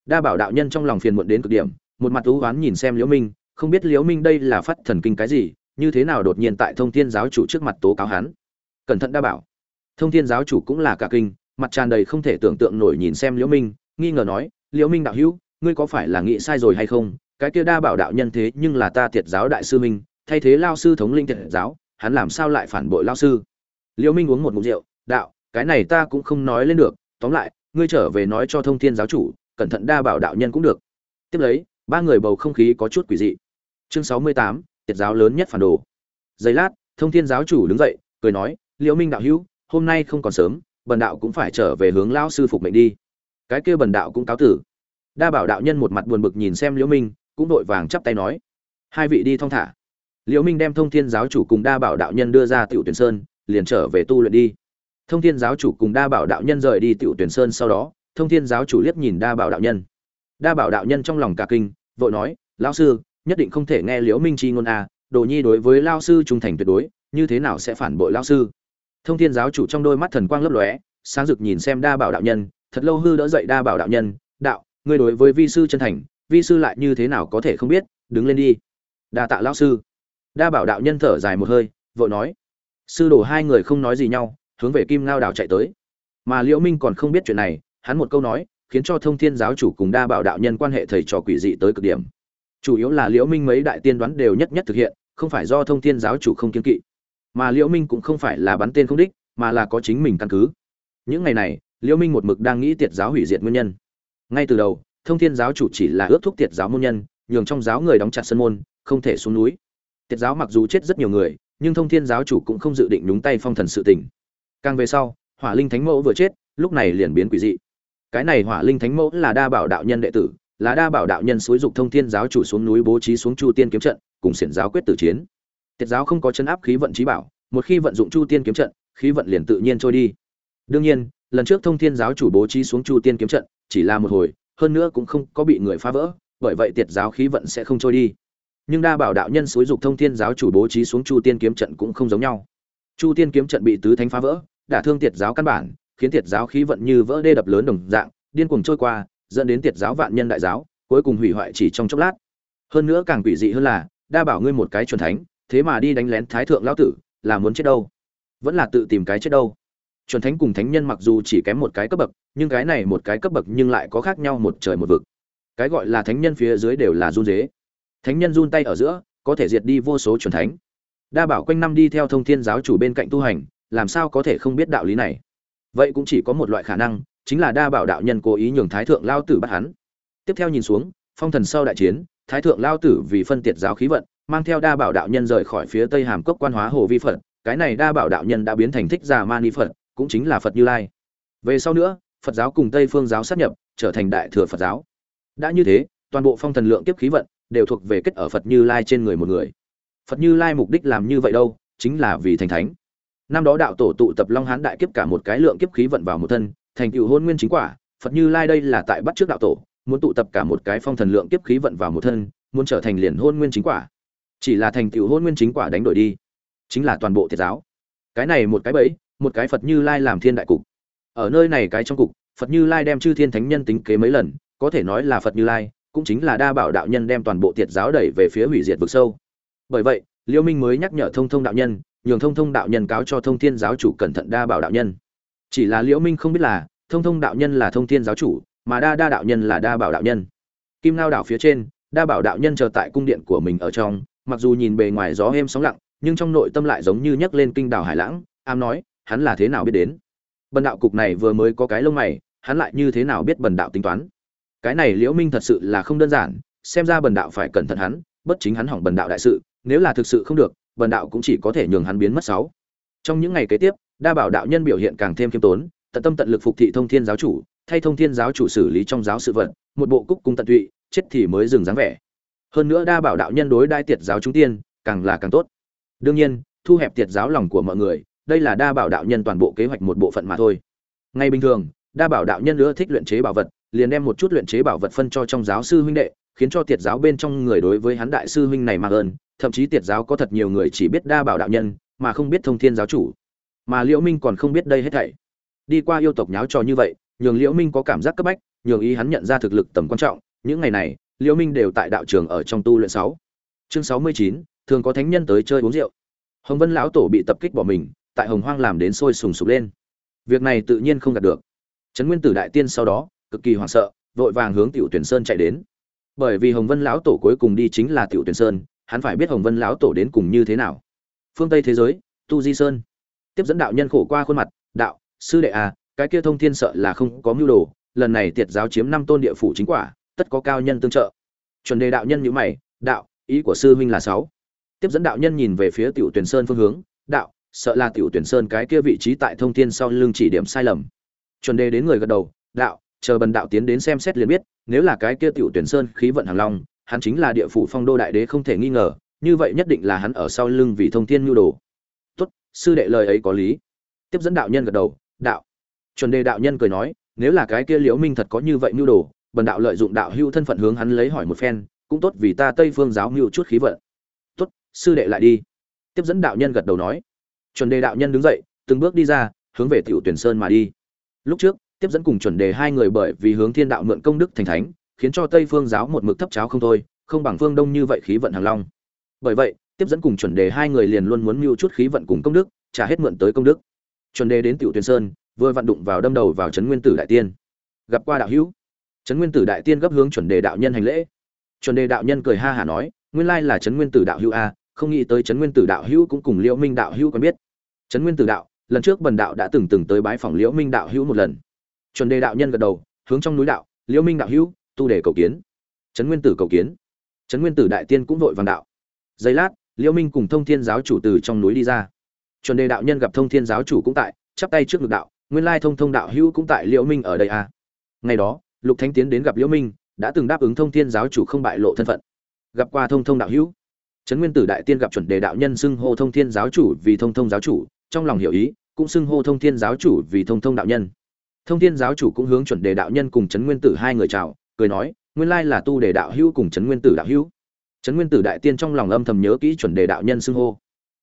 Đa bảo đạo nhân trong lòng phiền muộn đến cực điểm, một mặt ưu oán nhìn xem liễu minh không biết liễu minh đây là phát thần kinh cái gì, như thế nào đột nhiên tại thông thiên giáo chủ trước mặt tố cáo hắn. Cẩn thận đa bảo. Thông thiên giáo chủ cũng là cả kinh, mặt tràn đầy không thể tưởng tượng nổi nhìn xem liễu minh, nghi ngờ nói, liễu minh đạo hữu, ngươi có phải là nghĩ sai rồi hay không? Cái kia đa bảo đạo nhân thế nhưng là ta thiệt giáo đại sư minh, thay thế lao sư thống linh thiệt giáo, hắn làm sao lại phản bội lao sư? Liễu minh uống một ngụm rượu, đạo, cái này ta cũng không nói lên được, tóm lại, ngươi trở về nói cho thông thiên giáo chủ, cẩn thận đa bảo đạo nhân cũng được. Tiếp lấy, ba người bầu không khí có chút quỷ dị chương sáu mươi tám tiệt giáo lớn nhất phản đồ. Giây lát, thông thiên giáo chủ đứng dậy, cười nói, liễu minh đạo hữu, hôm nay không còn sớm, bần đạo cũng phải trở về hướng lão sư phục mệnh đi. Cái kia bần đạo cũng cáo tử. Đa bảo đạo nhân một mặt buồn bực nhìn xem liễu minh, cũng đội vàng chắp tay nói, hai vị đi thong thả. Liễu minh đem thông thiên giáo chủ cùng đa bảo đạo nhân đưa ra tiểu tuyển sơn, liền trở về tu luyện đi. Thông thiên giáo chủ cùng đa bảo đạo nhân rời đi tiểu tuyển sơn sau đó, thông thiên giáo chủ liếc nhìn đa bảo đạo nhân. Đa bảo đạo nhân trong lòng cả kinh, vội nói, lão sư nhất định không thể nghe liễu minh chi ngôn a, đồ nhi đối với lao sư trung thành tuyệt đối, như thế nào sẽ phản bội lao sư? Thông thiên giáo chủ trong đôi mắt thần quang lấp lóe, sáng rực nhìn xem đa bảo đạo nhân, thật lâu hư đỡ dậy đa bảo đạo nhân, đạo, ngươi đối với vi sư chân thành, vi sư lại như thế nào có thể không biết? Đứng lên đi. Đa tạ lão sư. Đa bảo đạo nhân thở dài một hơi, vội nói, sư đồ hai người không nói gì nhau, hướng về kim ngao đảo chạy tới. Mà liễu minh còn không biết chuyện này, hắn một câu nói, khiến cho thông thiên giáo chủ cùng đa bảo đạo nhân quan hệ thầy trò quỷ dị tới cực điểm chủ yếu là liễu minh mấy đại tiên đoán đều nhất nhất thực hiện, không phải do thông thiên giáo chủ không kiên kỵ. Mà liễu minh cũng không phải là bắn tên không đích, mà là có chính mình căn cứ. Những ngày này, liễu minh một mực đang nghĩ tiệt giáo hủy diệt nguyên nhân. Ngay từ đầu, thông thiên giáo chủ chỉ là ước thúc tiệt giáo môn nhân, nhường trong giáo người đóng chặt sân môn, không thể xuống núi. Tiệt giáo mặc dù chết rất nhiều người, nhưng thông thiên giáo chủ cũng không dự định nhúng tay phong thần sự tình. Càng về sau, hỏa linh thánh mẫu vừa chết, lúc này liền biến quỷ dị. Cái này hỏa linh thánh mẫu là đa bảo đạo nhân đệ tử là đa bảo đạo nhân xúi dục thông thiên giáo chủ xuống núi bố trí xuống chu tiên kiếm trận, cùng xiển giáo quyết tử chiến. Tiệt giáo không có chân áp khí vận trí bảo, một khi vận dụng chu tiên kiếm trận, khí vận liền tự nhiên trôi đi. Đương nhiên, lần trước thông thiên giáo chủ bố trí xuống chu tiên kiếm trận, chỉ là một hồi, hơn nữa cũng không có bị người phá vỡ, bởi vậy tiệt giáo khí vận sẽ không trôi đi. Nhưng đa bảo đạo nhân xúi dục thông thiên giáo chủ bố trí xuống chu tiên kiếm trận cũng không giống nhau. Chu tiên kiếm trận bị tứ thánh phá vỡ, đả thương tiệt giáo căn bản, khiến tiệt giáo khí vận như vỡ đê đập lớn đồng dạng, điên cuồng trôi qua dẫn đến tiệt giáo vạn nhân đại giáo, cuối cùng hủy hoại chỉ trong chốc lát. Hơn nữa càng quỷ dị hơn là, đa bảo ngươi một cái chuẩn thánh, thế mà đi đánh lén thái thượng lão tử, là muốn chết đâu? Vẫn là tự tìm cái chết đâu? Chuẩn thánh cùng thánh nhân mặc dù chỉ kém một cái cấp bậc, nhưng cái này một cái cấp bậc nhưng lại có khác nhau một trời một vực. Cái gọi là thánh nhân phía dưới đều là run dế thánh nhân run tay ở giữa, có thể diệt đi vô số chuẩn thánh. Đa bảo quanh năm đi theo thông thiên giáo chủ bên cạnh tu hành, làm sao có thể không biết đạo lý này? Vậy cũng chỉ có một loại khả năng chính là đa bảo đạo nhân cố ý nhường thái thượng lao tử bắt hắn. Tiếp theo nhìn xuống, phong thần sau đại chiến, thái thượng lao tử vì phân tiệt giáo khí vận, mang theo đa bảo đạo nhân rời khỏi phía tây hàm cốc quan hóa hồ vi phật, cái này đa bảo đạo nhân đã biến thành thích giả mani phật, cũng chính là phật như lai. Về sau nữa, phật giáo cùng tây phương giáo sát nhập, trở thành đại thừa phật giáo. Đã như thế, toàn bộ phong thần lượng kiếp khí vận đều thuộc về kết ở phật như lai trên người một người. Phật như lai mục đích làm như vậy đâu, chính là vì thành thánh. Năm đó đạo tổ tụ tập long hán đại kiếp cả một cái lượng kiếp khí vận vào một thân thành tựu hôn nguyên chính quả, phật như lai đây là tại bắt trước đạo tổ, muốn tụ tập cả một cái phong thần lượng kiếp khí vận vào một thân, muốn trở thành liền hôn nguyên chính quả. Chỉ là thành tựu hôn nguyên chính quả đánh đổi đi, chính là toàn bộ thiệt giáo. Cái này một cái bẫy, một cái phật như lai làm thiên đại cục. Ở nơi này cái trong cục, phật như lai đem chư thiên thánh nhân tính kế mấy lần, có thể nói là phật như lai, cũng chính là đa bảo đạo nhân đem toàn bộ tiệt giáo đẩy về phía hủy diệt vực sâu. Bởi vậy, liêu minh mới nhắc nhở thông thông đạo nhân, nhường thông thông đạo nhân cáo cho thông thiên giáo chủ cẩn thận đa bảo đạo nhân chỉ là liễu minh không biết là, thông thông đạo nhân là thông thiên giáo chủ, mà đa đa đạo nhân là đa bảo đạo nhân. Kim lao đảo phía trên, đa bảo đạo nhân chờ tại cung điện của mình ở trong, mặc dù nhìn bề ngoài gió êm sóng lặng, nhưng trong nội tâm lại giống như nhấc lên kinh đảo hải lãng am nói, hắn là thế nào biết đến? Bần đạo cục này vừa mới có cái lông mày, hắn lại như thế nào biết bần đạo tính toán? Cái này liễu minh thật sự là không đơn giản, xem ra bần đạo phải cẩn thận hắn, bất chính hắn hỏng bần đạo đại sự, nếu là thực sự không được, bần đạo cũng chỉ có thể nhường hắn biến mất sáu. Trong những ngày kế tiếp đa bảo đạo nhân biểu hiện càng thêm khiêm tốn, tận tâm tận lực phục thị thông thiên giáo chủ, thay thông thiên giáo chủ xử lý trong giáo sự vật, một bộ cúc cung tận tụy, chết thì mới dừng dáng vẻ. Hơn nữa đa bảo đạo nhân đối đai tiệt giáo chúng tiên, càng là càng tốt. Đương nhiên, thu hẹp tiệt giáo lòng của mọi người, đây là đa bảo đạo nhân toàn bộ kế hoạch một bộ phận mà thôi. Ngay bình thường, đa bảo đạo nhân nữa thích luyện chế bảo vật, liền đem một chút luyện chế bảo vật phân cho trong giáo sư huynh đệ, khiến cho tiệt giáo bên trong người đối với hắn đại sư huynh này mà ơn thậm chí tiệt giáo có thật nhiều người chỉ biết đa bảo đạo nhân, mà không biết thông thiên giáo chủ mà liễu minh còn không biết đây hết thảy. Đi qua yêu tộc nháo trò như vậy, nhường liễu minh có cảm giác cấp bách, nhường ý hắn nhận ra thực lực tầm quan trọng. Những ngày này, liễu minh đều tại đạo trường ở trong tu luyện sáu. Chương sáu mươi chín, thường có thánh nhân tới chơi uống rượu. Hồng vân lão tổ bị tập kích bỏ mình, tại hồng hoang làm đến sôi sùng sục lên. Việc này tự nhiên không gạt được. Trấn nguyên tử đại tiên sau đó, cực kỳ hoảng sợ, vội vàng hướng tiểu tuyển sơn chạy đến. Bởi vì hồng vân lão tổ cuối cùng đi chính là tiểu tuyển sơn, hắn phải biết hồng vân lão tổ đến cùng như thế nào. Phương tây thế giới, tu di sơn tiếp dẫn đạo nhân khổ qua khuôn mặt, đạo, sư đệ à cái kia thông thiên sợ là không có mưu đồ, lần này tiệt giáo chiếm năm tôn địa phủ chính quả, tất có cao nhân tương trợ. Chuẩn đề đạo nhân nhữ mày, đạo, ý của sư huynh là sáu. Tiếp dẫn đạo nhân nhìn về phía tiểu tuyển sơn phương hướng, đạo, sợ là tiểu tuyển sơn cái kia vị trí tại thông thiên sau lưng chỉ điểm sai lầm. Chuẩn đề đến người gật đầu, đạo, chờ bần đạo tiến đến xem xét liền biết, nếu là cái kia tiểu tuyển sơn khí vận hàng long, hắn chính là địa phủ phong đô đại đế không thể nghi ngờ, như vậy nhất định là hắn ở sau lưng vì thông thiên nhu đồ sư đệ lời ấy có lý. Tiếp dẫn đạo nhân gật đầu, đạo. Chuẩn đề đạo nhân cười nói, nếu là cái kia liễu minh thật có như vậy mưu đồ, bần đạo lợi dụng đạo hưu thân phận hướng hắn lấy hỏi một phen, cũng tốt vì ta tây phương giáo mưu chút khí vận. Tốt, sư đệ lại đi. Tiếp dẫn đạo nhân gật đầu nói. Chuẩn đề đạo nhân đứng dậy, từng bước đi ra, hướng về tiểu tuyển sơn mà đi. Lúc trước, tiếp dẫn cùng chuẩn đề hai người bởi vì hướng thiên đạo mượn công đức thành thánh, khiến cho tây phương giáo một mực thấp cháo không thôi, không bằng phương đông như vậy khí vận hàng long. Bởi vậy tiếp dẫn cùng chuẩn đề hai người liền luôn muốn mưu chút khí vận cùng công đức, trả hết mượn tới công đức. Chuẩn đề đến tiểu tuyên sơn, vừa vặn đụng vào đâm đầu vào trấn nguyên tử đại tiên. Gặp qua đạo hữu. Trấn nguyên tử đại tiên gấp hướng chuẩn đề đạo nhân hành lễ. Chuẩn đề đạo nhân cười ha hả nói, nguyên lai là trấn nguyên tử đạo hữu a, không nghĩ tới trấn nguyên tử đạo hữu cũng cùng liễu minh đạo hữu quen biết. Trấn nguyên tử đạo, lần trước bần đạo đã từng từng tới bái phòng liễu minh đạo hữu một lần. Chuẩn đề đạo nhân gật đầu, hướng trong núi đạo, liễu minh đạo hữu, tu đề cầu kiến. Trấn nguyên tử cầu kiến. Trấn nguyên tử đại tiên cũng vội vàng đạo, giây lát liễu minh cùng thông thiên giáo chủ từ trong núi đi ra. Chuẩn đề đạo nhân gặp thông thiên giáo chủ cũng tại, chắp tay trước ngực đạo, nguyên lai thông thông đạo hữu cũng tại liễu minh ở đây à? Ngày đó, lục thánh tiến đến gặp liễu minh, đã từng đáp ứng thông thiên giáo chủ không bại lộ thân phận. Gặp qua thông thông đạo hữu. Trấn nguyên tử đại tiên gặp chuẩn đề đạo nhân xưng hô thông thiên giáo chủ vì thông thông giáo chủ, trong lòng hiểu ý, cũng xưng hô thông thiên giáo chủ vì thông thông đạo nhân. Thông thiên giáo chủ cũng hướng chuẩn đề đạo nhân cùng trấn nguyên tử hai người chào, cười nói, nguyên lai là tu đề đạo hữu cùng trấn nguyên tử đạo hữu trấn nguyên tử đại tiên trong lòng âm thầm nhớ kỹ chuẩn đề đạo nhân xưng hô.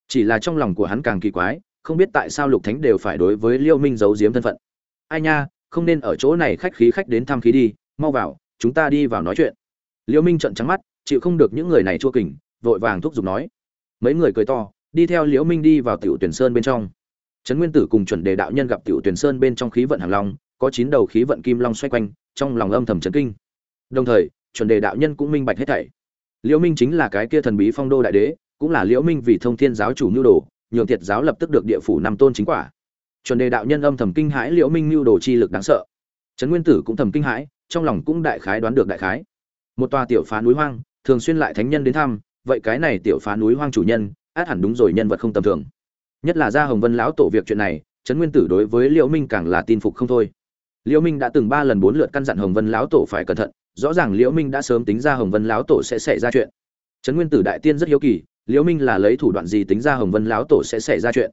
Chỉ là trong lòng của hắn càng kỳ quái, không biết tại sao lục thánh đều phải đối với liêu minh giấu giếm thân phận. Ai nha, không nên ở chỗ này khách khí khách đến thăm khí đi, mau vào, chúng ta đi vào nói chuyện. Liêu minh trợn trắng mắt, chịu không được những người này chua kình, vội vàng thúc giục nói. Mấy người cười to, đi theo liễu minh đi vào tiểu tuyển sơn bên trong. Trấn nguyên tử cùng chuẩn đề đạo nhân gặp tiểu tuyển sơn bên trong khí vận hàng long, có chín đầu khí vận kim long xoay quanh, trong lòng âm thầm chấn kinh. Đồng thời, chuẩn đề đạo nhân cũng minh bạch hết thảy liễu minh chính là cái kia thần bí phong đô đại đế, cũng là liễu minh vì thông thiên giáo chủ nhu đồ, nhường thiệt giáo lập tức được địa phủ năm tôn chính quả. Chuẩn đề đạo nhân âm thầm kinh hãi liễu minh nhu đồ chi lực đáng sợ. Trấn nguyên tử cũng thầm kinh hãi, trong lòng cũng đại khái đoán được đại khái. Một tòa tiểu phá núi hoang, thường xuyên lại thánh nhân đến thăm, vậy cái này tiểu phá núi hoang chủ nhân, át hẳn đúng rồi nhân vật không tầm thường. Nhất là gia hồng vân lão tổ việc chuyện này, trấn nguyên tử đối với liễu minh càng là tin phục không thôi. Liễu minh đã từng ba lần bốn lượt căn dặn hồng vân lão tổ phải cẩn thận rõ ràng liễu minh đã sớm tính ra hồng vân lão tổ sẽ xảy ra chuyện. Trấn nguyên tử đại tiên rất hiếu kỳ, liễu minh là lấy thủ đoạn gì tính ra hồng vân lão tổ sẽ xảy ra chuyện?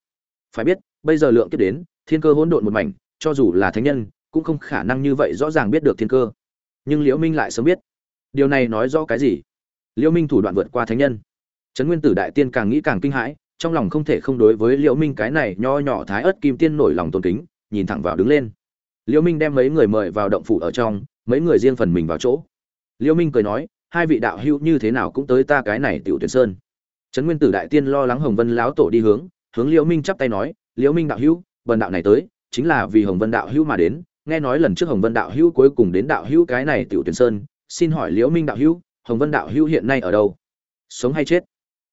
Phải biết, bây giờ lượng kiếp đến, thiên cơ hỗn độn một mảnh, cho dù là thánh nhân, cũng không khả năng như vậy rõ ràng biết được thiên cơ. Nhưng liễu minh lại sớm biết. Điều này nói rõ cái gì? Liễu minh thủ đoạn vượt qua thánh nhân. Trấn nguyên tử đại tiên càng nghĩ càng kinh hãi, trong lòng không thể không đối với liễu minh cái này nho nhỏ thái ớt kim tiên nổi lòng tôn kính, nhìn thẳng vào đứng lên. Liễu minh đem mấy người mời vào động phủ ở trong mấy người riêng phần mình vào chỗ. Liễu minh cười nói, hai vị đạo hữu như thế nào cũng tới ta cái này tiểu tuyển sơn. Trấn nguyên tử đại tiên lo lắng hồng vân lão tổ đi hướng hướng liễu minh chắp tay nói liễu minh đạo hữu bần đạo này tới, chính là vì hồng vân đạo hữu mà đến. Nghe nói lần trước hồng vân đạo hữu cuối cùng đến đạo hữu cái này tiểu tuyển sơn, xin hỏi liễu minh đạo hữu, hồng vân đạo hữu hiện nay ở đâu? Sống hay chết?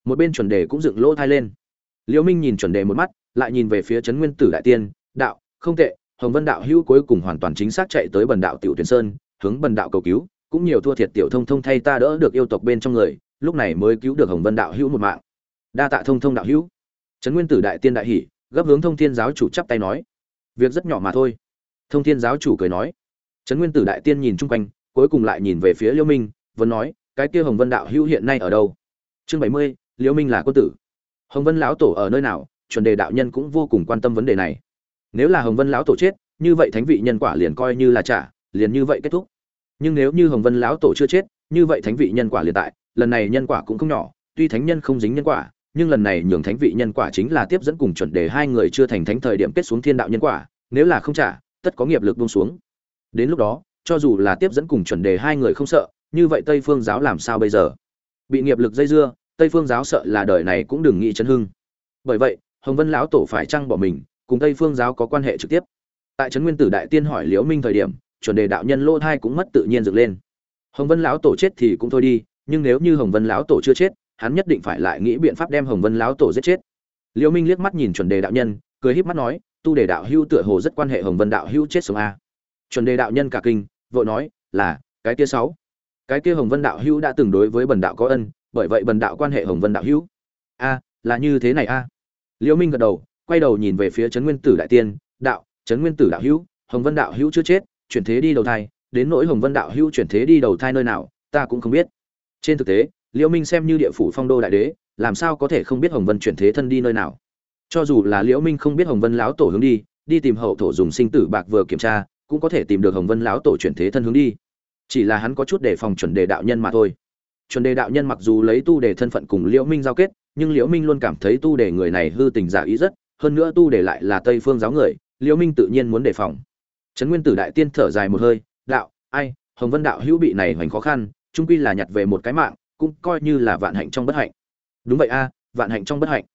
Một bên chuẩn đề cũng dựng lỗ thai lên. Liễu minh nhìn chuẩn đề một mắt, lại nhìn về phía trấn nguyên tử đại tiên, đạo, không tệ, hồng vân đạo hữu cuối cùng hoàn toàn chính xác chạy tới bần đạo tiểu tuyển sơn hướng bần đạo cầu cứu, cũng nhiều thua thiệt tiểu thông thông thay ta đỡ được yêu tộc bên trong người, lúc này mới cứu được hồng vân đạo hữu một mạng. Đa tạ thông thông đạo hữu. Trấn nguyên tử đại tiên đại hỉ, gấp hướng thông thiên giáo chủ chắp tay nói. Việc rất nhỏ mà thôi. Thông thiên giáo chủ cười nói. Trấn nguyên tử đại tiên nhìn chung quanh, cuối cùng lại nhìn về phía liêu minh, vẫn nói, cái kia hồng vân đạo hữu hiện nay ở đâu? Chương bảy mươi, liêu minh là quân tử. Hồng vân lão tổ ở nơi nào? Chuẩn đề đạo nhân cũng vô cùng quan tâm vấn đề này. Nếu là hồng vân lão tổ chết, như vậy thánh vị nhân quả liền coi như là trả, liền như vậy kết thúc nhưng nếu như hồng vân lão tổ chưa chết, như vậy thánh vị nhân quả liền tại, lần này nhân quả cũng không nhỏ, tuy thánh nhân không dính nhân quả, nhưng lần này nhường thánh vị nhân quả chính là tiếp dẫn cùng chuẩn đề hai người chưa thành thánh thời điểm kết xuống thiên đạo nhân quả, nếu là không trả, tất có nghiệp lực buông xuống. Đến lúc đó, cho dù là tiếp dẫn cùng chuẩn đề hai người không sợ, như vậy tây phương giáo làm sao bây giờ? Bị nghiệp lực dây dưa, tây phương giáo sợ là đời này cũng đừng nghĩ chấn hưng. Bởi vậy, hồng vân lão tổ phải chăng bỏ mình, cùng tây phương giáo có quan hệ trực tiếp. Tại trấn nguyên tử đại tiên hỏi liễu minh thời điểm chuẩn đề đạo nhân lô thai cũng mất tự nhiên dựng lên. Hồng vân lão tổ chết thì cũng thôi đi, nhưng nếu như hồng vân lão tổ chưa chết, hắn nhất định phải lại nghĩ biện pháp đem hồng vân lão tổ giết chết. Liễu minh liếc mắt nhìn chuẩn đề đạo nhân, cười híp mắt nói, tu đề đạo hưu tựa hồ rất quan hệ hồng vân đạo hưu chết sống a. Chuẩn đề đạo nhân cả kinh, vội nói, là, cái kia sáu. Cái kia hồng vân đạo hưu đã từng đối với bần đạo có ân, bởi vậy bần đạo quan hệ hồng vân đạo hưu a, là như thế này a. Liễu minh gật đầu, quay đầu nhìn về phía trấn nguyên tử đại tiên, đạo, trấn nguyên tử đạo hưu hồng vân đạo hưu chưa chết chuyển thế đi đầu thai, đến nỗi hồng vân đạo hưu chuyển thế đi đầu thai nơi nào, ta cũng không biết. Trên thực tế, liễu minh xem như địa phủ phong đô đại đế, làm sao có thể không biết hồng vân chuyển thế thân đi nơi nào? Cho dù là liễu minh không biết hồng vân lão tổ hướng đi đi tìm hậu thổ dùng sinh tử bạc vừa kiểm tra, cũng có thể tìm được hồng vân lão tổ chuyển thế thân hướng đi. Chỉ là hắn có chút đề phòng chuẩn đề đạo nhân mà thôi. Chuẩn đề đạo nhân mặc dù lấy tu đề thân phận cùng liễu minh giao kết, nhưng liễu minh luôn cảm thấy tu đề người này hư tình giả ý rất, hơn nữa tu đề lại là tây phương giáo người, liễu minh tự nhiên muốn đề phòng trấn nguyên tử đại tiên thở dài một hơi, đạo, ai, hồng vân đạo hữu bị này hoành khó khăn, trung quy là nhặt về một cái mạng, cũng coi như là vạn hạnh trong bất hạnh. Đúng vậy a, vạn hạnh trong bất hạnh.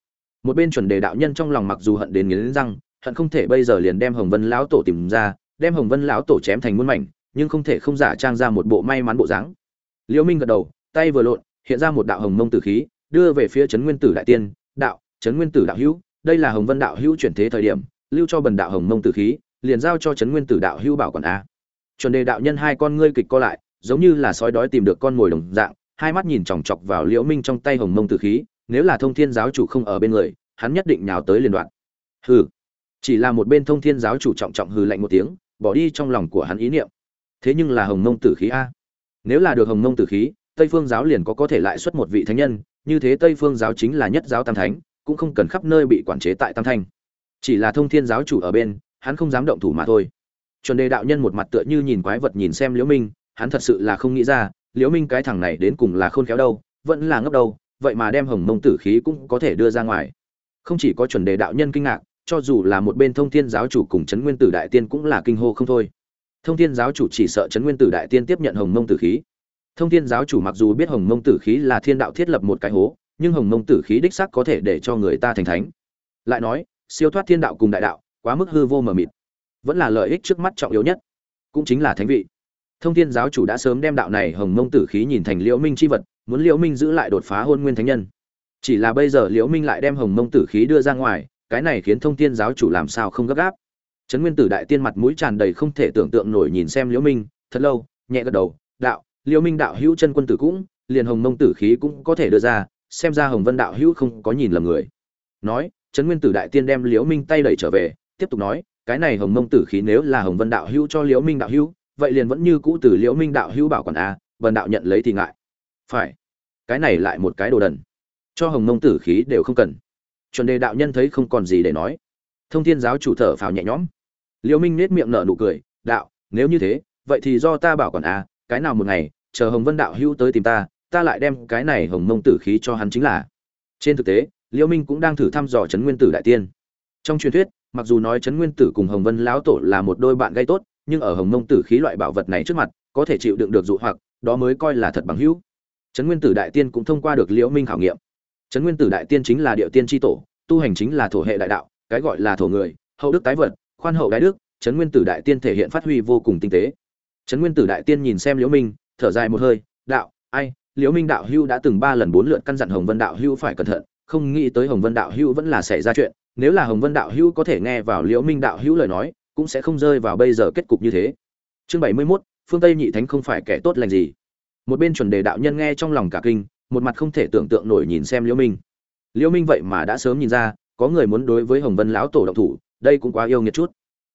Một bên chuẩn đề đạo nhân trong lòng mặc dù hận đến nghiến răng, hận không thể bây giờ liền đem hồng vân lão tổ tìm ra, đem hồng vân lão tổ chém thành muôn mảnh, nhưng không thể không giả trang ra một bộ may mắn bộ dáng. Liễu minh gật đầu, tay vừa lộn, hiện ra một đạo hồng mông tử khí, đưa về phía trấn nguyên tử đại tiên, đạo, trấn nguyên tử đạo hữu, đây là hồng vân đạo hữu chuyển thế thời điểm, lưu cho bần đạo hồng mông tử khí liền giao cho trấn nguyên tử đạo hữu bảo quản a. Chuẩn đề đạo nhân hai con ngươi kịch co lại, giống như là sói đói tìm được con mồi đồng dạng, hai mắt nhìn chòng chọc vào liễu minh trong tay hồng mông tử khí, nếu là thông thiên giáo chủ không ở bên người, hắn nhất định nhào tới liền đoạn. Hừ. Chỉ là một bên thông thiên giáo chủ trọng trọng hừ lạnh một tiếng, bỏ đi trong lòng của hắn ý niệm. Thế nhưng là hồng mông tử khí a. Nếu là được hồng mông tử khí, tây phương giáo liền có có thể lại xuất một vị thánh nhân, như thế tây phương giáo chính là nhất giáo tam thánh, cũng không cần khắp nơi bị quản chế tại tam thanh. Chỉ là thông thiên giáo chủ ở bên hắn không dám động thủ mà thôi. Chuẩn đề đạo nhân một mặt tựa như nhìn quái vật nhìn xem liễu minh, hắn thật sự là không nghĩ ra, liễu minh cái thằng này đến cùng là khôn khéo đâu, vẫn là ngốc đâu, vậy mà đem hồng mông tử khí cũng có thể đưa ra ngoài. Không chỉ có chuẩn đề đạo nhân kinh ngạc, cho dù là một bên thông thiên giáo chủ cùng chấn nguyên tử đại tiên cũng là kinh hô không thôi. Thông thiên giáo chủ chỉ sợ chấn nguyên tử đại tiên tiếp nhận hồng mông tử khí. Thông thiên giáo chủ mặc dù biết hồng mông tử khí là thiên đạo thiết lập một cái hố, nhưng hồng mông tử khí đích xác có thể để cho người ta thành thánh. Lại nói, siêu thoát thiên đạo cùng đại đạo quá mức hư vô mờ mịt. Vẫn là lợi ích trước mắt trọng yếu nhất, cũng chính là thánh vị. Thông thiên giáo chủ đã sớm đem đạo này hồng mông tử khí nhìn thành liễu minh c h i vật, muốn liễu minh giữ lại đột phá hôn nguyên thánh nhân. Chỉ là bây giờ liễu minh lại đem hồng mông tử khí đưa ra ngoài, cái này khiến thông thiên giáo chủ làm sao không gấp gáp? Trấn nguyên tử đại tiên mặt mũi tràn đầy không thể tưởng tượng nổi nhìn xem liễu minh, thật lâu, nhẹ gật đầu, đạo, liễu minh đạo hữu chân quân tử cũng, liền hồng mông tử khí cũng có thể đưa ra, xem ra hồng vân đạo hữu không có nhìn lầm người. Nói, trấn nguyên tử đại tiên đem liễu minh tay đẩy trở về tiếp tục nói, cái này hồng mông tử khí nếu là hồng vân đạo hữu cho liễu minh đạo hữu, vậy liền vẫn như cũ từ liễu minh đạo hữu bảo quản a, vân đạo nhận lấy thì ngại. Phải. Cái này lại một cái đồ đần. Cho hồng mông tử khí đều không cần. Chuẩn đề đạo nhân thấy không còn gì để nói. Thông thiên giáo chủ thở phào nhẹ nhõm. Liễu minh nết miệng nở nụ cười, đạo, nếu như thế, vậy thì do ta bảo quản a, cái nào một ngày, chờ hồng vân đạo hữu tới tìm ta ta lại đem cái này hồng mông tử khí cho hắn chính là. Trên thực tế, liễu minh cũng đang thử thăm dò chấn nguyên tử đại tiên trong truyền thuyết, mặc dù nói chấn nguyên tử cùng hồng vân lão tổ là một đôi bạn gây tốt, nhưng ở hồng mông tử khí loại bảo vật này trước mặt, có thể chịu đựng được dụ hoặc, đó mới coi là thật bằng hữu. Trấn nguyên tử đại tiên cũng thông qua được liễu minh khảo nghiệm. Trấn nguyên tử đại tiên chính là địa tiên tri tổ, tu hành chính là thổ hệ đại đạo, cái gọi là thổ người, hậu đức tái vật, khoan hậu đại đức, trấn nguyên tử đại tiên thể hiện phát huy vô cùng tinh tế. Trấn nguyên tử đại tiên nhìn xem liễu minh, thở dài một hơi, đạo, ai, liễu minh đạo hưu đã từng ba lần bốn lượt căn dặn hồng vân đạo hưu phải cẩn thận, không nghĩ tới hồng vân đạo hưu vẫn là xảy ra chuyện nếu là hồng vân đạo hữu có thể nghe vào liễu minh đạo hữu lời nói cũng sẽ không rơi vào bây giờ kết cục như thế. Chương bảy mươi 71, phương tây nhị thánh không phải kẻ tốt lành gì. Một bên chuẩn đề đạo nhân nghe trong lòng cả kinh một mặt không thể tưởng tượng nổi nhìn xem liễu minh. Liễu minh vậy mà đã sớm nhìn ra có người muốn đối với hồng vân lão tổ động thủ đây cũng quá yêu nghiệt chút.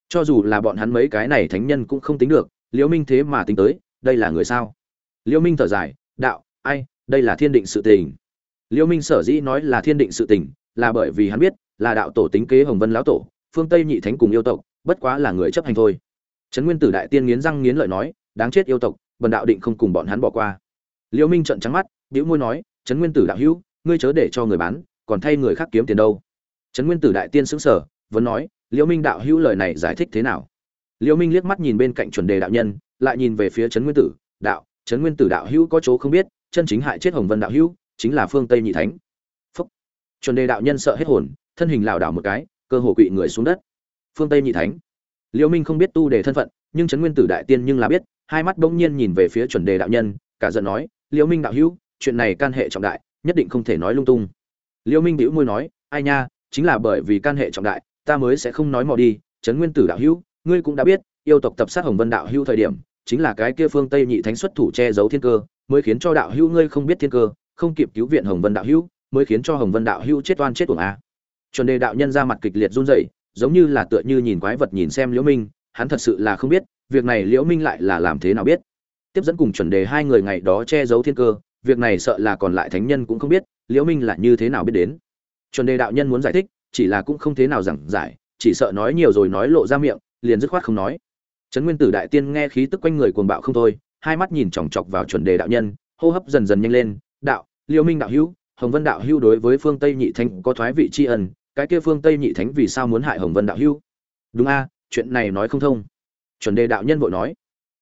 Cho dù là bọn hắn mấy cái này thánh nhân cũng không tính được liễu minh thế mà tính tới đây là người sao? Liễu minh thở dài đạo ai đây là thiên định sự tình. Liễu minh sở dĩ nói là thiên định sự tình là bởi vì hắn biết là đạo tổ tính kế hồng vân lão tổ, phương tây nhị thánh cùng yêu tộc, bất quá là người chấp hành thôi. Trấn nguyên tử đại tiên nghiến răng nghiến lợi nói, đáng chết yêu tộc, bần đạo định không cùng bọn hắn bỏ qua. Liễu minh trợn trắng mắt, bĩu môi nói, trấn nguyên tử đạo hữu, ngươi chớ để cho người bán, còn thay người khác kiếm tiền đâu. Trấn nguyên tử đại tiên sững sờ, vẫn nói, liễu minh đạo hữu lời này giải thích thế nào? Liễu minh liếc mắt nhìn bên cạnh chuẩn đề đạo nhân, lại nhìn về phía trấn nguyên tử, đạo, trấn nguyên tử đạo hữu có chỗ không biết, chân chính hại chết hồng vân đạo hữu, chính là phương tây nhị thánh. Phúc. Chuẩn đề đạo nhân sợ hết hồn thân hình lảo đảo một cái, cơ hồ quỵ người xuống đất. Phương tây nhị thánh. Liễu minh không biết tu đề thân phận, nhưng trấn nguyên tử đại tiên nhưng là biết, hai mắt bỗng nhiên nhìn về phía chuẩn đề đạo nhân, cả giận nói liễu minh đạo hữu, chuyện này can hệ trọng đại, nhất định không thể nói lung tung. Liễu minh bĩu môi nói, ai nha, chính là bởi vì can hệ trọng đại, ta mới sẽ không nói mò đi, trấn nguyên tử đạo hữu, ngươi cũng đã biết, yêu tộc tập sát hồng vân đạo hữu thời điểm, chính là cái kia phương tây nhị thánh xuất thủ che giấu thiên cơ, mới khiến cho đạo hữu ngươi không biết thiên cơ, không kịp cứu viện hồng vân đạo hữu, mới khiến cho hồng vân đạo hữu chết oan chết uổng a chuẩn đề đạo nhân ra mặt kịch liệt run rẩy, giống như là tựa như nhìn quái vật nhìn xem liễu minh, hắn thật sự là không biết, việc này liễu minh lại là làm thế nào biết. Tiếp dẫn cùng chuẩn đề hai người ngày đó che giấu thiên cơ, việc này sợ là còn lại thánh nhân cũng không biết, liễu minh là như thế nào biết đến. Chuẩn đề đạo nhân muốn giải thích, chỉ là cũng không thế nào giảng giải, chỉ sợ nói nhiều rồi nói lộ ra miệng, liền dứt khoát không nói. Trấn nguyên tử đại tiên nghe khí tức quanh người cuồng bạo không thôi, hai mắt nhìn chòng chọc vào chuẩn đề đạo nhân, hô hấp dần dần nhanh lên, đạo, liễu minh đạo hữu, hồng vân đạo hữu đối với phương tây nhị thanh có thoái vị tri ân cái kia phương tây nhị thánh vì sao muốn hại hồng vân đạo hưu đúng a, chuyện này nói không thông. Chuẩn đề đạo nhân vội nói.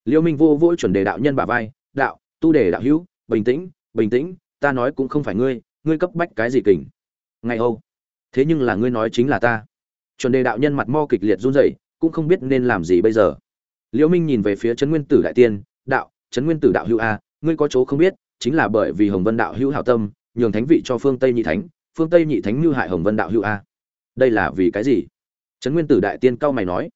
Liêu minh vô vỗ chuẩn đề đạo nhân bả vai, đạo, tu đề đạo hữu, bình tĩnh bình tĩnh, ta nói cũng không phải ngươi ngươi cấp bách cái gì kình? Ngày âu. Thế nhưng là ngươi nói chính là ta. Chuẩn đề đạo nhân mặt mo kịch liệt run rẩy, cũng không biết nên làm gì bây giờ. Liễu minh nhìn về phía trấn nguyên tử đại tiên, đạo, trấn nguyên tử đạo hữu a, ngươi có chỗ không biết, chính là bởi vì hồng vân đạo hữu hảo tâm, nhường thánh vị cho phương tây nhị thánh phương tây nhị thánh mưu hại hồng vân đạo hữu a. Đây là vì cái gì? Trấn nguyên tử đại tiên cao mày nói.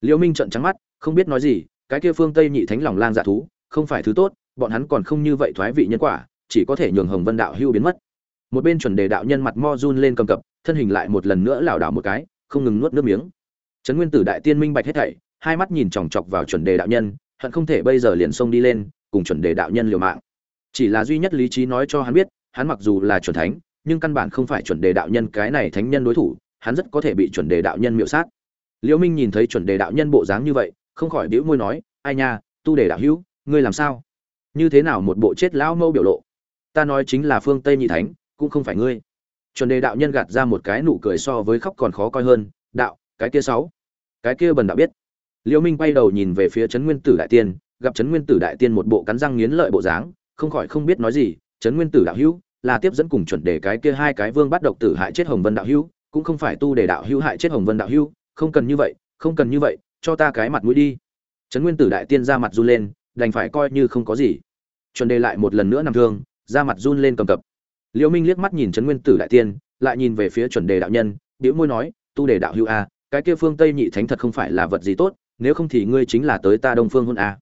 Liễu minh trợn trắng mắt, không biết nói gì, cái kia phương tây nhị thánh lòng lang dạ thú, không phải thứ tốt, bọn hắn còn không như vậy thoái vị nhân quả, chỉ có thể nhường hồng vân đạo hưu biến mất. Một bên chuẩn đề đạo nhân mặt mo run lên cầm cập, thân hình lại một lần nữa lảo đảo một cái, không ngừng nuốt nước miếng. Trấn nguyên tử đại tiên minh bạch hết thảy, hai mắt nhìn chòng chọc vào chuẩn đề đạo nhân, hận không thể bây giờ liền xông đi lên, cùng chuẩn đề đạo nhân liều mạng. Chỉ là duy nhất lý trí nói cho hắn biết, hắn mặc dù là chuẩn thánh nhưng căn bản không phải chuẩn đề đạo nhân cái này thánh nhân đối thủ, hắn rất có thể bị chuẩn đề đạo nhân miểu sát. Liễu minh nhìn thấy chuẩn đề đạo nhân bộ dáng như vậy, không khỏi bĩu môi nói, ai nha, tu đề đạo hữu, ngươi làm sao? Như thế nào một bộ chết lão mâu biểu lộ? Ta nói chính là phương tây nhị thánh, cũng không phải ngươi. Chuẩn đề đạo nhân gạt ra một cái nụ cười so với khóc còn khó coi hơn, đạo, cái kia sáu, cái kia bần đạo biết. Liễu minh quay đầu nhìn về phía trấn nguyên tử đại tiên, gặp trấn nguyên tử đại tiên một bộ cắn răng nghiến lợi bộ dáng, không khỏi không biết nói gì, trấn nguyên tử đạo hữu là tiếp dẫn cùng chuẩn đề cái kia hai cái vương bắt độc tử hại chết hồng vân đạo hữu, cũng không phải tu để đạo hữu hại chết hồng vân đạo hữu, không cần như vậy, không cần như vậy, cho ta cái mặt mũi đi. Trấn nguyên tử đại tiên ra mặt run lên, đành phải coi như không có gì. Chuẩn đề lại một lần nữa nằm thương ra mặt run lên cầm cập. Liễu minh liếc mắt nhìn trấn nguyên tử đại tiên, lại nhìn về phía chuẩn đề đạo nhân biểu môi nói, tu để đạo hữu a, cái kia phương tây nhị thánh thật không phải là vật gì tốt, nếu không thì ngươi chính là tới ta đông phương hôn a.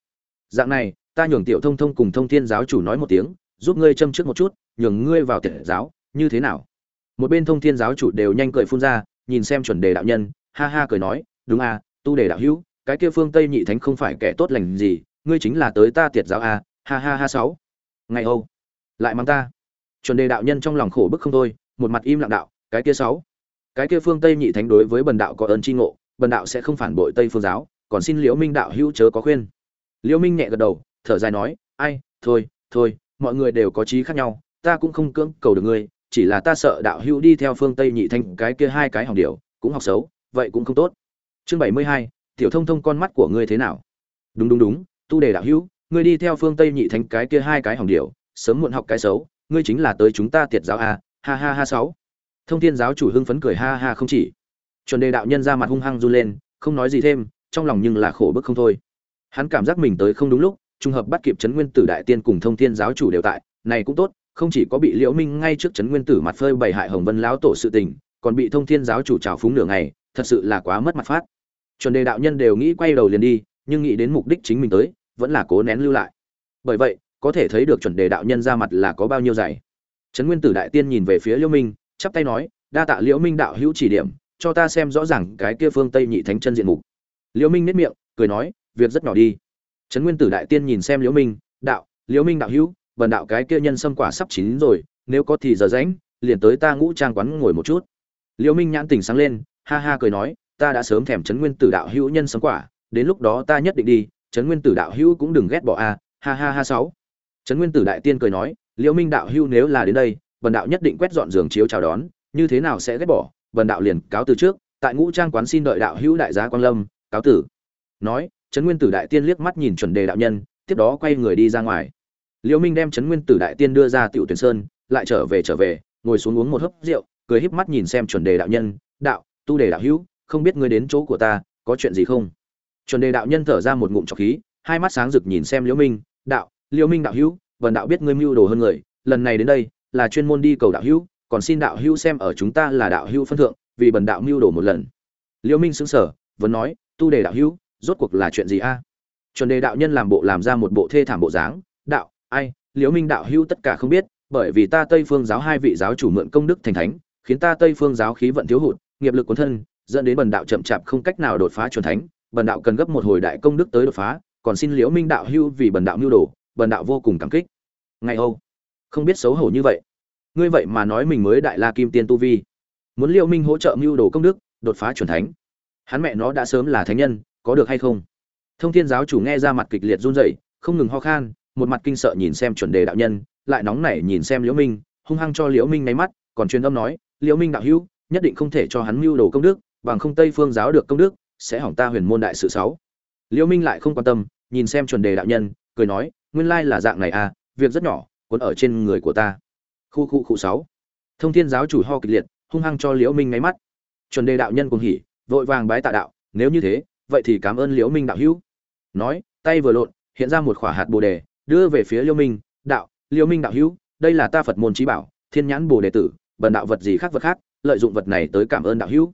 Dạng này, ta nhường tiểu thông thông cùng thông thiên giáo chủ nói một tiếng giúp ngươi châm trước một chút nhường ngươi vào tiệt giáo như thế nào? Một bên thông thiên giáo chủ đều nhanh cười phun ra nhìn xem chuẩn đề đạo nhân ha ha cười nói đúng à, tu đề đạo hữu cái kia phương tây nhị thánh không phải kẻ tốt lành gì ngươi chính là tới ta tiệt giáo à, ha ha ha sáu. Ngày âu lại mang ta. Chuẩn đề đạo nhân trong lòng khổ bức không thôi một mặt im lặng đạo cái kia sáu. Cái kia phương tây nhị thánh đối với bần đạo có ơn tri ngộ bần đạo sẽ không phản bội tây phương giáo còn xin liễu minh đạo hữu chớ có khuyên. Liễu minh nhẹ gật đầu thở dài nói ai thôi thôi mọi người đều có trí khác nhau, ta cũng không cưỡng cầu được ngươi, chỉ là ta sợ đạo hữu đi theo phương tây nhị thanh cái kia hai cái hỏng điều, cũng học xấu, vậy cũng không tốt. Chương bảy mươi hai, tiểu thông thông con mắt của ngươi thế nào? Đúng đúng đúng, tu đề đạo hữu, ngươi đi theo phương tây nhị thanh cái kia hai cái hỏng điệu sớm muộn học cái xấu, ngươi chính là tới chúng ta tiệt giáo a, ha ha ha sáu. Thông thiên giáo chủ hưng phấn cười ha ha không chỉ. Chuẩn đề đạo nhân ra mặt hung hăng run lên, không nói gì thêm, trong lòng nhưng là khổ bức không thôi. Hắn cảm giác mình tới không đúng lúc trùng hợp bắt kịp trấn nguyên tử đại tiên cùng thông thiên giáo chủ đều tại, này cũng tốt, không chỉ có bị liễu minh ngay trước trấn nguyên tử mặt phơi bày hại hồng vân lão tổ sự tình, còn bị thông thiên giáo chủ trào phúng nửa ngày, thật sự là quá mất mặt phát. Chuẩn đề đạo nhân đều nghĩ quay đầu liền đi, nhưng nghĩ đến mục đích chính mình tới, vẫn là cố nén lưu lại. Bởi vậy, có thể thấy được chuẩn đề đạo nhân ra mặt là có bao nhiêu dày. Trấn nguyên tử đại tiên nhìn về phía liễu minh, chắp tay nói, đa tạ liễu minh đạo hữu chỉ điểm, cho ta xem rõ ràng cái kia phương tây nhị thánh chân diện mục. Liễu minh nét miệng, cười nói, việc rất nhỏ đi trấn nguyên tử đại tiên nhìn xem liễu minh, đạo, liễu minh đạo hữu bần đạo cái kia nhân sâm quả sắp chín rồi, nếu có thì giờ rảnh, liền tới ta ngũ trang quán ngồi một chút. Liễu minh nhãn tỉnh sáng lên, ha ha cười nói, ta đã sớm thèm trấn nguyên tử đạo hữu nhân sâm quả, đến lúc đó ta nhất định đi, trấn nguyên tử đạo hữu cũng đừng ghét bỏ a, ha ha ha sáu. Trấn nguyên tử đại tiên cười nói, liễu minh đạo hữu nếu là đến đây bần đạo nhất định quét dọn giường chiếu chào đón, như thế nào sẽ ghét bỏ bần đạo liền cáo từ trước, tại ngũ trang quán xin đợi đạo hữu đại giá quang lâm, cáo tử. Nói trấn nguyên tử đại tiên liếc mắt nhìn chuẩn đề đạo nhân, tiếp đó quay người đi ra ngoài. Liễu minh đem trấn nguyên tử đại tiên đưa ra tiểu tuyển sơn, lại trở về trở về, ngồi xuống uống một hớp rượu, cười híp mắt nhìn xem chuẩn đề đạo nhân, đạo, tu đề đạo hữu, không biết ngươi đến chỗ của ta, có chuyện gì không? Chuẩn đề đạo nhân thở ra một ngụm trọc khí, hai mắt sáng rực nhìn xem liễu minh, đạo liễu minh đạo hữu, vần đạo biết ngươi mưu đồ hơn người, lần này đến đây là chuyên môn đi cầu đạo hữu, còn xin đạo hữu xem ở chúng ta là đạo hữu phân thượng, vì bần đạo mưu đồ một lần. Liễu minh sững sờ, vẫn nói, tu đề đạo hữu rốt cuộc là chuyện gì a? Chuẩn đề đạo nhân làm bộ làm ra một bộ thê thảm bộ dáng, đạo, ai, liễu minh đạo hưu tất cả không biết, bởi vì ta tây phương giáo hai vị giáo chủ mượn công đức thành thánh, khiến ta tây phương giáo khí vận thiếu hụt, nghiệp lực cuốn thân, dẫn đến bần đạo chậm chạp không cách nào đột phá chuẩn thánh, bần đạo cần gấp một hồi đại công đức tới đột phá, còn xin liễu minh đạo hưu vì bần đạo mưu đồ, bần đạo vô cùng cảm kích. Ngày âu, không biết xấu hổ như vậy. Ngươi vậy mà nói mình mới đại la kim tiên tu vi. Muốn liễu minh hỗ trợ mưu đồ công đức, đột phá chuẩn thánh. Hắn mẹ nó đã sớm là thánh nhân có được hay không? Thông thiên giáo chủ nghe ra mặt kịch liệt run rẩy, không ngừng ho khan, một mặt kinh sợ nhìn xem chuẩn đề đạo nhân, lại nóng nảy nhìn xem liễu minh, hung hăng cho liễu minh nháy mắt, còn truyền âm nói, liễu minh đạo hữu, nhất định không thể cho hắn mưu đồ công đức, bằng không tây phương giáo được công đức, sẽ hỏng ta huyền môn đại sự sáu. Liễu minh lại không quan tâm, nhìn xem chuẩn đề đạo nhân, cười nói, nguyên lai là dạng này à việc rất nhỏ, cuốn ở trên người của ta. Khu khu khu sáu. Thông thiên giáo chủ ho kịch liệt, hung hăng cho liễu minh ngáy mắt. Chuẩn đề đạo nhân cùng hỉ, vội vàng bái tạ đạo, nếu như thế vậy thì cảm ơn liễu minh đạo hữu. Nói, tay vừa lộn, hiện ra một khỏa hạt bồ đề, đưa về phía liễu minh, đạo, liễu minh đạo hữu, đây là ta phật môn trí bảo, thiên nhãn bồ đề tử, bần đạo vật gì khác vật khác, lợi dụng vật này tới cảm ơn đạo hữu.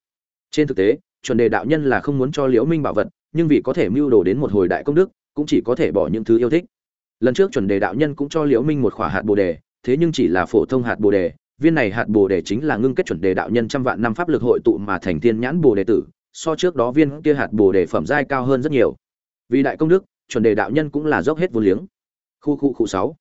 Trên thực tế, chuẩn đề đạo nhân là không muốn cho liễu minh bảo vật, nhưng vì có thể mưu đồ đến một hồi đại công đức, cũng chỉ có thể bỏ những thứ yêu thích. Lần trước chuẩn đề đạo nhân cũng cho liễu minh một khỏa hạt bồ đề, thế nhưng chỉ là phổ thông hạt bồ đề. Viên này hạt bồ đề chính là ngưng kết chuẩn đề đạo nhân trăm vạn năm pháp lực hội tụ mà thành thiên nhãn bồ đề tử so trước đó viên kia hạt bồ đề phẩm giai cao hơn rất nhiều. Vì đại công đức, chuẩn đề đạo nhân cũng là dốc hết vốn liếng. Khu khu khu sáu.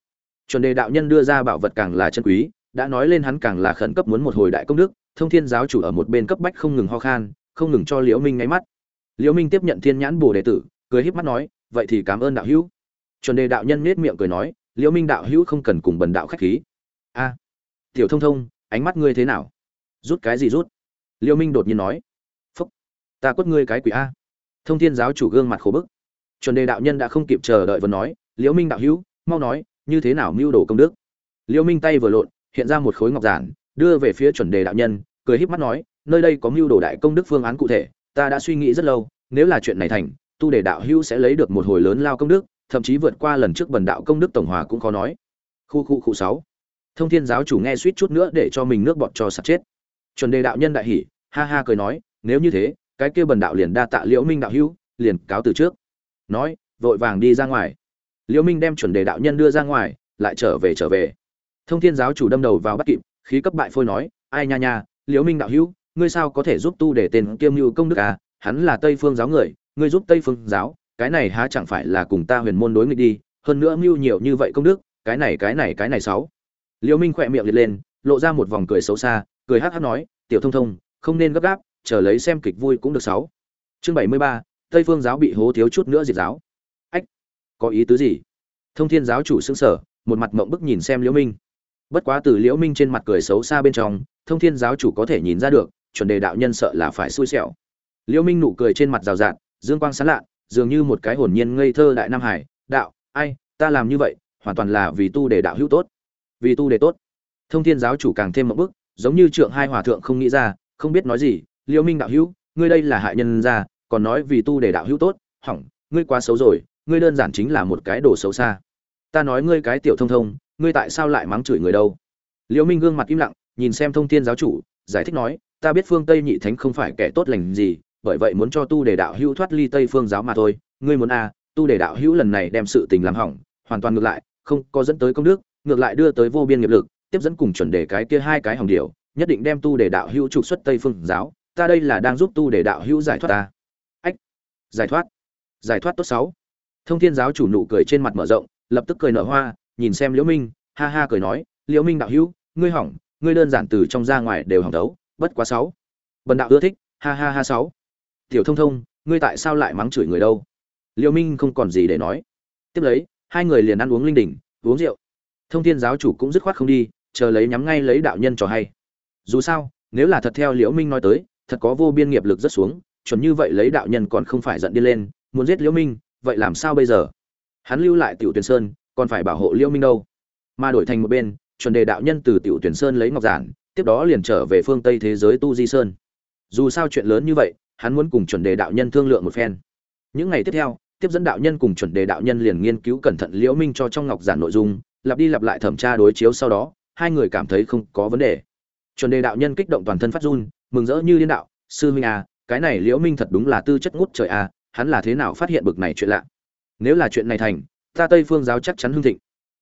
Chuẩn đề đạo nhân đưa ra bảo vật càng là chân quý, đã nói lên hắn càng là khẩn cấp muốn một hồi đại công đức, thông thiên giáo chủ ở một bên cấp bách không ngừng ho khan, không ngừng cho liễu minh ngáy mắt. Liễu minh tiếp nhận thiên nhãn bồ đề tử, cười híp mắt nói, vậy thì cảm ơn đạo hữu. Chuẩn đề đạo nhân nết miệng cười nói, liễu minh đạo hữu không cần cùng bần đạo khách khí. A, tiểu thông thông, ánh mắt ngươi thế nào? Rút cái gì rút? Liễu minh đột nhiên nói ta quất ngươi cái quỷ a. Thông thiên giáo chủ gương mặt khổ bức. Chuẩn đề đạo nhân đã không kịp chờ đợi vừa nói, liễu minh đạo hữu, mau nói, như thế nào mưu đồ công đức? Liễu minh tay vừa lộn, hiện ra một khối ngọc giản, đưa về phía chuẩn đề đạo nhân, cười híp mắt nói, nơi đây có mưu đồ đại công đức phương án cụ thể, ta đã suy nghĩ rất lâu, nếu là chuyện này thành, tu đề đạo hữu sẽ lấy được một hồi lớn lao công đức, thậm chí vượt qua lần trước bần đạo công đức tổng hòa cũng khó nói. Khu khu khu sáu. Thông thiên giáo chủ nghe suýt chút nữa để cho mình nước bọt cho sạch chết. Chuẩn đề đạo nhân đại hỉ, ha ha cười nói, nếu như thế cái kia bần đạo liền đa tạ liễu minh đạo hữu, liền cáo từ trước. Nói, vội vàng đi ra ngoài. Liễu minh đem chuẩn đề đạo nhân đưa ra ngoài, lại trở về trở về. Thông thiên giáo chủ đâm đầu vào bắt kịp, khí cấp bại phôi nói, ai nha nha, liễu minh đạo hữu, ngươi sao có thể giúp tu để tên kiêm mưu công đức à? Hắn là tây phương giáo người, ngươi giúp tây phương giáo, cái này há chẳng phải là cùng ta huyền môn đối nghịch đi, hơn nữa mưu nhiều như vậy công đức, cái này cái này cái này sáu. Liễu minh khỏe miệng liệt lên, lộ ra một vòng cười xấu xa, cười hắc hắc nói, tiểu thông thông, không nên gấp gáp chờ lấy xem kịch vui cũng được sáu. Chương bảy mươi ba, tây phương giáo bị hố thiếu chút nữa diệt giáo. Ách, có ý tứ gì? Thông thiên giáo chủ xưng sở một mặt mộng bức nhìn xem liễu minh. Bất quá từ liễu minh trên mặt cười xấu xa bên trong, thông thiên giáo chủ có thể nhìn ra được, chuẩn đề đạo nhân sợ là phải xui xẻo. Liễu minh nụ cười trên mặt rào rạt, dương quang sáng lạ, dường như một cái hồn nhiên ngây thơ đại nam hải, đạo, ai, ta làm như vậy, hoàn toàn là vì tu để đạo hữu tốt. Vì tu để tốt. Thông thiên giáo chủ càng thêm mộng bức, giống như trượng hai hòa thượng không nghĩ ra, không biết nói gì liêu minh đạo hữu ngươi đây là hại nhân ra còn nói vì tu để đạo hữu tốt hỏng ngươi quá xấu rồi ngươi đơn giản chính là một cái đồ xấu xa. Ta nói ngươi cái tiểu thông thông ngươi tại sao lại mắng chửi người đâu? Liêu minh gương mặt im lặng nhìn xem thông thiên giáo chủ giải thích nói ta biết phương tây nhị thánh không phải kẻ tốt lành gì bởi vậy muốn cho tu để đạo hữu thoát ly tây phương giáo mà thôi. Ngươi muốn a à, tu để đạo hữu lần này đem sự tình làm hỏng hoàn toàn ngược lại không có dẫn tới công đức ngược lại đưa tới vô biên nghiệp lực tiếp dẫn cùng chuẩn đề cái kia hai cái hỏng điều nhất định đem tu để đạo hữu trục xuất tây phương giáo ta đây là đang giúp tu để đạo hữu giải thoát ta. Ách, giải thoát giải thoát tốt sáu. Thông thiên giáo chủ nụ cười trên mặt mở rộng, lập tức cười nở hoa, nhìn xem liễu minh, ha ha cười nói, liễu minh đạo hữu, ngươi hỏng, ngươi đơn giản từ trong ra ngoài đều hỏng đấu, bất quá sáu. Bần đạo ưa thích, ha ha ha sáu. Tiểu thông thông, ngươi tại sao lại mắng chửi người đâu? Liễu minh không còn gì để nói. Tiếp lấy, hai người liền ăn uống linh đình, uống rượu. Thông thiên giáo chủ cũng dứt khoát không đi, chờ lấy nhắm ngay lấy đạo nhân trò hay. Dù sao, nếu là thật theo liễu minh nói tới thật có vô biên nghiệp lực rất xuống, chuẩn như vậy lấy đạo nhân còn không phải giận đi lên, muốn giết liễu minh, vậy làm sao bây giờ? Hắn lưu lại tiểu tuyển sơn, còn phải bảo hộ liễu minh đâu? Mà đổi thành một bên, chuẩn đề đạo nhân từ tiểu tuyển sơn lấy ngọc giản, tiếp đó liền trở về phương tây thế giới tu di sơn. Dù sao chuyện lớn như vậy, hắn muốn cùng chuẩn đề đạo nhân thương lượng một phen. Những ngày tiếp theo, tiếp dẫn đạo nhân cùng chuẩn đề đạo nhân liền nghiên cứu cẩn thận liễu minh cho trong ngọc giản nội dung, lặp đi lặp lại thẩm tra đối chiếu sau đó, hai người cảm thấy không có vấn đề. Chuẩn đề đạo nhân kích động toàn thân phát run mừng rỡ như điên đạo, sư minh à cái này liễu minh thật đúng là tư chất ngút trời à hắn là thế nào phát hiện bực này chuyện lạ? Nếu là chuyện này thành, ta tây phương giáo chắc chắn hưng thịnh.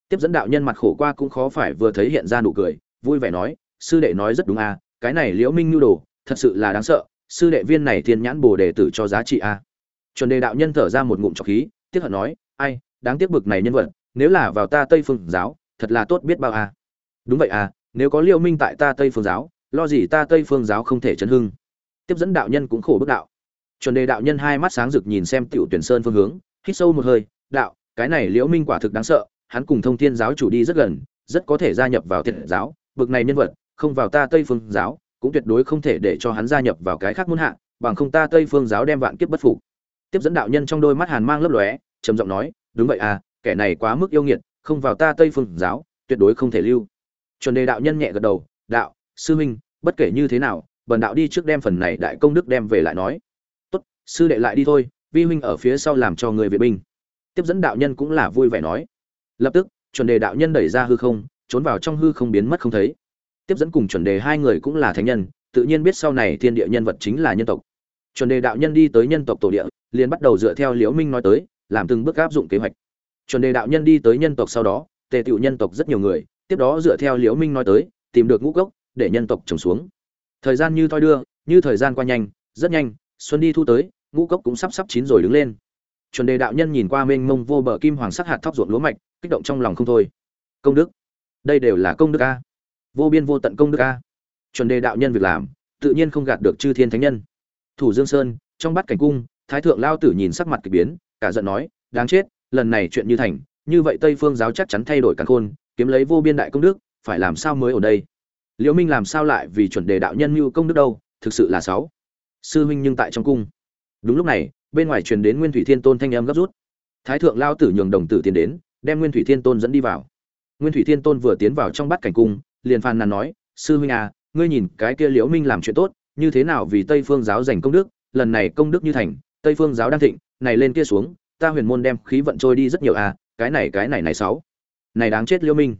Tiếp dẫn đạo nhân mặt khổ qua cũng khó phải vừa thấy hiện ra nụ cười, vui vẻ nói, sư đệ nói rất đúng à cái này liễu minh nhu đồ, thật sự là đáng sợ, sư đệ viên này thiên nhãn bồ đề tử cho giá trị à. Chuẩn đề đạo nhân thở ra một ngụm trọc khí, tiếc hận nói, ai, đáng tiếc bực này nhân vật, nếu là vào ta tây phương giáo, thật là tốt biết bao à. Đúng vậy à nếu có liễu minh tại ta tây phương giáo lo gì ta tây phương giáo không thể chấn hưng. Tiếp dẫn đạo nhân cũng khổ bức đạo. Chuẩn đề đạo nhân hai mắt sáng rực nhìn xem tiểu tuyển sơn phương hướng, hít sâu một hơi, đạo, cái này liễu minh quả thực đáng sợ, hắn cùng thông thiên giáo chủ đi rất gần, rất có thể gia nhập vào thiện giáo, bực này nhân vật, không vào ta tây phương giáo, cũng tuyệt đối không thể để cho hắn gia nhập vào cái khác muốn hạ, bằng không ta tây phương giáo đem vạn kiếp bất phục. Tiếp dẫn đạo nhân trong đôi mắt hàn mang lấp lóe, trầm giọng nói, đúng vậy à kẻ này quá mức yêu nghiệt, không vào ta tây phương giáo, tuyệt đối không thể lưu. Chuẩn đề đạo nhân nhẹ gật đầu, đạo, sư huynh bất kể như thế nào, bần đạo đi trước đem phần này đại công đức đem về lại nói. Tốt, sư đệ lại đi thôi, vi huynh ở phía sau làm cho người vệ binh. Tiếp dẫn đạo nhân cũng là vui vẻ nói. Lập tức, chuẩn đề đạo nhân đẩy ra hư không, trốn vào trong hư không biến mất không thấy. Tiếp dẫn cùng chuẩn đề hai người cũng là thánh nhân, tự nhiên biết sau này thiên địa nhân vật chính là nhân tộc. Chuẩn đề đạo nhân đi tới nhân tộc tổ địa, liền bắt đầu dựa theo liễu minh nói tới, làm từng bước áp dụng kế hoạch. Chuẩn đề đạo nhân đi tới nhân tộc sau đó, tề tựu nhân tộc rất nhiều người, tiếp đó dựa theo liễu minh nói tới, tìm được ngũ gốc để nhân tộc trồng xuống. Thời gian như thoi đưa, như thời gian qua nhanh, rất nhanh, xuân đi thu tới, ngũ cốc cũng sắp sắp chín rồi đứng lên. Chuẩn đề đạo nhân nhìn qua mênh mông vô bờ kim hoàng sắc hạt thóc ruộng lúa mạch, kích động trong lòng không thôi. Công đức. Đây đều là công đức a. Vô biên vô tận công đức a. Chuẩn đề đạo nhân việc làm, tự nhiên không gạt được chư thiên thánh nhân. Thủ dương sơn, trong bát cảnh cung, thái thượng lao tử nhìn sắc mặt kỳ biến, cả giận nói, đáng chết, lần này chuyện như thành, như vậy tây phương giáo chắc chắn thay đổi càn khôn, kiếm lấy vô biên đại công đức, phải làm sao mới ở đây? Liễu minh làm sao lại vì chuẩn đề đạo nhân mưu công đức đâu, thực sự là sáu sư huynh nhưng tại trong cung. Đúng lúc này, bên ngoài truyền đến nguyên thủy thiên tôn thanh âm gấp rút. Thái thượng lao tử nhường đồng tử tiến đến, đem nguyên thủy thiên tôn dẫn đi vào. Nguyên thủy thiên tôn vừa tiến vào trong bát cảnh cung, liền phàn nàn nói, sư huynh à ngươi nhìn cái kia liễu minh làm chuyện tốt, như thế nào vì tây phương giáo giành công đức, lần này công đức như thành, tây phương giáo đang thịnh, này lên kia xuống, ta huyền môn đem khí vận trôi đi rất nhiều à cái này cái này này sáu này đáng chết liễu minh.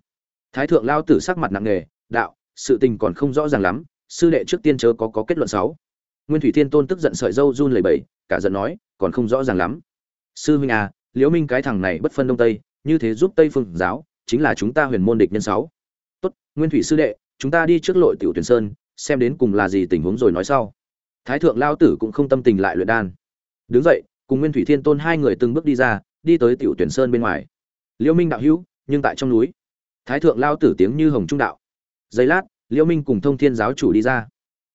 Thái thượng lao tử sắc mặt nặng nề, đạo sự tình còn không rõ ràng lắm, sư đệ trước tiên chớ có có kết luận sáu. Nguyên thủy thiên tôn tức giận sợi dâu run lẩy bẩy, cả giận nói, còn không rõ ràng lắm. Sư huynh à liễu minh cái thằng này bất phân đông tây, như thế giúp tây phương giáo, chính là chúng ta huyền môn địch nhân sáu. Tốt, nguyên thủy sư đệ, chúng ta đi trước lội tiểu tuyển sơn, xem đến cùng là gì tình huống rồi nói sau. Thái thượng lao tử cũng không tâm tình lại luyện đan. Đứng dậy, cùng nguyên thủy thiên tôn hai người từng bước đi ra, đi tới tiểu tuyển sơn bên ngoài. Liễu minh đạo hữu, nhưng tại trong núi. Thái thượng lao tử tiếng như hồng trung đạo giây lát, liễu minh cùng thông thiên giáo chủ đi ra.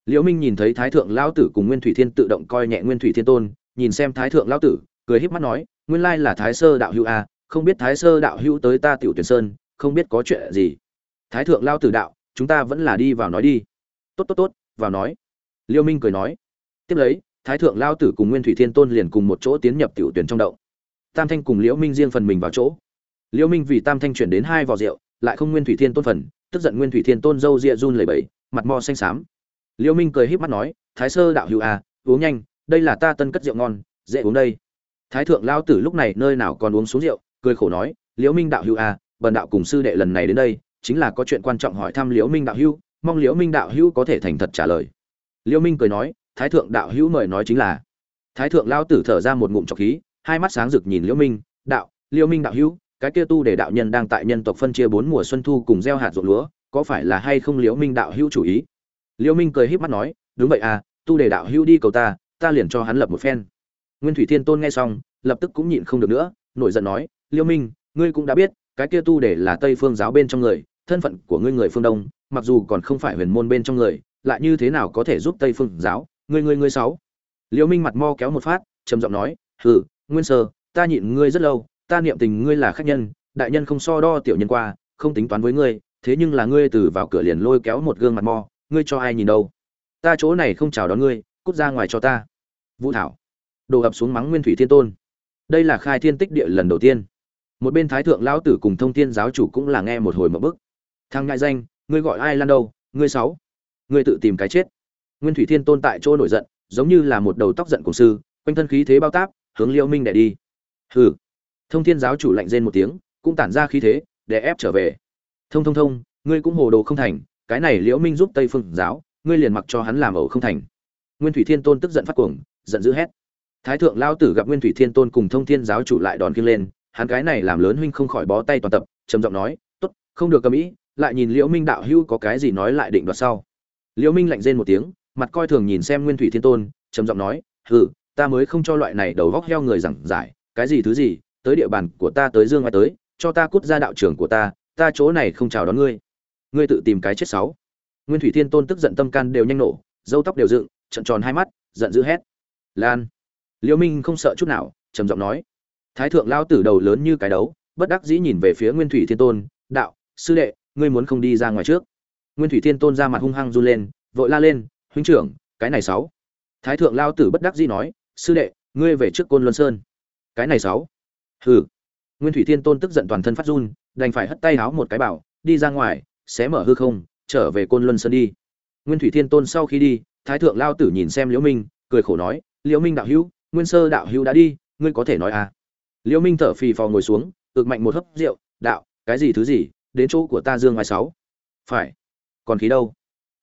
Liễu minh nhìn thấy thái thượng Lão tử cùng nguyên thủy thiên tự động coi nhẹ nguyên thủy thiên tôn, nhìn xem thái thượng Lão tử, cười híp mắt nói, nguyên lai là thái sơ đạo hữu a không biết thái sơ đạo hữu tới ta tiểu tuyển sơn, không biết có chuyện gì. Thái thượng Lão tử đạo, chúng ta vẫn là đi vào nói đi. Tốt tốt tốt, vào nói. Liễu minh cười nói. Tiếp lấy, thái thượng Lão tử cùng nguyên thủy thiên tôn liền cùng một chỗ tiến nhập tiểu tuyển trong động. Tam thanh cùng liễu minh riêng phần mình vào chỗ. Liễu minh vì tam thanh chuyển đến hai vò rượu, lại không nguyên thủy thiên tôn phần tức giận nguyên thủy thiên tôn dâu ria run lẩy bẩy, mặt mo xanh xám. Liêu minh cười híp mắt nói, thái sơ đạo hữu à uống nhanh, đây là ta tân cất rượu ngon, dễ uống đây. Thái thượng lao tử lúc này nơi nào còn uống xuống rượu, cười khổ nói liễu minh đạo hữu à bần đạo cùng sư đệ lần này đến đây, chính là có chuyện quan trọng hỏi thăm liễu minh đạo hữu, mong liễu minh đạo hữu có thể thành thật trả lời. Liễu minh cười nói, thái thượng đạo hữu mời nói chính là. Thái thượng lao tử thở ra một ngụm trọc khí, hai mắt sáng rực nhìn liễu minh, đạo liễu minh đạo hữu cái kia tu để đạo nhân đang tại nhân tộc phân chia bốn mùa xuân thu cùng gieo hạt ruộng lúa, có phải là hay không liễu minh đạo hữu chủ ý? Liễu minh cười híp mắt nói, đúng vậy à tu để đạo hữu đi cầu ta ta liền cho hắn lập một phen. Nguyên thủy thiên tôn nghe xong, lập tức cũng nhịn không được nữa, nổi giận nói, liễu minh, ngươi cũng đã biết, cái kia tu để là tây phương giáo bên trong người, thân phận của ngươi người phương đông, mặc dù còn không phải huyền môn bên trong người, lại như thế nào có thể giúp tây phương giáo? Ngươi ngươi ngươi sáu. Liễu minh mặt mo kéo một phát, trầm giọng nói, hừ, nguyên sơ, ta nhịn ngươi rất lâu ta niệm tình ngươi là khách nhân, đại nhân không so đo tiểu nhân qua, không tính toán với ngươi, thế nhưng là ngươi từ vào cửa liền lôi kéo một gương mặt mo, ngươi cho ai nhìn đâu? Ta chỗ này không chào đón ngươi, cút ra ngoài cho ta. Vũ thảo. Đổ ập xuống mắng nguyên thủy thiên tôn. Đây là khai thiên tích địa lần đầu tiên. Một bên thái thượng lão tử cùng thông thiên giáo chủ cũng là nghe một hồi một bức. Thằng ngại danh, ngươi gọi ai lan đâu? Ngươi sáu. Ngươi tự tìm cái chết. Nguyên thủy thiên tôn tại chỗ nổi giận, giống như là một đầu tóc giận cùng sư, quanh thân khí thế bao táp, hướng liễu minh đẻ đi. Hừ thông thiên giáo chủ lạnh rên một tiếng, cũng tản ra khí thế, để ép trở về. Thông thông thông, ngươi cũng hồ đồ không thành, cái này liễu minh giúp tây phương giáo, ngươi liền mặc cho hắn làm ẩu không thành. Nguyên thủy thiên tôn tức giận phát cuồng, giận dữ hét. Thái thượng lao tử gặp nguyên thủy thiên tôn cùng thông thiên giáo chủ lại đòn kiêng lên, hắn cái này làm lớn huynh không khỏi bó tay toàn tập, trầm giọng nói, tốt, không được cầm ý, lại nhìn liễu minh đạo hưu có cái gì nói lại định đoạt sau. Liễu minh lạnh rên một tiếng, mặt coi thường nhìn xem nguyên thủy thiên tôn, trầm giọng nói, hừ, ta mới không cho loại này đầu vóc heo người giảng giải, cái gì thứ gì tới địa bàn của ta tới dương ngoài tới, cho ta cút ra đạo trưởng của ta ta chỗ này không chào đón ngươi. Ngươi tự tìm cái chết sáu. Nguyên thủy thiên tôn tức giận tâm can đều nhanh nổ, râu tóc đều dựng trận tròn hai mắt, giận dữ hét. Lan. Liễu minh không sợ chút nào, trầm giọng nói. Thái thượng lao tử đầu lớn như cái đấu, bất đắc dĩ nhìn về phía nguyên thủy thiên tôn, đạo, sư đệ, ngươi muốn không đi ra ngoài trước? Nguyên thủy thiên tôn ra mặt hung hăng run lên, vội la lên, huynh trưởng, cái này sáu. Thái thượng lao tử bất đắc dĩ nói, sư đệ, ngươi về trước côn luân sơn. Cái này sáu? Hừ. Nguyên thủy thiên tôn tức giận toàn thân phát run, đành phải hất tay háo một cái bảo, đi ra ngoài, xé mở hư không, trở về côn luân sơn đi. Nguyên thủy thiên tôn sau khi đi, thái thượng lao tử nhìn xem liễu minh, cười khổ nói, liễu minh đạo hữu, nguyên sơ đạo hữu đã đi, ngươi có thể nói à? Liễu minh thở phì phò ngồi xuống, ực mạnh một hớp rượu, đạo, cái gì thứ gì, đến chỗ của ta dương ngoài sáu. Phải. Còn khí đâu?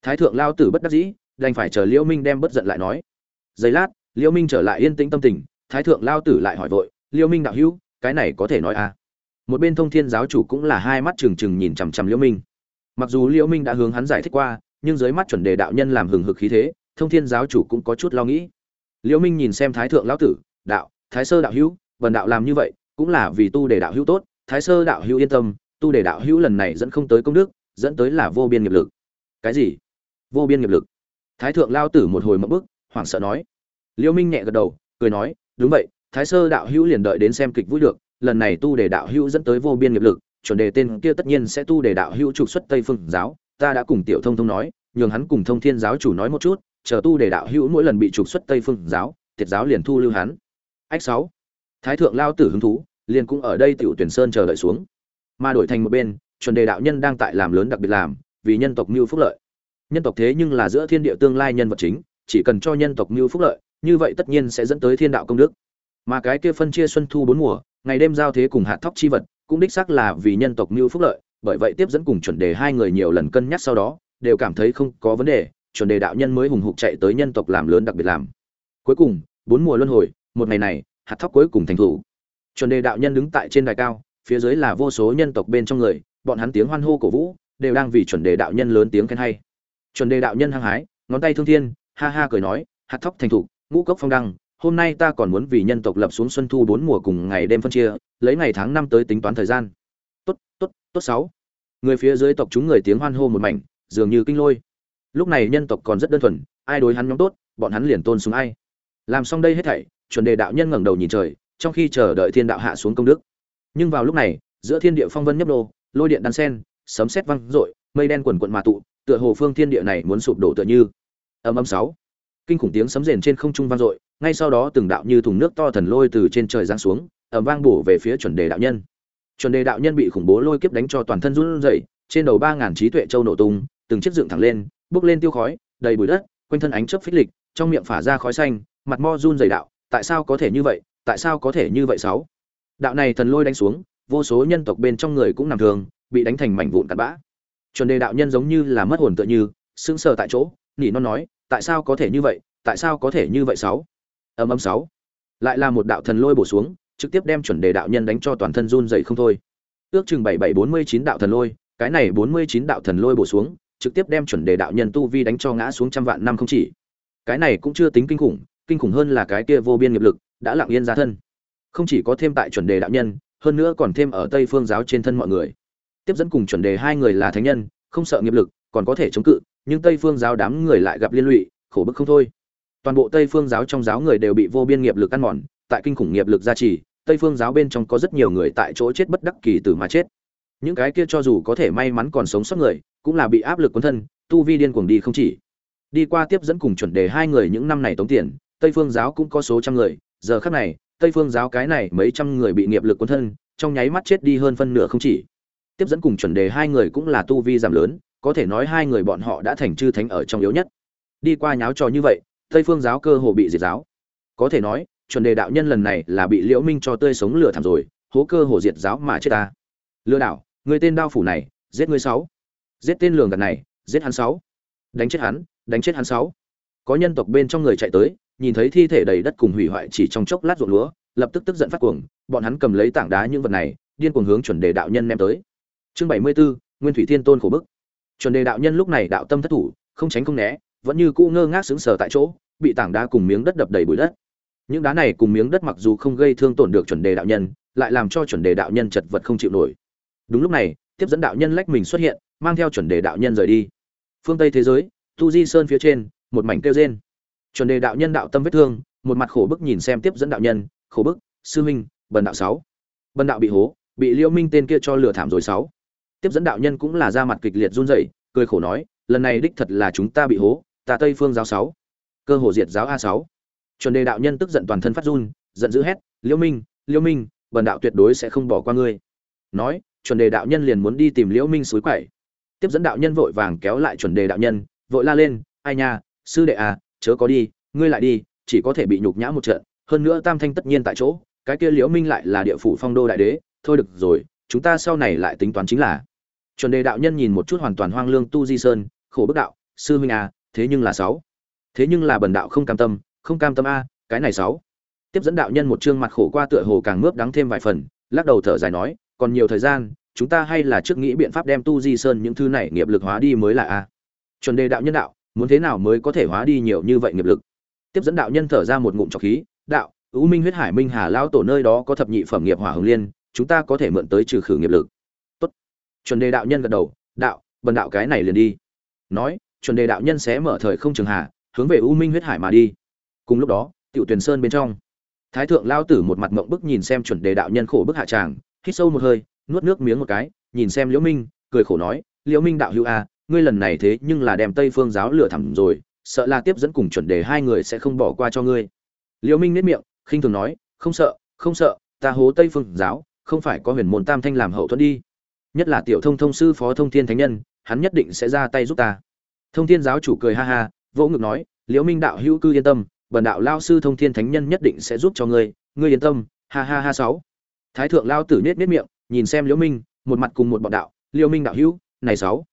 Thái thượng lao tử bất đắc dĩ, đành phải chờ liễu minh đem bất giận lại nói. Giây lát, liễu minh trở lại yên tĩnh tâm tình, thái thượng lao tử lại hỏi vội, liễu minh đạo hữu cái này có thể nói à. Một bên thông thiên giáo chủ cũng là hai mắt trừng trừng nhìn chằm chằm liễu minh. Mặc dù liễu minh đã hướng hắn giải thích qua, nhưng dưới mắt chuẩn đề đạo nhân làm hừng hực khí thế, thông thiên giáo chủ cũng có chút lo nghĩ. Liễu minh nhìn xem thái thượng lão tử, đạo, thái sơ đạo hữu, vần đạo làm như vậy, cũng là vì tu để đạo hữu tốt, thái sơ đạo hữu yên tâm, tu để đạo hữu lần này dẫn không tới công đức, dẫn tới là vô biên nghiệp lực. Cái gì? Vô biên nghiệp lực. Thái thượng lao tử một hồi mậm bức, hoảng sợ nói. Liễu minh nhẹ gật đầu, cười nói, đúng vậy thái sơ đạo hữu liền đợi đến xem kịch vui được, lần này tu để đạo hữu dẫn tới vô biên nghiệp lực, chuẩn đề tên kia tất nhiên sẽ tu để đạo hữu trục xuất tây phương giáo, ta đã cùng tiểu thông thông nói, nhường hắn cùng thông thiên giáo chủ nói một chút, chờ tu để đạo hữu mỗi lần bị trục xuất tây phương giáo thiệt giáo liền thu lưu hắn. Ách sáu. Thái thượng lao tử hứng thú, liền cũng ở đây tiểu tuyển sơn chờ đợi xuống. Mà đổi thành một bên, chuẩn đề đạo nhân đang tại làm lớn đặc biệt làm, vì nhân tộc mưu phúc lợi. Nhân tộc thế nhưng là giữa thiên địa tương lai nhân vật chính, chỉ cần cho nhân tộc mưu phúc lợi, như vậy tất nhiên sẽ dẫn tới thiên đạo công đức mà cái kia phân chia xuân thu bốn mùa, ngày đêm giao thế cùng hạt thóc chi vật, cũng đích xác là vì nhân tộc mưu phúc lợi, bởi vậy tiếp dẫn cùng chuẩn đề hai người nhiều lần cân nhắc sau đó, đều cảm thấy không có vấn đề, chuẩn đề đạo nhân mới hùng hục chạy tới nhân tộc làm lớn đặc biệt làm. Cuối cùng, bốn mùa luân hồi, một ngày này, hạt thóc cuối cùng thành thủ. Chuẩn đề đạo nhân đứng tại trên đài cao, phía dưới là vô số nhân tộc bên trong người, bọn hắn tiếng hoan hô cổ vũ, đều đang vì chuẩn đề đạo nhân lớn tiếng khen hay. Chuẩn đề đạo nhân hăng hái, ngón tay thương thiên, ha ha cười nói, hạt thóc thành thục ngũ cốc phong đăng hôm nay ta còn muốn vì nhân tộc lập xuống xuân thu bốn mùa cùng ngày đêm phân chia, lấy ngày tháng năm tới tính toán thời gian. Tốt tốt tốt sáu. Người phía dưới tộc chúng người tiếng hoan hô một mảnh, dường như kinh lôi. Lúc này nhân tộc còn rất đơn thuần, ai đối hắn nhóm tốt, bọn hắn liền tôn xuống ai. Làm xong đây hết thảy, chuẩn đề đạo nhân ngẩng đầu nhìn trời, trong khi chờ đợi thiên đạo hạ xuống công đức. Nhưng vào lúc này, giữa thiên địa phong vân nhấp nô, lôi điện đan sen, sấm sét văng rội mây đen quần quận mà tụ, tựa hồ phương thiên địa này muốn sụp đổ tựa như. Âm âm sáu kinh khủng tiếng sấm rền trên không trung vang dội, ngay sau đó từng đạo như thùng nước to thần lôi từ trên trời giáng xuống ẩm vang bổ về phía chuẩn đề đạo nhân. Chuẩn đề đạo nhân bị khủng bố lôi kiếp đánh cho toàn thân run rẩy, trên đầu ba ngàn trí tuệ châu nổ tung, từng chiếc dựng thẳng lên, bước lên tiêu khói, đầy bụi đất, quanh thân ánh chớp phích lịch, trong miệng phả ra khói xanh, mặt mo run dày đạo, tại sao có thể như vậy? Tại sao có thể như vậy sáu? Đạo này thần lôi đánh xuống, vô số nhân tộc bên trong người cũng nằm thường, bị đánh thành mảnh vụn tạt bã. Chuẩn đề đạo nhân giống như là mất hồn tựa như, sững sờ tại chỗ, nỉ non nói tại sao có thể như vậy, tại sao có thể như vậy sáu? Âm âm sáu. Lại là một đạo thần lôi bổ xuống, trực tiếp đem chuẩn đề đạo nhân đánh cho toàn thân run dậy không thôi. Ước chừng bảy bảy bốn mươi chín đạo thần lôi, cái này bốn mươi chín đạo thần lôi bổ xuống, trực tiếp đem chuẩn đề đạo nhân tu vi đánh cho ngã xuống trăm vạn năm không chỉ. Cái này cũng chưa tính kinh khủng kinh khủng hơn là cái kia vô biên nghiệp lực, đã lặng yên ra thân. Không chỉ có thêm tại chuẩn đề đạo nhân, hơn nữa còn thêm ở tây phương giáo trên thân mọi người. Tiếp dẫn cùng chuẩn đề hai người là thánh nhân, không sợ nghiệp lực, còn có thể chống cự nhưng tây phương giáo đám người lại gặp liên lụy, khổ bức không thôi. Toàn bộ tây phương giáo trong giáo người đều bị vô biên nghiệp lực ăn mòn, tại kinh khủng nghiệp lực gia trì, tây phương giáo bên trong có rất nhiều người tại chỗ chết bất đắc kỳ tử mà chết. Những cái kia cho dù có thể may mắn còn sống sót người, cũng là bị áp lực cuốn thân, tu vi điên cuồng đi không chỉ. Đi qua tiếp dẫn cùng chuẩn đề hai người những năm này tống tiền, tây phương giáo cũng có số trăm người, giờ khắc này, tây phương giáo cái này mấy trăm người bị nghiệp lực cuốn thân, trong nháy mắt chết đi hơn phân nửa không chỉ. Tiếp dẫn cùng chuẩn đề hai người cũng là tu vi giảm lớn có thể nói hai người bọn họ đã thành chư thánh ở trong yếu nhất. Đi qua nháo trò như vậy tây phương giáo cơ hồ bị diệt giáo. Có thể nói chuẩn đề đạo nhân lần này là bị liễu minh cho tươi sống lửa thảm rồi hố cơ hồ diệt giáo mà chết ta. Lừa đảo người tên đao phủ này giết người sáu. Giết tên lường gạt này giết hắn sáu. Đánh chết hắn đánh chết hắn sáu. Có nhân tộc bên trong người chạy tới nhìn thấy thi thể đầy đất cùng hủy hoại chỉ trong chốc lát ruộng lúa lập tức tức giận phát cuồng bọn hắn cầm lấy tảng đá những vật này điên cuồng hướng chuẩn đề đạo nhân ném tới. Chương bảy mươi 74, nguyên thủy thiên tôn khổ bức chuẩn đề đạo nhân lúc này đạo tâm thất thủ, không tránh không né, vẫn như cũ ngơ ngác sững sờ tại chỗ, bị tảng đá cùng miếng đất đập đầy bụi đất. Những đá này cùng miếng đất mặc dù không gây thương tổn được chuẩn đề đạo nhân, lại làm cho chuẩn đề đạo nhân chật vật không chịu nổi. Đúng lúc này, tiếp dẫn đạo nhân lách mình xuất hiện, mang theo chuẩn đề đạo nhân rời đi. Phương tây thế giới, tu di sơn phía trên, một mảnh kêu rên. Chuẩn đề đạo nhân đạo tâm vết thương, một mặt khổ bức nhìn xem tiếp dẫn đạo nhân, khổ bức, sư minh bần đạo sáu. Bần đạo bị hố, bị liêu minh tên kia cho lừa thảm rồi sáu tiếp dẫn đạo nhân cũng là ra mặt kịch liệt run rẩy, cười khổ nói, lần này đích thật là chúng ta bị hố, ta tây phương giáo sáu, cơ hồ diệt giáo a sáu chuẩn đề đạo nhân tức giận toàn thân phát run, giận dữ hét, liễu minh liễu minh, bần đạo tuyệt đối sẽ không bỏ qua ngươi nói, chuẩn đề đạo nhân liền muốn đi tìm liễu minh suối quẩy. tiếp dẫn đạo nhân vội vàng kéo lại chuẩn đề đạo nhân, vội la lên, ai nha, sư đệ à chớ có đi, ngươi lại đi, chỉ có thể bị nhục nhã một trận, hơn nữa tam thanh tất nhiên tại chỗ, cái kia liễu minh lại là địa phủ phong đô đại đế, thôi được rồi, chúng ta sau này lại tính toán chính là chuẩn đề đạo nhân nhìn một chút hoàn toàn hoang lương tu di sơn, khổ bức đạo, sư minh à thế nhưng là sáu. Thế nhưng là bần đạo không cam tâm, không cam tâm a, cái này sáu. Tiếp dẫn đạo nhân một trương mặt khổ qua tựa hồ càng mướp đắng thêm vài phần, lắc đầu thở dài nói, còn nhiều thời gian, chúng ta hay là trước nghĩ biện pháp đem tu di sơn những thứ này nghiệp lực hóa đi mới là a. Chuẩn đề đạo nhân đạo, muốn thế nào mới có thể hóa đi nhiều như vậy nghiệp lực? Tiếp dẫn đạo nhân thở ra một ngụm trọc khí, đạo ưu minh huyết hải minh hà lao tổ nơi đó có thập nhị phẩm nghiệp hỏa hồng liên, chúng ta có thể mượn tới trừ khử nghiệp lực chuẩn đề đạo nhân gật đầu, đạo, bần đạo cái này liền đi. Nói, chuẩn đề đạo nhân sẽ mở thời không trường hà, hướng về u minh huyết hải mà đi. Cùng lúc đó, tiểu tuyền sơn bên trong, thái thượng lao tử một mặt mộng bức nhìn xem chuẩn đề đạo nhân khổ bức hạ tràng, hít sâu một hơi, nuốt nước miếng một cái, nhìn xem liễu minh, cười khổ nói, liễu minh đạo hữu a, ngươi lần này thế nhưng là đem tây phương giáo lửa thẳm rồi, sợ là tiếp dẫn cùng chuẩn đề hai người sẽ không bỏ qua cho ngươi. Liễu minh nét miệng, khinh thường nói, không sợ không sợ, ta hố tây phương giáo, không phải có huyền môn tam thanh làm hậu thuẫn đi nhất là tiểu thông thông sư phó thông thiên thánh nhân, hắn nhất định sẽ ra tay giúp ta. Thông thiên giáo chủ cười ha ha, vỗ ngực nói, liễu minh đạo hữu cư yên tâm, bần đạo lao sư thông thiên thánh nhân nhất định sẽ giúp cho ngươi ngươi yên tâm, ha ha ha sáu. Thái thượng lao tử nết nết miệng, nhìn xem liễu minh, một mặt cùng một bọn đạo, liễu minh đạo hữu, này sáu,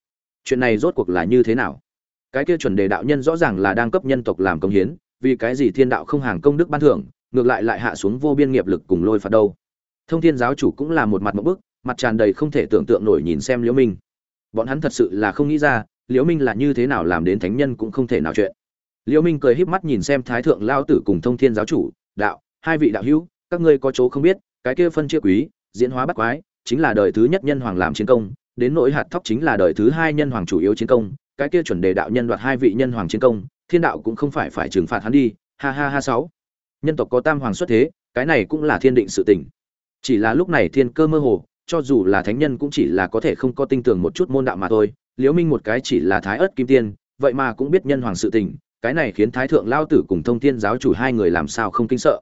chuyện này rốt cuộc là như thế nào? Cái kia chuẩn đề đạo nhân rõ ràng là đang cấp nhân tộc làm công hiến, vì cái gì thiên đạo không hàng công đức ban thưởng, ngược lại lại hạ xuống vô biên nghiệp lực cùng lôi phạt đâu. Thông thiên giáo chủ cũng là một mặt một bức mặt tràn đầy không thể tưởng tượng nổi nhìn xem liễu minh. Bọn hắn thật sự là không nghĩ ra, liễu minh là như thế nào làm đến thánh nhân cũng không thể nào chuyện. Liễu minh cười híp mắt nhìn xem thái thượng lao tử cùng thông thiên giáo chủ, đạo, hai vị đạo hữu, các ngươi có chỗ không biết, cái kia phân chia quý, diễn hóa bắt quái, chính là đời thứ nhất nhân hoàng làm chiến công, đến nỗi hạt thóc chính là đời thứ hai nhân hoàng chủ yếu chiến công, cái kia chuẩn đề đạo nhân đoạt hai vị nhân hoàng chiến công, thiên đạo cũng không phải phải trừng phạt hắn đi, ha ha ha sáu. Nhân tộc có tam hoàng xuất thế, cái này cũng là thiên định sự tình. Chỉ là lúc này thiên cơ mơ hồ cho dù là thánh nhân cũng chỉ là có thể không có tinh tường một chút môn đạo mà thôi, liễu minh một cái chỉ là thái ớt kim tiên, vậy mà cũng biết nhân hoàng sự tình, cái này khiến thái thượng lao tử cùng thông thiên giáo chủ hai người làm sao không kinh sợ.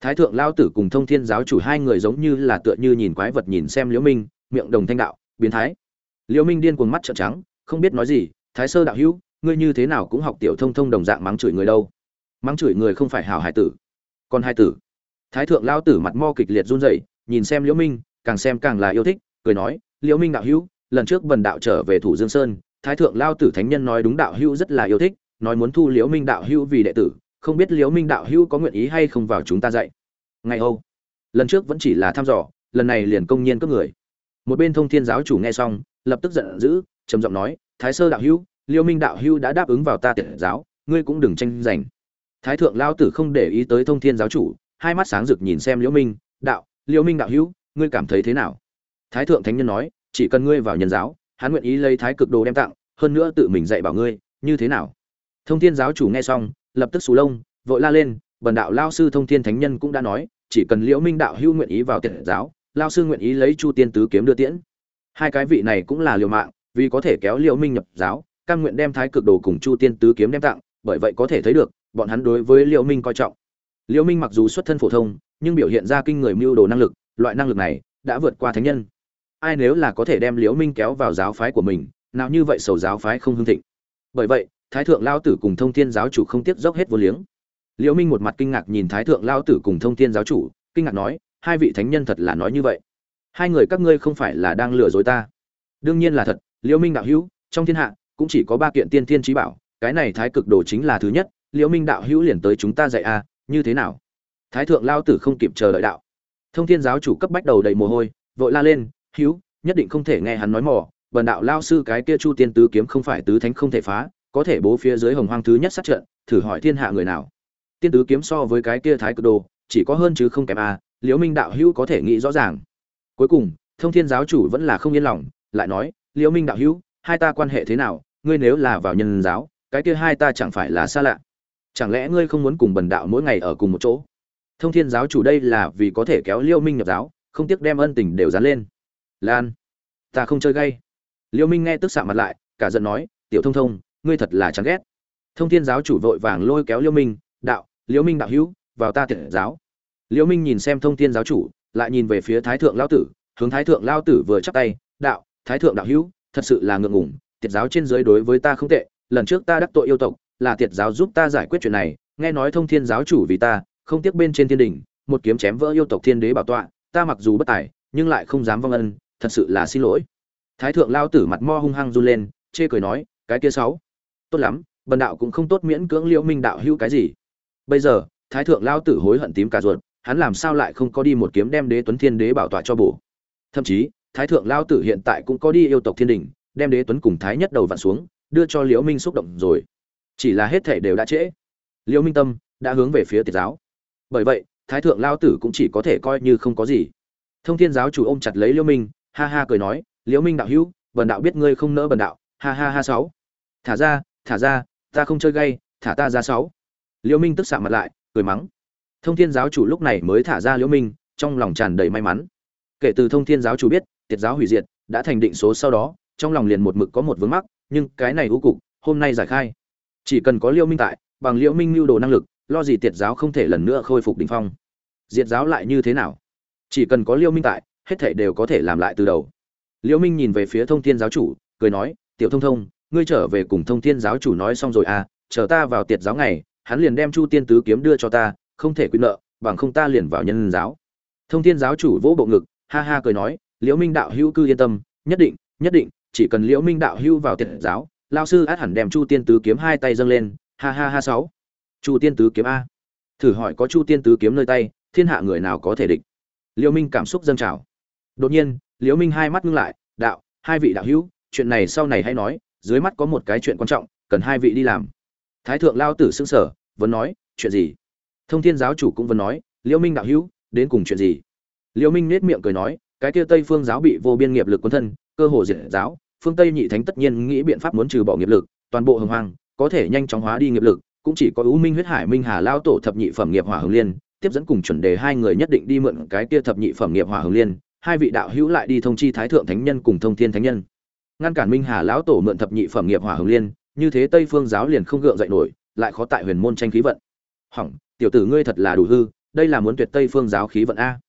Thái thượng lao tử cùng thông thiên giáo chủ hai người giống như là tựa như nhìn quái vật nhìn xem liễu minh, miệng đồng thanh đạo, biến thái. Liễu minh điên cuồng mắt trợn trắng, không biết nói gì, thái sơ đạo hữu, ngươi như thế nào cũng học tiểu thông thông đồng dạng mắng chửi người đâu. Mắng chửi người không phải hảo hải tử, còn hai tử. Thái thượng lao tử mặt mo kịch liệt run rẩy, nhìn xem liễu minh càng xem càng là yêu thích, cười nói, liễu minh đạo hữu, lần trước bần đạo trở về thủ dương sơn, thái thượng lao tử thánh nhân nói đúng đạo hữu rất là yêu thích, nói muốn thu liễu minh đạo hữu vì đệ tử, không biết liễu minh đạo hữu có nguyện ý hay không vào chúng ta dạy. Ngày âu, lần trước vẫn chỉ là thăm dò, lần này liền công nhiên cướp người. Một bên thông thiên giáo chủ nghe xong, lập tức giận dữ, trầm giọng nói, thái sơ đạo hữu, liễu minh đạo hữu đã đáp ứng vào ta tiện giáo, ngươi cũng đừng tranh giành. Thái thượng lao tử không để ý tới thông thiên giáo chủ, hai mắt sáng rực nhìn xem liễu minh, đạo, liễu minh đạo hữu ngươi cảm thấy thế nào? Thái thượng thánh nhân nói, chỉ cần ngươi vào nhân giáo, hắn nguyện ý lấy thái cực đồ đem tặng, hơn nữa tự mình dạy bảo ngươi, như thế nào? Thông thiên giáo chủ nghe xong, lập tức xù lông, vội la lên, bần đạo lao sư thông thiên thánh nhân cũng đã nói, chỉ cần liễu minh đạo hữu nguyện ý vào tiện giáo, lao sư nguyện ý lấy chu tiên tứ kiếm đưa tiễn. Hai cái vị này cũng là liều mạng, vì có thể kéo liễu minh nhập giáo căn nguyện đem thái cực đồ cùng chu tiên tứ kiếm đem tặng, bởi vậy có thể thấy được, bọn hắn đối với liễu minh coi trọng. Liễu minh mặc dù xuất thân phổ thông, nhưng biểu hiện ra kinh người mưu đồ năng lực loại năng lực này đã vượt qua thánh nhân. Ai nếu là có thể đem liễu minh kéo vào giáo phái của mình, nào như vậy sầu giáo phái không hưng thịnh. Bởi vậy, thái thượng lao tử cùng thông thiên giáo chủ không tiếp dốc hết vô liếng. Liễu minh một mặt kinh ngạc nhìn thái thượng lao tử cùng thông thiên giáo chủ, kinh ngạc nói, hai vị thánh nhân thật là nói như vậy. Hai người các ngươi không phải là đang lừa dối ta? Đương nhiên là thật, liễu minh đạo hữu, trong thiên hạ cũng chỉ có ba kiện tiên thiên trí bảo, cái này thái cực đồ chính là thứ nhất, liễu minh đạo hữu liền tới chúng ta dạy a, như thế nào? Thái thượng lao tử không kịp chờ đợi đạo thông thiên giáo chủ cấp bách đầu đầy mồ hôi, vội la lên, hữu, nhất định không thể nghe hắn nói mỏ bần đạo lao sư cái kia chu tiên tứ kiếm không phải tứ thánh không thể phá, có thể bố phía dưới hồng hoang thứ nhất sát trận, thử hỏi thiên hạ người nào? Tiên tứ kiếm so với cái kia thái cực đồ, chỉ có hơn chứ không kém a, liễu minh đạo hữu có thể nghĩ rõ ràng. Cuối cùng, thông thiên giáo chủ vẫn là không yên lòng, lại nói, liễu minh đạo hữu, hai ta quan hệ thế nào? Ngươi nếu là vào nhân giáo, cái kia hai ta chẳng phải là xa lạ. Chẳng lẽ ngươi không muốn cùng bần đạo mỗi ngày ở cùng một chỗ? Thông thiên giáo chủ đây là vì có thể kéo Liêu minh nhập giáo, không tiếc đem ân tình đều dán lên. Lan, ta không chơi gay. Liêu minh nghe tức xạ mặt lại, cả giận nói, tiểu thông thông, ngươi thật là chán ghét. Thông thiên giáo chủ vội vàng lôi kéo Liêu minh, đạo, Liêu minh đạo hữu, vào ta tiện giáo. Liêu minh nhìn xem thông thiên giáo chủ, lại nhìn về phía thái thượng lão tử, hướng thái thượng lão tử vừa chắp tay, đạo, thái thượng đạo hữu, thật sự là ngượng ngùng, tiệt giáo trên dưới đối với ta không tệ, lần trước ta đắc tội yêu tộc, là tiệt giáo giúp ta giải quyết chuyện này, nghe nói thông thiên giáo chủ vì ta không tiếc bên trên thiên đình, một kiếm chém vỡ yêu tộc thiên đế bảo tọa, ta mặc dù bất tài, nhưng lại không dám vong ân, thật sự là xin lỗi. Thái thượng lao tử mặt mo hung hăng run lên, chê cười nói, cái kia sáu, tốt lắm, bần đạo cũng không tốt miễn cưỡng liễu minh đạo hữu cái gì. Bây giờ, thái thượng lao tử hối hận tím cả ruột, hắn làm sao lại không có đi một kiếm đem đế tuấn thiên đế bảo tọa cho bổ. Thậm chí, thái thượng lao tử hiện tại cũng có đi yêu tộc thiên đình, đem đế tuấn cùng thái nhất đầu vặn xuống, đưa cho liễu minh xúc động rồi. Chỉ là hết thể đều đã trễ. Liễu minh tâm, đã hướng về phía tiệt giáo bởi vậy, thái thượng lao tử cũng chỉ có thể coi như không có gì. Thông thiên giáo chủ ôm chặt lấy liễu minh, ha ha cười nói, liễu minh đạo hữu, bần đạo biết ngươi không nỡ bần đạo, ha ha ha sáu. Thả ra thả ra, ta không chơi gay, thả ta ra sáu. Liễu minh tức xạ mặt lại, cười mắng. Thông thiên giáo chủ lúc này mới thả ra liễu minh, trong lòng tràn đầy may mắn. Kể từ thông thiên giáo chủ biết, tiệt giáo hủy diệt, đã thành định số sau đó, trong lòng liền một mực có một vướng mắc, nhưng cái này u cục, hôm nay giải khai. Chỉ cần có liễu minh tại, bằng liễu minh lưu đồ năng lực lo gì tiệt giáo không thể lần nữa khôi phục đỉnh phong? Diệt giáo lại như thế nào? Chỉ cần có liêu minh tại, hết thể đều có thể làm lại từ đầu. Liêu minh nhìn về phía thông thiên giáo chủ, cười nói, tiểu thông thông, ngươi trở về cùng thông thiên giáo chủ nói xong rồi à chờ ta vào tiệt giáo ngày, hắn liền đem chu tiên tứ kiếm đưa cho ta, không thể quy nợ, bằng không ta liền vào nhân giáo. Thông thiên giáo chủ vỗ bộ ngực, ha ha cười nói liễu minh đạo hữu cư yên tâm, nhất định nhất định, chỉ cần liễu minh đạo hữu vào tiệt giáo lao sư át hẳn đem chu tiên tứ kiếm hai tay dâng lên, ha ha ha sáu chu tiên tứ kiếm a. Thử hỏi có chu tiên tứ kiếm nơi tay, thiên hạ người nào có thể địch? Liễu minh cảm xúc dâng trào. Đột nhiên, liễu minh hai mắt ngưng lại, đạo, hai vị đạo hữu, chuyện này sau này hãy nói, dưới mắt có một cái chuyện quan trọng, cần hai vị đi làm. Thái thượng lao tử xưng sở vẫn nói, chuyện gì? Thông thiên giáo chủ cũng vẫn nói, liễu minh đạo hữu, đến cùng chuyện gì? Liễu minh nết miệng cười nói, cái kia tây phương giáo bị vô biên nghiệp lực quân thân, cơ hồ diệt giáo, phương tây nhị thánh tất nhiên nghĩ biện pháp muốn trừ bỏ nghiệp lực, toàn bộ hồng hoàng có thể nhanh chóng hóa đi nghiệp lực cũng chỉ có ưu minh huyết hải minh hà lao tổ thập nhị phẩm nghiệp hỏa hồng liên, tiếp dẫn cùng chuẩn đề hai người nhất định đi mượn cái kia thập nhị phẩm nghiệp hỏa hồng liên, hai vị đạo hữu lại đi thông chi thái thượng thánh nhân cùng thông thiên thánh nhân. Ngăn cản minh hà lão tổ mượn thập nhị phẩm nghiệp hỏa hồng liên, như thế tây phương giáo liền không gượng dậy nổi, lại khó tại huyền môn tranh khí vận. Hỏng, tiểu tử ngươi thật là đủ hư, đây là muốn tuyệt tây phương giáo khí vận a.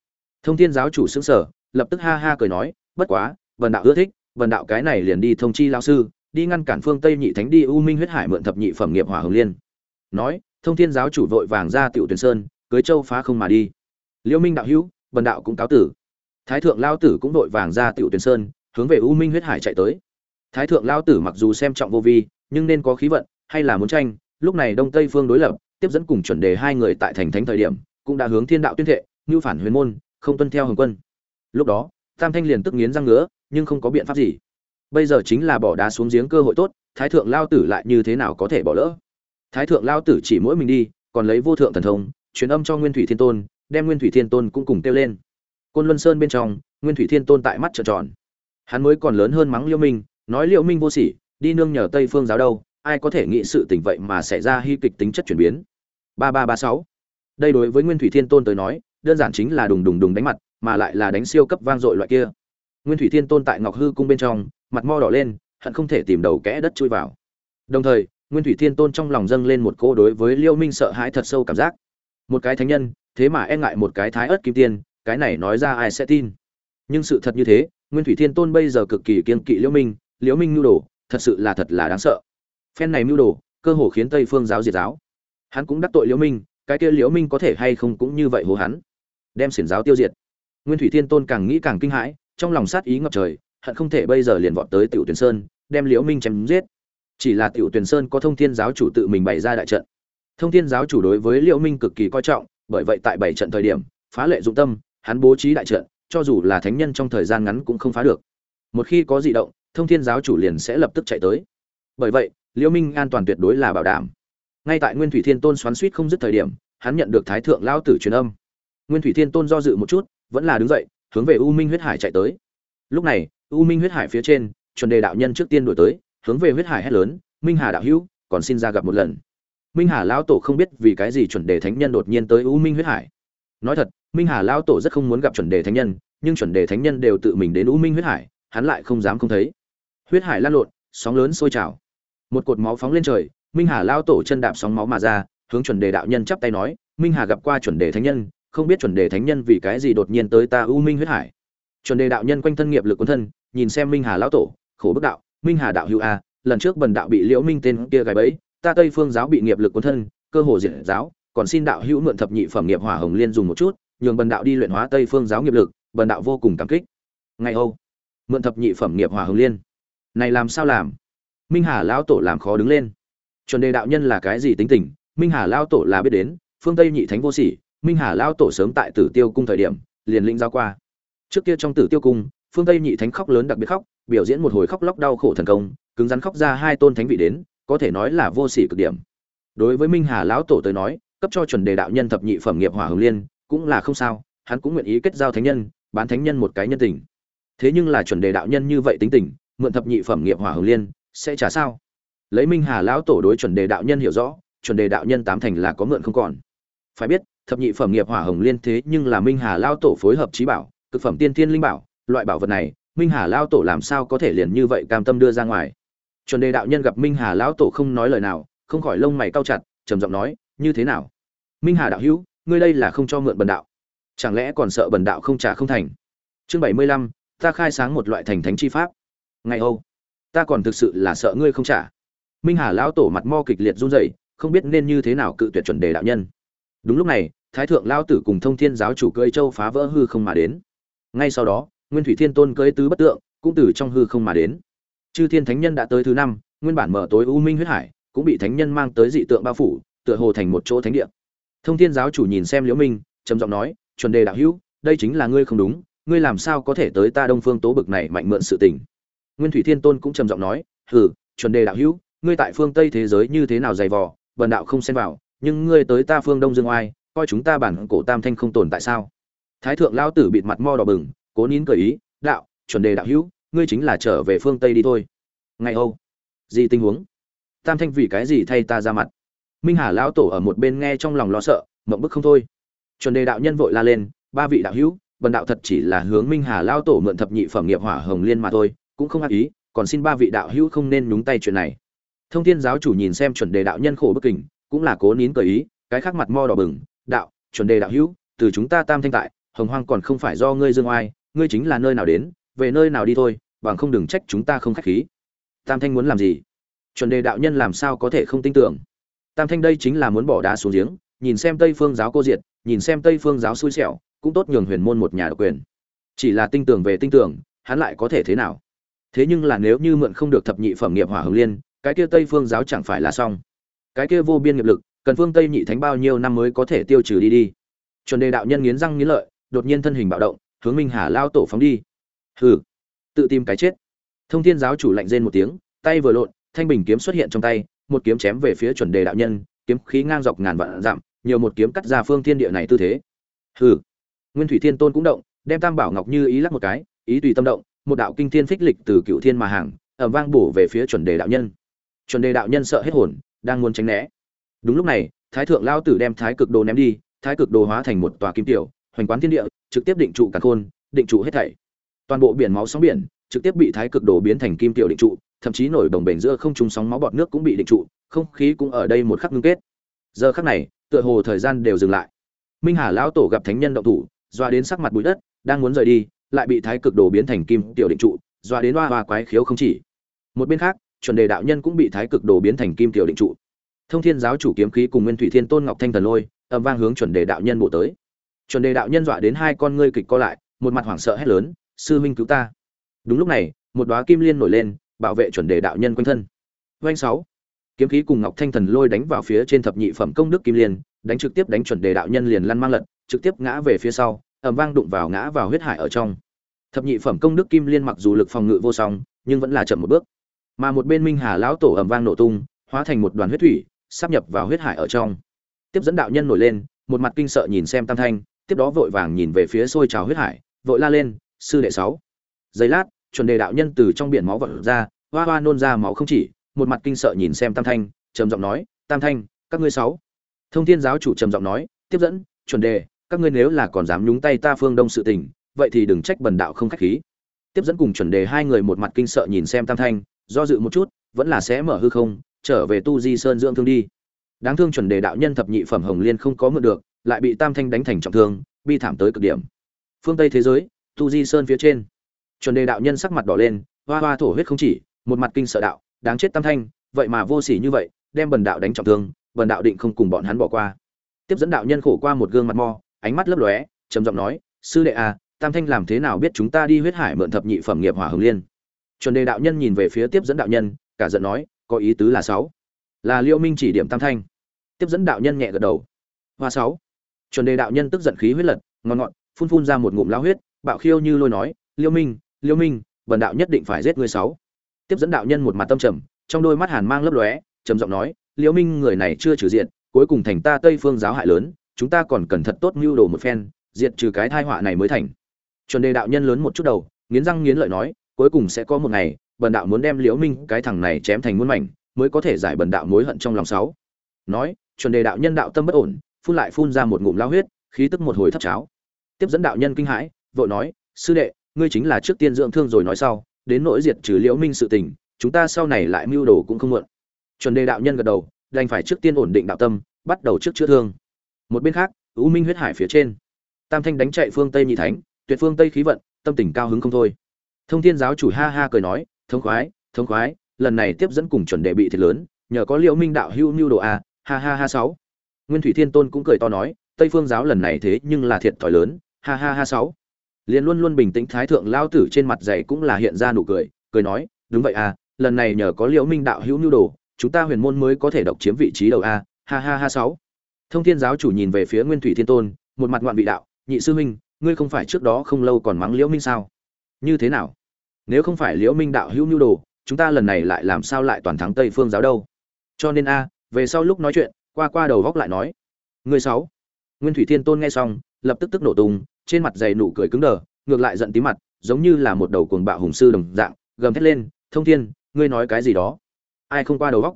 Thông thiên giáo chủ xứng sở lập tức ha ha cười nói, bất quá vần đạo ưa thích vần đạo cái này liền đi thông chi lao sư, đi ngăn cản phương tây nhị thánh đi u minh huyết hải mượn thập nhị phẩm nghiệp hỏa hồng liên nói, thông thiên giáo chủ vội vàng ra tiểu tuyển sơn, cưới châu phá không mà đi. Liễu minh đạo hữu, bần đạo cũng cáo tử. Thái thượng lao tử cũng vội vàng ra tiểu tuyển sơn, hướng về u minh huyết hải chạy tới. Thái thượng lao tử mặc dù xem trọng vô vi, nhưng nên có khí vận, hay là muốn tranh, lúc này đông tây phương đối lập, tiếp dẫn cùng chuẩn đề hai người tại thành thánh thời điểm, cũng đã hướng thiên đạo tuyên thệ, như phản huyền môn, không tuân theo hồng quân. Lúc đó, tam thanh liền tức nghiến răng ngứa, nhưng không có biện pháp gì. Bây giờ chính là bỏ đá xuống giếng cơ hội tốt, thái thượng lao tử lại như thế nào có thể bỏ lỡ? Thái thượng lao tử chỉ mỗi mình đi, còn lấy vô thượng thần thông, truyền âm cho nguyên thủy thiên tôn, đem nguyên thủy thiên tôn cũng cùng kêu lên. Côn luân sơn bên trong, nguyên thủy thiên tôn tại mắt trợn tròn. Hắn mới còn lớn hơn mắng liêu minh, nói liêu minh vô sỉ, đi nương nhờ tây phương giáo đâu, ai có thể nghĩ sự tình vậy mà xảy ra hy kịch tính chất chuyển biến. Ba ba ba sáu. Đây đối với nguyên thủy thiên tôn tới nói, đơn giản chính là đùng đùng đùng đánh mặt, mà lại là đánh siêu cấp vang dội loại kia. Nguyên thủy thiên tôn tại ngọc hư cung bên trong, mặt mo đỏ lên, hận không thể tìm đầu kẽ đất chui vào. Đồng thời nguyên thủy thiên tôn trong lòng dâng lên một cô đối với liêu minh sợ hãi thật sâu cảm giác. Một cái thánh nhân, thế mà e ngại một cái thái ớt kim tiên, cái này nói ra ai sẽ tin? Nhưng sự thật như thế, nguyên thủy thiên tôn bây giờ cực kỳ kiên kỵ liễu minh liễu minh mưu đồ, thật sự là thật là đáng sợ. Phen này mưu đồ, cơ hồ khiến tây phương giáo diệt giáo. Hắn cũng đắc tội liễu minh, cái kia liễu minh có thể hay không cũng như vậy hồ hắn. Đem xiển giáo tiêu diệt. Nguyên thủy thiên tôn càng nghĩ càng kinh hãi, trong lòng sát ý ngập trời, hận không thể bây giờ liền vọt tới tiểu tuyển sơn, đem liễu minh chém giết chỉ là tiểu tuyển sơn có thông thiên giáo chủ tự mình bày ra đại trận. Thông thiên giáo chủ đối với liễu minh cực kỳ coi trọng, bởi vậy tại bảy trận thời điểm, phá lệ dụng tâm, hắn bố trí đại trận, cho dù là thánh nhân trong thời gian ngắn cũng không phá được. Một khi có dị động, thông thiên giáo chủ liền sẽ lập tức chạy tới. Bởi vậy, liễu minh an toàn tuyệt đối là bảo đảm. Ngay tại nguyên thủy thiên tôn xoắn suýt không dứt thời điểm, hắn nhận được thái thượng lão tử truyền âm. Nguyên thủy thiên tôn do dự một chút, vẫn là đứng dậy, hướng về u minh huyết hải chạy tới. Lúc này, u minh huyết hải phía trên, chuẩn đề đạo nhân trước tiên đổi tới hướng về huyết hải hét lớn, minh hà đạo hữu, còn xin ra gặp một lần. Minh hà lão tổ không biết vì cái gì chuẩn đề thánh nhân đột nhiên tới u minh huyết hải. Nói thật, minh hà lão tổ rất không muốn gặp chuẩn đề thánh nhân, nhưng chuẩn đề thánh nhân đều tự mình đến u minh huyết hải, hắn lại không dám không thấy. Huyết hải lan lộn, sóng lớn sôi trào. Một cột máu phóng lên trời, minh hà lão tổ chân đạp sóng máu mà ra, hướng chuẩn đề đạo nhân chắp tay nói, minh hà gặp qua chuẩn đề thánh nhân, không biết chuẩn đề thánh nhân vì cái gì đột nhiên tới ta u minh huyết hải. Chuẩn đề đạo nhân quanh thân nghiệp lực quân thân, nhìn xem minh hà lão tổ, khổ bức đạo minh hà đạo hữu a, lần trước bần đạo bị liễu minh tên kia gài bẫy, ta tây phương giáo bị nghiệp lực quân thân, cơ hồ diệt giáo, còn xin đạo hữu mượn thập nhị phẩm nghiệp hỏa hồng liên dùng một chút, nhường bần đạo đi luyện hóa tây phương giáo nghiệp lực, bần đạo vô cùng cảm kích. Ngày âu mượn thập nhị phẩm nghiệp hỏa hồng liên. Này làm sao làm? Minh hà lão tổ làm khó đứng lên. Chuẩn đề đạo nhân là cái gì tính tình? Minh hà lão tổ là biết đến, phương tây nhị thánh vô sỉ, minh hà lão tổ sớm tại tử tiêu cung thời điểm, liền lĩnh giao qua. Trước kia trong tử tiêu cung, phương tây nhị thánh khóc lớn đặc biệt khóc biểu diễn một hồi khóc lóc đau khổ thần công, cứng rắn khóc ra hai tôn thánh vị đến, có thể nói là vô sỉ cực điểm. Đối với minh hà lão tổ tới nói, cấp cho chuẩn đề đạo nhân thập nhị phẩm nghiệp hỏa hồng liên, cũng là không sao, hắn cũng nguyện ý kết giao thánh nhân, bán thánh nhân một cái nhân tình. Thế nhưng là chuẩn đề đạo nhân như vậy tính tình, mượn thập nhị phẩm nghiệp hỏa hồng liên, sẽ trả sao? Lấy minh hà lão tổ đối chuẩn đề đạo nhân hiểu rõ, chuẩn đề đạo nhân tám thành là có mượn không còn. Phải biết, thập nhị phẩm nghiệp hỏa hồng liên thế nhưng là minh hà lao tổ phối hợp trí bảo, cực phẩm tiên thiên linh bảo, loại bảo vật này minh hà lao tổ làm sao có thể liền như vậy cam tâm đưa ra ngoài? Chuẩn đề đạo nhân gặp minh hà lão tổ không nói lời nào, không khỏi lông mày cau chặt, trầm giọng nói, như thế nào? Minh hà đạo hữu, ngươi đây là không cho mượn bần đạo. Chẳng lẽ còn sợ bần đạo không trả không thành? Chương bảy mươi lăm, ta khai sáng một loại thành thánh chi pháp. Ngày âu ta còn thực sự là sợ ngươi không trả. Minh hà lão tổ mặt mo kịch liệt run rẩy, không biết nên như thế nào cự tuyệt chuẩn đề đạo nhân. Đúng lúc này, thái thượng lao tử cùng thông thiên giáo chủ cưỡi châu phá vỡ hư không mà đến. Ngay sau đó nguyên thủy thiên tôn cưới tứ bất tượng, cũng từ trong hư không mà đến. Chư thiên thánh nhân đã tới thứ năm, nguyên bản mở tối u minh huyết hải, cũng bị thánh nhân mang tới dị tượng bao phủ, tựa hồ thành một chỗ thánh địa. Thông thiên giáo chủ nhìn xem liễu minh, trầm giọng nói, chuẩn đề đạo hữu, đây chính là ngươi không đúng, ngươi làm sao có thể tới ta đông phương tố bực này mạnh mượn sự tình? Nguyên thủy thiên tôn cũng trầm giọng nói, hừ, chuẩn đề đạo hữu, ngươi tại phương tây thế giới như thế nào dày vò bần đạo không xen vào, nhưng ngươi tới ta phương đông dương oai, coi chúng ta bản cổ tam thanh không tồn tại sao? Thái thượng lao tử bịt mặt mo đỏ bừng cố nín cởi ý, đạo, chuẩn đề đạo hữu, ngươi chính là trở về phương tây đi thôi. Ngày âu, gì tình huống? Tam thanh vì cái gì thay ta ra mặt? Minh hà lão tổ ở một bên nghe trong lòng lo sợ, mộng bức không thôi. Chuẩn đề đạo nhân vội la lên, ba vị đạo hữu bần đạo thật chỉ là hướng minh hà lão tổ mượn thập nhị phẩm nghiệp hỏa hồng liên mà thôi, cũng không ác ý, còn xin ba vị đạo hữu không nên nhúng tay chuyện này. Thông thiên giáo chủ nhìn xem chuẩn đề đạo nhân khổ bức kình, cũng là cố nín cởi ý, cái khác mặt mo đỏ bừng, đạo, chuẩn đề đạo hữu, từ chúng ta tam thanh tại, hồng hoang còn không phải do ngươi dương oai ngươi chính là nơi nào đến, về nơi nào đi thôi, bằng không đừng trách chúng ta không khách khí. Tam thanh muốn làm gì? Chuẩn đề đạo nhân làm sao có thể không tin tưởng? Tam thanh đây chính là muốn bỏ đá xuống giếng, nhìn xem tây phương giáo cô diệt, nhìn xem tây phương giáo xui xẻo, cũng tốt nhường huyền môn một nhà độc quyền. Chỉ là tin tưởng về tin tưởng, hắn lại có thể thế nào? Thế nhưng là nếu như mượn không được thập nhị phẩm nghiệp hỏa hồng liên, cái kia tây phương giáo chẳng phải là xong. Cái kia vô biên nghiệp lực, cần phương tây nhị thánh bao nhiêu năm mới có thể tiêu trừ đi đi? Chuẩn đề đạo nhân nghiến răng nghiến lợi, đột nhiên thân hình bạo động hướng minh hà lao tổ phóng đi. Hừ, tự tìm cái chết. Thông thiên giáo chủ lạnh rên một tiếng, tay vừa lộn, thanh bình kiếm xuất hiện trong tay, một kiếm chém về phía chuẩn đề đạo nhân, kiếm khí ngang dọc ngàn vạn dặm, nhiều một kiếm cắt ra phương thiên địa này tư thế. Hừ, nguyên thủy thiên tôn cũng động, đem tam bảo ngọc như ý lắc một cái, ý tùy tâm động, một đạo kinh thiên phích lịch từ cựu thiên mà hàng ẩm vang bổ về phía chuẩn đề đạo nhân. Chuẩn đề đạo nhân sợ hết hồn, đang muốn tránh né. Đúng lúc này, thái thượng lao tử đem thái cực đồ ném đi, thái cực đồ hóa thành một tòa kim tiểu hoành quán thiên địa, trực tiếp định trụ cả khôn, định trụ hết thảy. Toàn bộ biển máu sóng biển, trực tiếp bị thái cực đồ biến thành kim tiểu định trụ, thậm chí nổi đồng bền giữa không trung sóng máu bọt nước cũng bị định trụ, không khí cũng ở đây một khắc ngưng kết. Giờ khắc này, tựa hồ thời gian đều dừng lại. Minh hà lão tổ gặp thánh nhân động thủ, doa đến sắc mặt bụi đất, đang muốn rời đi, lại bị thái cực đồ biến thành kim tiểu định trụ, doa đến oa oa quái khiếu không chỉ. Một bên khác, chuẩn đề đạo nhân cũng bị thái cực đồ biến thành kim tiểu định trụ. Thông thiên giáo chủ kiếm khí cùng nguyên thủy thiên tôn ngọc thanh thần lôi, âm vang hướng chuẩn đề đạo nhân bộ tới chuẩn đề đạo nhân dọa đến hai con ngươi kịch co lại, một mặt hoảng sợ hét lớn, sư minh cứu ta. Đúng lúc này, một đóa kim liên nổi lên, bảo vệ chuẩn đề đạo nhân quanh thân. Doanh sáu. Kiếm khí cùng ngọc thanh thần lôi đánh vào phía trên thập nhị phẩm công đức kim liên, đánh trực tiếp đánh chuẩn đề đạo nhân liền lăn mang lật, trực tiếp ngã về phía sau, ầm vang đụng vào ngã vào huyết hải ở trong. Thập nhị phẩm công đức kim liên mặc dù lực phòng ngự vô song, nhưng vẫn là chậm một bước. Mà một bên minh hà lão tổ ầm vang nổ tung, hóa thành một đoàn huyết thủy sắp nhập vào huyết hải ở trong. Tiếp dẫn đạo nhân nổi lên, một mặt kinh sợ nhìn xem tam thanh tiếp đó vội vàng nhìn về phía sôi trào huyết hải, vội la lên, sư đệ sáu. Giây lát, chuẩn đề đạo nhân từ trong biển máu vật ra, hoa hoa nôn ra máu không chỉ, một mặt kinh sợ nhìn xem tam thanh, trầm giọng nói, tam thanh, các ngươi sáu. Thông thiên giáo chủ trầm giọng nói, tiếp dẫn, chuẩn đề, các ngươi nếu là còn dám nhúng tay ta phương đông sự tình, vậy thì đừng trách bần đạo không khách khí. Tiếp dẫn cùng chuẩn đề hai người một mặt kinh sợ nhìn xem tam thanh, do dự một chút, vẫn là sẽ mở hư không, trở về tu di sơn dưỡng thương đi. Đáng thương chuẩn đề đạo nhân thập nhị phẩm hồng liên không có mượn được lại bị tam thanh đánh thành trọng thương, bi thảm tới cực điểm. Phương tây thế giới, tu di sơn phía trên. Chuẩn đề đạo nhân sắc mặt đỏ lên, hoa hoa thổ huyết không chỉ, một mặt kinh sợ đạo, đáng chết tam thanh, vậy mà vô sỉ như vậy, đem bần đạo đánh trọng thương, bần đạo định không cùng bọn hắn bỏ qua. Tiếp dẫn đạo nhân khổ qua một gương mặt mo, ánh mắt lấp lóe, trầm giọng nói, sư đệ à tam thanh làm thế nào biết chúng ta đi huyết hải mượn thập nhị phẩm nghiệp hỏa hồng liên? Chuẩn đề đạo nhân nhìn về phía tiếp dẫn đạo nhân, cả giận nói, có ý tứ là sáu. Là liêu minh chỉ điểm tam thanh. Tiếp dẫn đạo nhân nhẹ gật đầu. Hoa sáu chuẩn đề đạo nhân tức giận khí huyết lật ngon ngọt, phun phun ra một ngụm lao huyết, bạo khiêu như lôi nói, liêu minh liêu minh, bần đạo nhất định phải giết ngươi sáu. Tiếp dẫn đạo nhân một mặt tâm trầm, trong đôi mắt hàn mang lấp lóe, trầm giọng nói, liêu minh, người này chưa trừ diện cuối cùng thành ta tây phương giáo hại lớn, chúng ta còn cần thật tốt mưu đồ một phen, diệt trừ cái thai họa này mới thành. Chuẩn đề đạo nhân lớn một chút đầu, nghiến răng nghiến lợi nói, cuối cùng sẽ có một ngày, bần đạo muốn đem liễu minh cái thằng này chém thành muôn mảnh, mới có thể giải bần đạo mối hận trong lòng sáu. Nói, chuẩn đề đạo nhân đạo tâm bất ổn phun lại phun ra một ngụm lao huyết, khí tức một hồi thấp cháo. Tiếp dẫn đạo nhân kinh hãi, vội nói, sư đệ, ngươi chính là trước tiên dưỡng thương rồi nói sau, đến nỗi diệt trừ liễu minh sự tình, chúng ta sau này lại mưu đồ cũng không muộn. Chuẩn đề đạo nhân gật đầu, đành phải trước tiên ổn định đạo tâm, bắt đầu trước chữa thương. Một bên khác, u minh huyết hải phía trên, tam thanh đánh chạy phương tây nhị thánh, tuyệt phương tây khí vận, tâm tình cao hứng không thôi. Thông thiên giáo chủ ha ha cười nói thống khoái thống khoái, lần này tiếp dẫn cùng chuẩn đề bị thiệt lớn, nhờ có liễu minh đạo hưu mưu đồ a ha ha ha sáu nguyên thủy thiên tôn cũng cười to nói, tây phương giáo lần này thế nhưng là thiệt thòi lớn, ha ha ha sáu. Liên luôn luôn bình tĩnh thái thượng lao tử trên mặt dày cũng là hiện ra nụ cười cười nói, đúng vậy à lần này nhờ có liễu minh đạo hữu nhu đồ, chúng ta huyền môn mới có thể độc chiếm vị trí đầu a, ha ha ha sáu. Thông thiên giáo chủ nhìn về phía nguyên thủy thiên tôn, một mặt ngoạn vị đạo, nhị sư huynh, ngươi không phải trước đó không lâu còn mắng liễu minh sao? Như thế nào? Nếu không phải liễu minh đạo hữu nhu đồ, chúng ta lần này lại làm sao lại toàn thắng tây phương giáo đâu? Cho nên a, về sau lúc nói chuyện qua qua đầu góc lại nói, người sáu. Nguyên thủy thiên tôn nghe xong, lập tức tức nổ tung, trên mặt dày nụ cười cứng đờ, ngược lại giận tí mặt, giống như là một đầu cuồng bạo hùng sư đồng dạng, gầm thét lên, thông thiên, ngươi nói cái gì đó? Ai không qua đầu góc?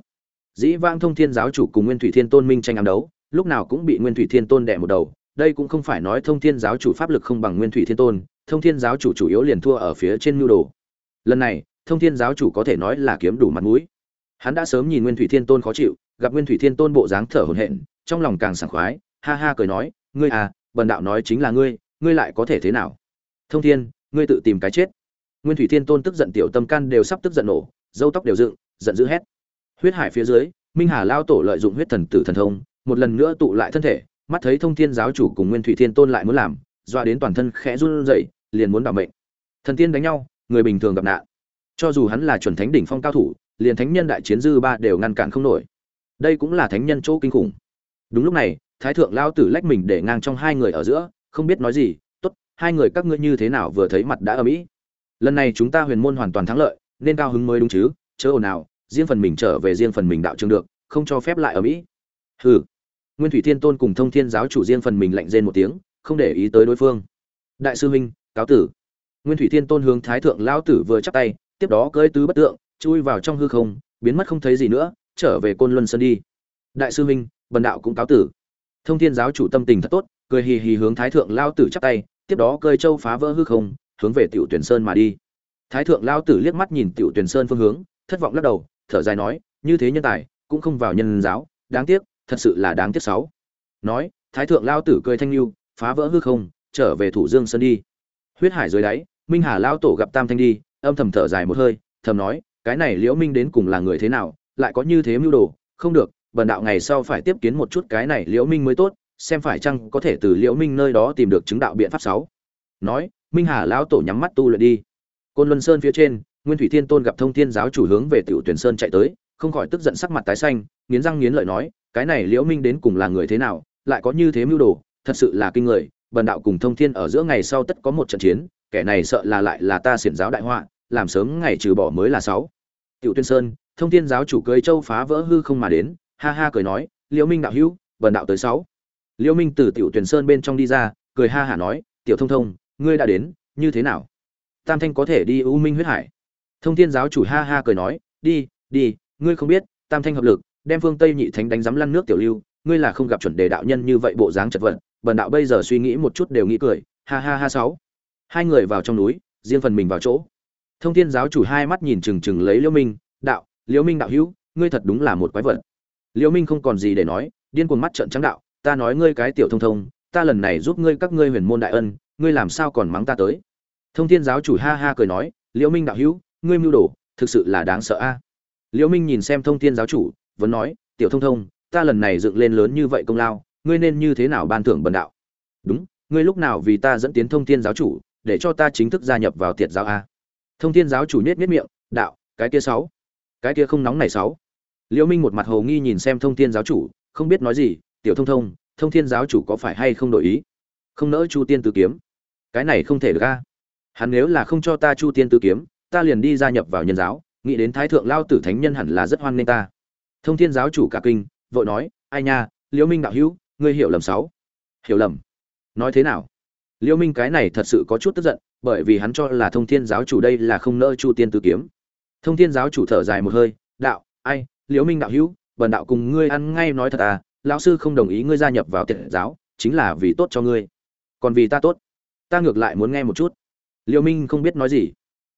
Dĩ vang thông thiên giáo chủ cùng nguyên thủy thiên tôn minh tranh ám đấu, lúc nào cũng bị nguyên thủy thiên tôn đẻ một đầu, đây cũng không phải nói thông thiên giáo chủ pháp lực không bằng nguyên thủy thiên tôn, thông thiên giáo chủ chủ yếu liền thua ở phía trên mưu đồ. Lần này, thông thiên giáo chủ có thể nói là kiếm đủ mặt mũi. Hắn đã sớm nhìn nguyên thủy thiên tôn khó chịu gặp nguyên thủy thiên tôn bộ dáng thở hổn hển, trong lòng càng sảng khoái, ha ha cười nói, ngươi à bần đạo nói chính là ngươi ngươi lại có thể thế nào? Thông thiên, ngươi tự tìm cái chết. Nguyên thủy thiên tôn tức giận tiểu tâm can đều sắp tức giận nổ dâu tóc đều dựng, giận dữ hét. Huyết hải phía dưới, minh hà lao tổ lợi dụng huyết thần tử thần thông, một lần nữa tụ lại thân thể, mắt thấy thông thiên giáo chủ cùng nguyên thủy thiên tôn lại muốn làm doa đến toàn thân khẽ run rẩy, liền muốn bảo mệnh. Thần tiên đánh nhau, người bình thường gặp nạn. Cho dù hắn là chuẩn thánh đỉnh phong cao thủ, liền thánh nhân đại chiến dư ba đều ngăn cản không nổi đây cũng là thánh nhân chỗ kinh khủng. Đúng lúc này, thái thượng lao tử lách mình để ngang trong hai người ở giữa, không biết nói gì, tốt, hai người các ngươi như thế nào vừa thấy mặt đã ở mỹ lần này chúng ta huyền môn hoàn toàn thắng lợi, nên cao hứng mới đúng chứ, chớ ồn nào riêng phần mình trở về riêng phần mình đạo trường được, không cho phép lại ở mỹ hừ. Nguyên thủy thiên tôn cùng thông thiên giáo chủ riêng phần mình lạnh rên một tiếng, không để ý tới đối phương. Đại sư huynh, cáo tử. Nguyên thủy thiên tôn hướng thái thượng lão tử vừa chắp tay, tiếp đó cưỡi tứ bất tượng, chui vào trong hư không, biến mất không thấy gì nữa trở về côn luân sơn đi. Đại sư huynh, bần đạo cũng cáo tử. Thông thiên giáo chủ tâm tình thật tốt, cười hì hì hướng thái thượng lao tử chắp tay, tiếp đó cơi châu phá vỡ hư không, hướng về tiểu tuyển sơn mà đi. Thái thượng lao tử liếc mắt nhìn tiểu tuyển sơn phương hướng, thất vọng lắc đầu, thở dài nói, như thế nhân tài, cũng không vào nhân giáo, đáng tiếc, thật sự là đáng tiếc sáu. Nói, thái thượng lao tử cười thanh lưu, phá vỡ hư không, trở về thủ dương sơn đi. Huyết hải dưới đáy, minh hà lao tổ gặp tam thanh đi, âm thầm thở dài một hơi, thầm nói, cái này liễu minh đến cùng là người thế nào lại có như thế mưu đồ, không được, bần đạo ngày sau phải tiếp kiến một chút cái này liễu minh mới tốt, xem phải chăng có thể từ liễu minh nơi đó tìm được chứng đạo biện pháp sáu. Nói, minh hà lão tổ nhắm mắt tu luyện đi. Côn luân sơn phía trên, nguyên thủy thiên tôn gặp thông thiên giáo chủ hướng về tiểu tuyển sơn chạy tới, không khỏi tức giận sắc mặt tái xanh, nghiến răng nghiến lợi nói, cái này liễu minh đến cùng là người thế nào, lại có như thế mưu đồ, thật sự là kinh người, bần đạo cùng thông thiên ở giữa ngày sau tất có một trận chiến, kẻ này sợ là lại là ta xiển giáo đại họa, làm sớm ngày trừ bỏ mới là sáu. Tiểu tuyên sơn thông thiên giáo chủ cưới châu phá vỡ hư không mà đến, ha ha cười nói, liễu minh đạo hữu, bần đạo tới sáu. Liễu minh từ tiểu tuyển sơn bên trong đi ra, cười ha hả nói, tiểu thông thông, ngươi đã đến, như thế nào? Tam thanh có thể đi u minh huyết hải. Thông thiên giáo chủ ha ha cười nói, đi đi, ngươi không biết, tam thanh hợp lực, đem phương tây nhị thánh đánh giám lăn nước tiểu lưu, ngươi là không gặp chuẩn đề đạo nhân như vậy bộ dáng chật vật. Bần đạo bây giờ suy nghĩ một chút đều nghĩ cười, ha ha ha sáu. Hai người vào trong núi, riêng phần mình vào chỗ. Thông thiên giáo chủ hai mắt nhìn chừng chừng lấy liễu minh, đạo liễu minh đạo hữu, ngươi thật đúng là một quái vật. Liễu minh không còn gì để nói, điên cuồng mắt trợn trắng đạo, ta nói ngươi cái tiểu thông thông, ta lần này giúp ngươi các ngươi huyền môn đại ân, ngươi làm sao còn mắng ta tới? Thông thiên giáo chủ ha ha cười nói, liễu minh đạo hữu, ngươi mưu đồ, thực sự là đáng sợ a. Liễu minh nhìn xem thông thiên giáo chủ, vẫn nói, tiểu thông thông, ta lần này dựng lên lớn như vậy công lao, ngươi nên như thế nào ban thưởng bần đạo? Đúng, ngươi lúc nào vì ta dẫn tiến thông thiên giáo chủ, để cho ta chính thức gia nhập vào tiệt giáo a? Thông thiên giáo chủ nết nết miệng, đạo, cái kia sáu cái kia không nóng này sáu. Liễu minh một mặt hồ nghi nhìn xem thông thiên giáo chủ, không biết nói gì, tiểu thông thông thông thiên giáo chủ có phải hay không đổi ý? Không nỡ chu tiên tứ kiếm. Cái này không thể được a. Hắn nếu là không cho ta chu tiên tứ kiếm, ta liền đi gia nhập vào nhân giáo, nghĩ đến thái thượng lao tử thánh nhân hẳn là rất hoan nghênh ta. Thông thiên giáo chủ cả kinh, vội nói, ai nha, liễu minh đạo hữu, ngươi hiểu lầm sáu. Hiểu lầm? Nói thế nào? Liễu minh cái này thật sự có chút tức giận, bởi vì hắn cho là thông thiên giáo chủ đây là không nỡ chu tiên tứ kiếm thông thiên giáo chủ thở dài một hơi, đạo, ai, liễu minh đạo hữu, bần đạo cùng ngươi ăn ngay nói thật à lão sư không đồng ý ngươi gia nhập vào Tiệt giáo, chính là vì tốt cho ngươi. Còn vì ta tốt. Ta ngược lại muốn nghe một chút. Liễu minh không biết nói gì.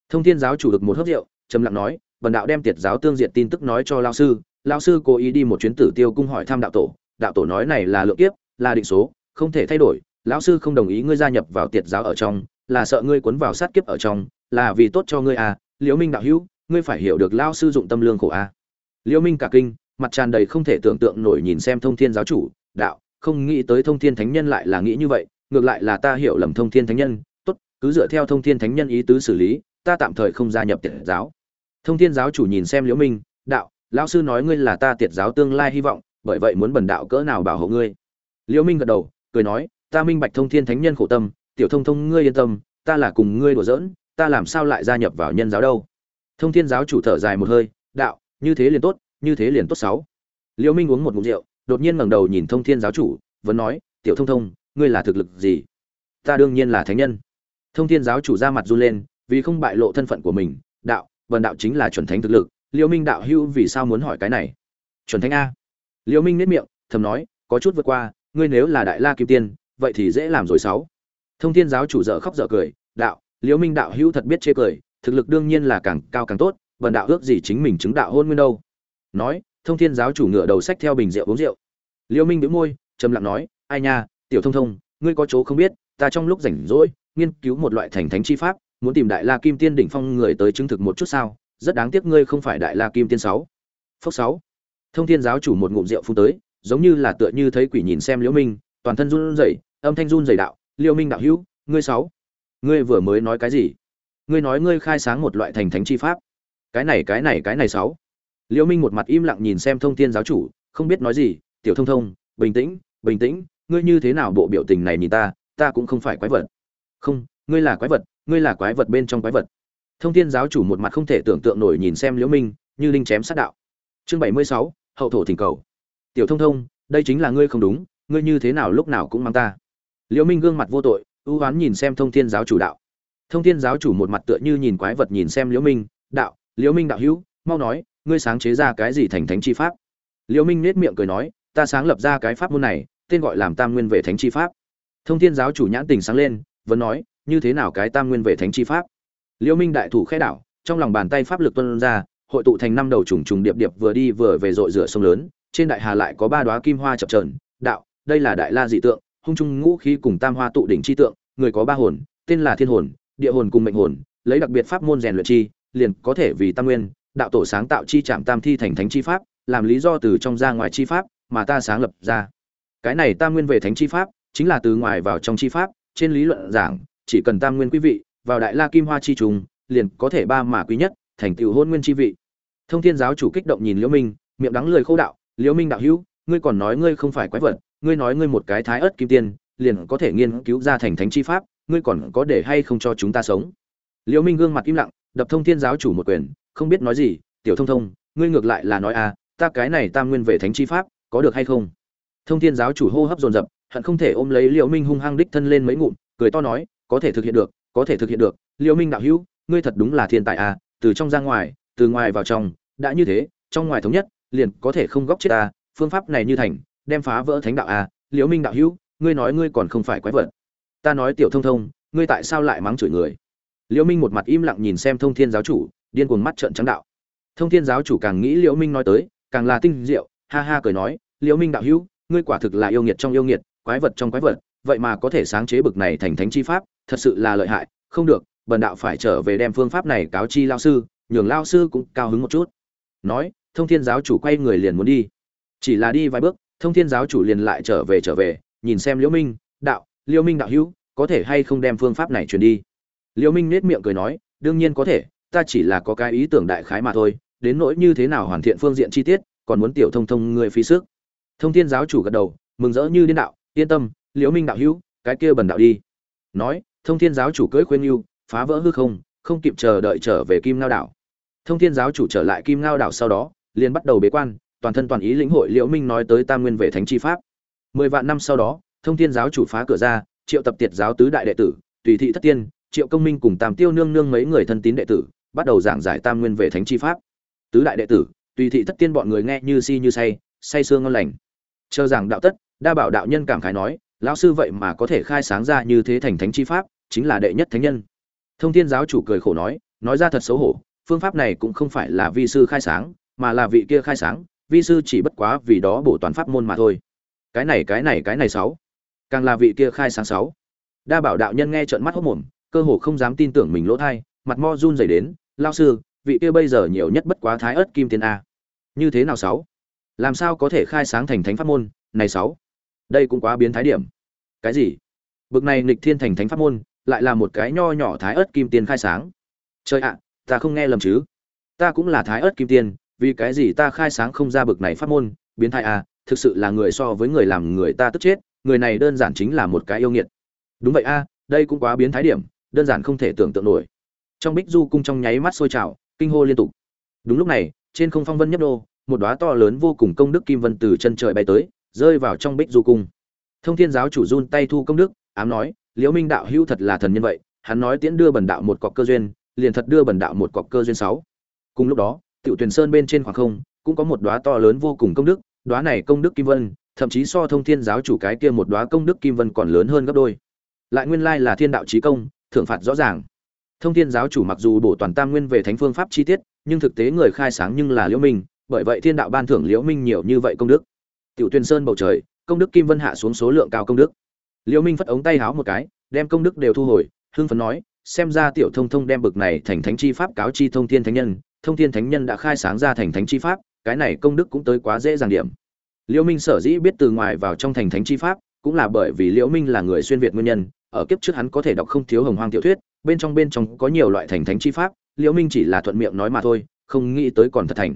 Thông thiên giáo chủ được một hớp rượu, trầm lặng nói, bần đạo đem tiệt giáo tương diện tin tức nói cho lão sư lão sư cố ý đi một chuyến tử tiêu cung hỏi thăm đạo tổ đạo tổ nói này là lượng kiếp, là định số, không thể thay đổi, lão sư không đồng ý ngươi gia nhập vào tiệt giáo ở trong, là sợ ngươi cuốn vào sát kiếp ở trong, là vì tốt cho ngươi à liễu minh đạo hữu ngươi phải hiểu được lão sư dụng tâm lương khổ à liễu minh cả kinh, mặt tràn đầy không thể tưởng tượng nổi nhìn xem thông thiên giáo chủ, đạo, không nghĩ tới thông thiên thánh nhân lại là nghĩ như vậy, ngược lại là ta hiểu lầm thông thiên thánh nhân, tốt, cứ dựa theo thông thiên thánh nhân ý tứ xử lý, ta tạm thời không gia nhập tiệt giáo. Thông thiên giáo chủ nhìn xem liễu minh, đạo lão sư nói ngươi là ta tiệt giáo tương lai hy vọng, bởi vậy muốn bần đạo cỡ nào bảo hộ ngươi. Liễu minh gật đầu, cười nói, ta minh bạch thông thiên thánh nhân khổ tâm, tiểu thông thông ngươi yên tâm, ta là cùng ngươi đùa giỡn, ta làm sao lại gia nhập vào nhân giáo đâu? Thông thiên giáo chủ thở dài một hơi, đạo, như thế liền tốt, như thế liền tốt sáu. Liễu minh uống một ngụm rượu, đột nhiên ngẩng đầu nhìn thông thiên giáo chủ, vẫn nói, tiểu thông thông, ngươi là thực lực gì? Ta đương nhiên là thánh nhân. Thông thiên giáo chủ ra mặt run lên, vì không bại lộ thân phận của mình, đạo, vần đạo chính là chuẩn thánh thực lực, liễu minh đạo hữu vì sao muốn hỏi cái này? Chuẩn thánh a. Liễu minh nét miệng, thầm nói, có chút vượt qua, ngươi nếu là đại la kim tiên, vậy thì dễ làm rồi sáu. Thông thiên giáo chủ dở khóc dở cười, đạo, liễu minh đạo hữu thật biết chê cười thực lực đương nhiên là càng cao càng tốt, vần đạo ước gì chính mình chứng đạo hôn nguyên đâu. Nói, thông thiên giáo chủ ngựa đầu sách theo bình rượu uống rượu. Liêu minh bĩu môi, trầm lặng nói, ai nha, tiểu thông thông, ngươi có chỗ không biết, ta trong lúc rảnh rỗi, nghiên cứu một loại thành thánh chi pháp, muốn tìm đại la kim tiên đỉnh phong người tới chứng thực một chút sao? Rất đáng tiếc ngươi không phải đại la kim tiên sáu. Phốc sáu. Thông thiên giáo chủ một ngụm rượu phun tới, giống như là tựa như thấy quỷ nhìn xem liễu minh, toàn thân run rẩy, âm thanh run rẩy đạo liễu minh đạo hữu, ngươi sáu, ngươi vừa mới nói cái gì? Ngươi nói ngươi khai sáng một loại thành thánh chi pháp. Cái này cái này cái này sáu. Liễu minh một mặt im lặng nhìn xem thông thiên giáo chủ, không biết nói gì, tiểu thông thông, bình tĩnh bình tĩnh, ngươi như thế nào bộ biểu tình này nhìn ta ta cũng không phải quái vật. Không, ngươi là quái vật, ngươi là quái vật bên trong quái vật. Thông thiên giáo chủ một mặt không thể tưởng tượng nổi nhìn xem liễu minh, như linh chém sát đạo. Chương bảy mươi sáu, hậu thổ thỉnh cầu. Tiểu thông thông, đây chính là ngươi không đúng, ngươi như thế nào lúc nào cũng mang ta. Liễu minh gương mặt vô tội, ưu ám nhìn xem thông thiên giáo chủ đạo thông thiên giáo chủ một mặt tựa như nhìn quái vật nhìn xem liễu minh, đạo, liễu minh đạo hữu, mau nói, ngươi sáng chế ra cái gì thành thánh chi pháp? Liễu minh nét miệng cười nói, ta sáng lập ra cái pháp môn này, tên gọi làm tam nguyên vệ thánh chi pháp. Thông thiên giáo chủ nhãn tình sáng lên, vẫn nói, như thế nào cái tam nguyên vệ thánh chi pháp? Liễu minh đại thủ khẽ đảo, trong lòng bàn tay pháp lực tuôn ra, hội tụ thành năm đầu trùng trùng điệp điệp vừa đi vừa về dội rửa sông lớn, trên đại hà lại có ba đóa kim hoa chập chờn, đạo, đây là đại la dị tượng, hung trung ngũ khí cùng tam hoa tụ đỉnh chi tượng, người có ba hồn, tên là thiên hồn địa hồn cùng mệnh hồn, lấy đặc biệt pháp môn rèn luyện chi, liền có thể vì tam nguyên, đạo tổ sáng tạo chi chạm tam thi thành thánh chi pháp, làm lý do từ trong ra ngoài chi pháp mà ta sáng lập ra. Cái này tam nguyên về thánh chi pháp, chính là từ ngoài vào trong chi pháp, trên lý luận giảng, chỉ cần tam nguyên quý vị vào đại la kim hoa chi trùng, liền có thể ba mà quý nhất, thành tựu hôn nguyên chi vị. Thông thiên giáo chủ kích động nhìn liễu minh, miệng đắng lười khô đạo, liễu minh đạo hữu, ngươi còn nói ngươi không phải quái vật, ngươi nói ngươi một cái thái ớt kim tiên, liền có thể nghiên cứu ra thành thánh chi pháp ngươi còn có để hay không cho chúng ta sống? Liễu minh gương mặt im lặng đập thông thiên giáo chủ một quyền không biết nói gì tiểu thông thông ngươi ngược lại là nói a, à, ta cái này tam nguyên về thánh chi pháp có được hay không? Thông thiên giáo chủ hô hấp dồn dập hận không thể ôm lấy liễu minh hung hăng đích thân lên mấy ngụm cười to nói có thể thực hiện được có thể thực hiện được liễu minh đạo hữu ngươi thật đúng là thiên tài a, từ trong ra ngoài từ ngoài vào trong đã như thế trong ngoài thống nhất liền có thể không góc chết ta phương pháp này như thành đem phá vỡ thánh đạo a liễu minh đạo hữu ngươi nói ngươi còn không phải quái vật ta nói tiểu thông thông, ngươi tại sao lại mắng chửi người? Liễu minh một mặt im lặng nhìn xem thông thiên giáo chủ, điên cuồng mắt trợn trắng đạo. Thông thiên giáo chủ càng nghĩ liễu minh nói tới, càng là tinh diệu, ha ha cười nói, liễu minh đạo hữu, ngươi quả thực là yêu nghiệt trong yêu nghiệt, quái vật trong quái vật, vậy mà có thể sáng chế bực này thành thánh chi pháp, thật sự là lợi hại, không được, bần đạo phải trở về đem phương pháp này cáo chi lao sư, nhường lao sư cũng cao hứng một chút. Nói, thông thiên giáo chủ quay người liền muốn đi. Chỉ là đi vài bước, thông thiên giáo chủ liền lại trở về trở về, nhìn xem liễu minh, đạo liễu minh đạo hữu, có thể hay không đem phương pháp này truyền đi? Liễu minh nết miệng cười nói, đương nhiên có thể, ta chỉ là có cái ý tưởng đại khái mà thôi, đến nỗi như thế nào hoàn thiện phương diện chi tiết, còn muốn tiểu thông thông người phí sức. Thông thiên giáo chủ gật đầu, mừng rỡ như điên đạo, yên tâm liễu minh đạo hữu, cái kia bần đạo đi. Nói, thông thiên giáo chủ cưỡi khuyên yêu, phá vỡ hư không không kịp chờ đợi trở về kim ngao đảo. Thông thiên giáo chủ trở lại kim ngao đảo sau đó, liền bắt đầu bế quan, toàn thân toàn ý lĩnh hội liễu minh nói tới tam nguyên vệ thánh chi pháp. Mười vạn năm sau đó thông thiên giáo chủ phá cửa ra, triệu tập tiệt giáo tứ đại đệ tử, tùy thị thất tiên, triệu công minh cùng tam tiêu nương nương mấy người thân tín đệ tử, bắt đầu giảng giải tam nguyên về thánh chi pháp. Tứ đại đệ tử, tùy thị thất tiên bọn người nghe như si như say say sương ngon lành. Chờ giảng đạo tất, đa bảo đạo nhân cảm khái nói, lão sư vậy mà có thể khai sáng ra như thế thành thánh chi pháp, chính là đệ nhất thánh nhân. Thông thiên giáo chủ cười khổ nói nói ra thật xấu hổ, phương pháp này cũng không phải là vi sư khai sáng, mà là vị kia khai sáng, vi sư chỉ bất quá vì đó bổ toàn pháp môn mà thôi. Cái này cái này cái này sáu càng là vị kia khai sáng sáu. Đa bảo đạo nhân nghe trợn mắt hốc mồm, cơ hồ không dám tin tưởng mình lỗ thai, mặt mo run rẩy đến lao sư, vị kia bây giờ nhiều nhất bất quá thái ớt kim tiên a. Như thế nào sáu? Làm sao có thể khai sáng thành thánh pháp môn? Này sáu, đây cũng quá biến thái điểm. Cái gì? Bực này nghịch thiên thành thánh pháp môn, lại là một cái nho nhỏ thái ớt kim tiên khai sáng. Trời ạ, ta không nghe lầm chứ. Ta cũng là thái ớt kim tiên vì cái gì ta khai sáng không ra bực này pháp môn? Biến thái à thực sự là người so với người làm người ta tức chết người này đơn giản chính là một cái yêu nghiệt. Đúng vậy a, đây cũng quá biến thái điểm, đơn giản không thể tưởng tượng nổi. Trong bích du cung trong nháy mắt sôi trào, kinh hô liên tục. Đúng lúc này, trên không phong vân nhấp đô một đóa to lớn vô cùng công đức kim vân từ chân trời bay tới, rơi vào trong bích du cung. Thông thiên giáo chủ run tay thu công đức, ám nói, liễu minh đạo hữu thật là thần nhân vậy, hắn nói tiễn đưa bần đạo một cọc cơ duyên, liền thật đưa bần đạo một cọc cơ duyên sáu. Cùng lúc đó, tiểu tuyển sơn bên trên khoảng không, cũng có một đóa to lớn vô cùng công đức, đóa này công đức kim vân thậm chí so thông thiên giáo chủ cái kia một đóa công đức kim vân còn lớn hơn gấp đôi. Lại nguyên lai là thiên đạo chí công, thưởng phạt rõ ràng. Thông thiên giáo chủ mặc dù bổ toàn tam nguyên về thánh phương pháp chi tiết, nhưng thực tế người khai sáng nhưng là liễu minh, bởi vậy thiên đạo ban thưởng liễu minh nhiều như vậy công đức. Tiểu tuyên sơn bầu trời, công đức kim vân hạ xuống số lượng cao công đức. Liễu minh phất ống tay háo một cái, đem công đức đều thu hồi, hưng phấn nói, xem ra tiểu thông thông đem bực này thành thánh chi pháp cáo chi thông thiên thánh nhân, thông thiên thánh nhân đã khai sáng ra thành thánh chi pháp, cái này công đức cũng tới quá dễ dàng điểm liễu minh sở dĩ biết từ ngoài vào trong thành thánh chi pháp, cũng là bởi vì liễu minh là người xuyên việt nguyên nhân, ở kiếp trước hắn có thể đọc không thiếu hồng hoang tiểu thuyết, bên trong bên trong có nhiều loại thành thánh chi pháp, liễu minh chỉ là thuận miệng nói mà thôi, không nghĩ tới còn thật thành.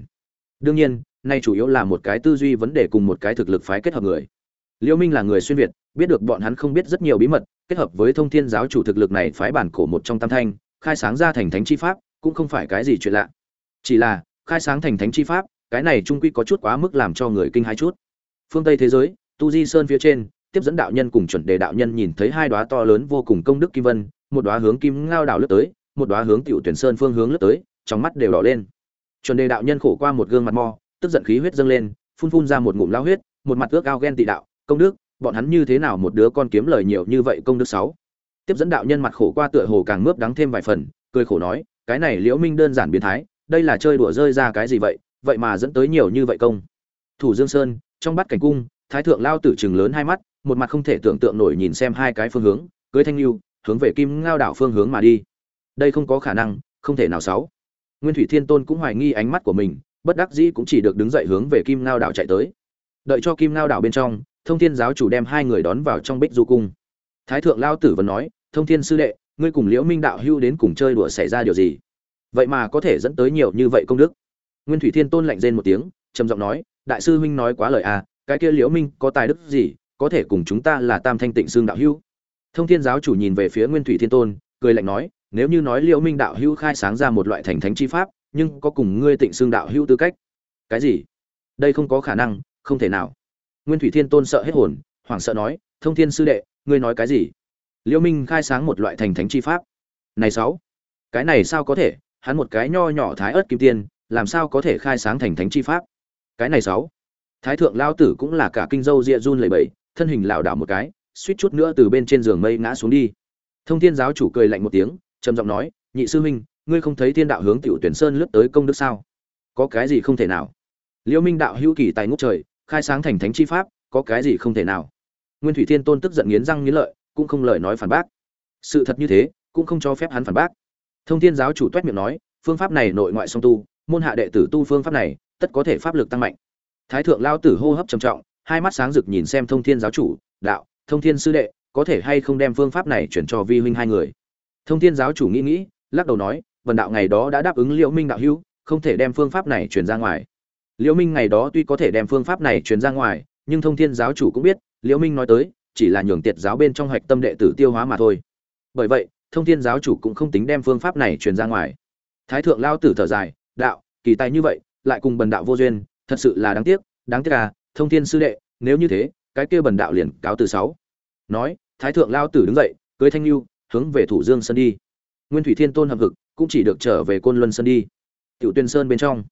Đương nhiên, nay chủ yếu là một cái tư duy vấn đề cùng một cái thực lực phái kết hợp người. Liễu minh là người xuyên việt, biết được bọn hắn không biết rất nhiều bí mật, kết hợp với thông thiên giáo chủ thực lực này phái bản cổ một trong tam thanh, khai sáng ra thành thánh chi pháp, cũng không phải cái gì chuyện lạ. Chỉ là, khai sáng thành thánh chi pháp, cái này trung quy có chút quá mức làm cho người kinh hãi chút phương tây thế giới, tu di sơn phía trên, tiếp dẫn đạo nhân cùng chuẩn đề đạo nhân nhìn thấy hai đóa to lớn vô cùng công đức kim vân, một đóa hướng kim ngao đảo lướt tới, một đóa hướng tiểu tuyển sơn phương hướng lướt tới, trong mắt đều đỏ lên. Chuẩn đề đạo nhân khổ qua một gương mặt mo, tức giận khí huyết dâng lên, phun phun ra một ngụm lao huyết, một mặt ước ao ghen tị đạo, công đức, bọn hắn như thế nào một đứa con kiếm lời nhiều như vậy công đức sáu? Tiếp dẫn đạo nhân mặt khổ qua tựa hồ càng mướp đắng thêm vài phần, cười khổ nói, cái này liễu minh đơn giản biến thái, đây là chơi đùa rơi ra cái gì vậy? Vậy mà dẫn tới nhiều như vậy công. Thủ dương sơn trong bát cảnh cung, thái thượng lao tử chừng lớn hai mắt, một mặt không thể tưởng tượng nổi nhìn xem hai cái phương hướng, cưới thanh lưu hướng về kim ngao đảo phương hướng mà đi. Đây không có khả năng, không thể nào sáu. Nguyên thủy thiên tôn cũng hoài nghi ánh mắt của mình, bất đắc dĩ cũng chỉ được đứng dậy hướng về kim ngao đảo chạy tới. Đợi cho kim ngao đảo bên trong, thông thiên giáo chủ đem hai người đón vào trong bích du cung. Thái thượng lao tử vẫn nói, thông thiên sư đệ, ngươi cùng liễu minh đạo hưu đến cùng chơi đùa xảy ra điều gì? Vậy mà có thể dẫn tới nhiều như vậy công đức. Nguyên thủy thiên tôn lạnh rên một tiếng, trầm giọng nói đại sư huynh nói quá lời à cái kia liễu minh, có tài đức gì, có thể cùng chúng ta là tam thanh tịnh xương đạo hưu thông thiên giáo chủ nhìn về phía nguyên thủy thiên tôn, cười lạnh nói, nếu như nói liễu minh đạo hưu khai sáng ra một loại thành thánh chi pháp, nhưng có cùng ngươi tịnh xương đạo hưu tư cách. Cái gì? Đây không có khả năng, không thể nào. Nguyên thủy thiên tôn sợ hết hồn, hoảng sợ nói, thông thiên sư đệ, ngươi nói cái gì? Liễu minh khai sáng một loại thành thánh chi pháp. Này sáu, cái này sao có thể? Hắn một cái nho nhỏ thái ớt kim tiên, làm sao có thể khai sáng thành thánh chi pháp? Cái này sáu. Thái thượng lao tử cũng là cả kinh dâu rịa run lẩy bẩy, thân hình lảo đảo một cái, suýt chút nữa từ bên trên giường mây ngã xuống đi. Thông thiên giáo chủ cười lạnh một tiếng, trầm giọng nói, nhị sư huynh, ngươi không thấy thiên đạo hướng tiểu tuyển sơn lướt tới công đức sao? Có cái gì không thể nào? Liễu minh đạo hữu kỳ tài ngút trời, khai sáng thành thánh chi pháp, có cái gì không thể nào? Nguyên thủy thiên tôn tức giận nghiến răng nghiến lợi, cũng không lời nói phản bác. Sự thật như thế, cũng không cho phép hắn phản bác. Thông thiên giáo chủ tuét miệng nói, phương pháp này nội ngoại song tu, môn hạ đệ tử tu phương pháp này tất có thể pháp lực tăng mạnh. Thái thượng lao tử hô hấp trầm trọng, hai mắt sáng rực nhìn xem thông thiên giáo chủ, đạo, thông thiên sư đệ, có thể hay không đem phương pháp này chuyển cho vi huynh hai người? Thông thiên giáo chủ nghĩ nghĩ, lắc đầu nói, vần đạo ngày đó đã đáp ứng liễu minh đạo hữu, không thể đem phương pháp này truyền ra ngoài. Liễu minh ngày đó tuy có thể đem phương pháp này truyền ra ngoài, nhưng thông thiên giáo chủ cũng biết, liễu minh nói tới, chỉ là nhường tiệt giáo bên trong hạch tâm đệ tử tiêu hóa mà thôi. Bởi vậy, thông thiên giáo chủ cũng không tính đem phương pháp này truyền ra ngoài. Thái thượng lao tử thở dài, đạo, kỳ tài như vậy lại cùng bần đạo vô duyên, thật sự là đáng tiếc đáng tiếc à thông thiên sư đệ, nếu như thế, cái kia bần đạo liền cáo từ sáu. Nói, thái thượng lao tử đứng dậy, cưới thanh lưu hướng về thủ dương sơn đi. Nguyên thủy thiên tôn hợp hực cũng chỉ được trở về côn luân sơn đi. Tiểu tuyên sơn bên trong.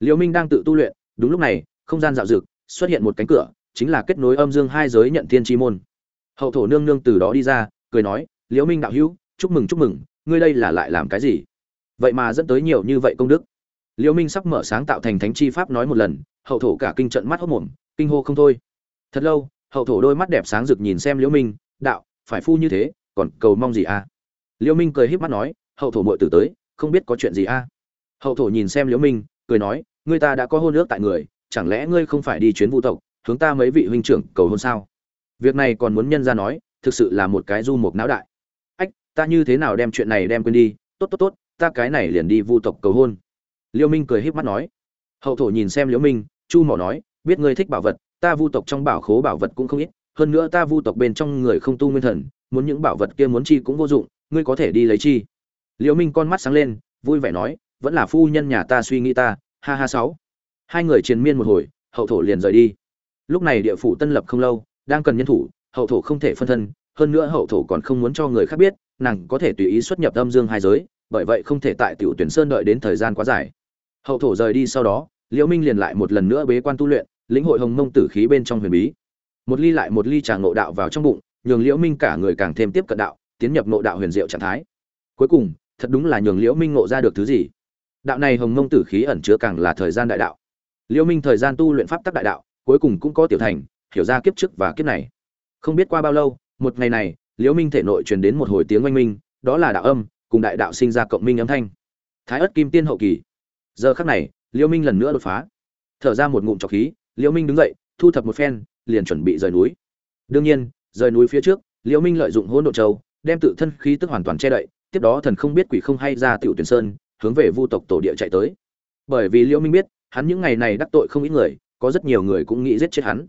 Liễu minh đang tự tu luyện, đúng lúc này, không gian dạo dực, xuất hiện một cánh cửa, chính là kết nối âm dương hai giới nhận thiên chi môn. Hậu thổ nương nương từ đó đi ra, cười nói liễu minh đạo hữu, chúc mừng chúc mừng, ngươi đây là lại làm cái gì? Vậy mà dẫn tới nhiều như vậy công đức liễu minh sắp mở sáng tạo thành thánh chi pháp nói một lần, hậu thổ cả kinh trận mắt hốt mồm, kinh hô không thôi. Thật lâu, hậu thổ đôi mắt đẹp sáng rực nhìn xem liễu minh, đạo, phải phu như thế, còn cầu mong gì a à? liễu minh cười híp mắt nói, hậu thổ muội tử tới, không biết có chuyện gì a à? hậu thổ nhìn xem liễu minh, cười nói, ngươi ta đã có hôn ước tại người, chẳng lẽ ngươi không phải đi chuyến vũ tộc, hướng ta mấy vị huynh trưởng cầu hôn sao? Việc này còn muốn nhân ra nói, thực sự là một cái du mục não đại. Ách, ta như thế nào đem chuyện này đem quên đi? Tốt tốt tốt, ta cái này liền đi vu tộc cầu hôn liêu minh cười híp mắt nói. Hậu thổ nhìn xem Liêu minh, chu mỏ nói, biết ngươi thích bảo vật, ta vu tộc trong bảo khố bảo vật cũng không ít, hơn nữa ta vu tộc bên trong người không tu nguyên thần, muốn những bảo vật kia muốn chi cũng vô dụng, ngươi có thể đi lấy chi. Liêu minh con mắt sáng lên, vui vẻ nói, vẫn là phu nhân nhà ta suy nghĩ ta, ha ha sáu. Hai người triền miên một hồi, hậu thổ liền rời đi. Lúc này địa phủ tân lập không lâu, đang cần nhân thủ, hậu thổ không thể phân thân, hơn nữa hậu thổ còn không muốn cho người khác biết, nàng có thể tùy ý xuất nhập âm dương hai giới, bởi vậy không thể tại tiểu tuyển sơn đợi đến thời gian quá dài hậu thổ rời đi sau đó, liễu minh liền lại một lần nữa bế quan tu luyện, lĩnh hội hồng mông tử khí bên trong huyền bí. Một ly lại một ly trà ngộ đạo vào trong bụng, nhường liễu minh cả người càng thêm tiếp cận đạo, tiến nhập ngộ đạo huyền diệu trạng thái. Cuối cùng, thật đúng là nhường liễu minh ngộ ra được thứ gì? Đạo này hồng mông tử khí ẩn chứa càng là thời gian đại đạo. Liễu minh thời gian tu luyện pháp tắc đại đạo, cuối cùng cũng có tiểu thành, hiểu ra kiếp trước và kiếp này. Không biết qua bao lâu, một ngày này, liễu minh thể nội truyền đến một hồi tiếng oanh minh, đó là đạo âm, cùng đại đạo sinh ra cộng minh âm thanh. Thái ất kim tiên hậu kỳ giờ khắc này, liễu minh lần nữa đột phá. Thở ra một ngụm trọc khí, liễu minh đứng dậy, thu thập một phen, liền chuẩn bị rời núi. Đương nhiên, rời núi phía trước, liễu minh lợi dụng hỗn độn châu, đem tự thân khí tức hoàn toàn che đậy, tiếp đó thần không biết quỷ không hay ra tiểu tuyển sơn, hướng về vu tộc tổ địa chạy tới. Bởi vì liễu minh biết, hắn những ngày này đắc tội không ít người, có rất nhiều người cũng nghĩ giết chết hắn.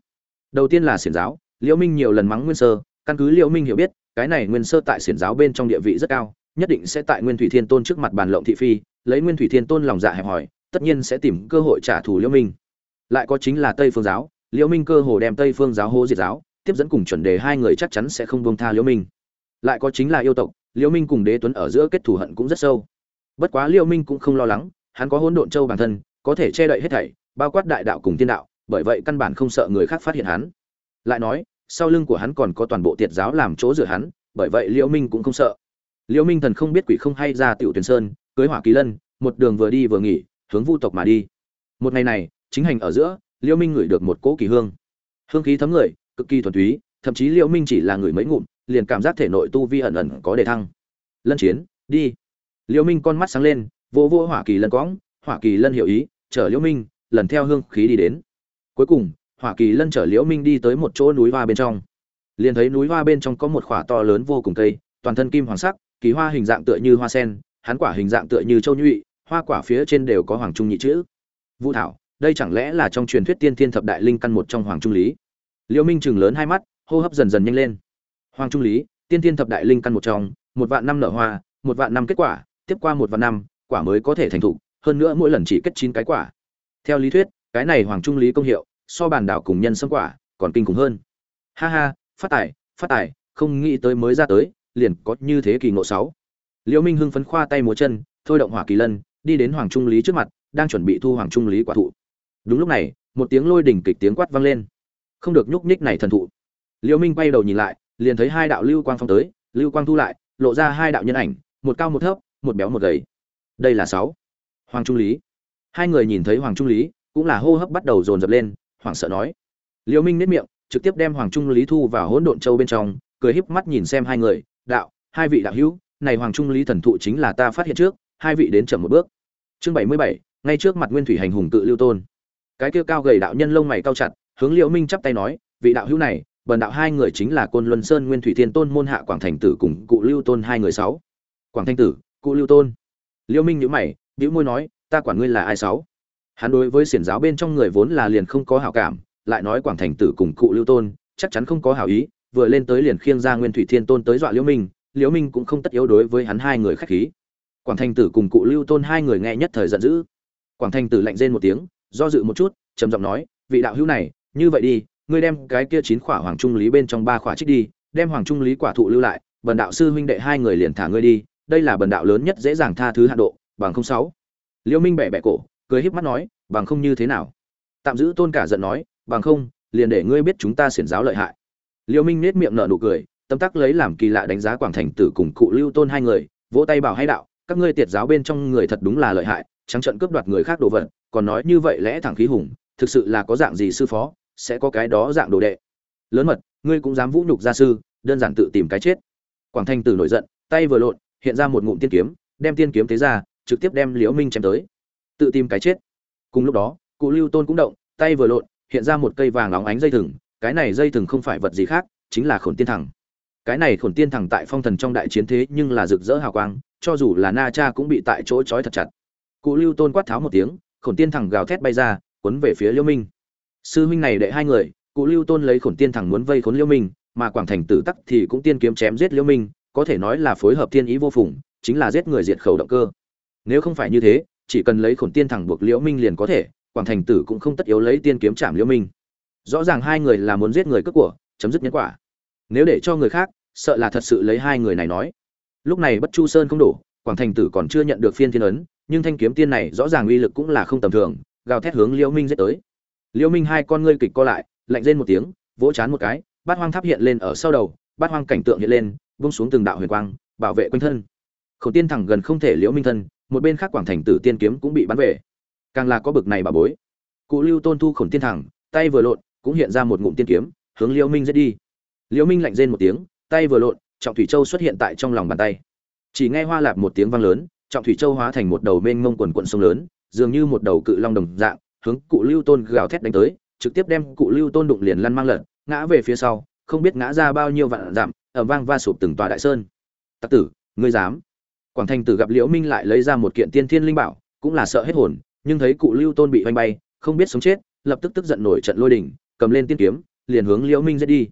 Đầu tiên là xiển giáo, liễu minh nhiều lần mắng nguyên sơ, căn cứ liễu minh hiểu biết, cái này nguyên sơ tại xiển giáo bên trong địa vị rất cao, nhất định sẽ tại nguyên thủy thiên tôn trước mặt bàn lộng thị phi lấy nguyên thủy thiên tôn lòng dạ hẹp hòi, tất nhiên sẽ tìm cơ hội trả thù liễu minh. Lại có chính là tây phương giáo, liễu minh cơ hồ đem tây phương giáo hô diệt giáo, tiếp dẫn cùng chuẩn đề hai người chắc chắn sẽ không buông tha liễu minh. Lại có chính là yêu tộc, liễu minh cùng đế tuấn ở giữa kết thù hận cũng rất sâu. Bất quá liễu minh cũng không lo lắng, hắn có hỗn độn châu bản thân, có thể che đậy hết thảy, bao quát đại đạo cùng tiên đạo, bởi vậy căn bản không sợ người khác phát hiện hắn. Lại nói, sau lưng của hắn còn có toàn bộ tiệt giáo làm chỗ dựa hắn, bởi vậy liễu minh cũng không sợ. Liễu minh thần không biết quỷ không hay ra tiểu tuyển sơn cưới hỏa kỳ lân, một đường vừa đi vừa nghỉ, hướng vu tộc mà đi. Một ngày này, chính hành ở giữa liêu minh ngửi được một cỗ kỳ hương. Hương khí thấm người, cực kỳ thuần túy, thậm chí liêu minh chỉ là người mấy ngụm, liền cảm giác thể nội tu vi ẩn ẩn có đề thăng. Lân chiến, đi. Liêu minh con mắt sáng lên, vô vô hỏa kỳ lân cõng, hỏa kỳ lân hiểu ý, chở liễu minh, lần theo hương khí đi đến. Cuối cùng, hỏa kỳ lân chở liễu minh đi tới một chỗ núi hoa bên trong. Liền thấy núi hoa bên trong có một khỏa to lớn vô cùng cây, toàn thân kim hoàng sắc, kỳ hoa hình dạng tựa như hoa sen hắn quả hình dạng tựa như châu nhụy, hoa quả phía trên đều có hoàng trung nhị chữ. Vũ thảo, đây chẳng lẽ là trong truyền thuyết tiên thiên thập đại linh căn một trong hoàng trung lý? Liễu minh chừng lớn hai mắt, hô hấp dần dần nhanh lên. Hoàng trung lý, tiên thiên thập đại linh căn một trong, một vạn năm nở hoa, một vạn năm kết quả, tiếp qua một vạn năm, quả mới có thể thành thụ hơn nữa mỗi lần chỉ kết chín cái quả. Theo lý thuyết, cái này hoàng trung lý công hiệu, so bàn đảo cùng nhân sâm quả, còn kinh khủng hơn. Ha ha, phát tài phát tài, không nghĩ tới mới ra tới, liền có như thế kỳ ngộ sáu liễu minh hưng phấn khoa tay múa chân, thôi động hỏa kỳ lân, đi đến hoàng trung lý trước mặt, đang chuẩn bị thu hoàng trung lý quả thụ. Đúng lúc này, một tiếng lôi đỉnh kịch tiếng quát vang lên. Không được nhúc nhích này thần thụ. Liễu minh quay đầu nhìn lại, liền thấy hai đạo lưu quang phong tới, lưu quang thu lại, lộ ra hai đạo nhân ảnh, một cao một thấp, một béo một gầy. Đây là sáu. Hoàng trung lý. Hai người nhìn thấy hoàng trung lý, cũng là hô hấp bắt đầu dồn dập lên, hoảng sợ nói. Liễu minh nét miệng, trực tiếp đem hoàng trung lý thu vào hỗn độn châu bên trong, cười híp mắt nhìn xem hai người, đạo, hai vị đạo hữu này hoàng trung lý thần thụ chính là ta phát hiện trước, hai vị đến chậm một bước. Chương bảy mươi bảy, ngay trước mặt nguyên thủy hành hùng cự lưu tôn. Cái kia cao gầy đạo nhân lông mày cao chặt, hướng liễu minh chắp tay nói, vị đạo hữu này, bần đạo hai người chính là côn luân sơn nguyên thủy thiên tôn môn hạ quảng thành tử cùng cụ lưu tôn hai người sáu. Quảng thanh tử, cụ lưu tôn. Liễu minh nhíu mày, bĩu môi nói, ta quản ngươi là ai sáu? Hắn đối với xiển giáo bên trong người vốn là liền không có hảo cảm, lại nói quảng thành tử cùng cụ lưu tôn, chắc chắn không có hảo ý, vừa lên tới liền khiêng ra nguyên thủy thiên tôn tới dọa liễu minh liễu minh cũng không tất yếu đối với hắn hai người khách khí. Quảng thành tử cùng cụ lưu tôn hai người nghe nhất thời giận dữ. Quảng thành tử lạnh rên một tiếng, do dự một chút, trầm giọng nói, vị đạo hữu này, như vậy đi, ngươi đem cái kia chín khỏa hoàng trung lý bên trong ba khỏa trích đi, đem hoàng trung lý quả thụ lưu lại, bần đạo sư huynh đệ hai người liền thả ngươi đi, đây là bần đạo lớn nhất dễ dàng tha thứ hạ độ, bằng không sáu. Liễu minh bẻ bẻ cổ, cười híp mắt nói, bằng không như thế nào? Tạm giữ tôn cả giận nói, bằng không, liền để ngươi biết chúng ta xiển giáo lợi hại. Liễu minh nét miệng nở nụ cười tâm tắc lấy làm kỳ lạ đánh giá quảng thành tử cùng cụ lưu tôn hai người, vỗ tay bảo hay đạo, các ngươi tiệt giáo bên trong người thật đúng là lợi hại, trắng trận cướp đoạt người khác đồ vật, còn nói như vậy lẽ thẳng khí hùng, thực sự là có dạng gì sư phó, sẽ có cái đó dạng đồ đệ. Lớn mật, ngươi cũng dám vũ nhục gia sư, đơn giản tự tìm cái chết. Quảng thanh tử nổi giận, tay vừa lộn, hiện ra một ngụm tiên kiếm, đem tiên kiếm thế ra, trực tiếp đem liễu minh chém tới. Tự tìm cái chết. Cùng lúc đó, cụ lưu tôn cũng động, tay vừa lộn, hiện ra một cây vàng óng ánh dây thừng, cái này dây thừng không phải vật gì khác, chính là khổn tiên thẳng cái này khổn tiên thẳng tại phong thần trong đại chiến thế nhưng là rực rỡ hào quang, cho dù là na cha cũng bị tại chỗ trói thật chặt. Cụ lưu tôn quát tháo một tiếng, khổn tiên thẳng gào thét bay ra, cuốn về phía liễu minh. Sư huynh này đệ hai người, cụ lưu tôn lấy khổn tiên thẳng muốn vây khốn liễu minh, mà quảng thành tử tắc thì cũng tiên kiếm chém giết liễu minh, có thể nói là phối hợp thiên ý vô phùng, chính là giết người diệt khẩu động cơ. Nếu không phải như thế, chỉ cần lấy khổn tiên thẳng buộc liễu minh liền có thể, quảng thành tử cũng không tất yếu lấy tiên kiếm chạm liễu minh. Rõ ràng hai người là muốn giết người cướp của, chấm dứt nhân quả nếu để cho người khác, sợ là thật sự lấy hai người này nói. Lúc này bất chu sơn không đủ quảng thành tử còn chưa nhận được phiên thiên ấn, nhưng thanh kiếm tiên này rõ ràng uy lực cũng là không tầm thường, gào thét hướng liễu minh giết tới. Liễu minh hai con ngươi kịch co lại, lạnh rên một tiếng, vỗ chán một cái, bát hoang tháp hiện lên ở sau đầu, bát hoang cảnh tượng hiện lên, vung xuống từng đạo huyền quang, bảo vệ quanh thân. Khẩu tiên thẳng gần không thể liễu minh thân, một bên khác quảng thành tử tiên kiếm cũng bị bắn về. Càng là có bực này bà bối. Cụ lưu tôn thu khổng tiên thẳng, tay vừa lộn, cũng hiện ra một ngụm tiên kiếm, hướng liễu minh giết đi liễu minh lạnh rên một tiếng, tay vừa lộn, trọng thủy châu xuất hiện tại trong lòng bàn tay. Chỉ nghe hoa lạp một tiếng vang lớn, trọng thủy châu hóa thành một đầu mênh mông quần quận sông lớn, dường như một đầu cự long đồng dạng, hướng cụ lưu tôn gào thét đánh tới, trực tiếp đem cụ lưu tôn đụng liền lăn mang lật ngã về phía sau, không biết ngã ra bao nhiêu vạn dặm ở vang va sụp từng tòa đại sơn. Tặc tử, ngươi dám? Quảng thành tử gặp liễu minh lại lấy ra một kiện tiên thiên linh bảo, cũng là sợ hết hồn, nhưng thấy cụ lưu tôn bị oanh bay, không biết sống chết, lập tức tức giận nổi trận lôi đình, cầm lên tiên kiếm, liền hướng liễu minh giết đi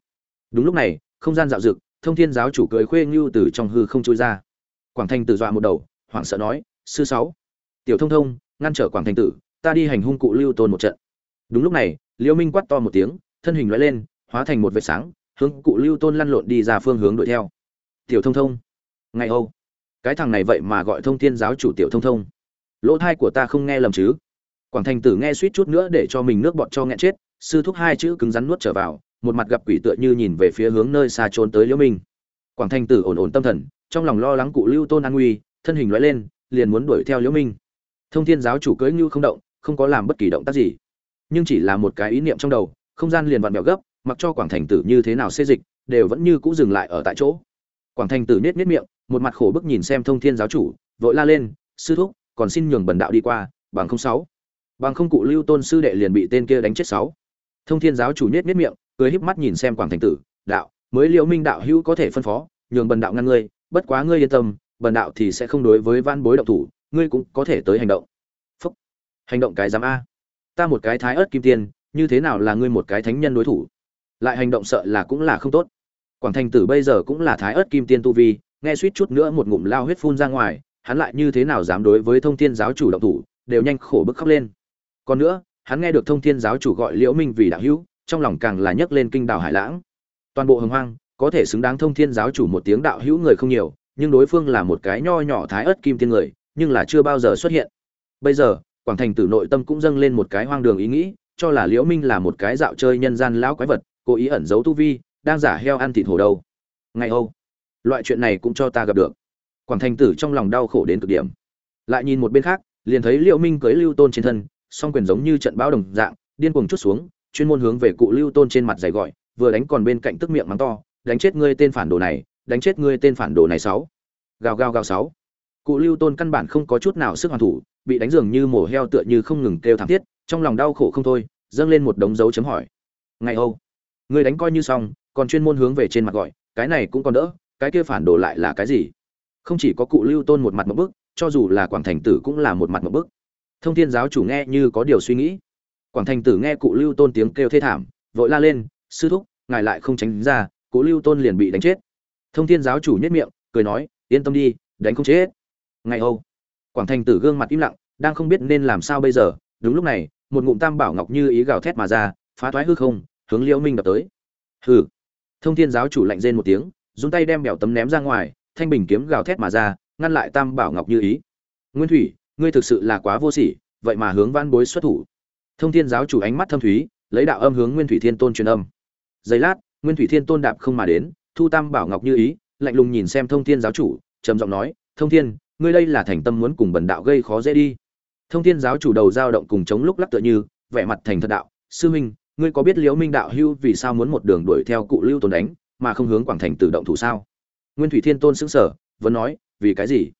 đúng lúc này, không gian dạo dực thông thiên giáo chủ cười khuê ngưu từ trong hư không trôi ra. Quảng thành tử dọa một đầu, hoảng sợ nói, sư sáu, tiểu thông thông, ngăn trở quảng thành tử, ta đi hành hung cụ lưu tôn một trận. Đúng lúc này, liễu minh quát to một tiếng, thân hình lóe lên, hóa thành một vệt sáng, hướng cụ lưu tôn lăn lộn đi ra phương hướng đuổi theo. Tiểu thông thông ngày âu, cái thằng này vậy mà gọi thông thiên giáo chủ tiểu thông thông. Lỗ thai của ta không nghe lầm chứ? Quảng thành tử nghe suýt chút nữa để cho mình nước bọt cho nghẹn chết, sư thúc hai chữ cứng rắn nuốt trở vào một mặt gặp quỷ tựa như nhìn về phía hướng nơi xa trốn tới liễu minh. Quảng thành tử ổn ổn tâm thần, trong lòng lo lắng cụ lưu tôn an nguy, thân hình lóe lên, liền muốn đuổi theo liễu minh. Thông thiên giáo chủ cưỡi như không động, không có làm bất kỳ động tác gì. Nhưng chỉ là một cái ý niệm trong đầu, không gian liền vặn vẹo gấp, mặc cho quảng thành tử như thế nào xê dịch, đều vẫn như cũ dừng lại ở tại chỗ. Quảng thành tử nết nết miệng, một mặt khổ bức nhìn xem thông thiên giáo chủ, vội la lên, sư thúc, còn xin nhường bần đạo đi qua, bằng không sáu. Bằng không cụ lưu tôn sư đệ liền bị tên kia đánh chết sáu. Thông thiên giáo chủ nết nết miệng cười híp mắt nhìn xem quảng thành tử, đạo, mới liệu minh đạo hữu có thể phân phó, nhường bần đạo ngăn ngươi, bất quá ngươi yên tâm, bần đạo thì sẽ không đối với van bối động thủ, ngươi cũng có thể tới hành động. Phúc. Hành động cái giám a. Ta một cái thái ớt kim tiên, như thế nào là ngươi một cái thánh nhân đối thủ? Lại hành động sợ là cũng là không tốt. Quảng thành tử bây giờ cũng là thái ớt kim tiên tu vi, nghe suýt chút nữa một ngụm lao huyết phun ra ngoài, hắn lại như thế nào dám đối với thông thiên giáo chủ động thủ, đều nhanh khổ bức khóc lên. Còn nữa, hắn nghe được thông thiên giáo chủ gọi liễu minh vì đạo hữu trong lòng càng là nhấc lên kinh đảo hải lãng. Toàn bộ hồng hoang, có thể xứng đáng thông thiên giáo chủ một tiếng đạo hữu người không nhiều, nhưng đối phương là một cái nho nhỏ thái ớt kim tiên người, nhưng là chưa bao giờ xuất hiện. Bây giờ, quảng thành tử nội tâm cũng dâng lên một cái hoang đường ý nghĩ, cho là liễu minh là một cái dạo chơi nhân gian lão quái vật, cố ý ẩn giấu tu vi, đang giả heo ăn thịt hổ đâu. Ngày âu loại chuyện này cũng cho ta gặp được. Quảng thành tử trong lòng đau khổ đến cực điểm. Lại nhìn một bên khác, liền thấy liễu minh cưới lưu tôn trên thân, song quyền giống như trận bão đồng dạng, điên cuồng chút xuống chuyên môn hướng về cụ lưu tôn trên mặt giày gọi, vừa đánh còn bên cạnh tức miệng mắng to, đánh chết ngươi tên phản đồ này, đánh chết ngươi tên phản đồ này sáu. Gào gào gào sáu. Cụ lưu tôn căn bản không có chút nào sức hoàn thủ, bị đánh dường như mổ heo tựa như không ngừng kêu thảm thiết, trong lòng đau khổ không thôi, dâng lên một đống dấu chấm hỏi. Ngày âu ngươi đánh coi như xong, còn chuyên môn hướng về trên mặt gọi, cái này cũng còn đỡ, cái kia phản đồ lại là cái gì? Không chỉ có cụ lưu tôn một mặt một bức, cho dù là quảng thành tử cũng là một mặt một bức. Thông thiên giáo chủ nghe như có điều suy nghĩ quảng thành tử nghe cụ lưu tôn tiếng kêu thê thảm, vội la lên, sư thúc, ngài lại không tránh ra, cụ lưu tôn liền bị đánh chết. Thông thiên giáo chủ nhất miệng, cười nói, yên tâm đi, đánh không chết. Ngày âu quảng thành tử gương mặt im lặng, đang không biết nên làm sao bây giờ. Đúng lúc này, một ngụm tam bảo ngọc như ý gào thét mà ra, phá thoái hư không, hướng liễu minh đập tới. Hừ. Thông thiên giáo chủ lạnh rên một tiếng dùng tay đem bèo tấm ném ra ngoài, thanh bình kiếm gào thét mà ra, ngăn lại tam bảo ngọc như ý. Nguyên thủy, ngươi thực sự là quá vô sỉ, vậy mà hướng văn bối xuất thủ thông thiên giáo chủ ánh mắt thâm thúy, lấy đạo âm hướng nguyên thủy thiên tôn truyền âm. Giây lát, nguyên thủy thiên tôn đạp không mà đến, thu tam bảo ngọc như ý, lạnh lùng nhìn xem thông thiên giáo chủ, trầm giọng nói, thông thiên, ngươi đây là thành tâm muốn cùng bần đạo gây khó dễ đi. Thông thiên giáo chủ đầu dao động cùng chống lúc lắc tựa như, vẻ mặt thành thật đạo, sư minh, ngươi có biết liễu minh đạo hưu vì sao muốn một đường đuổi theo cụ lưu tôn đánh, mà không hướng quảng thành tự động thủ sao? Nguyên thủy thiên tôn sững sờ, vẫn nói, vì cái gì?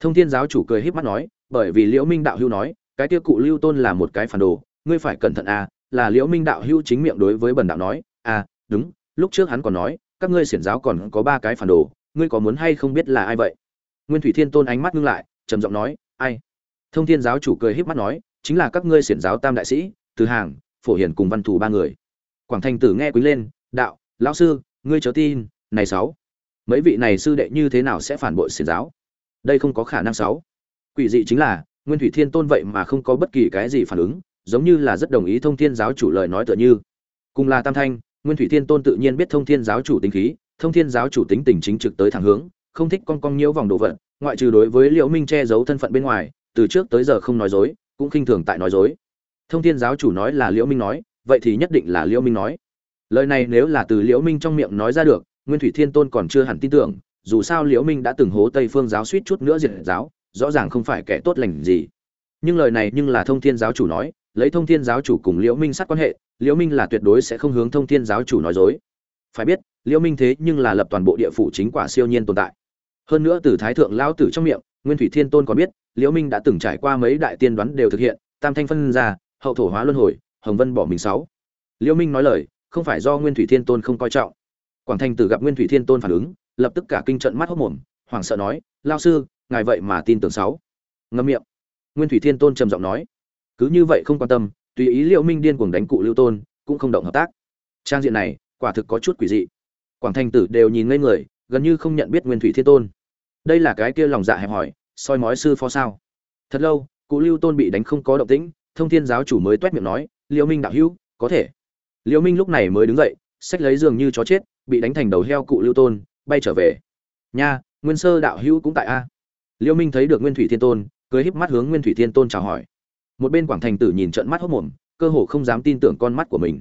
Thông thiên giáo chủ cười híp mắt nói, bởi vì liễu minh đạo hưu nói, cái kia cụ lưu tôn là một cái phản đồ ngươi phải cẩn thận à là liễu minh đạo hưu chính miệng đối với bần đạo nói à đúng, lúc trước hắn còn nói, các ngươi xiển giáo còn có ba cái phản đồ, ngươi có muốn hay không biết là ai vậy? Nguyên thủy thiên tôn ánh mắt ngưng lại, trầm giọng nói, ai? Thông thiên giáo chủ cười híp mắt nói, chính là các ngươi xiển giáo tam đại sĩ, từ hàng, phổ hiển cùng văn thủ ba người. Quảng thành tử nghe quý lên, đạo, lão sư, ngươi chớ tin, này sáu, mấy vị này sư đệ như thế nào sẽ phản bội xiển giáo? Đây không có khả năng sáu. Quỷ dị chính là, nguyên thủy thiên tôn vậy mà không có bất kỳ cái gì phản ứng giống như là rất đồng ý thông thiên giáo chủ lời nói tựa như. Cùng là tam thanh, nguyên thủy thiên tôn tự nhiên biết thông thiên giáo chủ tính khí, thông thiên giáo chủ tính tình chính trực tới thẳng hướng, không thích con con nhiễu vòng đồ vật, ngoại trừ đối với liễu minh che giấu thân phận bên ngoài, từ trước tới giờ không nói dối, cũng khinh thường tại nói dối. Thông thiên giáo chủ nói là liễu minh nói, vậy thì nhất định là liễu minh nói. Lời này nếu là từ liễu minh trong miệng nói ra được, nguyên thủy thiên tôn còn chưa hẳn tin tưởng, dù sao liễu minh đã từng hố tây phương giáo suýt chút nữa diệt giáo, rõ ràng không phải kẻ tốt lành gì. Nhưng lời này nhưng là thông thiên giáo chủ nói lấy thông thiên giáo chủ cùng liễu minh sát quan hệ, liễu minh là tuyệt đối sẽ không hướng thông thiên giáo chủ nói dối. Phải biết, liễu minh thế nhưng là lập toàn bộ địa phủ chính quả siêu nhiên tồn tại. Hơn nữa từ thái thượng lão tử trong miệng, nguyên thủy thiên tôn còn biết, liễu minh đã từng trải qua mấy đại tiên đoán đều thực hiện, tam thanh phân ra, hậu thổ hóa luân hồi, hồng vân bỏ mình sáu. Liễu minh nói lời, không phải do nguyên thủy thiên tôn không coi trọng. Quảng thành tử gặp nguyên thủy thiên tôn phản ứng, lập tức cả kinh trận mắt hốt mồm, hoảng sợ nói lao sư, ngài vậy mà tin tưởng sáu. Ngâm miệng. Nguyên thủy thiên tôn trầm giọng nói cứ như vậy không quan tâm, tùy ý liễu minh điên cuồng đánh cụ lưu tôn, cũng không động hợp tác. Trang diện này, quả thực có chút quỷ dị. Quảng thành tử đều nhìn ngây người, gần như không nhận biết nguyên thủy thiên tôn. Đây là cái kia lòng dạ hẹp hỏi soi mói sư phó sao? Thật lâu, cụ lưu tôn bị đánh không có động tĩnh, thông thiên giáo chủ mới t miệng nói, liễu minh đạo hữu, có thể. Liễu minh lúc này mới đứng dậy sách lấy giường như chó chết, bị đánh thành đầu heo cụ lưu tôn, bay trở về. Nha, nguyên sơ đạo hữu cũng tại a. Liễu minh thấy được nguyên thủy thiên tôn, cười híp mắt hướng nguyên thủy thiên tôn chào hỏi một bên quảng thành tử nhìn trận mắt hốc mồm, cơ hồ không dám tin tưởng con mắt của mình.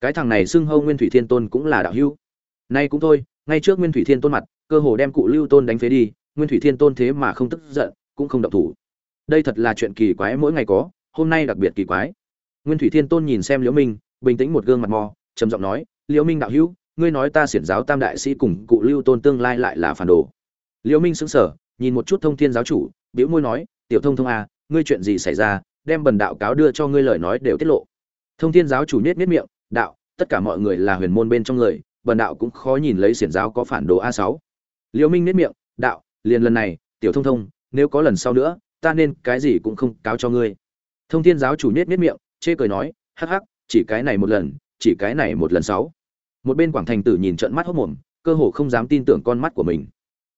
Cái thằng này xưng hâu nguyên thủy thiên tôn cũng là đạo hưu nay cũng thôi, ngay trước nguyên thủy thiên tôn mặt, cơ hồ đem cụ lưu tôn đánh phế đi, nguyên thủy thiên tôn thế mà không tức giận, cũng không động thủ. Đây thật là chuyện kỳ quái mỗi ngày có, hôm nay đặc biệt kỳ quái. Nguyên thủy thiên tôn nhìn xem liễu minh, bình tĩnh một gương mặt mò, trầm giọng nói, liễu minh đạo hữu, ngươi nói ta xiển giáo tam đại sĩ cùng cụ lưu tôn tương lai lại là phản đồ. Liễu minh sững sờ, nhìn một chút thông thiên giáo chủ, bĩu môi nói, tiểu thông thông à ngươi chuyện gì xảy ra đem bần đạo cáo đưa cho ngươi lời nói đều tiết lộ. Thông thiên giáo chủ nết nết miệng, đạo, tất cả mọi người là huyền môn bên trong người, bần đạo cũng khó nhìn lấy xiển giáo có phản đồ a sáu. Liễu minh nết miệng, đạo, liền lần này, tiểu thông thông, nếu có lần sau nữa, ta nên cái gì cũng không cáo cho ngươi. Thông thiên giáo chủ nết nết miệng, chê cười nói, hắc hắc, chỉ cái này một lần, chỉ cái này một lần sáu. Một bên quảng thành tử nhìn trận mắt hốc mồm, cơ hồ không dám tin tưởng con mắt của mình.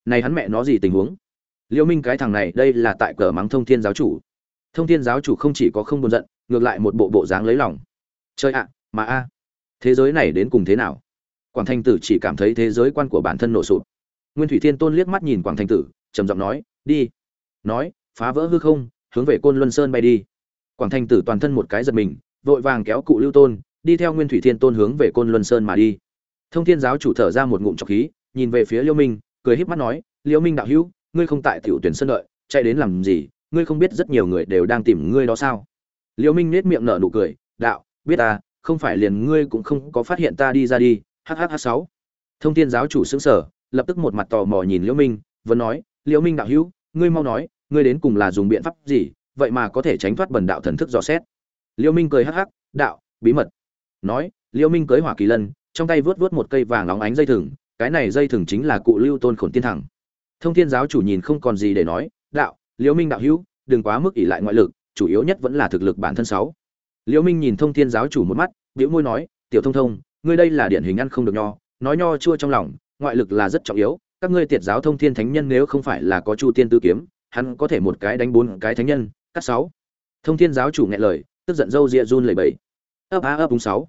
Này hắn mẹ nó gì tình huống? Liễu minh cái thằng này, đây là tại cờ mắng thông thiên giáo chủ thông thiên giáo chủ không chỉ có không buồn giận, ngược lại một bộ bộ dáng lấy lòng. Chơi ạ, mà a, thế giới này đến cùng thế nào? Quảng thành tử chỉ cảm thấy thế giới quan của bản thân nổ sụp. Nguyên thủy thiên tôn liếc mắt nhìn quảng thành tử, trầm giọng nói, đi. Nói, phá vỡ hư không, hướng về côn luân sơn bay đi. Quảng thành tử toàn thân một cái giật mình, vội vàng kéo cụ lưu tôn, đi theo nguyên thủy thiên tôn hướng về côn luân sơn mà đi. Thông thiên giáo chủ thở ra một ngụm trọc khí, nhìn về phía liêu minh, cười híp mắt nói, liêu minh đạo hữu, ngươi không tại tiểu tuyển sơn đợi, chạy đến làm gì? Ngươi không biết rất nhiều người đều đang tìm ngươi đó sao? Liễu minh nết miệng nở nụ cười, đạo, biết ta, không phải liền ngươi cũng không có phát hiện ta đi ra đi hhh sáu. Thông thiên giáo chủ xứng sở lập tức một mặt tò mò nhìn liễu minh, vẫn nói, liễu minh đạo hữu, ngươi mau nói, ngươi đến cùng là dùng biện pháp gì, vậy mà có thể tránh thoát bần đạo thần thức dò xét? Liễu minh cười hắc hắc, đạo, bí mật. Nói, liễu minh cưới hỏa kỳ lân, trong tay vớt vớt một cây vàng nóng ánh dây thừng, cái này dây thừng chính là cụ lưu tôn khổn tiên thẳng. Thông thiên giáo chủ nhìn không còn gì để nói, đạo liễu minh đạo hữu, đừng quá mức ỷ lại ngoại lực, chủ yếu nhất vẫn là thực lực bản thân sáu. Liễu minh nhìn thông thiên giáo chủ một mắt, bĩu môi nói, tiểu thông thông, ngươi đây là điển hình ăn không được nho, nói nho chua trong lòng, ngoại lực là rất trọng yếu, các ngươi tiệt giáo thông thiên thánh nhân nếu không phải là có chu tiên tư kiếm, hắn có thể một cái đánh bốn cái thánh nhân, cắt sáu. Thông thiên giáo chủ nghe lời, tức giận dâu ria run lẩy bẩy. Ấp á ấp đúng sáu.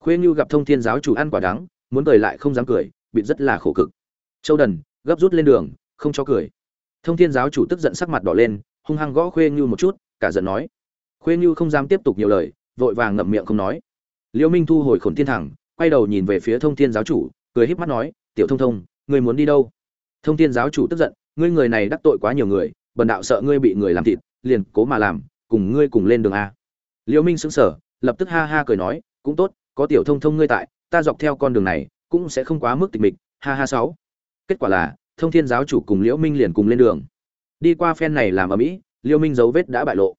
Khuê như gặp thông thiên giáo chủ ăn quả đắng, muốn cười lại không dám cười bị rất là khổ cực. Châu đần, gấp rút lên đường, không cho cười thông thiên giáo chủ tức giận sắc mặt đỏ lên, hung hăng gõ khuê như một chút, cả giận nói. Khuê như không dám tiếp tục nhiều lời, vội vàng ngậm miệng không nói. Liễu minh thu hồi khổn thiên thẳng, quay đầu nhìn về phía thông thiên giáo chủ, cười híp mắt nói, tiểu thông thông, ngươi muốn đi đâu? Thông thiên giáo chủ tức giận, ngươi người này đắc tội quá nhiều người, bần đạo sợ ngươi bị người làm thịt, liền cố mà làm, cùng ngươi cùng lên đường a. Liễu minh sững sờ, lập tức ha ha cười nói, cũng tốt, có tiểu thông thông ngươi tại, ta dọc theo con đường này, cũng sẽ không quá mức tịch mịch, ha ha sáu. Kết quả là thông thiên giáo chủ cùng liễu minh liền cùng lên đường. Đi qua phen này làm ở mỹ, liễu minh dấu vết đã bại lộ.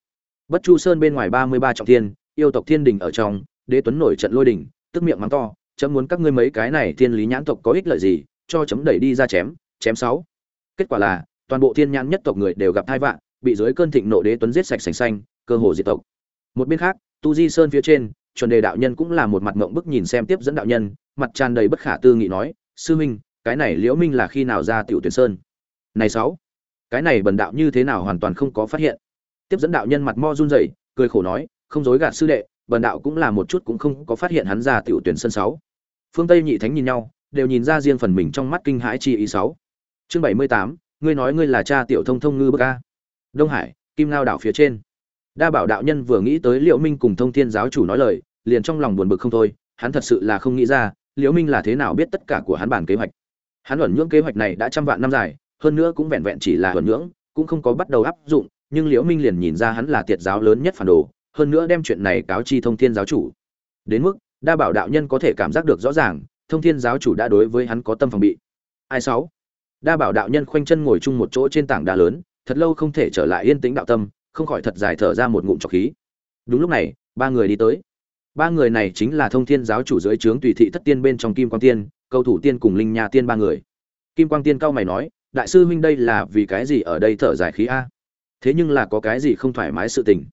Bất chu sơn bên ngoài ba mươi ba trọng thiên, yêu tộc thiên đình ở trong, đế tuấn nổi trận lôi đình, tức miệng mắng to, chấm muốn các ngươi mấy cái này thiên lý nhãn tộc có ích lợi gì, cho chấm đẩy đi ra chém chém sáu. Kết quả là, toàn bộ thiên nhãn nhất tộc người đều gặp hai vạn bị dưới cơn thịnh nộ đế tuấn giết sạch sành xanh, cơ hồ diệt tộc. Một bên khác, tu di sơn phía trên, chuẩn đề đạo nhân cũng là một mặt ngộng bức nhìn xem tiếp dẫn đạo nhân, mặt tràn đầy bất khả tư nghị nói, sư minh cái này liễu minh là khi nào ra tiểu tuyển sơn? Này sáu, cái này bần đạo như thế nào hoàn toàn không có phát hiện. Tiếp dẫn đạo nhân mặt mo run rẩy, cười khổ nói, không dối gạt sư đệ, bần đạo cũng là một chút cũng không có phát hiện hắn ra tiểu tuyển sơn sáu. Phương tây nhị thánh nhìn nhau, đều nhìn ra riêng phần mình trong mắt kinh hãi chi ý sáu. Chương bảy mươi tám, ngươi nói ngươi là cha tiểu thông thông ngư bậc a. Đông hải, kim lao đảo phía trên. Đa bảo đạo nhân vừa nghĩ tới liễu minh cùng thông thiên giáo chủ nói lời, liền trong lòng buồn bực không thôi, hắn thật sự là không nghĩ ra, liễu minh là thế nào biết tất cả của hắn bản kế hoạch hắn luận nhưỡng kế hoạch này đã trăm vạn năm dài, hơn nữa cũng vẹn vẹn chỉ là luận nhưỡng, cũng không có bắt đầu áp dụng, nhưng liễu minh liền nhìn ra hắn là tiệt giáo lớn nhất phản đồ, hơn nữa đem chuyện này cáo chi thông thiên giáo chủ. Đến mức, đa bảo đạo nhân có thể cảm giác được rõ ràng, thông thiên giáo chủ đã đối với hắn có tâm phòng bị. Ai sáu? Đa bảo đạo nhân khoanh chân ngồi chung một chỗ trên tảng đá lớn, thật lâu không thể trở lại yên tĩnh đạo tâm, không khỏi thật dài thở ra một ngụm trọc khí. Đúng lúc này, ba người đi tới. Ba người này chính là thông thiên giáo chủ dưới trướng tùy thị thất tiên bên trong kim quang tiên cầu thủ tiên cùng linh nhà tiên ba người. Kim quang tiên cao mày nói, đại sư huynh đây là vì cái gì ở đây thở dài khí a? Thế nhưng là có cái gì không thoải mái sự tình?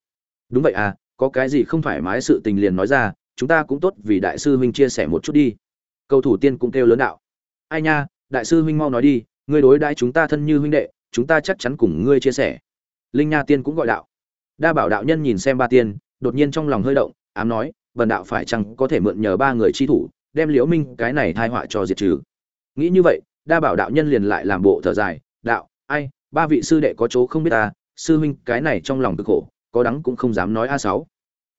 Đúng vậy à có cái gì không thoải mái sự tình liền nói ra, chúng ta cũng tốt vì đại sư huynh chia sẻ một chút đi. Cầu thủ tiên cũng kêu lớn đạo, ai nha, đại sư huynh mau nói đi, ngươi đối đãi chúng ta thân như huynh đệ, chúng ta chắc chắn cùng ngươi chia sẻ. Linh nha tiên cũng gọi đạo. Đa bảo đạo nhân nhìn xem ba tiên, đột nhiên trong lòng hơi động, ám nói vần đạo phải chăng có thể mượn nhờ ba người chi thủ đem liễu minh cái này thai họa cho diệt trừ. Nghĩ như vậy, đa bảo đạo nhân liền lại làm bộ thở dài, đạo, ai, ba vị sư đệ có chỗ không biết ta, sư huynh cái này trong lòng cực khổ, có đắng cũng không dám nói a sáu.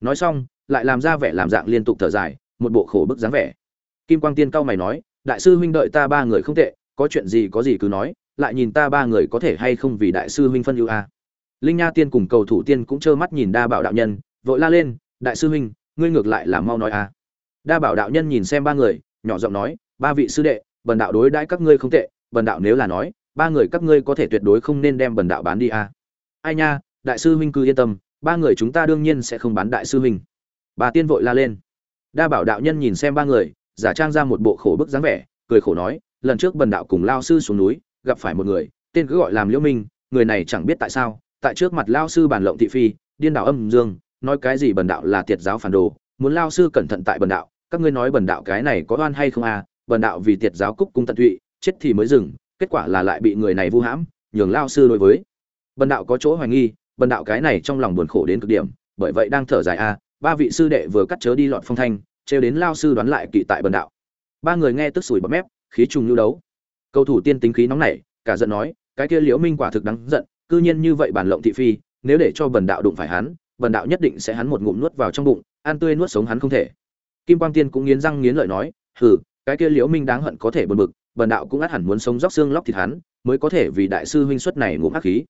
Nói xong, lại làm ra vẻ làm dạng liên tục thở dài, một bộ khổ bức dáng vẻ. Kim quang tiên cao mày nói, đại sư huynh đợi ta ba người không tệ, có chuyện gì có gì cứ nói, lại nhìn ta ba người có thể hay không vì đại sư huynh phân ưu a. Linh nha tiên cùng cầu thủ tiên cũng trơ mắt nhìn đa bảo đạo nhân, vội la lên, đại sư huynh, ngươi ngược lại là mau nói a đa bảo đạo nhân nhìn xem ba người, nhỏ giọng nói, ba vị sư đệ, bần đạo đối đãi các ngươi không tệ, bần đạo nếu là nói, ba người các ngươi có thể tuyệt đối không nên đem bần đạo bán đi a ai nha, đại sư huynh cứ yên tâm, ba người chúng ta đương nhiên sẽ không bán đại sư huynh. Bà tiên vội la lên. Đa bảo đạo nhân nhìn xem ba người, giả trang ra một bộ khổ bức dáng vẻ, cười khổ nói, lần trước bần đạo cùng lao sư xuống núi, gặp phải một người, tên cứ gọi làm liễu minh, người này chẳng biết tại sao, tại trước mặt lao sư bàn lộng thị phi, điên đảo âm dương, nói cái gì bần đạo là tiệt giáo phản đồ, muốn lao sư cẩn thận tại bần đạo các ngươi nói bần đạo cái này có oan hay không à bần đạo vì tiệt giáo cúc cung tận tụy, chết thì mới dừng, kết quả là lại bị người này vu hãm, nhường lao sư đối với. Bần đạo có chỗ hoài nghi, bần đạo cái này trong lòng buồn khổ đến cực điểm, bởi vậy đang thở dài a ba vị sư đệ vừa cắt chớ đi lọt phong thanh, trêu đến lao sư đoán lại kỵ tại bần đạo. Ba người nghe tức sủi bọt mép, khí trùng lưu đấu. Cầu thủ tiên tính khí nóng nảy, cả giận nói, cái kia liễu minh quả thực đáng giận, cư nhiên như vậy bản lộng thị phi, nếu để cho bần đạo đụng phải hắn, bần đạo nhất định sẽ hắn một ngụm nuốt vào trong bụng, ăn tươi nuốt sống hắn không thể kim quang tiên cũng nghiến răng nghiến lợi nói, hừ, cái kia liễu minh đáng hận có thể buồn bực, bần đạo cũng át hẳn muốn sống róc xương lóc thịt hắn, mới có thể vì đại sư huynh xuất này ngụm hắc khí.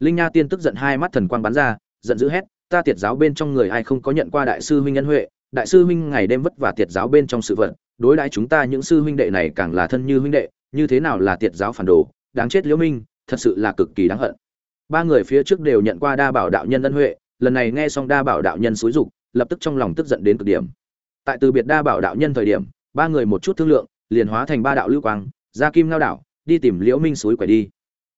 Linh nha tiên tức giận hai mắt thần quang bắn ra, giận dữ hét, ta tiệt giáo bên trong người ai không có nhận qua đại sư huynh nhân huệ, đại sư huynh ngày đêm vất vả tiệt giáo bên trong sự vận đối đãi chúng ta những sư huynh đệ này càng là thân như huynh đệ, như thế nào là tiệt giáo phản đồ, đáng chết liễu minh, thật sự là cực kỳ đáng hận. Ba người phía trước đều nhận qua đa bảo đạo nhân ân huệ, lần này nghe xong đa bảo đạo nhân xúi dục, lập tức trong lòng tức giận đến cực điểm tại từ biệt đa bảo đạo nhân thời điểm, ba người một chút thương lượng, liền hóa thành ba đạo lưu quang, ra kim ngao đảo, đi tìm liễu minh suối quẻ đi.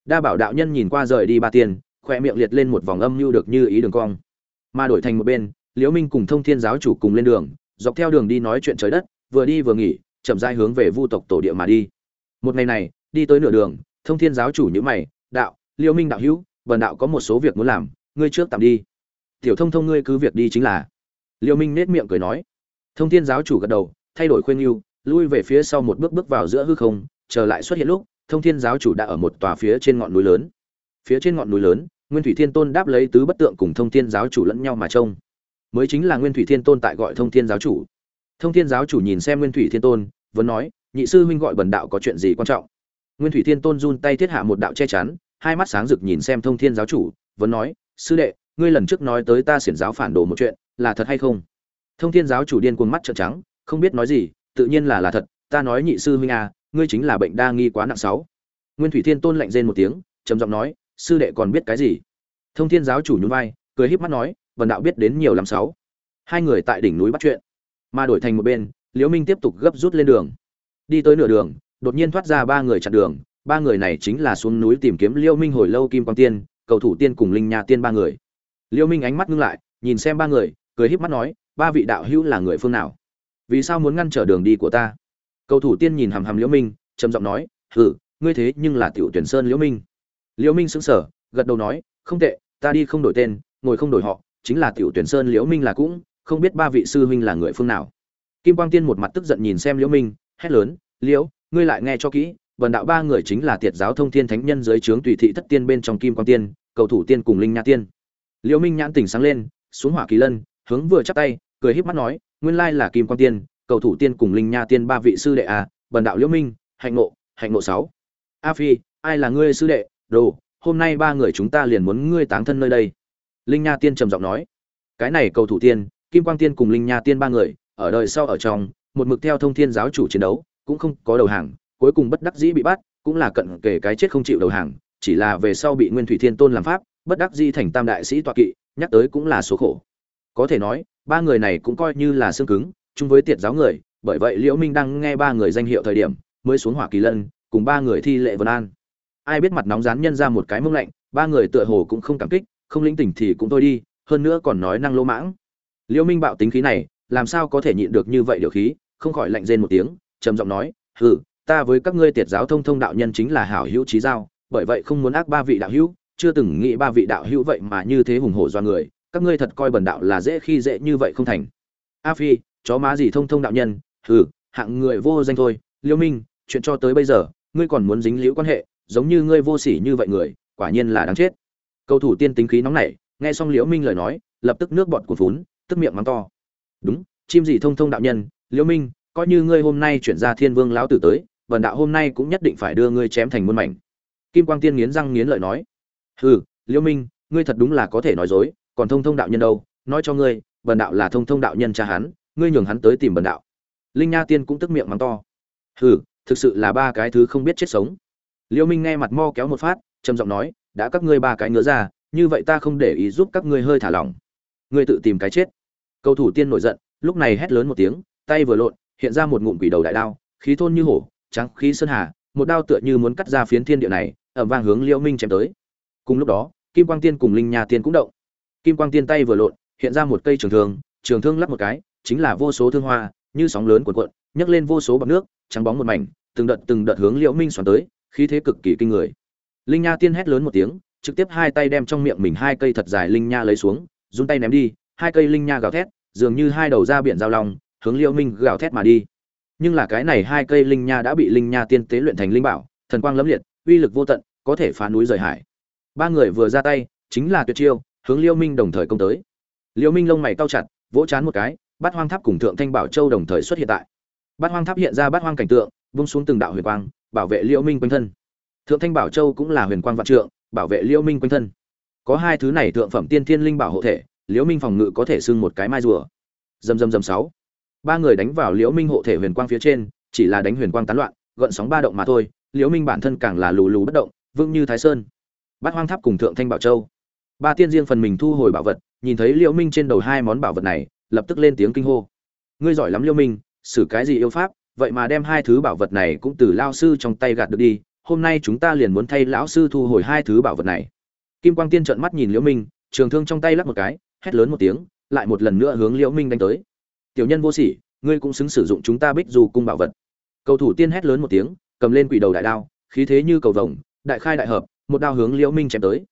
Đa bảo đạo nhân nhìn qua rời đi ba tiền khoe miệng liệt lên một vòng âm mưu được như ý đường cong. Mà đổi thành một bên, liễu minh cùng thông thiên giáo chủ cùng lên đường, dọc theo đường đi nói chuyện trời đất, vừa đi vừa nghỉ, chậm rãi hướng về vu tộc tổ địa mà đi. Một ngày này, đi tới nửa đường, thông thiên giáo chủ nhíu mày, đạo, liễu minh đạo hữu, vần đạo có một số việc muốn làm, ngươi trước tạm đi. Tiểu thông thông ngươi cứ việc đi chính là. Liễu minh nét miệng cười nói thông thiên giáo chủ gật đầu, thay đổi khuyên yêu lui về phía sau một bước bước vào giữa hư không, chờ lại xuất hiện lúc, thông thiên giáo chủ đã ở một tòa phía trên ngọn núi lớn. Phía trên ngọn núi lớn, nguyên thủy thiên tôn đáp lấy tứ bất tượng cùng thông thiên giáo chủ lẫn nhau mà trông. Mới chính là nguyên thủy thiên tôn tại gọi thông thiên giáo chủ. Thông thiên giáo chủ nhìn xem nguyên thủy thiên tôn, vẫn nói, nhị sư huynh gọi bần đạo có chuyện gì quan trọng? Nguyên thủy thiên tôn run tay thiết hạ một đạo che chắn, hai mắt sáng rực nhìn xem thông thiên giáo chủ, vẫn nói, sư đệ, ngươi lần trước nói tới ta xiển giáo phản đồ một chuyện, là thật hay không? Thông thiên giáo chủ điên cuồng mắt trợn trắng, không biết nói gì, tự nhiên là là thật, ta nói nhị sư huynh à ngươi chính là bệnh đa nghi quá nặng sáu. Nguyên thủy thiên tôn lạnh rên một tiếng, trầm giọng nói, sư đệ còn biết cái gì? Thông thiên giáo chủ nhún vai, cười híp mắt nói, vần đạo biết đến nhiều lắm sáu. Hai người tại đỉnh núi bắt chuyện, mà đổi thành một bên, liễu minh tiếp tục gấp rút lên đường. Đi tới nửa đường, đột nhiên thoát ra ba người chặn đường, ba người này chính là xuống núi tìm kiếm liễu minh hồi lâu kim quang tiên, cầu thủ tiên cùng linh nhà tiên ba người. Liễu minh ánh mắt ngưng lại, nhìn xem ba người, cười híp mắt nói ba vị đạo hữu là người phương nào? Vì sao muốn ngăn trở đường đi của ta? Cầu thủ tiên nhìn hàm hàm liễu minh, trầm giọng nói, hừ, ngươi thế nhưng là tiểu tuyển sơn liễu minh. Liễu minh sững sờ, gật đầu nói, không tệ, ta đi không đổi tên, ngồi không đổi họ, chính là tiểu tuyển sơn liễu minh là cũng, không biết ba vị sư huynh là người phương nào. Kim quang tiên một mặt tức giận nhìn xem liễu minh, hét lớn, liễu, ngươi lại nghe cho kỹ vần đạo ba người chính là tiệt giáo thông thiên thánh nhân dưới trướng tùy thị thất tiên bên trong kim quang tiên, cầu thủ tiên cùng linh nha tiên. Liễu minh nhãn tỉnh sáng lên, xuống hỏa kỳ lân, hướng vừa chắp tay cười híp mắt nói, nguyên lai là kim quang tiên, cầu thủ tiên cùng linh nha tiên ba vị sư đệ à bần đạo liễu minh, hạnh ngộ hạnh ngộ sáu. A phi, ai là ngươi sư đệ? Đồ, hôm nay ba người chúng ta liền muốn ngươi táng thân nơi đây. Linh nha tiên trầm giọng nói, cái này cầu thủ tiên, kim quang tiên cùng linh nha tiên ba người, ở đời sau ở trong, một mực theo thông thiên giáo chủ chiến đấu, cũng không có đầu hàng, cuối cùng bất đắc dĩ bị bắt, cũng là cận kể cái chết không chịu đầu hàng, chỉ là về sau bị nguyên thủy thiên tôn làm pháp, bất đắc dĩ thành tam đại sĩ tọa kỵ, nhắc tới cũng là số khổ. Có thể nói ba người này cũng coi như là xương cứng, chung với tiệt giáo người, bởi vậy liễu minh đang nghe ba người danh hiệu thời điểm, mới xuống hỏa kỳ lân, cùng ba người thi lệ vân an. Ai biết mặt nóng rán nhân ra một cái mông lạnh, ba người tựa hồ cũng không cảm kích, không lĩnh tỉnh thì cũng thôi đi, hơn nữa còn nói năng lỗ mãng. Liễu minh bạo tính khí này, làm sao có thể nhịn được như vậy điều khí, không khỏi lạnh rên một tiếng, trầm giọng nói, hừ, ta với các ngươi tiệt giáo thông thông đạo nhân chính là hảo hữu trí giao, bởi vậy không muốn ác ba vị đạo hữu, chưa từng nghĩ ba vị đạo hữu vậy mà như thế hùng hổ do người các ngươi thật coi bần đạo là dễ khi dễ như vậy không thành. A phi, chó má gì thông thông đạo nhân, hừ, hạng người vô danh thôi. Liêu minh, chuyện cho tới bây giờ, ngươi còn muốn dính liễu quan hệ, giống như ngươi vô sỉ như vậy người, quả nhiên là đáng chết. Cầu thủ tiên tính khí nóng nảy, nghe xong liễu minh lời nói, lập tức nước bọt cuồn phún, tức miệng mắng to. Đúng, chim gì thông thông đạo nhân, liễu minh, coi như ngươi hôm nay chuyển ra thiên vương lão tử tới vần đạo hôm nay cũng nhất định phải đưa ngươi chém thành muôn mảnh. Kim quang tiên nghiến răng nghiến lợi nói. Hừ, liễu minh, ngươi thật đúng là có thể nói dối còn thông thông đạo nhân đâu, nói cho ngươi, bần đạo là thông thông đạo nhân cha hắn, ngươi nhường hắn tới tìm bần đạo. Linh nha tiên cũng tức miệng mắng to. Hừ, thực sự là ba cái thứ không biết chết sống. Liễu minh nghe mặt mo kéo một phát, trầm giọng nói, đã các ngươi ba cái ngứa ra, như vậy ta không để ý giúp các ngươi hơi thả lỏng. Ngươi tự tìm cái chết. Cầu thủ tiên nổi giận, lúc này hét lớn một tiếng, tay vừa lộn, hiện ra một ngụm quỷ đầu đại đao, khí thôn như hổ, trắng khí sơn hà, một đao tựa như muốn cắt ra phiến thiên địa này ẩm vang hướng liễu minh chém tới. Cùng lúc đó, kim quang tiên cùng linh nha tiên cũng động kim quang tiên tay vừa lộn, hiện ra một cây trường thương trường thương lắp một cái, chính là vô số thương hoa, như sóng lớn cuộn cuộn, nhấc lên vô số bọt nước, trắng bóng một mảnh, từng đợt từng đợt hướng liễu minh xoắn tới, khí thế cực kỳ kinh người. Linh nha tiên hét lớn một tiếng, trực tiếp hai tay đem trong miệng mình hai cây thật dài linh nha lấy xuống, run tay ném đi, hai cây linh nha gào thét, dường như hai đầu ra biển giao long, hướng liễu minh gào thét mà đi. Nhưng là cái này hai cây linh nha đã bị linh nha tiên tế luyện thành linh bảo, thần quang lẫm liệt, uy lực vô tận, có thể phá núi rời hải. Ba người vừa ra tay, chính là tuyệt chiêu hướng Liêu minh đồng thời công tới. Liêu minh lông mày cau chặt, vỗ chán một cái, bát hoang tháp cùng thượng thanh bảo châu đồng thời xuất hiện tại. Bát hoang tháp hiện ra bát hoang cảnh tượng, vung xuống từng đạo huyền quang, bảo vệ Liêu minh quanh thân. Thượng thanh bảo châu cũng là huyền quang vạn trượng, bảo vệ Liêu minh quanh thân. Có hai thứ này thượng phẩm tiên thiên linh bảo hộ thể, Liêu minh phòng ngự có thể xưng một cái mai rùa. Dầm dầm dầm sáu. Ba người đánh vào liễu minh hộ thể huyền quang phía trên, chỉ là đánh huyền quang tán loạn, gợn sóng ba động mà thôi liễu minh bản thân càng là lù lù bất động, vững như thái sơn. Bát hoang tháp cùng thượng thanh bảo châu ba tiên riêng phần mình thu hồi bảo vật, nhìn thấy liễu minh trên đầu hai món bảo vật này, lập tức lên tiếng kinh hô. Ngươi giỏi lắm liễu minh, xử cái gì yêu pháp, vậy mà đem hai thứ bảo vật này cũng từ lao sư trong tay gạt được đi, hôm nay chúng ta liền muốn thay lão sư thu hồi hai thứ bảo vật này. Kim quang tiên trợn mắt nhìn liễu minh, trường thương trong tay lắc một cái, hét lớn một tiếng, lại một lần nữa hướng liễu minh đánh tới. Tiểu nhân vô sỉ, ngươi cũng xứng sử dụng chúng ta bích dù cung bảo vật. Cầu thủ tiên hét lớn một tiếng, cầm lên quỷ đầu đại đao, khí thế như cầu vồng, đại khai đại hợp, một đao hướng liễu minh chém tới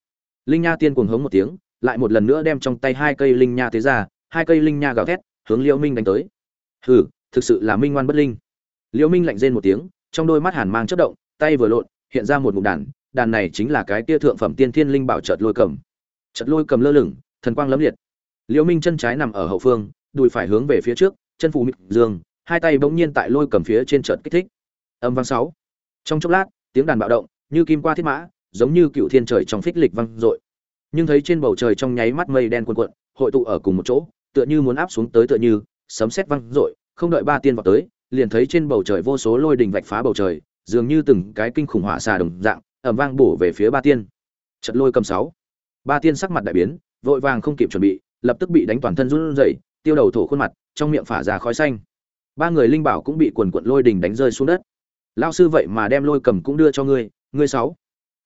linh nha tiên cuồng hống một tiếng, lại một lần nữa đem trong tay hai cây linh nha tế ra, hai cây linh nha gào thét, hướng liễu minh đánh tới. Hừ, thực sự là minh ngoan bất linh. Liễu minh lạnh rên một tiếng, trong đôi mắt hàn mang chớp động, tay vừa lộn, hiện ra một ngụm đàn đàn này chính là cái tia thượng phẩm tiên thiên linh bảo chợt lôi cầm. Chợt lôi cầm lơ lửng, thần quang lấm liệt. Liễu minh chân trái nằm ở hậu phương, đùi phải hướng về phía trước, chân phù mịt dương, hai tay bỗng nhiên tại lôi cầm phía trên chợt kích thích. Âm vang sáu. Trong chốc lát, tiếng đàn bạo động, như kim qua thiết mã giống như cựu thiên trời trong phích lịch vang dội. Nhưng thấy trên bầu trời trong nháy mắt mây đen cuồn cuộn, hội tụ ở cùng một chỗ, tựa như muốn áp xuống tới tựa như, sấm sét vang dội, không đợi ba tiên vào tới, liền thấy trên bầu trời vô số lôi đình vạch phá bầu trời, dường như từng cái kinh khủng hỏa xà đồng dạng, ầm vang bổ về phía ba tiên. Trận lôi cầm sáu. Ba tiên sắc mặt đại biến, vội vàng không kịp chuẩn bị, lập tức bị đánh toàn thân run rẩy, tiêu đầu thổ khuôn mặt, trong miệng phả ra khói xanh. Ba người linh bảo cũng bị quần quận lôi đình đánh rơi xuống đất. Lao sư vậy mà đem lôi cầm cũng đưa cho ngươi ngươi sáu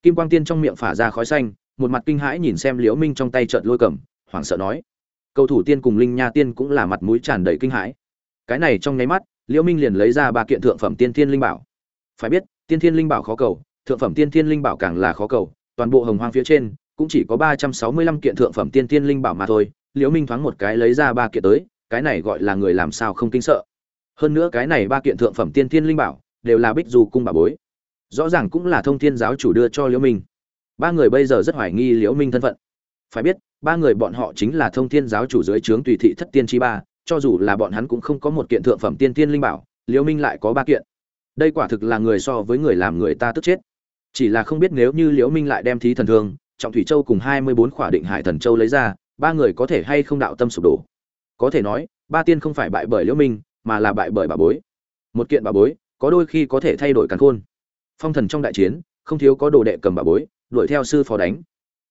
kim quang tiên trong miệng phả ra khói xanh, một mặt kinh hãi nhìn xem liễu minh trong tay trợn lôi cầm, hoảng sợ nói, cầu thủ tiên cùng linh nha tiên cũng là mặt mũi tràn đầy kinh hãi. Cái này trong nháy mắt, liễu minh liền lấy ra ba kiện thượng phẩm tiên thiên linh bảo. Phải biết, tiên thiên linh bảo khó cầu, thượng phẩm tiên thiên linh bảo càng là khó cầu, toàn bộ hồng hoang phía trên cũng chỉ có ba trăm sáu mươi lăm kiện thượng phẩm tiên thiên linh bảo mà thôi. Liễu minh thoáng một cái lấy ra ba kiện tới, cái này gọi là người làm sao không kinh sợ. Hơn nữa cái này ba kiện thượng phẩm tiên thiên linh bảo đều là bích du cung bà bối rõ ràng cũng là thông thiên giáo chủ đưa cho liễu minh. Ba người bây giờ rất hoài nghi liễu minh thân phận. Phải biết, ba người bọn họ chính là thông thiên giáo chủ dưới trướng tùy thị thất tiên chi ba, cho dù là bọn hắn cũng không có một kiện thượng phẩm tiên tiên linh bảo, liễu minh lại có ba kiện. Đây quả thực là người so với người làm người ta tức chết. Chỉ là không biết nếu như liễu minh lại đem thí thần thương, trọng thủy châu cùng hai mươi bốn khỏa định hải thần châu lấy ra, ba người có thể hay không đạo tâm sụp đổ? Có thể nói, ba tiên không phải bại bởi liễu minh, mà là bại bởi bà bối. Một kiện bà bối, có đôi khi có thể thay đổi càn khôn phong thần trong đại chiến, không thiếu có đồ đệ cầm bà bối, đuổi theo sư phó đánh.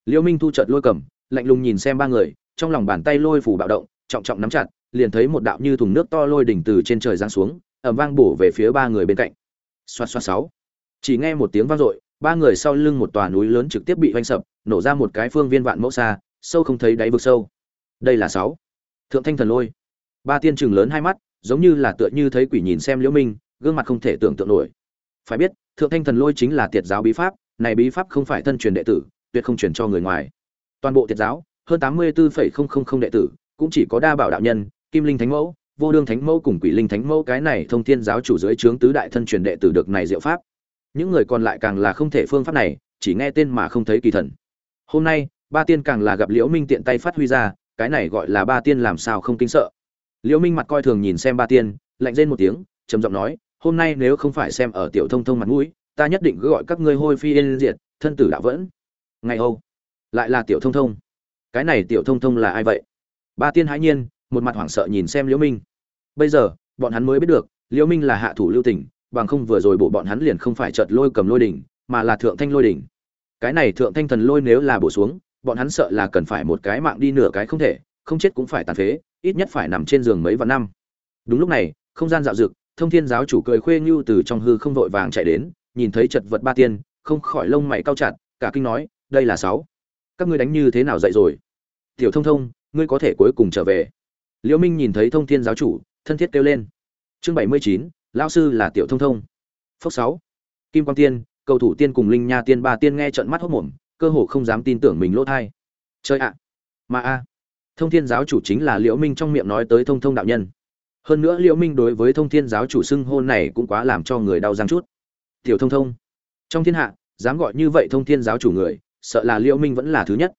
Liễu minh thu chợt lôi cầm, lạnh lùng nhìn xem ba người, trong lòng bàn tay lôi phủ bạo động, trọng trọng nắm chặt, liền thấy một đạo như thùng nước to lôi đỉnh từ trên trời giáng xuống, ầm vang bổ về phía ba người bên cạnh. Xoát xoát sáu chỉ nghe một tiếng vang dội, ba người sau lưng một tòa núi lớn trực tiếp bị vanh sập, nổ ra một cái phương viên vạn mẫu xa, sâu không thấy đáy vực sâu. Đây là sáu. Thượng thanh thần lôi. Ba tiên trường lớn hai mắt, giống như là tựa như thấy quỷ nhìn xem liễu minh, gương mặt không thể tưởng tượng nổi phải biết thượng thanh thần lôi chính là tiệt giáo bí pháp này bí pháp không phải thân truyền đệ tử tuyệt không truyền cho người ngoài. Toàn bộ tiệt giáo hơn tám mươi 84,000 đệ tử cũng chỉ có đa bảo đạo nhân kim linh thánh mẫu vô đương thánh mẫu cùng quỷ linh thánh mẫu cái này thông thiên giáo chủ dưới trướng tứ đại thân truyền đệ tử được này diệu pháp. Những người còn lại càng là không thể phương pháp này chỉ nghe tên mà không thấy kỳ thần. Hôm nay ba tiên càng là gặp liễu minh tiện tay phát huy ra cái này gọi là ba tiên làm sao không kinh sợ. Liễu minh mặt coi thường nhìn xem ba tiên lạnh rên một tiếng trầm giọng nói hôm nay nếu không phải xem ở tiểu thông thông mặt mũi, ta nhất định cứ gọi các ngươi hôi phi yên diệt, thân tử đạo vẫn. Ngày âu, lại là tiểu thông thông. Cái này tiểu thông thông là ai vậy? Ba tiên hãi nhiên, một mặt hoảng sợ nhìn xem liễu minh. Bây giờ, bọn hắn mới biết được, liễu minh là hạ thủ lưu tình, bằng không vừa rồi bộ bọn hắn liền không phải chợt lôi cầm lôi đỉnh, mà là thượng thanh lôi đỉnh. Cái này thượng thanh thần lôi nếu là bổ xuống, bọn hắn sợ là cần phải một cái mạng đi nửa cái không thể, không chết cũng phải tàn phế, ít nhất phải nằm trên giường mấy vạn năm. Đúng lúc này, không gian dạo dực thông thiên giáo chủ cười khuê ngưu từ trong hư không vội vàng chạy đến, nhìn thấy chật vật ba tiên, không khỏi lông mày cao chặt, cả kinh nói, đây là sáu. Các ngươi đánh như thế nào dậy rồi? Tiểu thông thông, ngươi có thể cuối cùng trở về. Liễu minh nhìn thấy thông thiên giáo chủ, thân thiết kêu lên. Chương bảy mươi chín, lão sư là tiểu thông thông. Phúc sáu. Kim quang tiên, cầu thủ tiên cùng linh nha tiên ba tiên nghe trợn mắt hốt mồm, cơ hồ không dám tin tưởng mình lỗ thai. Chơi ạ. Mà a. Thông thiên giáo chủ chính là liễu minh trong miệng nói tới thông thông đạo nhân hơn nữa liễu minh đối với thông thiên giáo chủ xưng hôn này cũng quá làm cho người đau răng chút. Tiểu thông thông, trong thiên hạ, dám gọi như vậy thông thiên giáo chủ người, sợ là liễu minh vẫn là thứ nhất.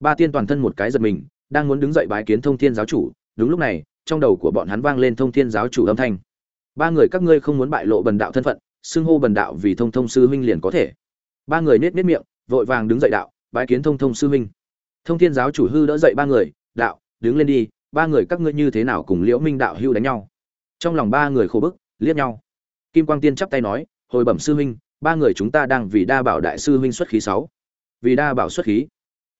Ba tiên toàn thân một cái giật mình, đang muốn đứng dậy bái kiến thông thiên giáo chủ, đúng lúc này, trong đầu của bọn hắn vang lên thông thiên giáo chủ âm thanh. Ba người các ngươi không muốn bại lộ bần đạo thân phận, xưng hô bần đạo vì thông thông sư huynh liền có thể. Ba người nết nết miệng, vội vàng đứng dậy đạo, bái kiến thông thông sư huynh. Thông thiên giáo chủ hư đỡ dậy ba người, đạo, đứng lên đi ba người các ngươi như thế nào cùng liễu minh đạo hưu đánh nhau? Trong lòng ba người khổ bức, liếc nhau. Kim quang tiên chắp tay nói, hồi bẩm sư huynh, ba người chúng ta đang vì đa bảo đại sư huynh xuất khí sáu. Vì đa bảo xuất khí.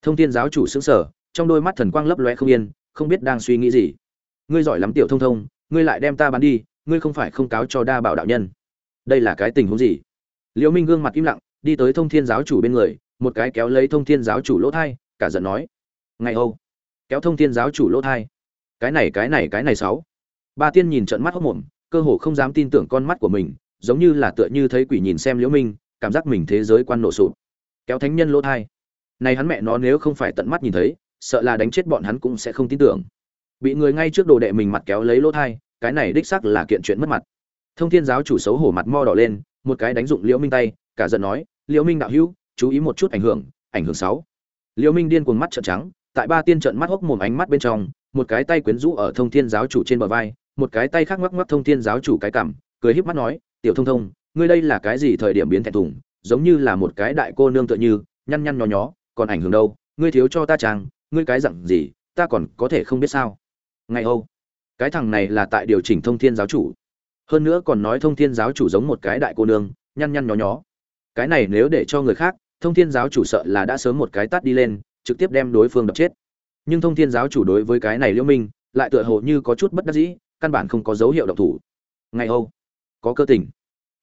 Thông thiên giáo chủ sững sờ, trong đôi mắt thần quang lấp loe không yên, không biết đang suy nghĩ gì. Ngươi giỏi lắm tiểu thông thông, ngươi lại đem ta bán đi, ngươi không phải không cáo cho đa bảo đạo nhân. Đây là cái tình huống gì? Liễu minh gương mặt im lặng, đi tới thông thiên giáo chủ bên người, một cái kéo lấy thông thiên giáo chủ lỗ thai, cả giận nói, ngày âu. Kéo thông thiên giáo chủ lỗ thai cái này cái này cái này sáu. Ba tiên nhìn trận mắt hốc mồm, cơ hồ không dám tin tưởng con mắt của mình, giống như là tựa như thấy quỷ nhìn xem liễu minh, cảm giác mình thế giới quan nổ sụp. Kéo thánh nhân lỗ thai. Này hắn mẹ nó nếu không phải tận mắt nhìn thấy, sợ là đánh chết bọn hắn cũng sẽ không tin tưởng. Bị người ngay trước đồ đệ mình mặt kéo lấy lỗ thai, cái này đích xác là kiện chuyện mất mặt. Thông thiên giáo chủ xấu hổ mặt mo đỏ lên, một cái đánh dụng liễu minh tay, cả giận nói, liễu minh đạo hữu, chú ý một chút ảnh hưởng ảnh hưởng sáu. Liễu minh điên cuồng mắt trợn trắng, tại ba tiên trận mắt hốc mồm ánh mắt bên trong một cái tay quyến rũ ở thông thiên giáo chủ trên bờ vai, một cái tay khác ngoắc ngoắc thông thiên giáo chủ cái cảm cười híp mắt nói, tiểu thông thông, ngươi đây là cái gì thời điểm biến thẹn thùng, giống như là một cái đại cô nương tựa như, nhăn nhăn nhó nhó, còn ảnh hưởng đâu, ngươi thiếu cho ta chàng, ngươi cái dặn gì, ta còn có thể không biết sao? Ngày âu, cái thằng này là tại điều chỉnh thông thiên giáo chủ. Hơn nữa còn nói thông thiên giáo chủ giống một cái đại cô nương, nhăn nhăn nhó nhó. Cái này nếu để cho người khác, thông thiên giáo chủ sợ là đã sớm một cái tát đi lên, trực tiếp đem đối phương đập chết nhưng thông thiên giáo chủ đối với cái này liễu minh, lại tựa hồ như có chút bất đắc dĩ, căn bản không có dấu hiệu động thủ. Ngày âu, có cơ tình.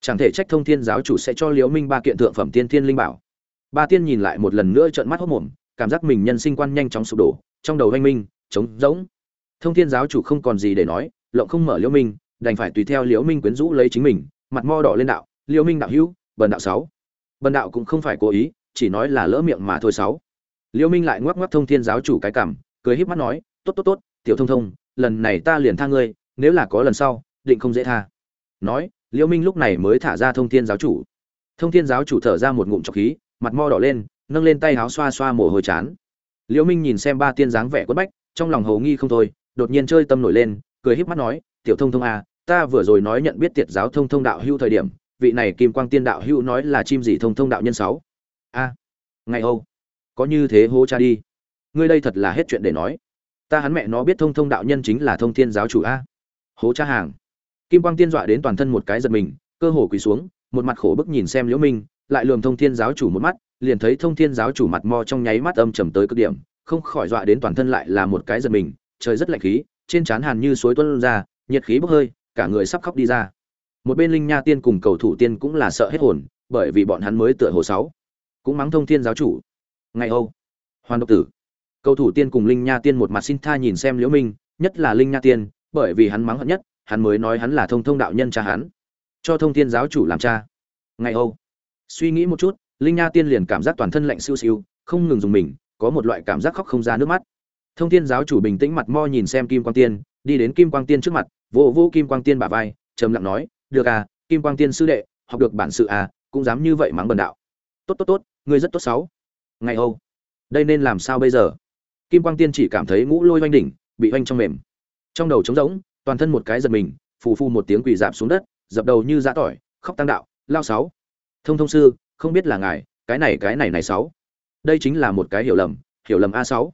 Chẳng thể trách thông thiên giáo chủ sẽ cho liễu minh ba kiện thượng phẩm tiên thiên linh bảo. Ba tiên nhìn lại một lần nữa trợn mắt hốt mồm, cảm giác mình nhân sinh quan nhanh chóng sụp đổ, trong đầu anh minh, trống rỗng. Thông thiên giáo chủ không còn gì để nói, lộng không mở liễu minh, đành phải tùy theo liễu minh quyến rũ lấy chính mình, mặt mo đỏ lên đạo, liễu minh đạo hữu, bần đạo sáu. Bần đạo cũng không phải cố ý, chỉ nói là lỡ miệng mà thôi sáu liễu minh lại ngoắc ngoắc thông thiên giáo chủ cái cảm, cười híp mắt nói, tốt tốt tốt, tiểu thông thông, lần này ta liền tha ngươi, nếu là có lần sau, định không dễ tha. Nói liễu minh lúc này mới thả ra thông thiên giáo chủ. Thông thiên giáo chủ thở ra một ngụm trọc khí, mặt mo đỏ lên, nâng lên tay áo xoa xoa mồ hôi chán. Liễu minh nhìn xem ba tiên dáng vẻ quất bách, trong lòng hầu nghi không thôi, đột nhiên chơi tâm nổi lên, cười híp mắt nói, tiểu thông thông à ta vừa rồi nói nhận biết tiệt giáo thông thông đạo hưu thời điểm, vị này kim quang tiên đạo hưu nói là chim gì thông thông đạo nhân sáu? A, ngày âu có như thế hô cha đi. Ngươi đây thật là hết chuyện để nói. Ta hắn mẹ nó biết thông thông đạo nhân chính là thông thiên giáo chủ a. Hố cha hàng. Kim quang tiên dọa đến toàn thân một cái giật mình, cơ hồ quỳ xuống, một mặt khổ bức nhìn xem liễu minh, lại lườm thông thiên giáo chủ một mắt, liền thấy thông thiên giáo chủ mặt mo trong nháy mắt âm trầm tới cực điểm, không khỏi dọa đến toàn thân lại là một cái giật mình, trời rất lạnh khí, trên trán hàn như suối tuôn ra, nhiệt khí bốc hơi, cả người sắp khóc đi ra. Một bên linh nha tiên cùng cầu thủ tiên cũng là sợ hết hồn, bởi vì bọn hắn mới tựa hồ sáu. Cũng mắng thông thiên giáo chủ ngày âu. Hoàn độc tử. Cầu thủ tiên cùng linh nha tiên một mặt xin tha nhìn xem liễu minh, nhất là linh nha tiên, bởi vì hắn mắng hận nhất, hắn mới nói hắn là thông thông đạo nhân cha hắn. Cho thông thiên giáo chủ làm cha. Ngày âu. Suy nghĩ một chút, linh nha tiên liền cảm giác toàn thân lạnh siêu siêu, không ngừng dùng mình, có một loại cảm giác khóc không ra nước mắt. Thông thiên giáo chủ bình tĩnh mặt mo nhìn xem kim quang tiên, đi đến kim quang tiên trước mặt vỗ vỗ kim quang tiên bả vai, trầm lặng nói, được à kim quang tiên sư đệ, học được bản sự à cũng dám như vậy mắng bần đạo. Tốt tốt tốt, ngươi rất tốt sáu ngay âu đây nên làm sao bây giờ? Kim quang tiên chỉ cảm thấy ngũ lôi oanh đỉnh, bị oanh trong mềm. Trong đầu trống rỗng, toàn thân một cái giật mình, phù phu một tiếng quỳ dạp xuống đất, dập đầu như giã tỏi, khóc tăng đạo, lao sáu. Thông thông sư, không biết là ngài, cái này cái này này sáu. Đây chính là một cái hiểu lầm hiểu lầm a sáu.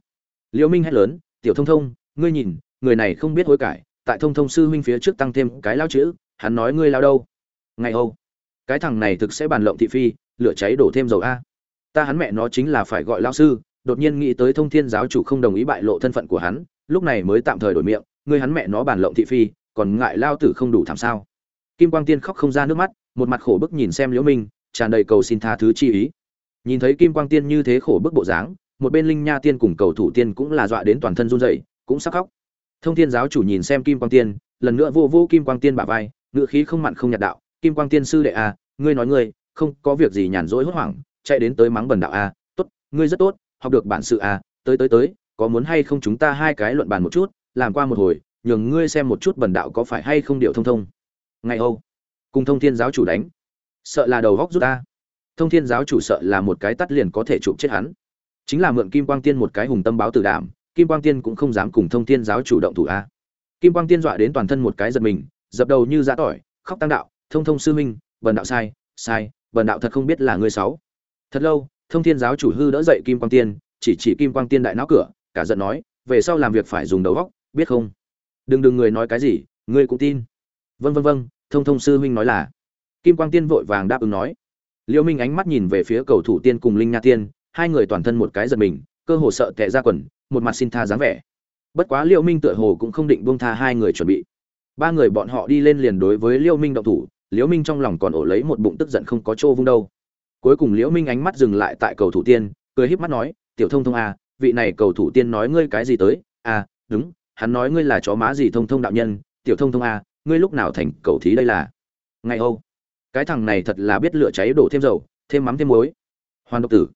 Liễu minh hét lớn, tiểu thông thông, ngươi nhìn, người này không biết hối cải, tại thông thông sư huynh phía trước tăng thêm cái lao chữ, hắn nói ngươi lao đâu? Ngày âu cái thằng này thực sẽ bàn lộng thị phi, lửa cháy đổ thêm dầu a ta hắn mẹ nó chính là phải gọi lao sư đột nhiên nghĩ tới thông thiên giáo chủ không đồng ý bại lộ thân phận của hắn lúc này mới tạm thời đổi miệng ngươi hắn mẹ nó bàn lộng thị phi còn ngại lao tử không đủ thảm sao. Kim quang tiên khóc không ra nước mắt một mặt khổ bức nhìn xem liễu minh tràn đầy cầu xin tha thứ chi ý. Nhìn thấy kim quang tiên như thế khổ bức bộ dáng một bên linh nha tiên cùng cầu thủ tiên cũng là dọa đến toàn thân run rẩy cũng sắp khóc. Thông thiên giáo chủ nhìn xem kim quang tiên lần nữa vô vô kim quang tiên bả vai ngựa khí không mặn không nhạt đạo kim quang tiên sư đệ a à, ngươi nói ngươi không có việc gì nhàn rỗi hốt hoảng chạy đến tới mắng bần đạo a, tốt, ngươi rất tốt, học được bản sự a, tới tới tới, có muốn hay không chúng ta hai cái luận bàn một chút, làm qua một hồi, nhường ngươi xem một chút bần đạo có phải hay không điệu thông thông. Ngày âu, cùng thông thiên giáo chủ đánh. Sợ là đầu góc rút ta. Thông thiên giáo chủ sợ là một cái tắt liền có thể chụp chết hắn. Chính là mượn kim quang tiên một cái hùng tâm báo tử đảm kim quang tiên cũng không dám cùng thông thiên giáo chủ động thủ a. Kim quang tiên dọa đến toàn thân một cái giật mình, dập đầu như giã tỏi, khóc tăng đạo, thông thông sư minh bần đạo sai sai, bần đạo thật không biết là ngươi sáu thật lâu, thông thiên giáo chủ hư đỡ dậy kim quang tiên, chỉ chỉ kim quang tiên đại não cửa, cả giận nói, về sau làm việc phải dùng đầu góc biết không? Đừng đừng người nói cái gì, ngươi cũng tin. Vân vân vân thông thông sư huynh nói là. Kim quang tiên vội vàng đáp ứng nói. Liễu minh ánh mắt nhìn về phía cầu thủ tiên cùng linh nha tiên, hai người toàn thân một cái giật mình, cơ hồ sợ tệ ra quần, một mặt xin tha dáng vẻ. Bất quá liễu minh tựa hồ cũng không định buông tha hai người chuẩn bị. Ba người bọn họ đi lên liền đối với liễu minh động thủ liễu minh trong lòng còn ổ lấy một bụng tức giận không có chỗ vung đâu cuối cùng liễu minh ánh mắt dừng lại tại cầu thủ tiên, cười híp mắt nói, tiểu thông thông à vị này cầu thủ tiên nói ngươi cái gì tới? À đúng, hắn nói ngươi là chó má gì thông thông đạo nhân, tiểu thông thông à ngươi lúc nào thành cầu thí đây là? Ngày âu, cái thằng này thật là biết lửa cháy đổ thêm dầu, thêm mắm thêm muối. Hoàn độc tử.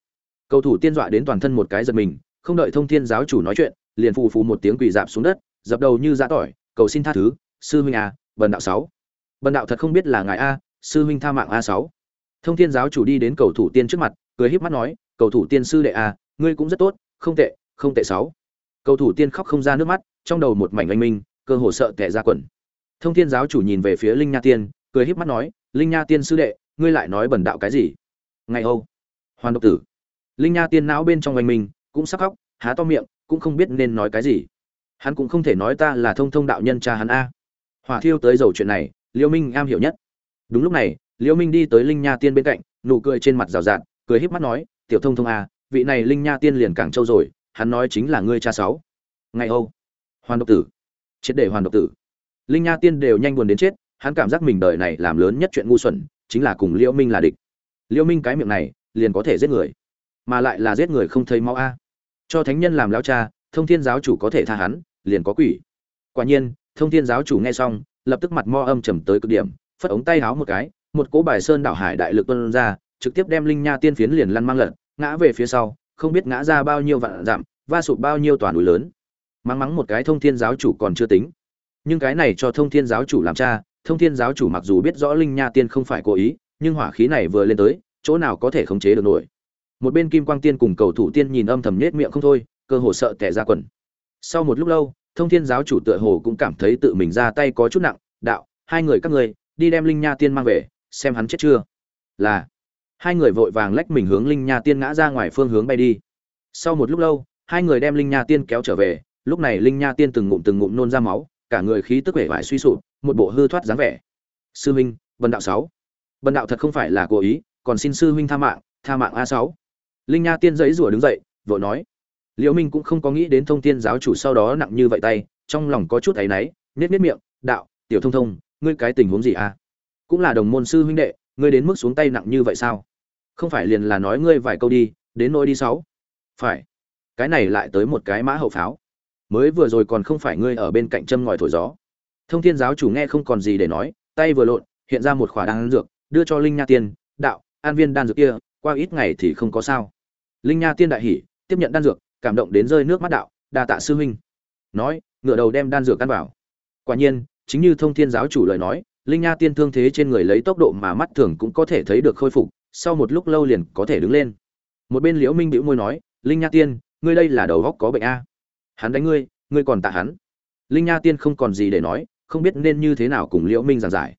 Cầu thủ tiên dọa đến toàn thân một cái giật mình, không đợi thông thiên giáo chủ nói chuyện, liền phù phù một tiếng quỳ dạp xuống đất, dập đầu như giã tỏi, cầu xin tha thứ, sư huynh a bần đạo sáu. Bần đạo thật không biết là ngài a, sư huynh tha mạng a sáu thông thiên giáo chủ đi đến cầu thủ tiên trước mặt cười híp mắt nói cầu thủ tiên sư đệ à, ngươi cũng rất tốt không tệ không tệ sáu. Cầu thủ tiên khóc không ra nước mắt trong đầu một mảnh anh minh cơ hồ sợ tệ ra quần. Thông thiên giáo chủ nhìn về phía linh nha tiên cười híp mắt nói linh nha tiên sư đệ ngươi lại nói bẩn đạo cái gì? Ngày âu. Hoàn độc tử. Linh nha tiên não bên trong anh minh cũng sắc khóc há to miệng cũng không biết nên nói cái gì. Hắn cũng không thể nói ta là thông thông đạo nhân cha hắn a. Hỏa thiêu tới dầu chuyện này liêu minh am hiểu nhất. Đúng lúc này Liễu minh đi tới linh nha tiên bên cạnh, nụ cười trên mặt rào rạt, cười híp mắt nói, tiểu thông thông a vị này linh nha tiên liền càng trâu rồi, hắn nói chính là ngươi cha sáu. Ngày âu hoàn độc tử, triệt để hoàn độc tử. Linh nha tiên đều nhanh buồn đến chết, hắn cảm giác mình đời này làm lớn nhất chuyện ngu xuẩn, chính là cùng liễu minh là địch. Liễu minh cái miệng này, liền có thể giết người, mà lại là giết người không thấy máu a. Cho thánh nhân làm lão cha, thông thiên giáo chủ có thể tha hắn, liền có quỷ. Quả nhiên, thông thiên giáo chủ nghe xong, lập tức mặt mo âm trầm tới cực điểm, phất ống tay háo một cái một cỗ bài sơn đảo hải đại lực tuân ra, trực tiếp đem linh nha tiên phiến liền lăn mang lật, ngã về phía sau, không biết ngã ra bao nhiêu vạn dặm, va sụp bao nhiêu toàn núi lớn. Mắng mắng một cái thông thiên giáo chủ còn chưa tính. Nhưng cái này cho thông thiên giáo chủ làm cha, thông thiên giáo chủ mặc dù biết rõ linh nha tiên không phải cố ý, nhưng hỏa khí này vừa lên tới, chỗ nào có thể khống chế được nổi. Một bên kim quang tiên cùng cầu thủ tiên nhìn âm thầm nhết miệng không thôi, cơ hồ sợ tẻ ra quần. Sau một lúc lâu, thông thiên giáo chủ tựa hồ cũng cảm thấy tự mình ra tay có chút nặng, đạo, hai người các người đi đem linh nha tiên mang về xem hắn chết chưa. Là, hai người vội vàng lách mình hướng linh nha tiên ngã ra ngoài phương hướng bay đi. Sau một lúc lâu, hai người đem linh nha tiên kéo trở về, lúc này linh nha tiên từng ngụm từng ngụm nôn ra máu, cả người khí tức vẻ vải suy sụp, một bộ hư thoát dáng vẻ. Sư huynh vân đạo sáu. Vân đạo thật không phải là cố ý, còn xin sư huynh tha mạng tha mạng a sáu. Linh nha tiên giấy rủa đứng dậy, vội nói. Liễu minh cũng không có nghĩ đến thông tiên giáo chủ sau đó nặng như vậy tay, trong lòng có chút thấy náy nết nết miệng, đạo, tiểu thông thông, ngươi cái tình huống gì a cũng là đồng môn sư huynh đệ, ngươi đến mức xuống tay nặng như vậy sao? Không phải liền là nói ngươi vài câu đi, đến nỗi đi sáu. Phải. Cái này lại tới một cái mã hậu pháo. Mới vừa rồi còn không phải ngươi ở bên cạnh châm ngòi thổi gió. Thông thiên giáo chủ nghe không còn gì để nói, tay vừa lộn, hiện ra một khỏa đan dược, đưa cho linh nha tiên, đạo, an viên đan dược kia, qua ít ngày thì không có sao. Linh nha tiên đại hỉ, tiếp nhận đan dược, cảm động đến rơi nước mắt đạo, đa tạ sư huynh. Nói, ngựa đầu đem đan dược ăn vào. Quả nhiên, chính như thông thiên giáo chủ lời nói linh nha tiên thương thế trên người lấy tốc độ mà mắt thường cũng có thể thấy được khôi phục, sau một lúc lâu liền có thể đứng lên. Một bên liễu minh bĩu môi nói, linh nha tiên, ngươi đây là đầu góc có bệnh a. Hắn đánh ngươi ngươi còn tạ hắn. Linh nha tiên không còn gì để nói, không biết nên như thế nào cùng liễu minh giảng giải.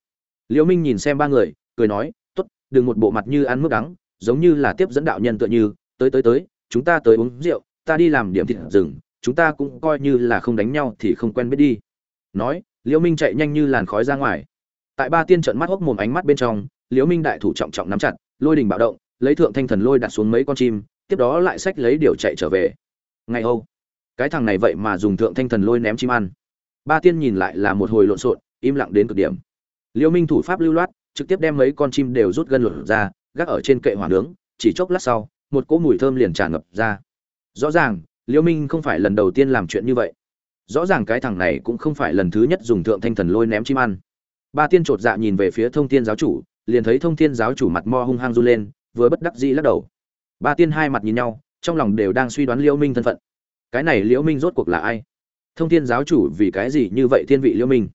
Liễu minh nhìn xem ba người, cười nói, tốt, đừng một bộ mặt như ăn mức đắng, giống như là tiếp dẫn đạo nhân tựa như, tới tới tới, chúng ta tới uống rượu, ta đi làm điểm thịt rừng, chúng ta cũng coi như là không đánh nhau thì không quen biết đi. Nói, liễu minh chạy nhanh như làn khói ra ngoài tại ba tiên trận mắt hốc mồm ánh mắt bên trong, liễu minh đại thủ trọng trọng nắm chặt, lôi đình bạo động, lấy thượng thanh thần lôi đặt xuống mấy con chim, tiếp đó lại xách lấy điều chạy trở về. Ngày âu cái thằng này vậy mà dùng thượng thanh thần lôi ném chim ăn. Ba tiên nhìn lại là một hồi lộn xộn, im lặng đến cực điểm. Liễu minh thủ pháp lưu loát, trực tiếp đem mấy con chim đều rút gân lột ra, gác ở trên kệ hỏa nướng, chỉ chốc lát sau, một cỗ mùi thơm liền tràn ngập ra. Rõ ràng, liễu minh không phải lần đầu tiên làm chuyện như vậy. Rõ ràng cái thằng này cũng không phải lần thứ nhất dùng thượng thanh thần lôi ném chim ăn ba tiên trột dạ nhìn về phía thông thiên giáo chủ, liền thấy thông thiên giáo chủ mặt mo hung hăng run lên, vừa bất đắc dĩ lắc đầu. Ba tiên hai mặt nhìn nhau, trong lòng đều đang suy đoán liễu minh thân phận. Cái này liễu minh rốt cuộc là ai? Thông thiên giáo chủ vì cái gì như vậy thiên vị liễu minh?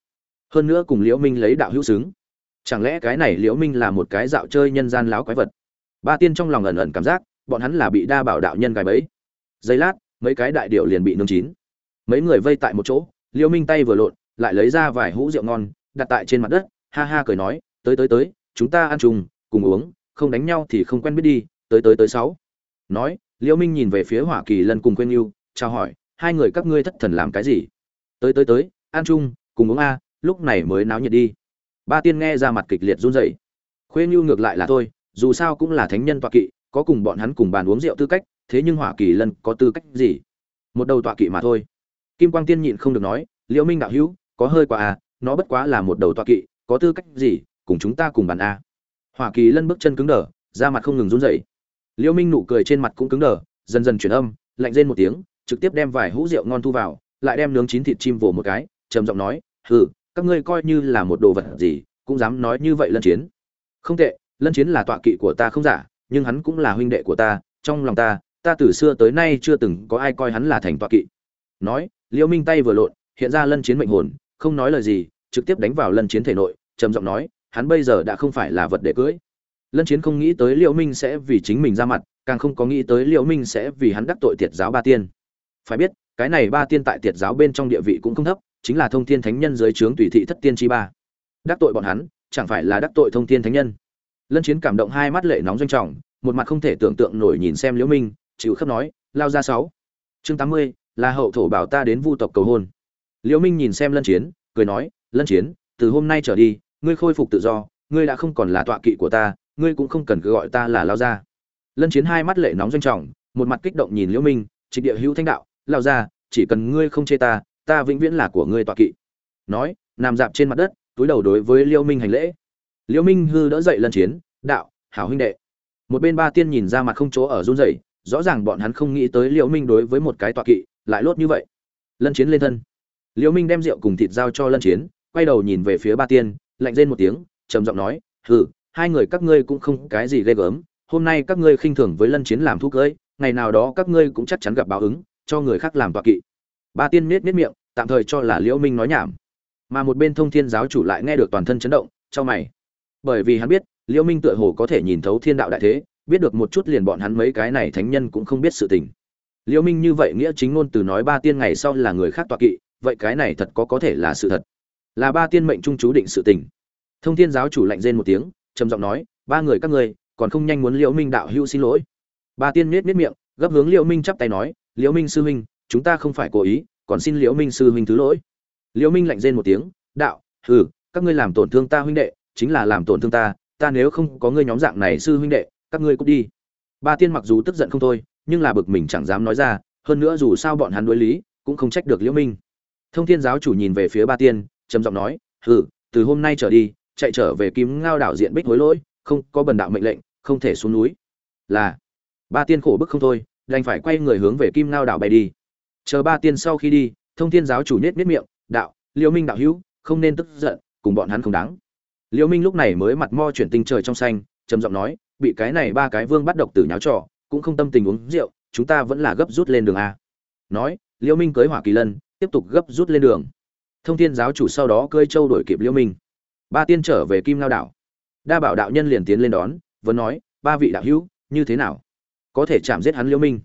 Hơn nữa cùng liễu minh lấy đạo hữu xứng. Chẳng lẽ cái này liễu minh là một cái dạo chơi nhân gian láo quái vật? Ba tiên trong lòng ẩn ẩn cảm giác, bọn hắn là bị đa bảo đạo nhân gài bẫy. Giây lát, mấy cái đại điệu liền bị nương chín. Mấy người vây tại một chỗ, liễu minh tay vừa lộn, lại lấy ra vài hũ rượu ngon đặt tại trên mặt đất, ha ha cười nói, tới tới tới, chúng ta ăn chung, cùng uống, không đánh nhau thì không quen biết đi, tới tới tới sáu. Nói, liễu minh nhìn về phía hỏa kỳ lân cùng quên yêu chào hỏi, hai người các ngươi thất thần làm cái gì? Tới tới tới, ăn chung, cùng uống a, lúc này mới náo nhiệt đi. Ba tiên nghe ra mặt kịch liệt run rẩy. Khuê nhu ngược lại là thôi, dù sao cũng là thánh nhân tọa kỵ, có cùng bọn hắn cùng bàn uống rượu tư cách, thế nhưng hỏa kỳ lân có tư cách gì? Một đầu tọa kỵ mà thôi. Kim quang tiên nhịn không được nói, liễu minh đạo hữu, có hơi quá à nó bất quá là một đầu toa kỵ, có tư cách gì, cùng chúng ta cùng bàn a. Hoa kỳ lân bước chân cứng đờ, da mặt không ngừng run rẩy. Liễu minh nụ cười trên mặt cũng cứng đờ, dần dần chuyển âm, lạnh rên một tiếng, trực tiếp đem vài hũ rượu ngon thu vào, lại đem nướng chín thịt chim vồ một cái, trầm giọng nói, hừ, các ngươi coi như là một đồ vật gì, cũng dám nói như vậy lân chiến. Không tệ, lân chiến là tọa kỵ của ta không giả, nhưng hắn cũng là huynh đệ của ta, trong lòng ta ta từ xưa tới nay chưa từng có ai coi hắn là thành tọa kỵ. Nói liễu minh tay vừa lộn, hiện ra lân chiến mệnh hồn, không nói lời gì trực tiếp đánh vào lân chiến thể nội, trầm giọng nói, hắn bây giờ đã không phải là vật để cưỡi lân chiến không nghĩ tới liễu minh sẽ vì chính mình ra mặt, càng không có nghĩ tới liễu minh sẽ vì hắn đắc tội tiệt giáo ba tiên. Phải biết, cái này ba tiên tại tiệt giáo bên trong địa vị cũng không thấp, chính là thông thiên thánh nhân dưới trướng tùy thị thất tiên chi ba. Đắc tội bọn hắn, chẳng phải là đắc tội thông thiên thánh nhân? Lân chiến cảm động hai mắt lệ nóng doanh trọng, một mặt không thể tưởng tượng nổi nhìn xem liễu minh, chịu khấp nói, lao ra sáu. Chương tám mươi, là hậu thổ bảo ta đến vu tộc cầu hôn. Liễu minh nhìn xem lân chiến, cười nói lân chiến từ hôm nay trở đi ngươi khôi phục tự do ngươi đã không còn là tọa kỵ của ta ngươi cũng không cần cứ gọi ta là lao gia. lân chiến hai mắt lệ nóng doanh trọng một mặt kích động nhìn liễu minh trịch địa hữu thanh đạo lao gia, chỉ cần ngươi không chê ta ta vĩnh viễn là của ngươi tọa kỵ. Nói nằm dạp trên mặt đất túi đầu đối với liễu minh hành lễ. Liễu minh hư đỡ dậy lân chiến đạo hảo huynh đệ. Một bên ba tiên nhìn ra mặt không chỗ ở run rẩy rõ ràng bọn hắn không nghĩ tới liễu minh đối với một cái tọa kỵ lại lốt như vậy. Lân chiến lên thân. Liễu minh đem rượu cùng thịt giao cho lân chiến quay đầu nhìn về phía ba tiên, lạnh rên một tiếng, trầm giọng nói, hừ, hai người các ngươi cũng không cái gì ghê gớm, hôm nay các ngươi khinh thường với lân chiến làm thuốc cưỡi ngày nào đó các ngươi cũng chắc chắn gặp báo ứng, cho người khác làm tọa kỵ. Ba tiên nết nết miệng, tạm thời cho là liễu minh nói nhảm. Mà một bên thông thiên giáo chủ lại nghe được toàn thân chấn động cho mày. Bởi vì hắn biết, liễu minh tựa hồ có thể nhìn thấu thiên đạo đại thế, biết được một chút liền bọn hắn mấy cái này thánh nhân cũng không biết sự tình. Liễu minh như vậy nghĩa chính ngôn từ nói ba tiên ngày sau là người khác tọa kỵ, vậy cái này thật có có thể là sự thật là ba tiên mệnh trung chú định sự tình. Thông thiên giáo chủ lạnh rên một tiếng, trầm giọng nói, ba người các ngươi, còn không nhanh muốn liễu minh đạo hữu xin lỗi. Ba tiên miết miết miệng, gấp hướng liễu minh chắp tay nói, liễu minh sư huynh, chúng ta không phải cố ý, còn xin liễu minh sư huynh thứ lỗi. Liễu minh lạnh rên một tiếng, đạo, hừ, các ngươi làm tổn thương ta huynh đệ, chính là làm tổn thương ta ta nếu không có ngươi nhóm dạng này sư huynh đệ, các ngươi cút đi. Ba tiên mặc dù tức giận không thôi, nhưng là bực mình chẳng dám nói ra, hơn nữa dù sao bọn hắn đối lý, cũng không trách được liễu minh. Thông thiên giáo chủ nhìn về phía ba tiên trầm giọng nói, hừ, từ hôm nay trở đi, chạy trở về kim ngao đảo diện bích hối lỗi, không có bần đạo mệnh lệnh, không thể xuống núi. Là, ba tiên khổ bức không thôi, đành phải quay người hướng về kim ngao đảo bay đi. Chờ ba tiên sau khi đi, thông thiên giáo chủ nết nết miệng, đạo, Liêu minh đạo hữu, không nên tức giận, cùng bọn hắn không đáng. Liêu minh lúc này mới mặt mo chuyển tinh trời trong xanh, trầm giọng nói, bị cái này ba cái vương bắt độc tử nháo trò, cũng không tâm tình uống rượu, chúng ta vẫn là gấp rút lên đường a. Nói, Liêu minh cưới hỏa kỳ lân, tiếp tục gấp rút lên đường thông thiên giáo chủ sau đó cơi châu đổi kịp liễu minh. Ba tiên trở về kim lao đảo. Đa bảo đạo nhân liền tiến lên đón, vẫn nói, ba vị đạo hữu, như thế nào? Có thể chạm giết hắn liễu minh?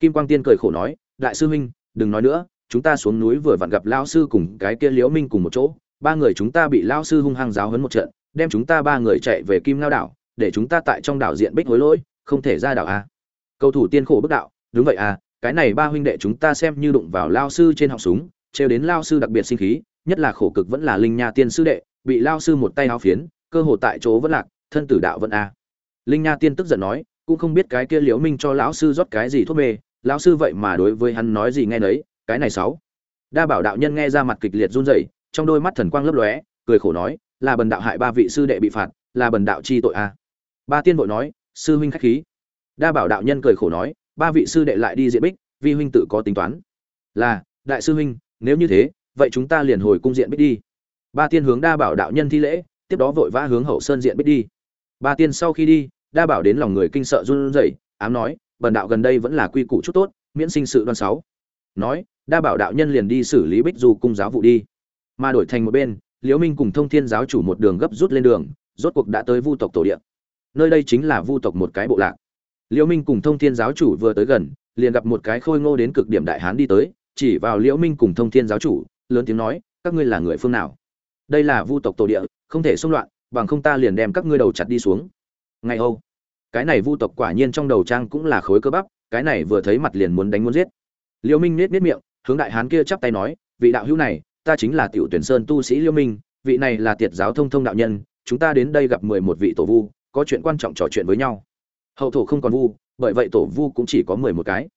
Kim quang tiên cười khổ nói, đại sư huynh, đừng nói nữa, chúng ta xuống núi vừa vặn gặp lão sư cùng cái kia liễu minh cùng một chỗ. Ba người chúng ta bị lão sư hung hăng giáo huấn một trận, đem chúng ta ba người chạy về kim lao đảo, để chúng ta tại trong đảo diện bích hối lỗi, không thể ra đảo a. Cầu thủ tiên khổ bức đạo, đúng vậy à cái này ba huynh đệ chúng ta xem như đụng vào lao sư trên họng súng trêu đến lao sư đặc biệt sinh khí, nhất là khổ cực vẫn là linh nha tiên sư đệ, bị lao sư một tay áo phiến, cơ hồ tại chỗ vẫn lạc, thân tử đạo vẫn a. Linh nha tiên tức giận nói, cũng không biết cái kia liễu minh cho lão sư rót cái gì thuốc mê, lão sư vậy mà đối với hắn nói gì nghe nấy, cái này sáu. Đa bảo đạo nhân nghe ra mặt kịch liệt run rẩy, trong đôi mắt thần quang lấp lóe, cười khổ nói, là bần đạo hại ba vị sư đệ bị phạt, là bần đạo chi tội a. Ba tiên vội nói, sư huynh khách khí. Đa bảo đạo nhân cười khổ nói, ba vị sư đệ lại đi diện bích, vi huynh tự có tính toán. Là, đại sư huynh nếu như thế, vậy chúng ta liền hồi cung diện bích đi. Ba tiên hướng đa bảo đạo nhân thi lễ, tiếp đó vội vã hướng hậu sơn diện bích đi. Ba tiên sau khi đi, đa bảo đến lòng người kinh sợ run rẩy, ám nói, bần đạo gần đây vẫn là quy củ chút tốt, miễn sinh sự đoan sáu. Nói, đa bảo đạo nhân liền đi xử lý bích du cung giáo vụ đi. Mà đổi thành một bên, liễu minh cùng thông thiên giáo chủ một đường gấp rút lên đường, rốt cuộc đã tới vu tộc tổ địa. Nơi đây chính là vu tộc một cái bộ lạc. Liễu minh cùng thông thiên giáo chủ vừa tới gần, liền gặp một cái khôi ngô đến cực điểm đại hán đi tới chỉ vào liễu minh cùng thông thiên giáo chủ, lớn tiếng nói, các ngươi là người phương nào? Đây là vu tộc tổ địa, không thể xung loạn, bằng không ta liền đem các ngươi đầu chặt đi xuống. Ngay âu cái này vu tộc quả nhiên trong đầu trang cũng là khối cơ bắp, cái này vừa thấy mặt liền muốn đánh muốn giết. Liễu minh nết nết miệng, hướng đại hán kia chắp tay nói, vị đạo hữu này, ta chính là tiểu tuyển sơn tu sĩ liễu minh, vị này là tiệt giáo thông thông đạo nhân, chúng ta đến đây gặp mười một vị tổ vu, có chuyện quan trọng trò chuyện với nhau. Hậu thổ không còn vu, bởi vậy tổ vu cũng chỉ có mười một cái.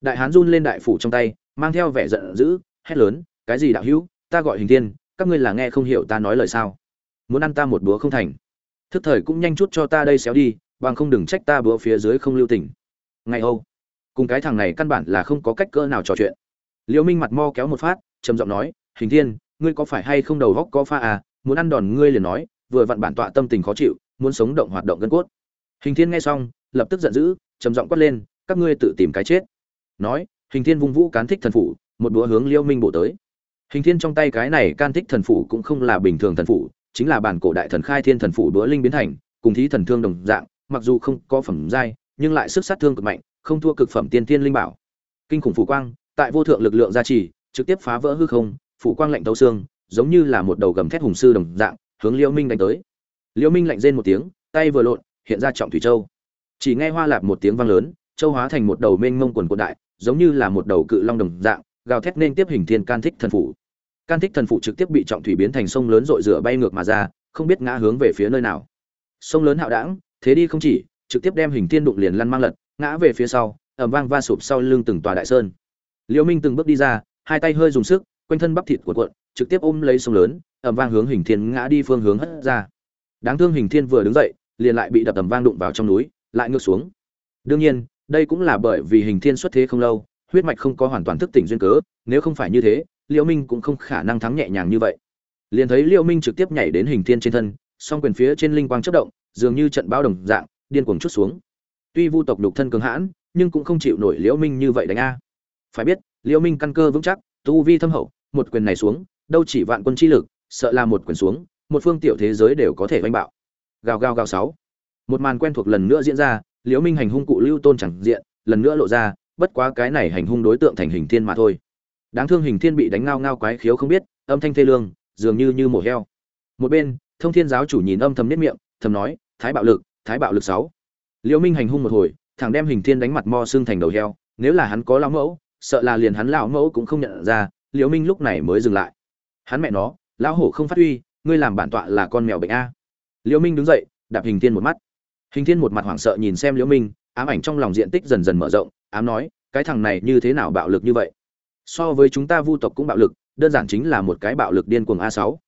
Đại hán run lên đại phủ trong tay mang theo vẻ giận dữ, hét lớn, cái gì đạo hữu, ta gọi hình thiên, các ngươi là nghe không hiểu ta nói lời sao? Muốn ăn ta một búa không thành. Thức thời cũng nhanh chút cho ta đây xéo đi, bằng không đừng trách ta búa phía dưới không lưu tình. Ngày âu, cùng cái thằng này căn bản là không có cách cỡ nào trò chuyện. Liễu minh mặt mo kéo một phát, trầm giọng nói, hình thiên, ngươi có phải hay không đầu góc có pha à? Muốn ăn đòn ngươi liền nói, vừa vặn bản tọa tâm tình khó chịu, muốn sống động hoạt động gân cốt. Hình thiên nghe xong, lập tức giận dữ, trầm giọng quát lên, các ngươi tự tìm cái chết. Nói hình thiên vung vũ cán thích thần phủ, một đũa hướng liêu minh bổ tới. Hình thiên trong tay cái này can thích thần phủ cũng không là bình thường thần phủ, chính là bản cổ đại thần khai thiên thần phủ đũa linh biến thành, cùng thí thần thương đồng dạng, mặc dù không có phẩm giai, nhưng lại sức sát thương cực mạnh, không thua cực phẩm tiên thiên linh bảo. Kinh khủng phủ quang, tại vô thượng lực lượng gia trì, trực tiếp phá vỡ hư không, phủ quang lạnh tấu xương, giống như là một đầu gầm thét hùng sư đồng dạng, hướng liêu minh đánh tới. Liêu minh lạnh rên một tiếng, tay vừa lộn, hiện ra trọng thủy châu. Chỉ nghe hoa lạp một tiếng vang lớn, châu hóa thành một đầu mênh mông quần quần đại giống như là một đầu cự long đồng dạng, gào thét nên tiếp hình thiên can thích thần phủ. Can thích thần phủ trực tiếp bị trọng thủy biến thành sông lớn rội rửa bay ngược mà ra, không biết ngã hướng về phía nơi nào. Sông lớn hạo đảng, thế đi không chỉ, trực tiếp đem hình thiên đụng liền lăn mang lật, ngã về phía sau ẩm vang va sụp sau lưng từng tòa đại sơn. Liễu minh từng bước đi ra, hai tay hơi dùng sức, quanh thân bắp thịt của cuộn, trực tiếp ôm lấy sông lớn ẩm vang hướng hình thiên ngã đi phương hướng hất ra. Đáng thương hình thiên vừa đứng dậy, liền lại bị đập ẩm vang đụng vào trong núi, lại ngược xuống. Đương nhiên đây cũng là bởi vì hình thiên xuất thế không lâu, huyết mạch không có hoàn toàn thức tỉnh duyên cớ, nếu không phải như thế, liễu minh cũng không khả năng thắng nhẹ nhàng như vậy. Liền thấy liễu minh trực tiếp nhảy đến hình thiên trên thân, song quyền phía trên linh quang chớp động, dường như trận bão đồng dạng, điên cuồng chút xuống. Tuy vu tộc đục thân cường hãn, nhưng cũng không chịu nổi liễu minh như vậy đánh a. Phải biết, liễu minh căn cơ vững chắc, tu vi thâm hậu, một quyền này xuống, đâu chỉ vạn quân chi lực, sợ là một quyền xuống, một phương tiểu thế giới đều có thể đánh bạo. Gào gào gào sáu. Một màn quen thuộc lần nữa diễn ra liễu minh hành hung cụ lưu tôn chẳng diện, lần nữa lộ ra, bất quá cái này hành hung đối tượng thành hình thiên mà thôi. Đáng thương hình thiên bị đánh ngao ngao quái khiếu không biết, âm thanh thê lương, dường như như mổ heo. Một bên, thông thiên giáo chủ nhìn âm thầm nết miệng, thầm nói, thái bạo lực, thái bạo lực sáu. Liễu minh hành hung một hồi thằng đem hình thiên đánh mặt mo xương thành đầu heo, nếu là hắn có lão mẫu, sợ là liền hắn lão mẫu cũng không nhận ra, liễu minh lúc này mới dừng lại. Hắn mẹ nó, lão hổ không phát huy, ngươi làm bản tọa là con mèo bệnh a. Liễu minh đứng dậy, đạp hình thiên một mắt hình thiên một mặt hoảng sợ nhìn xem liễu minh, ám ảnh trong lòng diện tích dần dần mở rộng, ám nói, cái thằng này như thế nào bạo lực như vậy? So với chúng ta vu tộc cũng bạo lực, đơn giản chính là một cái bạo lực điên cuồng a sáu.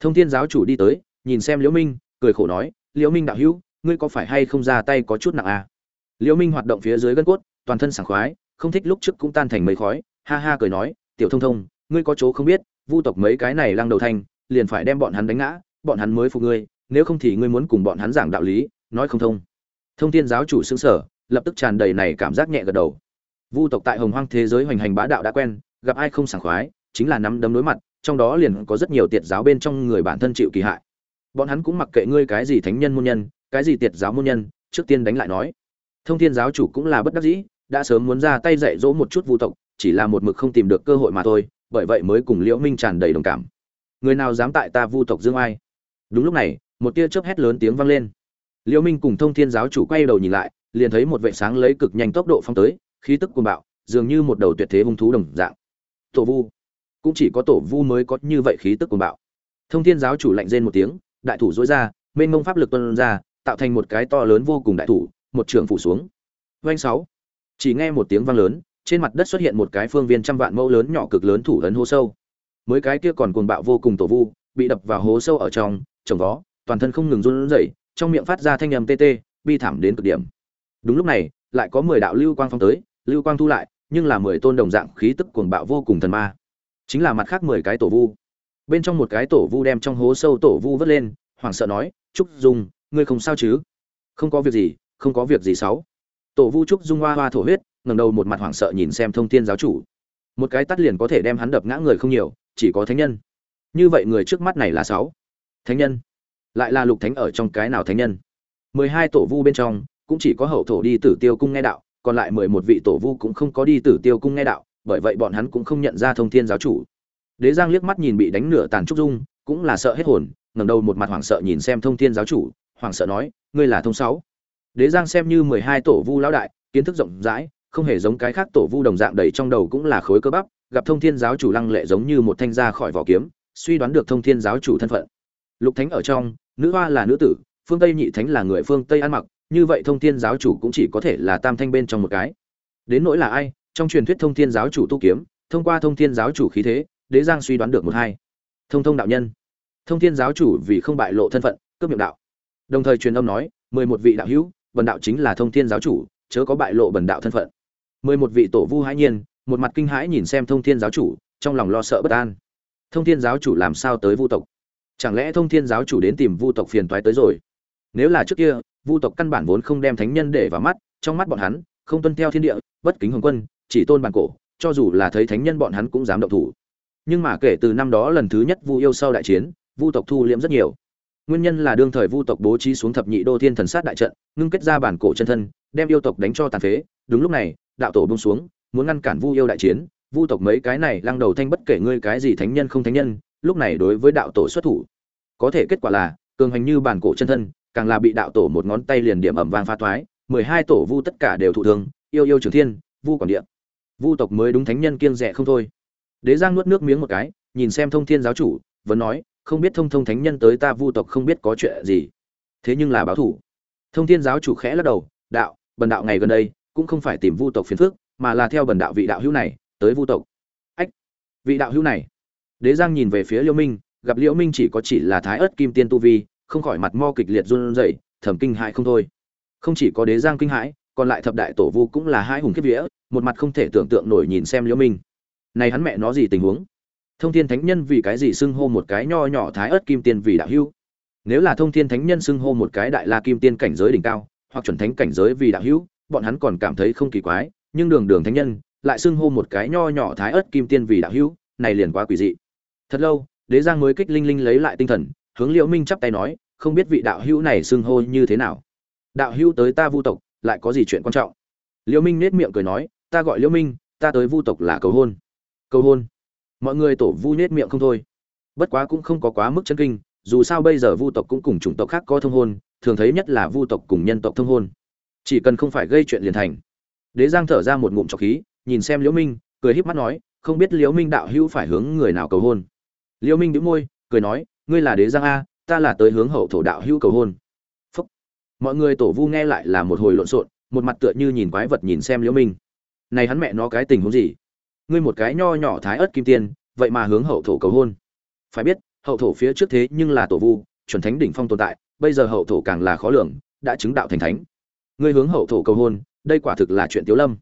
Thông thiên giáo chủ đi tới, nhìn xem liễu minh, cười khổ nói, liễu minh đạo hữu, ngươi có phải hay không ra tay có chút nặng a liễu minh hoạt động phía dưới gân cốt, toàn thân sảng khoái, không thích lúc trước cũng tan thành mấy khói, ha ha cười nói, tiểu thông thông, ngươi có chỗ không biết, vu tộc mấy cái này lăng đầu thanh liền phải đem bọn hắn đánh ngã, bọn hắn mới phục ngươi, nếu không thì ngươi muốn cùng bọn hắn giảng đạo lý nói không thông. Thông thiên giáo chủ xứng sở lập tức tràn đầy này cảm giác nhẹ gật đầu. Vu tộc tại hồng hoang thế giới hoành hành bá đạo đã quen, gặp ai không sảng khoái, chính là nắm đấm đối mặt, trong đó liền có rất nhiều tiệt giáo bên trong người bản thân chịu kỳ hại. Bọn hắn cũng mặc kệ ngươi cái gì thánh nhân môn nhân, cái gì tiệt giáo môn nhân, trước tiên đánh lại nói. Thông thiên giáo chủ cũng là bất đắc dĩ, đã sớm muốn ra tay dạy dỗ một chút vu tộc, chỉ là một mực không tìm được cơ hội mà thôi, bởi vậy mới cùng liễu minh tràn đầy đồng cảm. Người nào dám tại ta vu tộc dương ai? Đúng lúc này, một tia chớp hét lớn tiếng vang lên liễu minh cùng thông thiên giáo chủ quay đầu nhìn lại, liền thấy một vệ sáng lấy cực nhanh tốc độ phong tới, khí tức cuồng bạo, dường như một đầu tuyệt thế hung thú đồng dạng. Tổ vu. Cũng chỉ có tổ vu mới có như vậy khí tức cuồng bạo. Thông thiên giáo chủ lạnh rên một tiếng, đại thủ dối ra, mênh mông pháp lực tuôn ra, tạo thành một cái to lớn vô cùng đại thủ, một trường phủ xuống. Doanh sáu. Chỉ nghe một tiếng vang lớn, trên mặt đất xuất hiện một cái phương viên trăm vạn mẫu lớn nhỏ cực lớn thủ ấn hố sâu. Mới cái kia còn cuồng bạo vô cùng tổ vu, bị đập vào hố sâu ở trong, trồng vó, toàn thân không ngừng run rẩy trong miệng phát ra thanh âm tê tê, bi thảm đến cực điểm. Đúng lúc này, lại có mười đạo lưu quang phong tới, lưu quang thu lại, nhưng là mười tôn đồng dạng khí tức cuồng bạo vô cùng thần ma. Chính là mặt khác mười cái tổ vu. Bên trong một cái tổ vu đem trong hố sâu tổ vu vớt lên, hoảng sợ nói, trúc dung, ngươi không sao chứ? Không có việc gì, không có việc gì sáu. Tổ vu trúc dung hoa hoa thổ huyết, ngẩng đầu một mặt hoảng sợ nhìn xem thông thiên giáo chủ. Một cái tắt liền có thể đem hắn đập ngã người không nhiều, chỉ có thánh nhân. Như vậy người trước mắt này là sáu. Thánh nhân lại là lục thánh ở trong cái nào thánh nhân? mười hai tổ vu bên trong, cũng chỉ có hậu thổ đi tử tiêu cung nghe đạo, còn lại mười một vị tổ vu cũng không có đi tử tiêu cung nghe đạo, bởi vậy bọn hắn cũng không nhận ra thông thiên giáo chủ. Đế giang liếc mắt nhìn bị đánh nửa tàn trúc dung, cũng là sợ hết hồn, ngẩng đầu một mặt hoảng sợ nhìn xem thông thiên giáo chủ, hoảng sợ nói, ngươi là thông sáu. Đế giang xem như mười hai tổ vu lão đại, kiến thức rộng rãi, không hề giống cái khác tổ vu đồng dạng đầy trong đầu cũng là khối cơ bắp, gặp thông thiên giáo chủ lăng lệ giống như một thanh ra khỏi vỏ kiếm, suy đoán được thông thiên giáo chủ thân phận. Lục thánh ở trong nữ hoa là nữ tử, phương tây nhị thánh là người phương tây ăn mặc, như vậy thông thiên giáo chủ cũng chỉ có thể là tam thanh bên trong một cái. Đến nỗi là ai, trong truyền thuyết thông thiên giáo chủ tu kiếm, thông qua thông thiên giáo chủ khí thế, đế giang suy đoán được một hai. Thông thông đạo nhân. Thông thiên giáo chủ vì không bại lộ thân phận, cướp miệng đạo. Đồng thời truyền âm nói, mười một vị đạo hữu bần đạo chính là thông thiên giáo chủ, chớ có bại lộ bần đạo thân phận. mười một vị tổ vu hãi nhiên, một mặt kinh hãi nhìn xem thông thiên giáo chủ, trong lòng lo sợ bất an. Thông thiên giáo chủ làm sao tới vu tộc? Chẳng lẽ thông thiên giáo chủ đến tìm vu tộc phiền toái tới rồi? Nếu là trước kia, vu tộc căn bản vốn không đem thánh nhân để vào mắt, trong mắt bọn hắn, không tuân theo thiên địa, bất kính hồng quân, chỉ tôn bản cổ, cho dù là thấy thánh nhân bọn hắn cũng dám động thủ. Nhưng mà kể từ năm đó lần thứ nhất vu yêu sau đại chiến, vu tộc thu liễm rất nhiều. Nguyên nhân là đương thời vu tộc bố trí xuống thập nhị đô thiên thần sát đại trận, ngưng kết ra bản cổ chân thân, đem yêu tộc đánh cho tàn phế. Đúng lúc này, đạo tổ bông xuống, muốn ngăn cản vu yêu đại chiến. Vu tộc mấy cái này lăng đầu thanh bất kể ngươi cái gì thánh nhân không thánh nhân lúc này đối với đạo tổ xuất thủ. Có thể kết quả là, cường hành như bản cổ chân thân, càng là bị đạo tổ một ngón tay liền điểm ẩm vang pha thoái, mười hai tổ vu tất cả đều thụ thương, yêu yêu trường thiên, vu quản địa. Vu tộc mới đúng thánh nhân kiêng rẻ không thôi. Đế giang nuốt nước miếng một cái, nhìn xem thông thiên giáo chủ, vẫn nói, không biết thông thông thánh nhân tới ta vu tộc không biết có chuyện gì. Thế nhưng là báo thủ. Thông thiên giáo chủ khẽ lắc đầu, đạo, bần đạo ngày gần đây, cũng không phải tìm vu tộc phiền phước mà là theo bần đạo vị đạo hữu này, tới vu tộc. Ách, vị đạo hữu này đế giang nhìn về phía liễu minh, gặp liễu minh chỉ có chỉ là thái ớt kim tiên tu vi, không khỏi mặt mo kịch liệt run rẩy, thầm kinh hãi không thôi. Không chỉ có đế giang kinh hãi, còn lại thập đại tổ vu cũng là hai hùng kiếp vía, một mặt không thể tưởng tượng nổi nhìn xem liễu minh. Này hắn mẹ nó gì tình huống? Thông thiên thánh nhân vì cái gì xưng hô một cái nho nhỏ thái ớt kim tiên vì đạo hữu? Nếu là thông thiên thánh nhân xưng hô một cái đại la kim tiên cảnh giới đỉnh cao, hoặc chuẩn thánh cảnh giới vì đạo hữu, bọn hắn còn cảm thấy không kỳ quái, nhưng đường đường thánh nhân lại xưng hô một cái nho nhỏ thái ớt kim tiên vì đạo hữu, này liền quá quỷ dị thật lâu, đế giang mới kích linh linh lấy lại tinh thần, hướng liễu minh chắp tay nói, không biết vị đạo hữu này xưng hô như thế nào? Đạo hữu tới ta vu tộc, lại có gì chuyện quan trọng? Liễu minh nết miệng cười nói, ta gọi liễu minh, ta tới vu tộc là cầu hôn. Cầu hôn? Mọi người tổ vu nết miệng không thôi. Bất quá cũng không có quá mức chân kinh, dù sao bây giờ vu tộc cũng cùng chủng tộc khác có thông hôn, thường thấy nhất là vu tộc cùng nhân tộc thông hôn. Chỉ cần không phải gây chuyện liền thành. Đế giang thở ra một ngụm trọc khí, nhìn xem liễu minh, cười híp mắt nói, không biết liễu minh đạo hữu phải hướng người nào cầu hôn? Liêu minh đĩu môi, cười nói, ngươi là đế giang a, ta là tới hướng hậu thổ đạo hữu cầu hôn. Phúc. mọi người tổ vu nghe lại là một hồi lộn xộn, một mặt tựa như nhìn quái vật nhìn xem Liêu minh. Này hắn mẹ nó cái tình huống gì? Ngươi một cái nho nhỏ thái ớt kim tiên, vậy mà hướng hậu thổ cầu hôn. Phải biết, hậu thổ phía trước thế nhưng là tổ vu, chuẩn thánh đỉnh phong tồn tại, bây giờ hậu thổ càng là khó lường, đã chứng đạo thành thánh. Ngươi hướng hậu thổ cầu hôn, đây quả thực là chuyện tiếu lâm.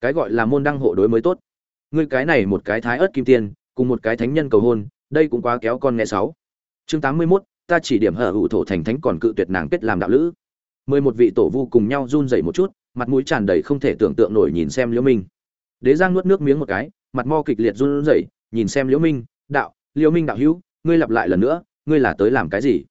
Cái gọi là môn đăng hộ đối mới tốt. Ngươi cái này một cái thái ớt kim tiên, cùng một cái thánh nhân cầu hôn đây cũng quá kéo con nghe sáu. Chương tám mươi 81, ta chỉ điểm hở hữu thổ thành thánh còn cự tuyệt nàng kết làm đạo lữ. Mười một vị tổ vu cùng nhau run rẩy một chút mặt mũi tràn đầy không thể tưởng tượng nổi nhìn xem liễu minh. Đế giang nuốt nước miếng một cái mặt mo kịch liệt run rẩy nhìn xem liễu minh đạo liễu minh đạo hữu ngươi lặp lại lần nữa ngươi là tới làm cái gì?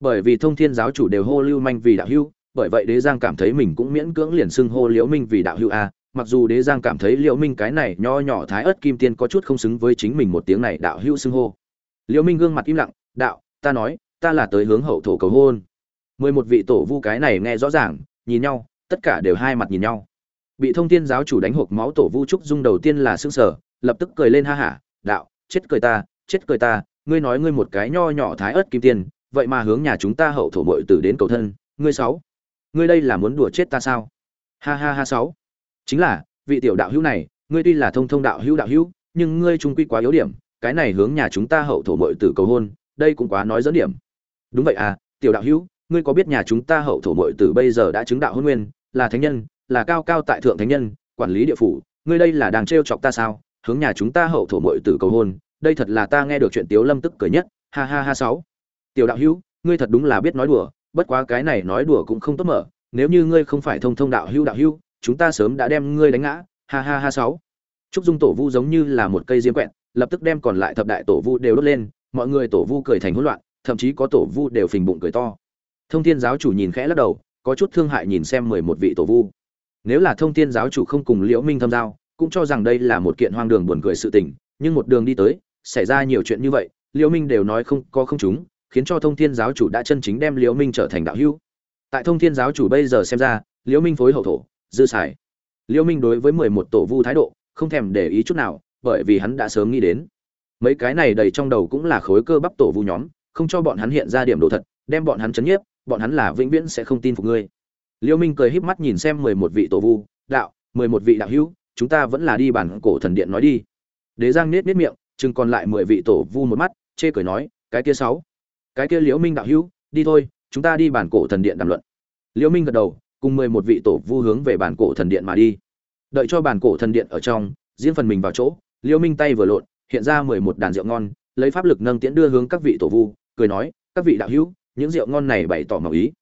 Bởi vì thông thiên giáo chủ đều hô lưu manh vì đạo hữu bởi vậy đế giang cảm thấy mình cũng miễn cưỡng liền xưng hô liễu minh vì đạo hữu a. Mặc dù đế giang cảm thấy liễu minh cái này nho nhỏ thái ớt kim tiên có chút không xứng với chính mình một tiếng này đạo hữu xưng hô liễu minh gương mặt im lặng đạo ta nói ta là tới hướng hậu thổ cầu hôn. Mười một vị tổ vu cái này nghe rõ ràng nhìn nhau tất cả đều hai mặt nhìn nhau. Bị thông thiên giáo chủ đánh hộp máu tổ vu trúc dung đầu tiên là sưng sở lập tức cười lên ha hả đạo chết cười ta chết cười ta ngươi nói ngươi một cái nho nhỏ thái ớt kim tiền, vậy mà hướng nhà chúng ta hậu thổ mội tử đến cầu thân ngươi sáu ngươi đây là muốn đùa chết ta sao? Ha ha ha sáu. Chính là vị tiểu đạo hữu này ngươi tuy là thông thông đạo hữu đạo hữu nhưng ngươi trung quy quá yếu điểm cái này hướng nhà chúng ta hậu thổ mội tử cầu hôn, đây cũng quá nói dẫn điểm. Đúng vậy à tiểu đạo hữu, ngươi có biết nhà chúng ta hậu thổ mội tử bây giờ đã chứng đạo hôn nguyên, là thánh nhân, là cao cao tại thượng thánh nhân, quản lý địa phủ, ngươi đây là đang trêu chọc ta sao? Hướng nhà chúng ta hậu thổ mội tử cầu hôn, đây thật là ta nghe được chuyện tiếu lâm tức cười nhất, ha ha ha sáu. Tiểu đạo hữu, ngươi thật đúng là biết nói đùa, bất quá cái này nói đùa cũng không tốt mở, nếu như ngươi không phải thông thông đạo hữu đạo hữu, chúng ta sớm đã đem ngươi đánh ngã, ha ha ha sáu. Trúc dung tổ vu giống như là một cây diêm quẹn lập tức đem còn lại thập đại tổ vu đều đốt lên, mọi người tổ vu cười thành hỗn loạn, thậm chí có tổ vu đều phình bụng cười to. Thông thiên giáo chủ nhìn khẽ lắc đầu, có chút thương hại nhìn xem mười một vị tổ vu. Nếu là thông thiên giáo chủ không cùng liễu minh thâm giao, cũng cho rằng đây là một kiện hoang đường buồn cười sự tình, nhưng một đường đi tới, xảy ra nhiều chuyện như vậy, liễu minh đều nói không có không chúng, khiến cho thông thiên giáo chủ đã chân chính đem liễu minh trở thành đạo hữu. Tại thông thiên giáo chủ bây giờ xem ra, liễu minh phối hậu thổ, dư xài. Liễu minh đối với mười một tổ vu thái độ, không thèm để ý chút nào bởi vì hắn đã sớm nghĩ đến. Mấy cái này đầy trong đầu cũng là khối cơ bắp tổ vu nhóm, không cho bọn hắn hiện ra điểm đồ thật, đem bọn hắn chấn nhiếp, bọn hắn là vĩnh viễn sẽ không tin phục ngươi. Liễu minh cười híp mắt nhìn xem mười một vị tổ vu, đạo, mười một vị đạo hữu, chúng ta vẫn là đi bản cổ thần điện nói đi. Đế giang nết nết miệng, chừng còn lại mười vị tổ vu một mắt, chê cười nói, cái kia sáu, cái kia liễu minh đạo hữu, đi thôi, chúng ta đi bản cổ thần điện đàm luận. Liễu minh gật đầu, cùng mười một vị tổ vu hướng về bản cổ thần điện mà đi. Đợi cho bản cổ thần điện ở trong, diễn phần mình vào chỗ Liêu minh tay vừa lộn, hiện ra mười một đàn rượu ngon, lấy pháp lực nâng tiễn đưa hướng các vị tổ vu, cười nói, các vị đạo hữu, những rượu ngon này bày tỏ màu ý.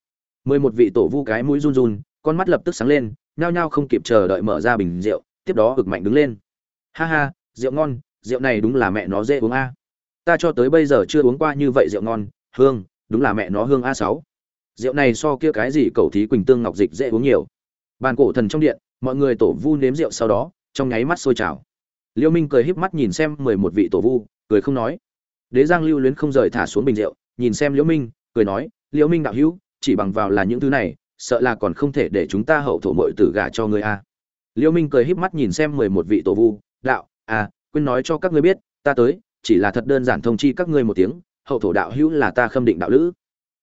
Mười một vị tổ vu cái mũi run run, con mắt lập tức sáng lên, nhao nhao không kịp chờ đợi mở ra bình rượu, tiếp đó ực mạnh đứng lên. Ha ha, rượu ngon, rượu này đúng là mẹ nó dễ uống a. Ta cho tới bây giờ chưa uống qua như vậy rượu ngon, hương, đúng là mẹ nó hương a sáu. Rượu này so kia cái gì cầu thí quỳnh tương ngọc dịch dễ uống nhiều. Bàn cổ thần trong điện, mọi người tổ vu nếm rượu sau đó, trong nháy mắt sôi trào liêu minh cười híp mắt nhìn xem mười một vị tổ vu, cười không nói. Đế giang lưu luyến không rời thả xuống bình rượu, nhìn xem liễu minh, cười nói liễu minh đạo hữu, chỉ bằng vào là những thứ này, sợ là còn không thể để chúng ta hậu thổ mội tử gả cho ngươi a. Liễu minh cười híp mắt nhìn xem mười một vị tổ vu, đạo à quên nói cho các ngươi biết, ta tới, chỉ là thật đơn giản thông chi các ngươi một tiếng, hậu thổ đạo hữu là ta khâm định đạo lữ.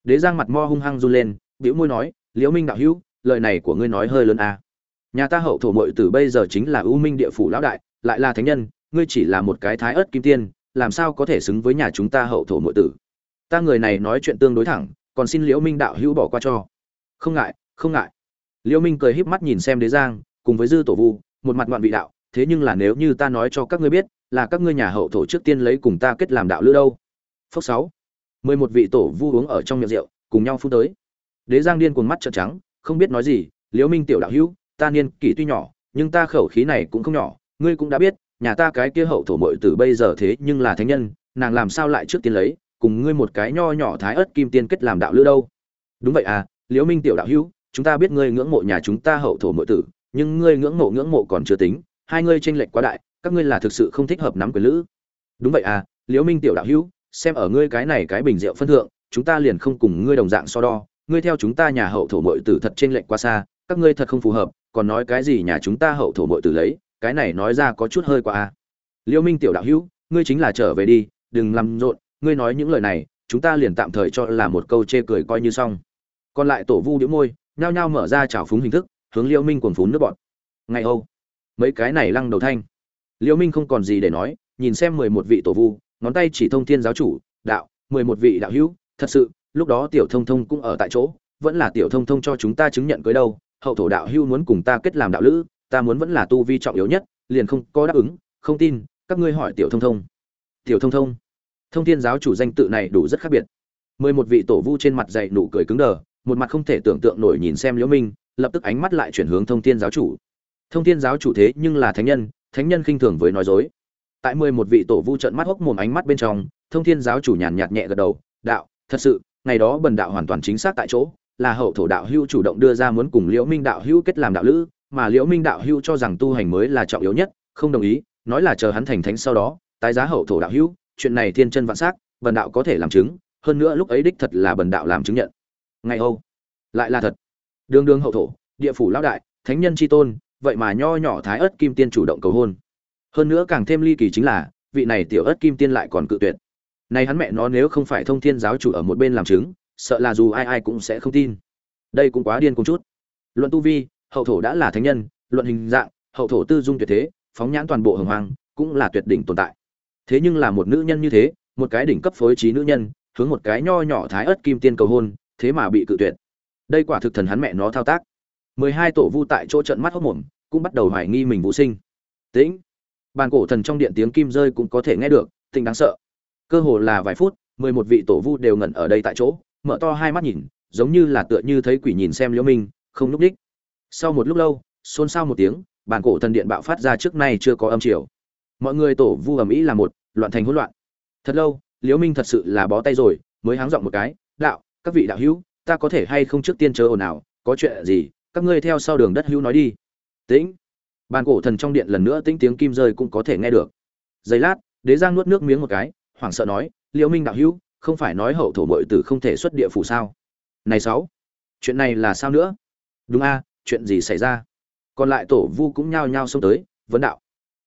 Đế giang mặt mo hung hăng run lên, bĩu môi nói liễu minh đạo hữu, lời này của ngươi nói hơi lớn a. Nhà ta hậu thổ mội tử bây giờ chính là ưu minh địa phủ lão đại lại là thánh nhân, ngươi chỉ là một cái thái ớt kim tiên, làm sao có thể xứng với nhà chúng ta hậu thổ nội tử? Ta người này nói chuyện tương đối thẳng, còn xin liễu minh đạo hữu bỏ qua cho. Không ngại không ngại. Liễu minh cười híp mắt nhìn xem đế giang, cùng với dư tổ vu, một mặt ngoạn vị đạo, thế nhưng là nếu như ta nói cho các ngươi biết, là các ngươi nhà hậu thổ trước tiên lấy cùng ta kết làm đạo lữ đâu? Phước sáu. Mười một vị tổ vu uống ở trong miệng rượu, cùng nhau phun tới. Đế giang điên cuồng mắt trợn trắng, không biết nói gì, liễu minh tiểu đạo hữu, ta niên kỷ tuy nhỏ, nhưng ta khẩu khí này cũng không nhỏ ngươi cũng đã biết, nhà ta cái kia hậu thổ muội tử bây giờ thế nhưng là thánh nhân, nàng làm sao lại trước tiên lấy, cùng ngươi một cái nho nhỏ thái ớt kim tiên kết làm đạo lữ đâu. Đúng vậy à liễu minh tiểu đạo hữu, chúng ta biết ngươi ngưỡng mộ nhà chúng ta hậu thổ muội tử, nhưng ngươi ngưỡng mộ ngưỡng mộ còn chưa tính, hai ngươi tranh lệch quá đại, các ngươi là thực sự không thích hợp nắm quyền lữ. Đúng vậy à liễu minh tiểu đạo hữu, xem ở ngươi cái này cái bình rượu phân thượng, chúng ta liền không cùng ngươi đồng dạng so đo, ngươi theo chúng ta nhà hậu thổ muội tử thật tranh lệch quá xa, các ngươi thật không phù hợp, còn nói cái gì nhà chúng ta hậu thổ muội tử lấy cái này nói ra có chút hơi quá a liêu minh tiểu đạo hữu, ngươi chính là trở về đi, đừng làm rộn, ngươi nói những lời này, chúng ta liền tạm thời cho là một câu chê cười coi như xong. Còn lại tổ vu đĩu môi, nhao nhao mở ra trào phúng hình thức, hướng liêu minh cuồng phún nước bọn ngày âu mấy cái này lăng đầu thanh. Liêu minh không còn gì để nói, nhìn xem mười một vị tổ vu, ngón tay chỉ thông thiên giáo chủ, đạo, mười một vị đạo hữu, thật sự, lúc đó tiểu thông thông cũng ở tại chỗ, vẫn là tiểu thông thông cho chúng ta chứng nhận cưới đâu, hậu thổ đạo hữu muốn cùng ta kết làm đạo lữ ta muốn vẫn là tu vi trọng yếu nhất, liền không có đáp ứng, không tin, các ngươi hỏi tiểu thông thông. Tiểu thông thông thông thiên giáo chủ danh tự này đủ rất khác biệt. Mười một vị tổ vu trên mặt dày nụ cười cứng đờ, một mặt không thể tưởng tượng nổi nhìn xem liễu minh, lập tức ánh mắt lại chuyển hướng thông thiên giáo chủ. Thông thiên giáo chủ thế nhưng là thánh nhân thánh nhân khinh thường với nói dối. Tại mười một vị tổ vu trợn mắt hốc mồm ánh mắt bên trong, thông thiên giáo chủ nhàn nhạt nhẹ gật đầu, đạo, thật sự, ngày đó bần đạo hoàn toàn chính xác tại chỗ, là hậu thổ đạo hữu chủ động đưa ra muốn cùng liễu minh đạo hữu kết làm đạo lữ mà liễu minh đạo hữu cho rằng tu hành mới là trọng yếu nhất, không đồng ý, nói là chờ hắn thành thánh sau đó, tái giá hậu thổ đạo hữu, chuyện này thiên chân vạn sắc, bần đạo có thể làm chứng, hơn nữa lúc ấy đích thật là bần đạo làm chứng nhận. Ngày âu, lại là thật. Đương đương hậu thổ, địa phủ lão đại, thánh nhân chi tôn, vậy mà nho nhỏ thái ớt kim tiên chủ động cầu hôn. Hơn nữa càng thêm ly kỳ chính là, vị này tiểu ớt kim tiên lại còn cự tuyệt. Này hắn mẹ nó nếu không phải thông thiên giáo chủ ở một bên làm chứng, sợ là dù ai ai cũng sẽ không tin. Đây cũng quá điên cùng chút. Luận tu vi hậu thổ đã là thánh nhân, luận hình dạng, hậu thổ tư dung tuyệt thế, phóng nhãn toàn bộ hồng hoang, cũng là tuyệt đỉnh tồn tại. Thế nhưng là một nữ nhân như thế, một cái đỉnh cấp phối trí nữ nhân, hướng một cái nho nhỏ thái ớt kim tiên cầu hôn, thế mà bị cự tuyệt. Đây quả thực thần hắn mẹ nó thao tác. Mười hai tổ vu tại chỗ trận mắt hốc mồm, cũng bắt đầu hoài nghi mình vũ sinh. Tĩnh. Bàn cổ thần trong điện tiếng kim rơi cũng có thể nghe được tình đáng sợ. Cơ hồ là vài phút, mười một vị tổ vu đều ngẩn ở đây tại chỗ, mở to hai mắt nhìn, giống như là tựa như thấy quỷ nhìn xem liễu minh, không lúc đích sau một lúc lâu, xôn xao một tiếng, bản cổ thần điện bạo phát ra trước nay chưa có âm triều. Mọi người tổ vu ầm ĩ là một, loạn thành hỗn loạn. Thật lâu, liễu minh thật sự là bó tay rồi, mới háng giọng một cái, đạo, các vị đạo hữu, ta có thể hay không trước tiên chờ ồn nào có chuyện gì, các ngươi theo sau đường đất hữu nói đi. Tĩnh. Bàn cổ thần trong điện lần nữa tĩnh tiếng kim rơi cũng có thể nghe được. Giây lát, đế giang nuốt nước miếng một cái, hoảng sợ nói, liễu minh đạo hữu, không phải nói hậu thổ bội tử không thể xuất địa phủ sao? Này sáu, chuyện này là sao nữa? Đúng a chuyện gì xảy ra? Còn lại tổ vu cũng nhao nhao xông tới, vấn đạo.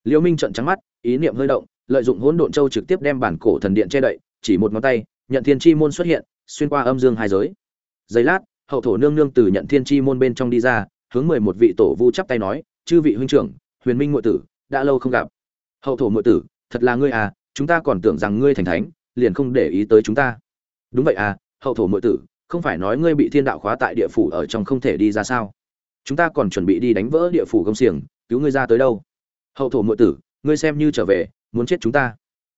Liễu minh trợn trắng mắt, ý niệm hơi động, lợi dụng hỗn độn châu trực tiếp đem bản cổ thần điện che đậy, chỉ một ngón tay, nhận thiên chi môn xuất hiện, xuyên qua âm dương hai giới. Giây lát, hậu thổ nương nương từ nhận thiên chi môn bên trong đi ra, hướng mười một vị tổ vu chắp tay nói, chư vị huynh trưởng, huyền minh ngụy tử, đã lâu không gặp. Hậu thổ ngụy tử, thật là ngươi à chúng ta còn tưởng rằng ngươi thành thánh, liền không để ý tới chúng ta. Đúng vậy à hậu thổ ngụy tử, không phải nói ngươi bị thiên đạo khóa tại địa phủ ở trong không thể đi ra sao? Chúng ta còn chuẩn bị đi đánh vỡ địa phủ công xiềng, cứu ngươi ra tới đâu? Hậu thổ ngụy tử, ngươi xem như trở về, muốn chết chúng ta.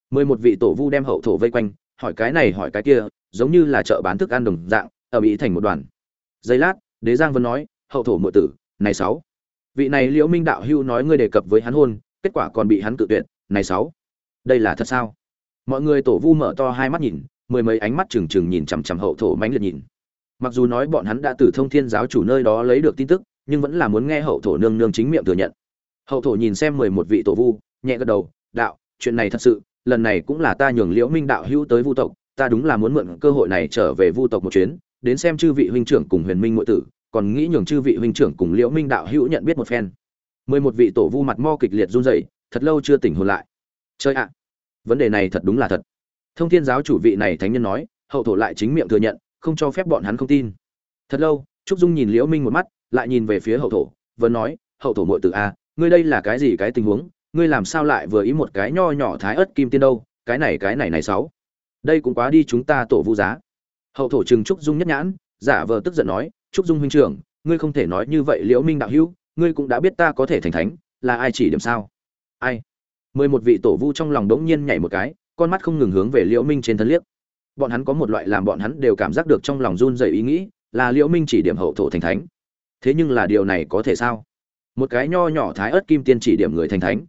Mười một vị tổ vu đem hậu thổ vây quanh, hỏi cái này hỏi cái kia, giống như là chợ bán thức ăn đồng dạng, ở mỹ thành một đoàn. Giây lát, đế giang vân nói, hậu thổ mượn tử, này sáu. Vị này liễu minh đạo hưu nói ngươi đề cập với hắn hôn, kết quả còn bị hắn cự tuyệt, này sáu. Đây là thật sao? Mọi người tổ vu mở to hai mắt nhìn, mười mấy ánh mắt trừng trừng nhìn chằm chằm hậu thổ mãnh liệt nhìn. Mặc dù nói bọn hắn đã từ thông thiên giáo chủ nơi đó lấy được tin tức nhưng vẫn là muốn nghe hậu thổ nương nương chính miệng thừa nhận. Hậu thổ nhìn xem mười một vị tổ vu, nhẹ gật đầu, đạo, chuyện này thật sự, lần này cũng là ta nhường liễu minh đạo hữu tới vu tộc, ta đúng là muốn mượn cơ hội này trở về vu tộc một chuyến, đến xem chư vị huynh trưởng cùng huyền minh ngụy tử, còn nghĩ nhường chư vị huynh trưởng cùng liễu minh đạo hữu nhận biết một phen. Mười một vị tổ vu mặt mo kịch liệt run rẩy, thật lâu chưa tỉnh hồn lại. Chơi ạ, vấn đề này thật đúng là thật. Thông thiên giáo chủ vị này thánh nhân nói, hậu thổ lại chính miệng thừa nhận, không cho phép bọn hắn không tin. Thật lâu, trúc dung nhìn liễu minh một mắt lại nhìn về phía hậu thổ, vẫn nói, hậu thổ muội tử a, ngươi đây là cái gì cái tình huống? Ngươi làm sao lại vừa ý một cái nho nhỏ thái ớt kim tiên đâu? Cái này cái này này sáu. Đây cũng quá đi chúng ta tổ vu giá. Hậu thổ trừng trúc dung nhất nhãn, giả vờ tức giận nói, trúc dung huynh trưởng, ngươi không thể nói như vậy liễu minh đạo hữu, ngươi cũng đã biết ta có thể thành thánh, là ai chỉ điểm sao? Ai? Mười một vị tổ vu trong lòng đống nhiên nhảy một cái, con mắt không ngừng hướng về liễu minh trên thân liếc. Bọn hắn có một loại làm bọn hắn đều cảm giác được trong lòng run rẩy ý nghĩ, là liễu minh chỉ điểm hậu thổ thành thánh thế nhưng là điều này có thể sao? Một cái nho nhỏ thái ớt kim tiên chỉ điểm người thành thánh.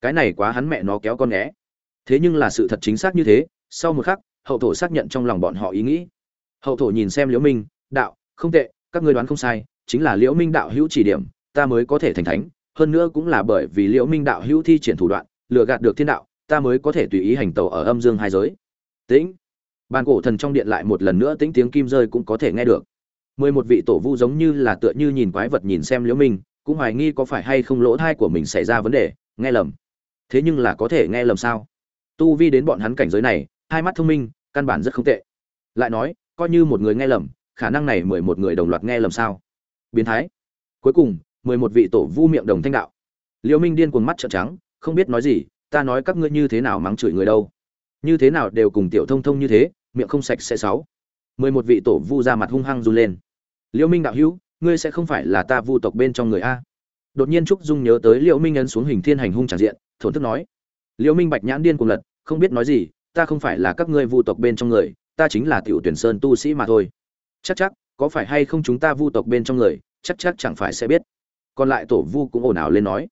Cái này quá hắn mẹ nó kéo con né thế nhưng là sự thật chính xác như thế, sau một khắc, hậu thổ xác nhận trong lòng bọn họ ý nghĩ. Hậu thổ nhìn xem liễu minh, đạo, không tệ, các ngươi đoán không sai, chính là liễu minh đạo hữu chỉ điểm, ta mới có thể thành thánh, hơn nữa cũng là bởi vì liễu minh đạo hữu thi triển thủ đoạn, lừa gạt được thiên đạo, ta mới có thể tùy ý hành tẩu ở âm dương hai giới. Tĩnh. Bàn cổ thần trong điện lại một lần nữa tĩnh tiếng kim rơi cũng có thể nghe được mười một vị tổ vu giống như là tựa như nhìn quái vật nhìn xem liễu minh, cũng hoài nghi có phải hay không lỗ thai của mình xảy ra vấn đề, nghe lầm. Thế nhưng là có thể nghe lầm sao? Tu vi đến bọn hắn cảnh giới này, hai mắt thông minh, căn bản rất không tệ. Lại nói, coi như một người nghe lầm, khả năng này mười một người đồng loạt nghe lầm sao? Biến thái. Cuối cùng, mười một vị tổ vu miệng đồng thanh đạo. Liễu minh điên cuồng mắt trợn trắng, không biết nói gì, ta nói các ngươi như thế nào mắng chửi người đâu? Như thế nào đều cùng tiểu thông thông như thế, miệng không sạch sẽ sáu. Mười một vị tổ vu ra mặt hung hăng run lên. Liễu minh đạo hữu, ngươi sẽ không phải là ta vu tộc bên trong người a? Đột nhiên trúc dung nhớ tới Liễu minh ấn xuống hình thiên hành hung tràn diện, thổn thức nói. Liễu minh bạch nhãn điên cuồng lật, không biết nói gì, ta không phải là các ngươi vu tộc bên trong người, ta chính là tiểu tuyển sơn tu sĩ mà thôi. Chắc chắc, có phải hay không chúng ta vu tộc bên trong người, chắc chắc chẳng phải sẽ biết. Còn lại tổ vu cũng ồn ào lên nói.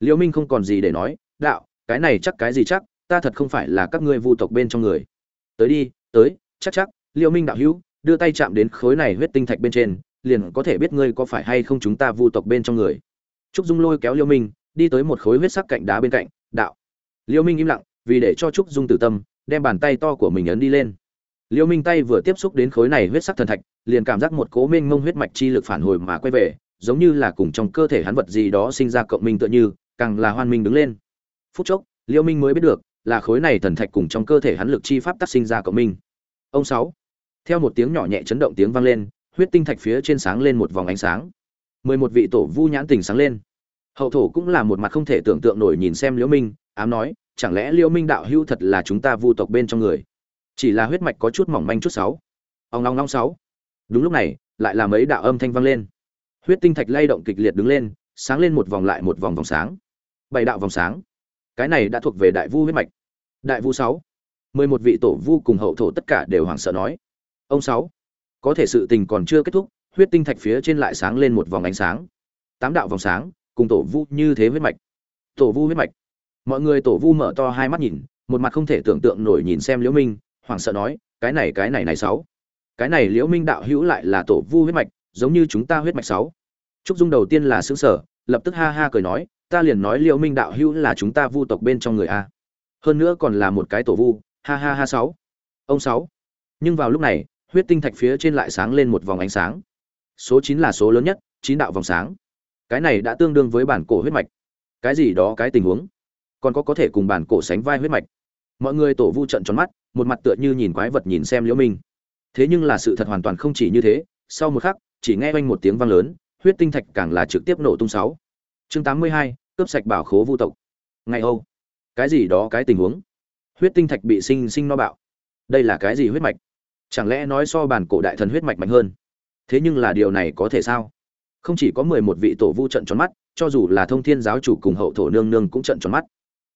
Liễu minh không còn gì để nói, đạo, cái này chắc cái gì chắc, ta thật không phải là các ngươi vu tộc bên trong người. Tới đi, tới, chắc chắc, liễu minh đạo hữu đưa tay chạm đến khối này huyết tinh thạch bên trên, liền có thể biết ngươi có phải hay không chúng ta vu tộc bên trong người. Trúc dung lôi kéo liêu minh, đi tới một khối huyết sắc cạnh đá bên cạnh, đạo. Liêu minh im lặng, vì để cho trúc dung tử tâm, đem bàn tay to của mình ấn đi lên. Liêu minh tay vừa tiếp xúc đến khối này huyết sắc thần thạch, liền cảm giác một cố minh mông huyết mạch chi lực phản hồi mà quay về, giống như là cùng trong cơ thể hắn vật gì đó sinh ra cộng minh tựa như, càng là hoan minh đứng lên. Phút chốc, liêu minh mới biết được là khối này thần thạch cùng trong cơ thể hắn lực chi pháp tác sinh ra cộng minh. Ông sáu theo một tiếng nhỏ nhẹ chấn động tiếng vang lên, huyết tinh thạch phía trên sáng lên một vòng ánh sáng. Mười một vị tổ vu nhãn tình sáng lên. Hậu thổ cũng là một mặt không thể tưởng tượng nổi nhìn xem liễu minh, ám nói, chẳng lẽ liễu minh đạo hưu thật là chúng ta vu tộc bên trong người? Chỉ là huyết mạch có chút mỏng manh chút sáu. Ông long long sáu. Đúng lúc này, lại là mấy đạo âm thanh vang lên. Huyết tinh thạch lay động kịch liệt đứng lên, sáng lên một vòng lại một vòng vòng sáng. Bảy đạo vòng sáng. Cái này đã thuộc về đại vu huyết mạch. Đại vu sáu. Mười một vị tổ vu cùng hậu thổ tất cả đều hoảng sợ nói ông sáu. Có thể sự tình còn chưa kết thúc, huyết tinh thạch phía trên lại sáng lên một vòng ánh sáng. Tám đạo vòng sáng, cùng tổ vu như thế huyết mạch. Tổ vu huyết mạch. Mọi người tổ vu mở to hai mắt nhìn, một mặt không thể tưởng tượng nổi nhìn xem liễu minh, hoảng sợ nói, cái này cái này này sáu. Cái này liễu minh đạo hữu lại là tổ vu huyết mạch, giống như chúng ta huyết mạch sáu. Trúc dung đầu tiên là sướng sở lập tức ha ha cười nói, ta liền nói liễu minh đạo hữu là chúng ta vu tộc bên trong người a. Hơn nữa còn là một cái tổ vu, ha ha ha sáu. Ông sáu. Nhưng vào lúc này huyết tinh thạch phía trên lại sáng lên một vòng ánh sáng. Số chín là số lớn nhất, chín đạo vòng sáng. Cái này đã tương đương với bản cổ huyết mạch. Cái gì đó, cái tình huống? Còn có có thể cùng bản cổ sánh vai huyết mạch. Mọi người tổ vu trận tròn mắt, một mặt tựa như nhìn quái vật nhìn xem liễu minh. Thế nhưng là sự thật hoàn toàn không chỉ như thế, sau một khắc, chỉ nghe oanh một tiếng vang lớn, huyết tinh thạch càng là trực tiếp nổ tung sáu. Chương tám mươi hai, cướp sạch bảo khố vu tộc. Ngày âu. Cái gì đó, cái tình huống? Huyết tinh thạch bị sinh sinh no bạo. Đây là cái gì huyết mạch? Chẳng lẽ nói so bản cổ đại thần huyết mạch mạnh hơn? Thế nhưng là điều này có thể sao? Không chỉ có mười một vị tổ vu trận tròn mắt, cho dù là thông thiên giáo chủ cùng hậu thổ nương nương cũng trận tròn mắt.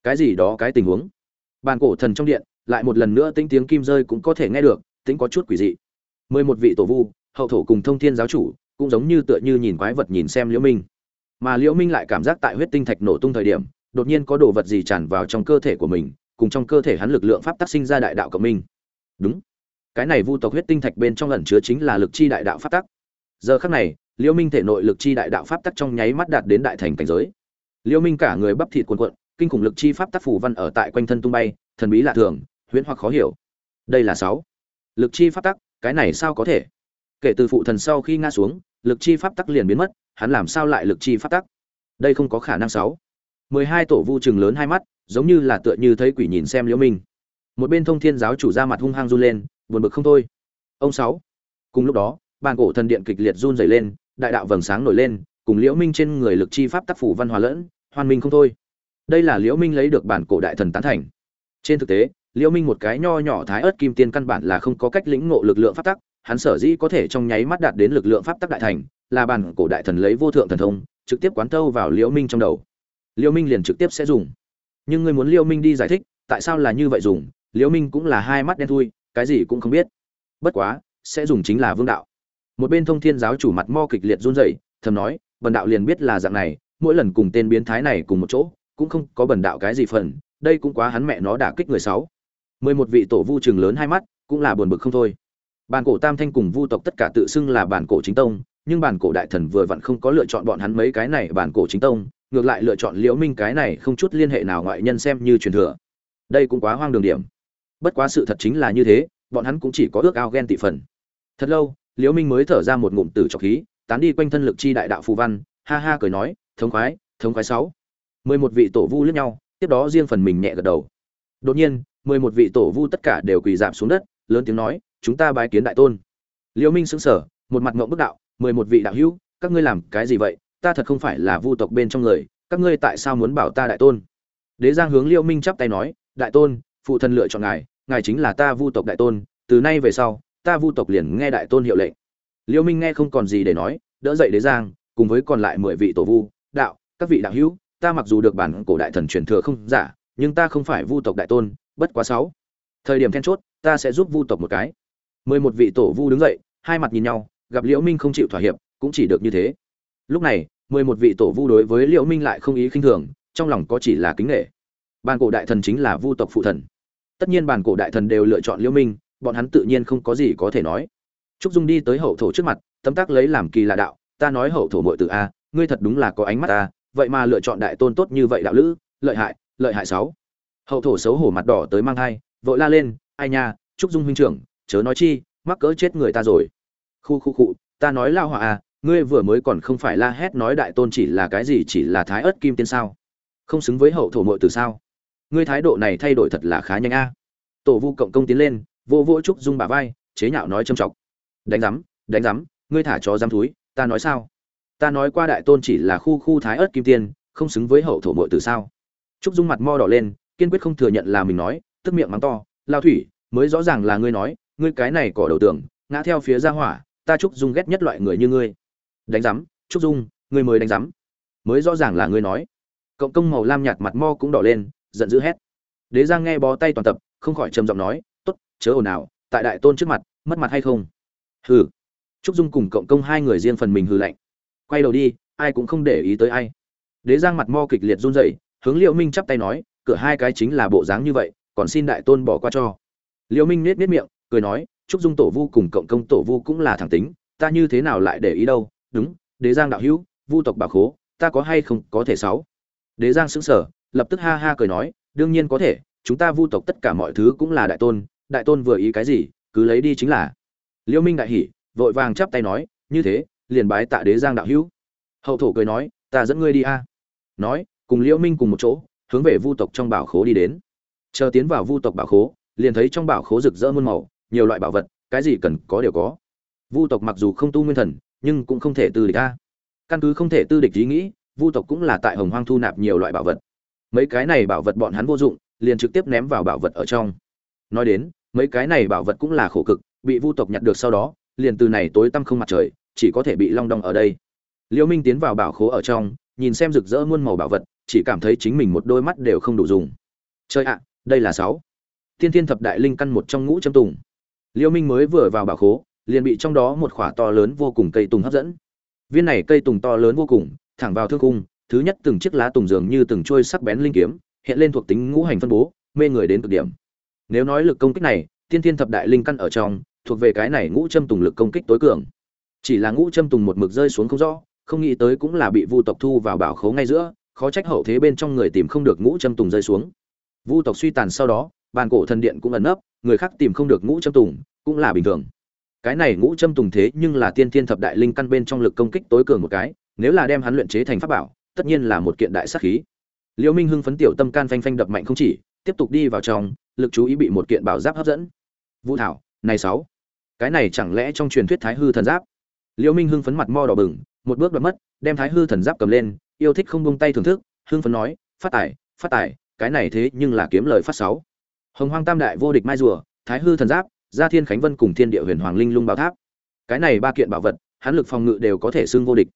Cái gì đó, cái tình huống? Bàn cổ thần trong điện, lại một lần nữa tính tiếng kim rơi cũng có thể nghe được tính có chút quỷ dị. Mười một vị tổ vu, hậu thổ cùng thông thiên giáo chủ, cũng giống như tựa như nhìn quái vật nhìn xem liễu minh. Mà liễu minh lại cảm giác tại huyết tinh thạch nổ tung thời điểm, đột nhiên có đồ vật gì tràn vào trong cơ thể của mình, cùng trong cơ thể hắn lực lượng pháp tác sinh ra đại đạo cộng minh. Đúng cái này vu tộc huyết tinh thạch bên trong ẩn chứa chính là lực chi đại đạo pháp tắc. Giờ khắc này liễu minh thể nội lực chi đại đạo pháp tắc trong nháy mắt đạt đến đại thành cảnh giới. Liễu minh cả người bắp thịt cuồn cuộn, kinh khủng lực chi pháp tắc phủ văn ở tại quanh thân tung bay, thần bí lạ thường, huyễn hoặc khó hiểu. Đây là sáu. Lực chi pháp tắc, cái này sao có thể? Kể từ phụ thần sau khi ngã xuống, lực chi pháp tắc liền biến mất, hắn làm sao lại lực chi pháp tắc? Đây không có khả năng sáu. Mười hai tổ vu trừng lớn hai mắt, giống như là tựa như thấy quỷ nhìn xem liễu minh. Một bên thông thiên giáo chủ ra mặt hung hăng run lên buồn bực không thôi. Ông sáu. Cùng lúc đó, bàn cổ thần điện kịch liệt run rẩy lên, đại đạo vầng sáng nổi lên, cùng liễu minh trên người lực chi pháp tác phủ văn hòa lẫn hoàn minh không thôi. Đây là liễu minh lấy được bản cổ đại thần tán thành. Trên thực tế, liễu minh một cái nho nhỏ thái ớt kim tiên căn bản là không có cách lĩnh ngộ lực lượng pháp tắc, hắn sở dĩ có thể trong nháy mắt đạt đến lực lượng pháp tắc đại thành, là bản cổ đại thần lấy vô thượng thần thông, trực tiếp quán thâu vào liễu minh trong đầu. Liễu minh liền trực tiếp sẽ dùng. Nhưng người muốn liễu minh đi giải thích, tại sao là như vậy dùng? Liễu minh cũng là hai mắt đen thui cái gì cũng không biết. Bất quá, sẽ dùng chính là vương đạo. Một bên thông thiên giáo chủ mặt mo kịch liệt run rẩy, thầm nói, bần đạo liền biết là dạng này, mỗi lần cùng tên biến thái này cùng một chỗ, cũng không có bẩn đạo cái gì phần, đây cũng quá hắn mẹ nó đả kích người sáu. Mười một vị tổ vu trường lớn hai mắt, cũng là buồn bực không thôi. Bản cổ tam thanh cùng vu tộc tất cả tự xưng là bản cổ chính tông, nhưng bản cổ đại thần vừa vặn không có lựa chọn bọn hắn mấy cái này bản cổ chính tông, ngược lại lựa chọn liễu minh cái này không chút liên hệ nào ngoại nhân xem như truyền thừa. Đây cũng quá hoang đường điểm bất quá sự thật chính là như thế, bọn hắn cũng chỉ có ước ao ghen tị phần. Thật lâu, liễu minh mới thở ra một ngụm tử trọc khí, tán đi quanh thân lực chi đại đạo phù văn, ha ha cười nói, thống khoái thống khoái sáu. Mười một vị tổ vu lướt nhau, tiếp đó riêng phần mình nhẹ gật đầu. Đột nhiên, mười một vị tổ vu tất cả đều quỳ giảm xuống đất, lớn tiếng nói, chúng ta bái kiến đại tôn. Liễu minh sững sờ, một mặt ngậm bức đạo, mười một vị đạo hữu, các ngươi làm cái gì vậy? Ta thật không phải là vu tộc bên trong người, các ngươi tại sao muốn bảo ta đại tôn? Đế giang hướng liễu minh chắp tay nói, đại tôn, phụ thần lựa chọn ngài ngài chính là ta vu tộc đại tôn, từ nay về sau, ta vu tộc liền nghe đại tôn hiệu lệnh. Liễu minh nghe không còn gì để nói, đỡ dậy đế giang, cùng với còn lại mười vị tổ vu, đạo, các vị đạo hữu, ta mặc dù được bản cổ đại thần truyền thừa không giả, nhưng ta không phải vu tộc đại tôn, bất quá sáu. Thời điểm then chốt, ta sẽ giúp vu tộc một cái. Mười một vị tổ vu đứng dậy, hai mặt nhìn nhau, gặp liễu minh không chịu thỏa hiệp, cũng chỉ được như thế. Lúc này, mười một vị tổ vu đối với liễu minh lại không ý khinh thường, trong lòng có chỉ là kính nghệ bản cổ đại thần chính là vu tộc phụ thần tất nhiên bản cổ đại thần đều lựa chọn liễu minh, bọn hắn tự nhiên không có gì có thể nói. Trúc dung đi tới hậu thổ trước mặt, tấm tắc lấy làm kỳ lạ đạo, ta nói hậu thổ muội tử a, ngươi thật đúng là có ánh mắt ta vậy mà lựa chọn đại tôn tốt như vậy đạo lữ, lợi hại lợi hại sáu. Hậu thổ xấu hổ mặt đỏ tới mang thai, vội la lên, ai nha, trúc dung huynh trưởng, chớ nói chi, mắc cỡ chết người ta rồi. Khu khu khu, ta nói lao họa à ngươi vừa mới còn không phải la hét nói đại tôn chỉ là cái gì, chỉ là thái ớt kim tiên sao? Không xứng với hậu thổ mội từ sao? Ngươi thái độ này thay đổi thật là khá nhanh a. Tổ vu cộng công tiến lên, vô vô trúc dung bà vai, chế nhạo nói châm chọc. Đánh rắm đánh rắm ngươi thả chó dám thúi, ta nói sao? Ta nói qua đại tôn chỉ là khu khu thái ớt kim tiên, không xứng với hậu thổ mội từ sao? Trúc dung mặt mo đỏ lên, kiên quyết không thừa nhận là mình nói, tức miệng mắng to, lao thủy, mới rõ ràng là ngươi nói, ngươi cái này cỏ đầu tường, ngã theo phía ra hỏa, ta trúc dung ghét nhất loại người như ngươi. Đánh giám, trúc dung, ngươi mới đánh giám, mới rõ ràng là ngươi nói. Cộng công màu lam nhạt mặt mo cũng đỏ lên giận dữ hét. Đế giang nghe bó tay toàn tập, không khỏi trầm giọng nói, tốt, chớ ồn ào, tại đại tôn trước mặt, mất mặt hay không? Hừ. Trúc dung cùng cộng công hai người riêng phần mình hừ lạnh. Quay đầu đi, ai cũng không để ý tới ai. Đế giang mặt mo kịch liệt run rẩy, hướng liệu minh chắp tay nói, cửa hai cái chính là bộ dáng như vậy, còn xin đại tôn bỏ qua cho. Liễu minh nết nết miệng, cười nói, trúc dung tổ vu cùng cộng công tổ vu cũng là thẳng tính, ta như thế nào lại để ý đâu? Đúng, đế giang đạo hữu, vu tộc bà khố, ta có hay không có thể sáu? Đế giang sững sờ lập tức ha ha cười nói, đương nhiên có thể, chúng ta vu tộc tất cả mọi thứ cũng là đại tôn đại tôn vừa ý cái gì, cứ lấy đi chính là. Liễu minh đại hỉ, vội vàng chắp tay nói, như thế, liền bái tạ đế giang đạo hữu. Hậu thổ cười nói, ta dẫn ngươi đi a. Nói, cùng liễu minh cùng một chỗ, hướng về vu tộc trong bảo khố đi đến. Chờ tiến vào vu tộc bảo khố, liền thấy trong bảo khố rực rỡ muôn màu, nhiều loại bảo vật, cái gì cần có đều có. Vu tộc mặc dù không tu nguyên thần, nhưng cũng không thể tư địch a. Căn cứ không thể tư địch ý nghĩ, vu tộc cũng là tại hồng hoang thu nạp nhiều loại bảo vật mấy cái này bảo vật bọn hắn vô dụng, liền trực tiếp ném vào bảo vật ở trong. Nói đến, mấy cái này bảo vật cũng là khổ cực, bị vu tộc nhặt được sau đó, liền từ này tối tăm không mặt trời, chỉ có thể bị long đong ở đây. Liễu minh tiến vào bảo khố ở trong, nhìn xem rực rỡ muôn màu bảo vật, chỉ cảm thấy chính mình một đôi mắt đều không đủ dùng. Chơi ạ, đây là sáu. Tiên thiên thập đại linh căn một trong ngũ châm tùng. Liêu minh mới vừa vào bảo khố, liền bị trong đó một khỏa to lớn vô cùng cây tùng hấp dẫn. Viên này cây tùng to lớn vô cùng, thẳng vào thương cung thứ nhất từng chiếc lá tùng dường như từng trôi sắc bén linh kiếm, hiện lên thuộc tính ngũ hành phân bố, mê người đến cực điểm. Nếu nói lực công kích này, tiên thiên thập đại linh căn ở trong, thuộc về cái này ngũ châm tùng lực công kích tối cường. Chỉ là ngũ châm tùng một mực rơi xuống không rõ, không nghĩ tới cũng là bị vu tộc thu vào bảo khố ngay giữa, khó trách hậu thế bên trong người tìm không được ngũ châm tùng rơi xuống. Vu tộc suy tàn sau đó, bàn cổ thần điện cũng ẩn nấp, người khác tìm không được ngũ châm tùng, cũng là bình thường. Cái này ngũ châm tùng thế nhưng là tiên thiên thập đại linh căn bên trong lực công kích tối cường một cái, nếu là đem hắn luyện chế thành pháp bảo tất nhiên là một kiện đại sát khí. Liễu minh hưng phấn tiểu tâm can phanh phanh đập mạnh không chỉ, tiếp tục đi vào trong, lực chú ý bị một kiện bảo giáp hấp dẫn. Vũ thảo, này sáu. Cái này chẳng lẽ trong truyền thuyết thái hư thần giáp? Liễu minh hưng phấn mặt mo đỏ bừng, một bước đoạt mất, đem thái hư thần giáp cầm lên, yêu thích không buông tay thưởng thức, hưng phấn nói, phát tài phát tài, cái này thế nhưng là kiếm lời phát sáu. Hồng hoang tam đại vô địch mai rùa, thái hư thần giáp, gia thiên khánh vân cùng thiên địa huyền hoàng linh lung bảo tháp. Cái này ba kiện bảo vật, hắn lực phòng ngự đều có thể xưng vô địch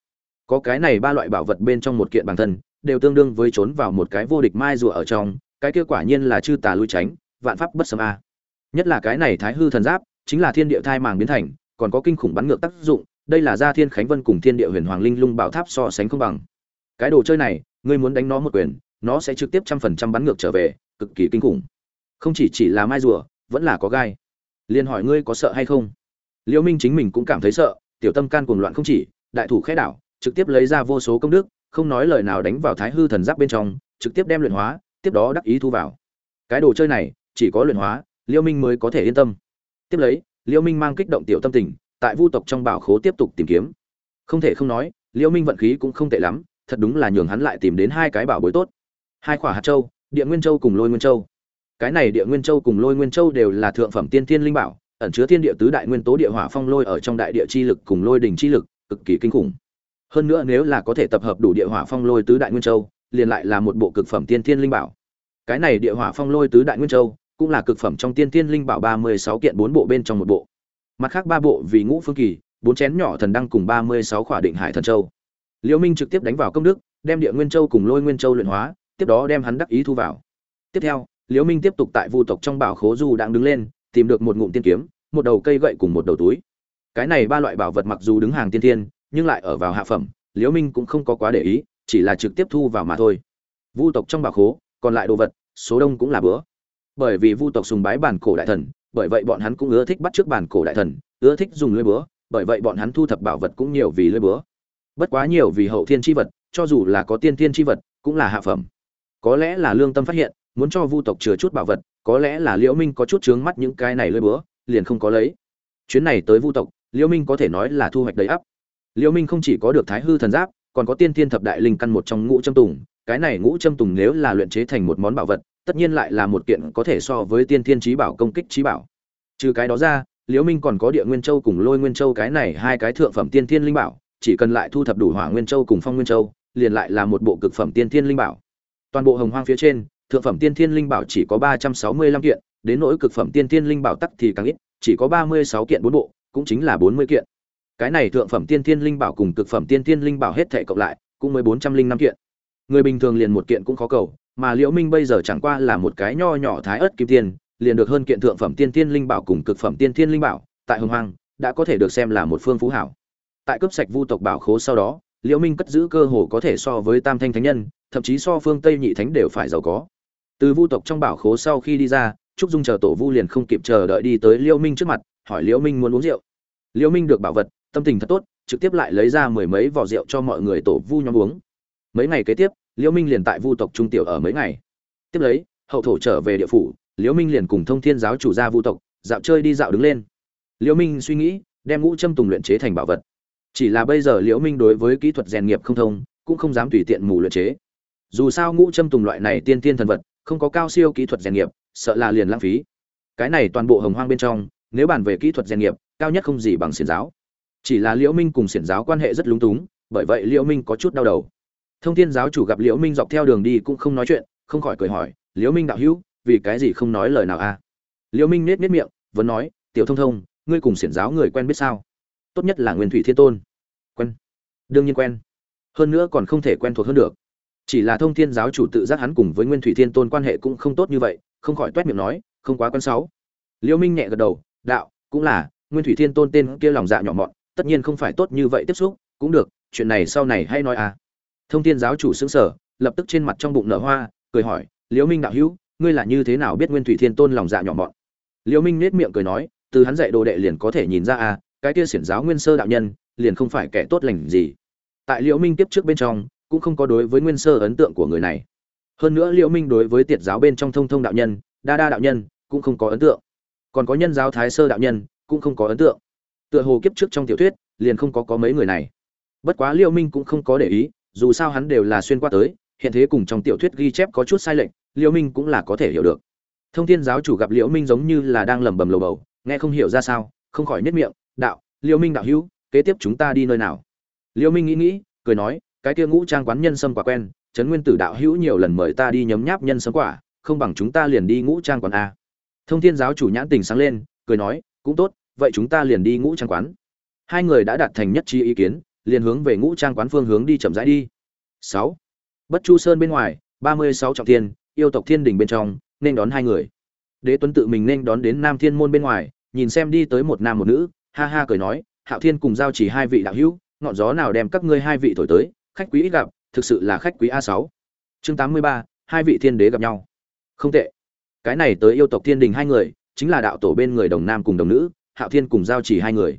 có cái này ba loại bảo vật bên trong một kiện bản thân, đều tương đương với trốn vào một cái vô địch mai rùa ở trong, cái kia quả nhiên là chư tà lui tránh, vạn pháp bất xâm a. Nhất là cái này thái hư thần giáp, chính là thiên địa thai màng biến thành, còn có kinh khủng bắn ngược tác dụng, đây là gia thiên khánh vân cùng thiên địa huyền hoàng linh lung bảo tháp so sánh không bằng. Cái đồ chơi này, ngươi muốn đánh nó một quyền, nó sẽ trực tiếp trăm phần trăm bắn ngược trở về, cực kỳ kinh khủng. Không chỉ chỉ là mai rùa, vẫn là có gai. Liền hỏi ngươi có sợ hay không? Liễu minh chính mình cũng cảm thấy sợ, tiểu tâm can cuồng loạn không chỉ, đại thủ khẽ đảo trực tiếp lấy ra vô số công đức, không nói lời nào đánh vào thái hư thần giáp bên trong, trực tiếp đem luyện hóa, tiếp đó đắc ý thu vào. Cái đồ chơi này, chỉ có luyện hóa liễu minh mới có thể yên tâm. Tiếp lấy liễu minh mang kích động tiểu tâm tình, tại vu tộc trong bảo khố tiếp tục tìm kiếm. Không thể không nói liễu minh vận khí cũng không tệ lắm, thật đúng là nhường hắn lại tìm đến hai cái bảo bối tốt. Hai quả hạt châu, địa nguyên châu cùng lôi nguyên châu. Cái này địa nguyên châu cùng lôi nguyên châu đều là thượng phẩm tiên thiên linh bảo, ẩn chứa thiên địa tứ đại nguyên tố địa hỏa phong lôi ở trong đại địa chi lực cùng lôi đỉnh chi lực, cực kỳ kinh khủng hơn nữa nếu là có thể tập hợp đủ địa hỏa phong lôi tứ đại nguyên châu, liền lại là một bộ cực phẩm tiên thiên linh bảo. Cái này địa hỏa phong lôi tứ đại nguyên châu, cũng là cực phẩm trong tiên thiên linh bảo ba mươi sáu kiện bốn bộ bên trong một bộ. Mặt khác ba bộ vì ngũ phương kỳ, bốn chén nhỏ thần đăng cùng ba mươi sáu khỏa định hải thần châu. Liễu minh trực tiếp đánh vào công đức, đem địa nguyên châu cùng lôi nguyên châu luyện hóa, tiếp đó đem hắn đắc ý thu vào. Tiếp theo liễu minh tiếp tục tại vu tộc trong bảo khố du đang đứng lên, tìm được một ngụm tiên kiếm, một đầu cây gậy cùng một đầu túi. Cái này ba loại bảo vật mặc dù đứng hàng tiên thiên nhưng lại ở vào hạ phẩm, liễu minh cũng không có quá để ý, chỉ là trực tiếp thu vào mà thôi. Vu tộc trong bảo khố, còn lại đồ vật, số đông cũng là bữa. Bởi vì vu tộc sùng bái bản cổ đại thần, bởi vậy bọn hắn cũng ưa thích bắt trước bản cổ đại thần, ưa thích dùng lưỡi búa, bởi vậy bọn hắn thu thập bảo vật cũng nhiều vì lưỡi búa. Bất quá nhiều vì hậu thiên chi vật, cho dù là có tiên thiên chi vật, cũng là hạ phẩm. Có lẽ là lương tâm phát hiện, muốn cho vu tộc chứa chút bảo vật, có lẽ là liễu minh có chút chướng mắt những cái này lưỡi búa, liền không có lấy. Chuyến này tới vu tộc, liễu minh có thể nói là thu hoạch đầy ắp liễu minh không chỉ có được thái hư thần giáp, còn có tiên thiên thập đại linh căn một trong ngũ châm tùng. Cái này ngũ châm tùng nếu là luyện chế thành một món bảo vật, tất nhiên lại là một kiện có thể so với tiên thiên trí bảo, công kích trí bảo. Trừ cái đó ra liễu minh còn có địa nguyên châu cùng lôi nguyên châu, cái này hai cái thượng phẩm tiên thiên linh bảo, chỉ cần lại thu thập đủ hỏa nguyên châu cùng phong nguyên châu, liền lại là một bộ cực phẩm tiên thiên linh bảo. Toàn bộ hồng hoang phía trên, thượng phẩm tiên thiên linh bảo chỉ có ba trăm sáu mươi lăm kiện, đến nỗi cực phẩm tiên thiên linh bảo tắc thì càng ít, chỉ có ba mươi sáu kiện bốn bộ, cũng chính là bốn mươi kiện cái này thượng phẩm tiên thiên linh bảo cùng cực phẩm tiên thiên linh bảo hết thảy cộng lại, cũng mới bốn trăm linh năm kiện. Người bình thường liền một kiện cũng khó cầu, mà liễu minh bây giờ chẳng qua là một cái nho nhỏ thái ớt kim tiên liền được hơn kiện thượng phẩm tiên thiên linh bảo cùng cực phẩm tiên thiên linh bảo, tại hồng hoang, đã có thể được xem là một phương phú hảo. Tại cấp sạch vu tộc bảo khố sau đó, liễu minh cất giữ cơ hồ có thể so với tam thanh thánh nhân, thậm chí so phương tây nhị thánh đều phải giàu có. Từ vu tộc trong bảo khố sau khi đi ra, trúc dung chờ tổ vu liền không kịp chờ đợi đi tới liễu minh trước mặt, hỏi liễu minh muốn uống rượu. Liễu minh được bảo vật tâm tình thật tốt, trực tiếp lại lấy ra mười mấy vỏ rượu cho mọi người tổ vu nhóm uống. Mấy ngày kế tiếp, liễu minh liền tại vu tộc trung tiểu ở mấy ngày. Tiếp lấy, hậu thổ trở về địa phủ, liễu minh liền cùng thông thiên giáo chủ gia vu tộc, dạo chơi đi dạo đứng lên. Liễu minh suy nghĩ, đem ngũ châm tùng luyện chế thành bảo vật. Chỉ là bây giờ liễu minh đối với kỹ thuật rèn nghiệp không thông, cũng không dám tùy tiện mù luyện chế. Dù sao ngũ châm tùng loại này tiên tiên thần vật, không có cao siêu kỹ thuật rèn nghiệp, sợ là liền lãng phí. Cái này toàn bộ hồng hoang bên trong, nếu bàn về kỹ thuật rèn nghiệp, cao nhất không gì bằng xiển giáo chỉ là liễu minh cùng xiển giáo quan hệ rất lúng túng, bởi vậy liễu minh có chút đau đầu. Thông thiên giáo chủ gặp liễu minh dọc theo đường đi cũng không nói chuyện, không khỏi cười hỏi, liễu minh đạo hữu, vì cái gì không nói lời nào a à? liễu minh nết nết miệng, vẫn nói, tiểu thông thông, ngươi cùng xiển giáo người quen biết sao? Tốt nhất là nguyên thủy thiên tôn. Quen. Đương nhiên quen. Hơn nữa còn không thể quen thuộc hơn được. Chỉ là thông thiên giáo chủ tự giác hắn cùng với nguyên thủy thiên tôn quan hệ cũng không tốt như vậy, không khỏi toét miệng nói, không quá quen sáu. Liễu minh nhẹ gật đầu, đạo, cũng là, nguyên thủy thiên tôn tên kia lòng dạ nhỏ mọn tất nhiên không phải tốt như vậy tiếp xúc, cũng được, chuyện này sau này hay nói à. Thông thiên giáo chủ xứng sờ, lập tức trên mặt trong bụng nở hoa, cười hỏi, liễu minh đạo hữu, ngươi là như thế nào biết nguyên thủy thiên tôn lòng dạ nhỏ mọn? Liễu minh nết miệng cười nói, từ hắn dạy đồ đệ liền có thể nhìn ra à cái kia xiển giáo nguyên sơ đạo nhân, liền không phải kẻ tốt lành gì. Tại liễu minh tiếp trước bên trong, cũng không có đối với nguyên sơ ấn tượng của người này. Hơn nữa liễu minh đối với tiệt giáo bên trong thông thông đạo nhân, đa đa đạo nhân, cũng không có ấn tượng. Còn có nhân giáo thái sơ đạo nhân, cũng không có ấn tượng tựa hồ kiếp trước trong tiểu thuyết, liền không có có mấy người này. Bất quá Liêu minh cũng không có để ý, dù sao hắn đều là xuyên qua tới, hiện thế cùng trong tiểu thuyết ghi chép có chút sai lệch, Liêu minh cũng là có thể hiểu được. Thông thiên giáo chủ gặp liễu minh giống như là đang lẩm bẩm lầu bầu, nghe không hiểu ra sao, không khỏi nhếch miệng, đạo, Liêu minh đạo hữu, kế tiếp chúng ta đi nơi nào? Liêu minh nghĩ nghĩ, cười nói, cái kia ngũ trang quán nhân sâm quả quen, trấn nguyên tử đạo hữu nhiều lần mời ta đi nhấm nháp nhân sâm quả, không bằng chúng ta liền đi ngũ trang quán a. Thông thiên giáo chủ nhãn tình sáng lên, cười nói, cũng tốt vậy chúng ta liền đi ngũ trang quán. Hai người đã đạt thành nhất trí ý kiến, liền hướng về ngũ trang quán phương hướng đi chậm rãi đi. Sáu. Bất chu sơn bên ngoài, ba mươi sáu trọng thiên, yêu tộc thiên đình bên trong, nên đón hai người. Đế tuấn tự mình nên đón đến nam thiên môn bên ngoài, nhìn xem đi tới một nam một nữ, ha ha cười nói, hạo thiên cùng giao chỉ hai vị đạo hữu, ngọn gió nào đem các ngươi hai vị thổi tới, khách quý ít gặp, thực sự là khách quý a sáu. Chương tám mươi ba, hai vị thiên đế gặp nhau. Không tệ. Cái này tới yêu tộc thiên đình hai người, chính là đạo tổ bên người đồng nam cùng đồng nữ hạo thiên cùng giao chỉ hai người.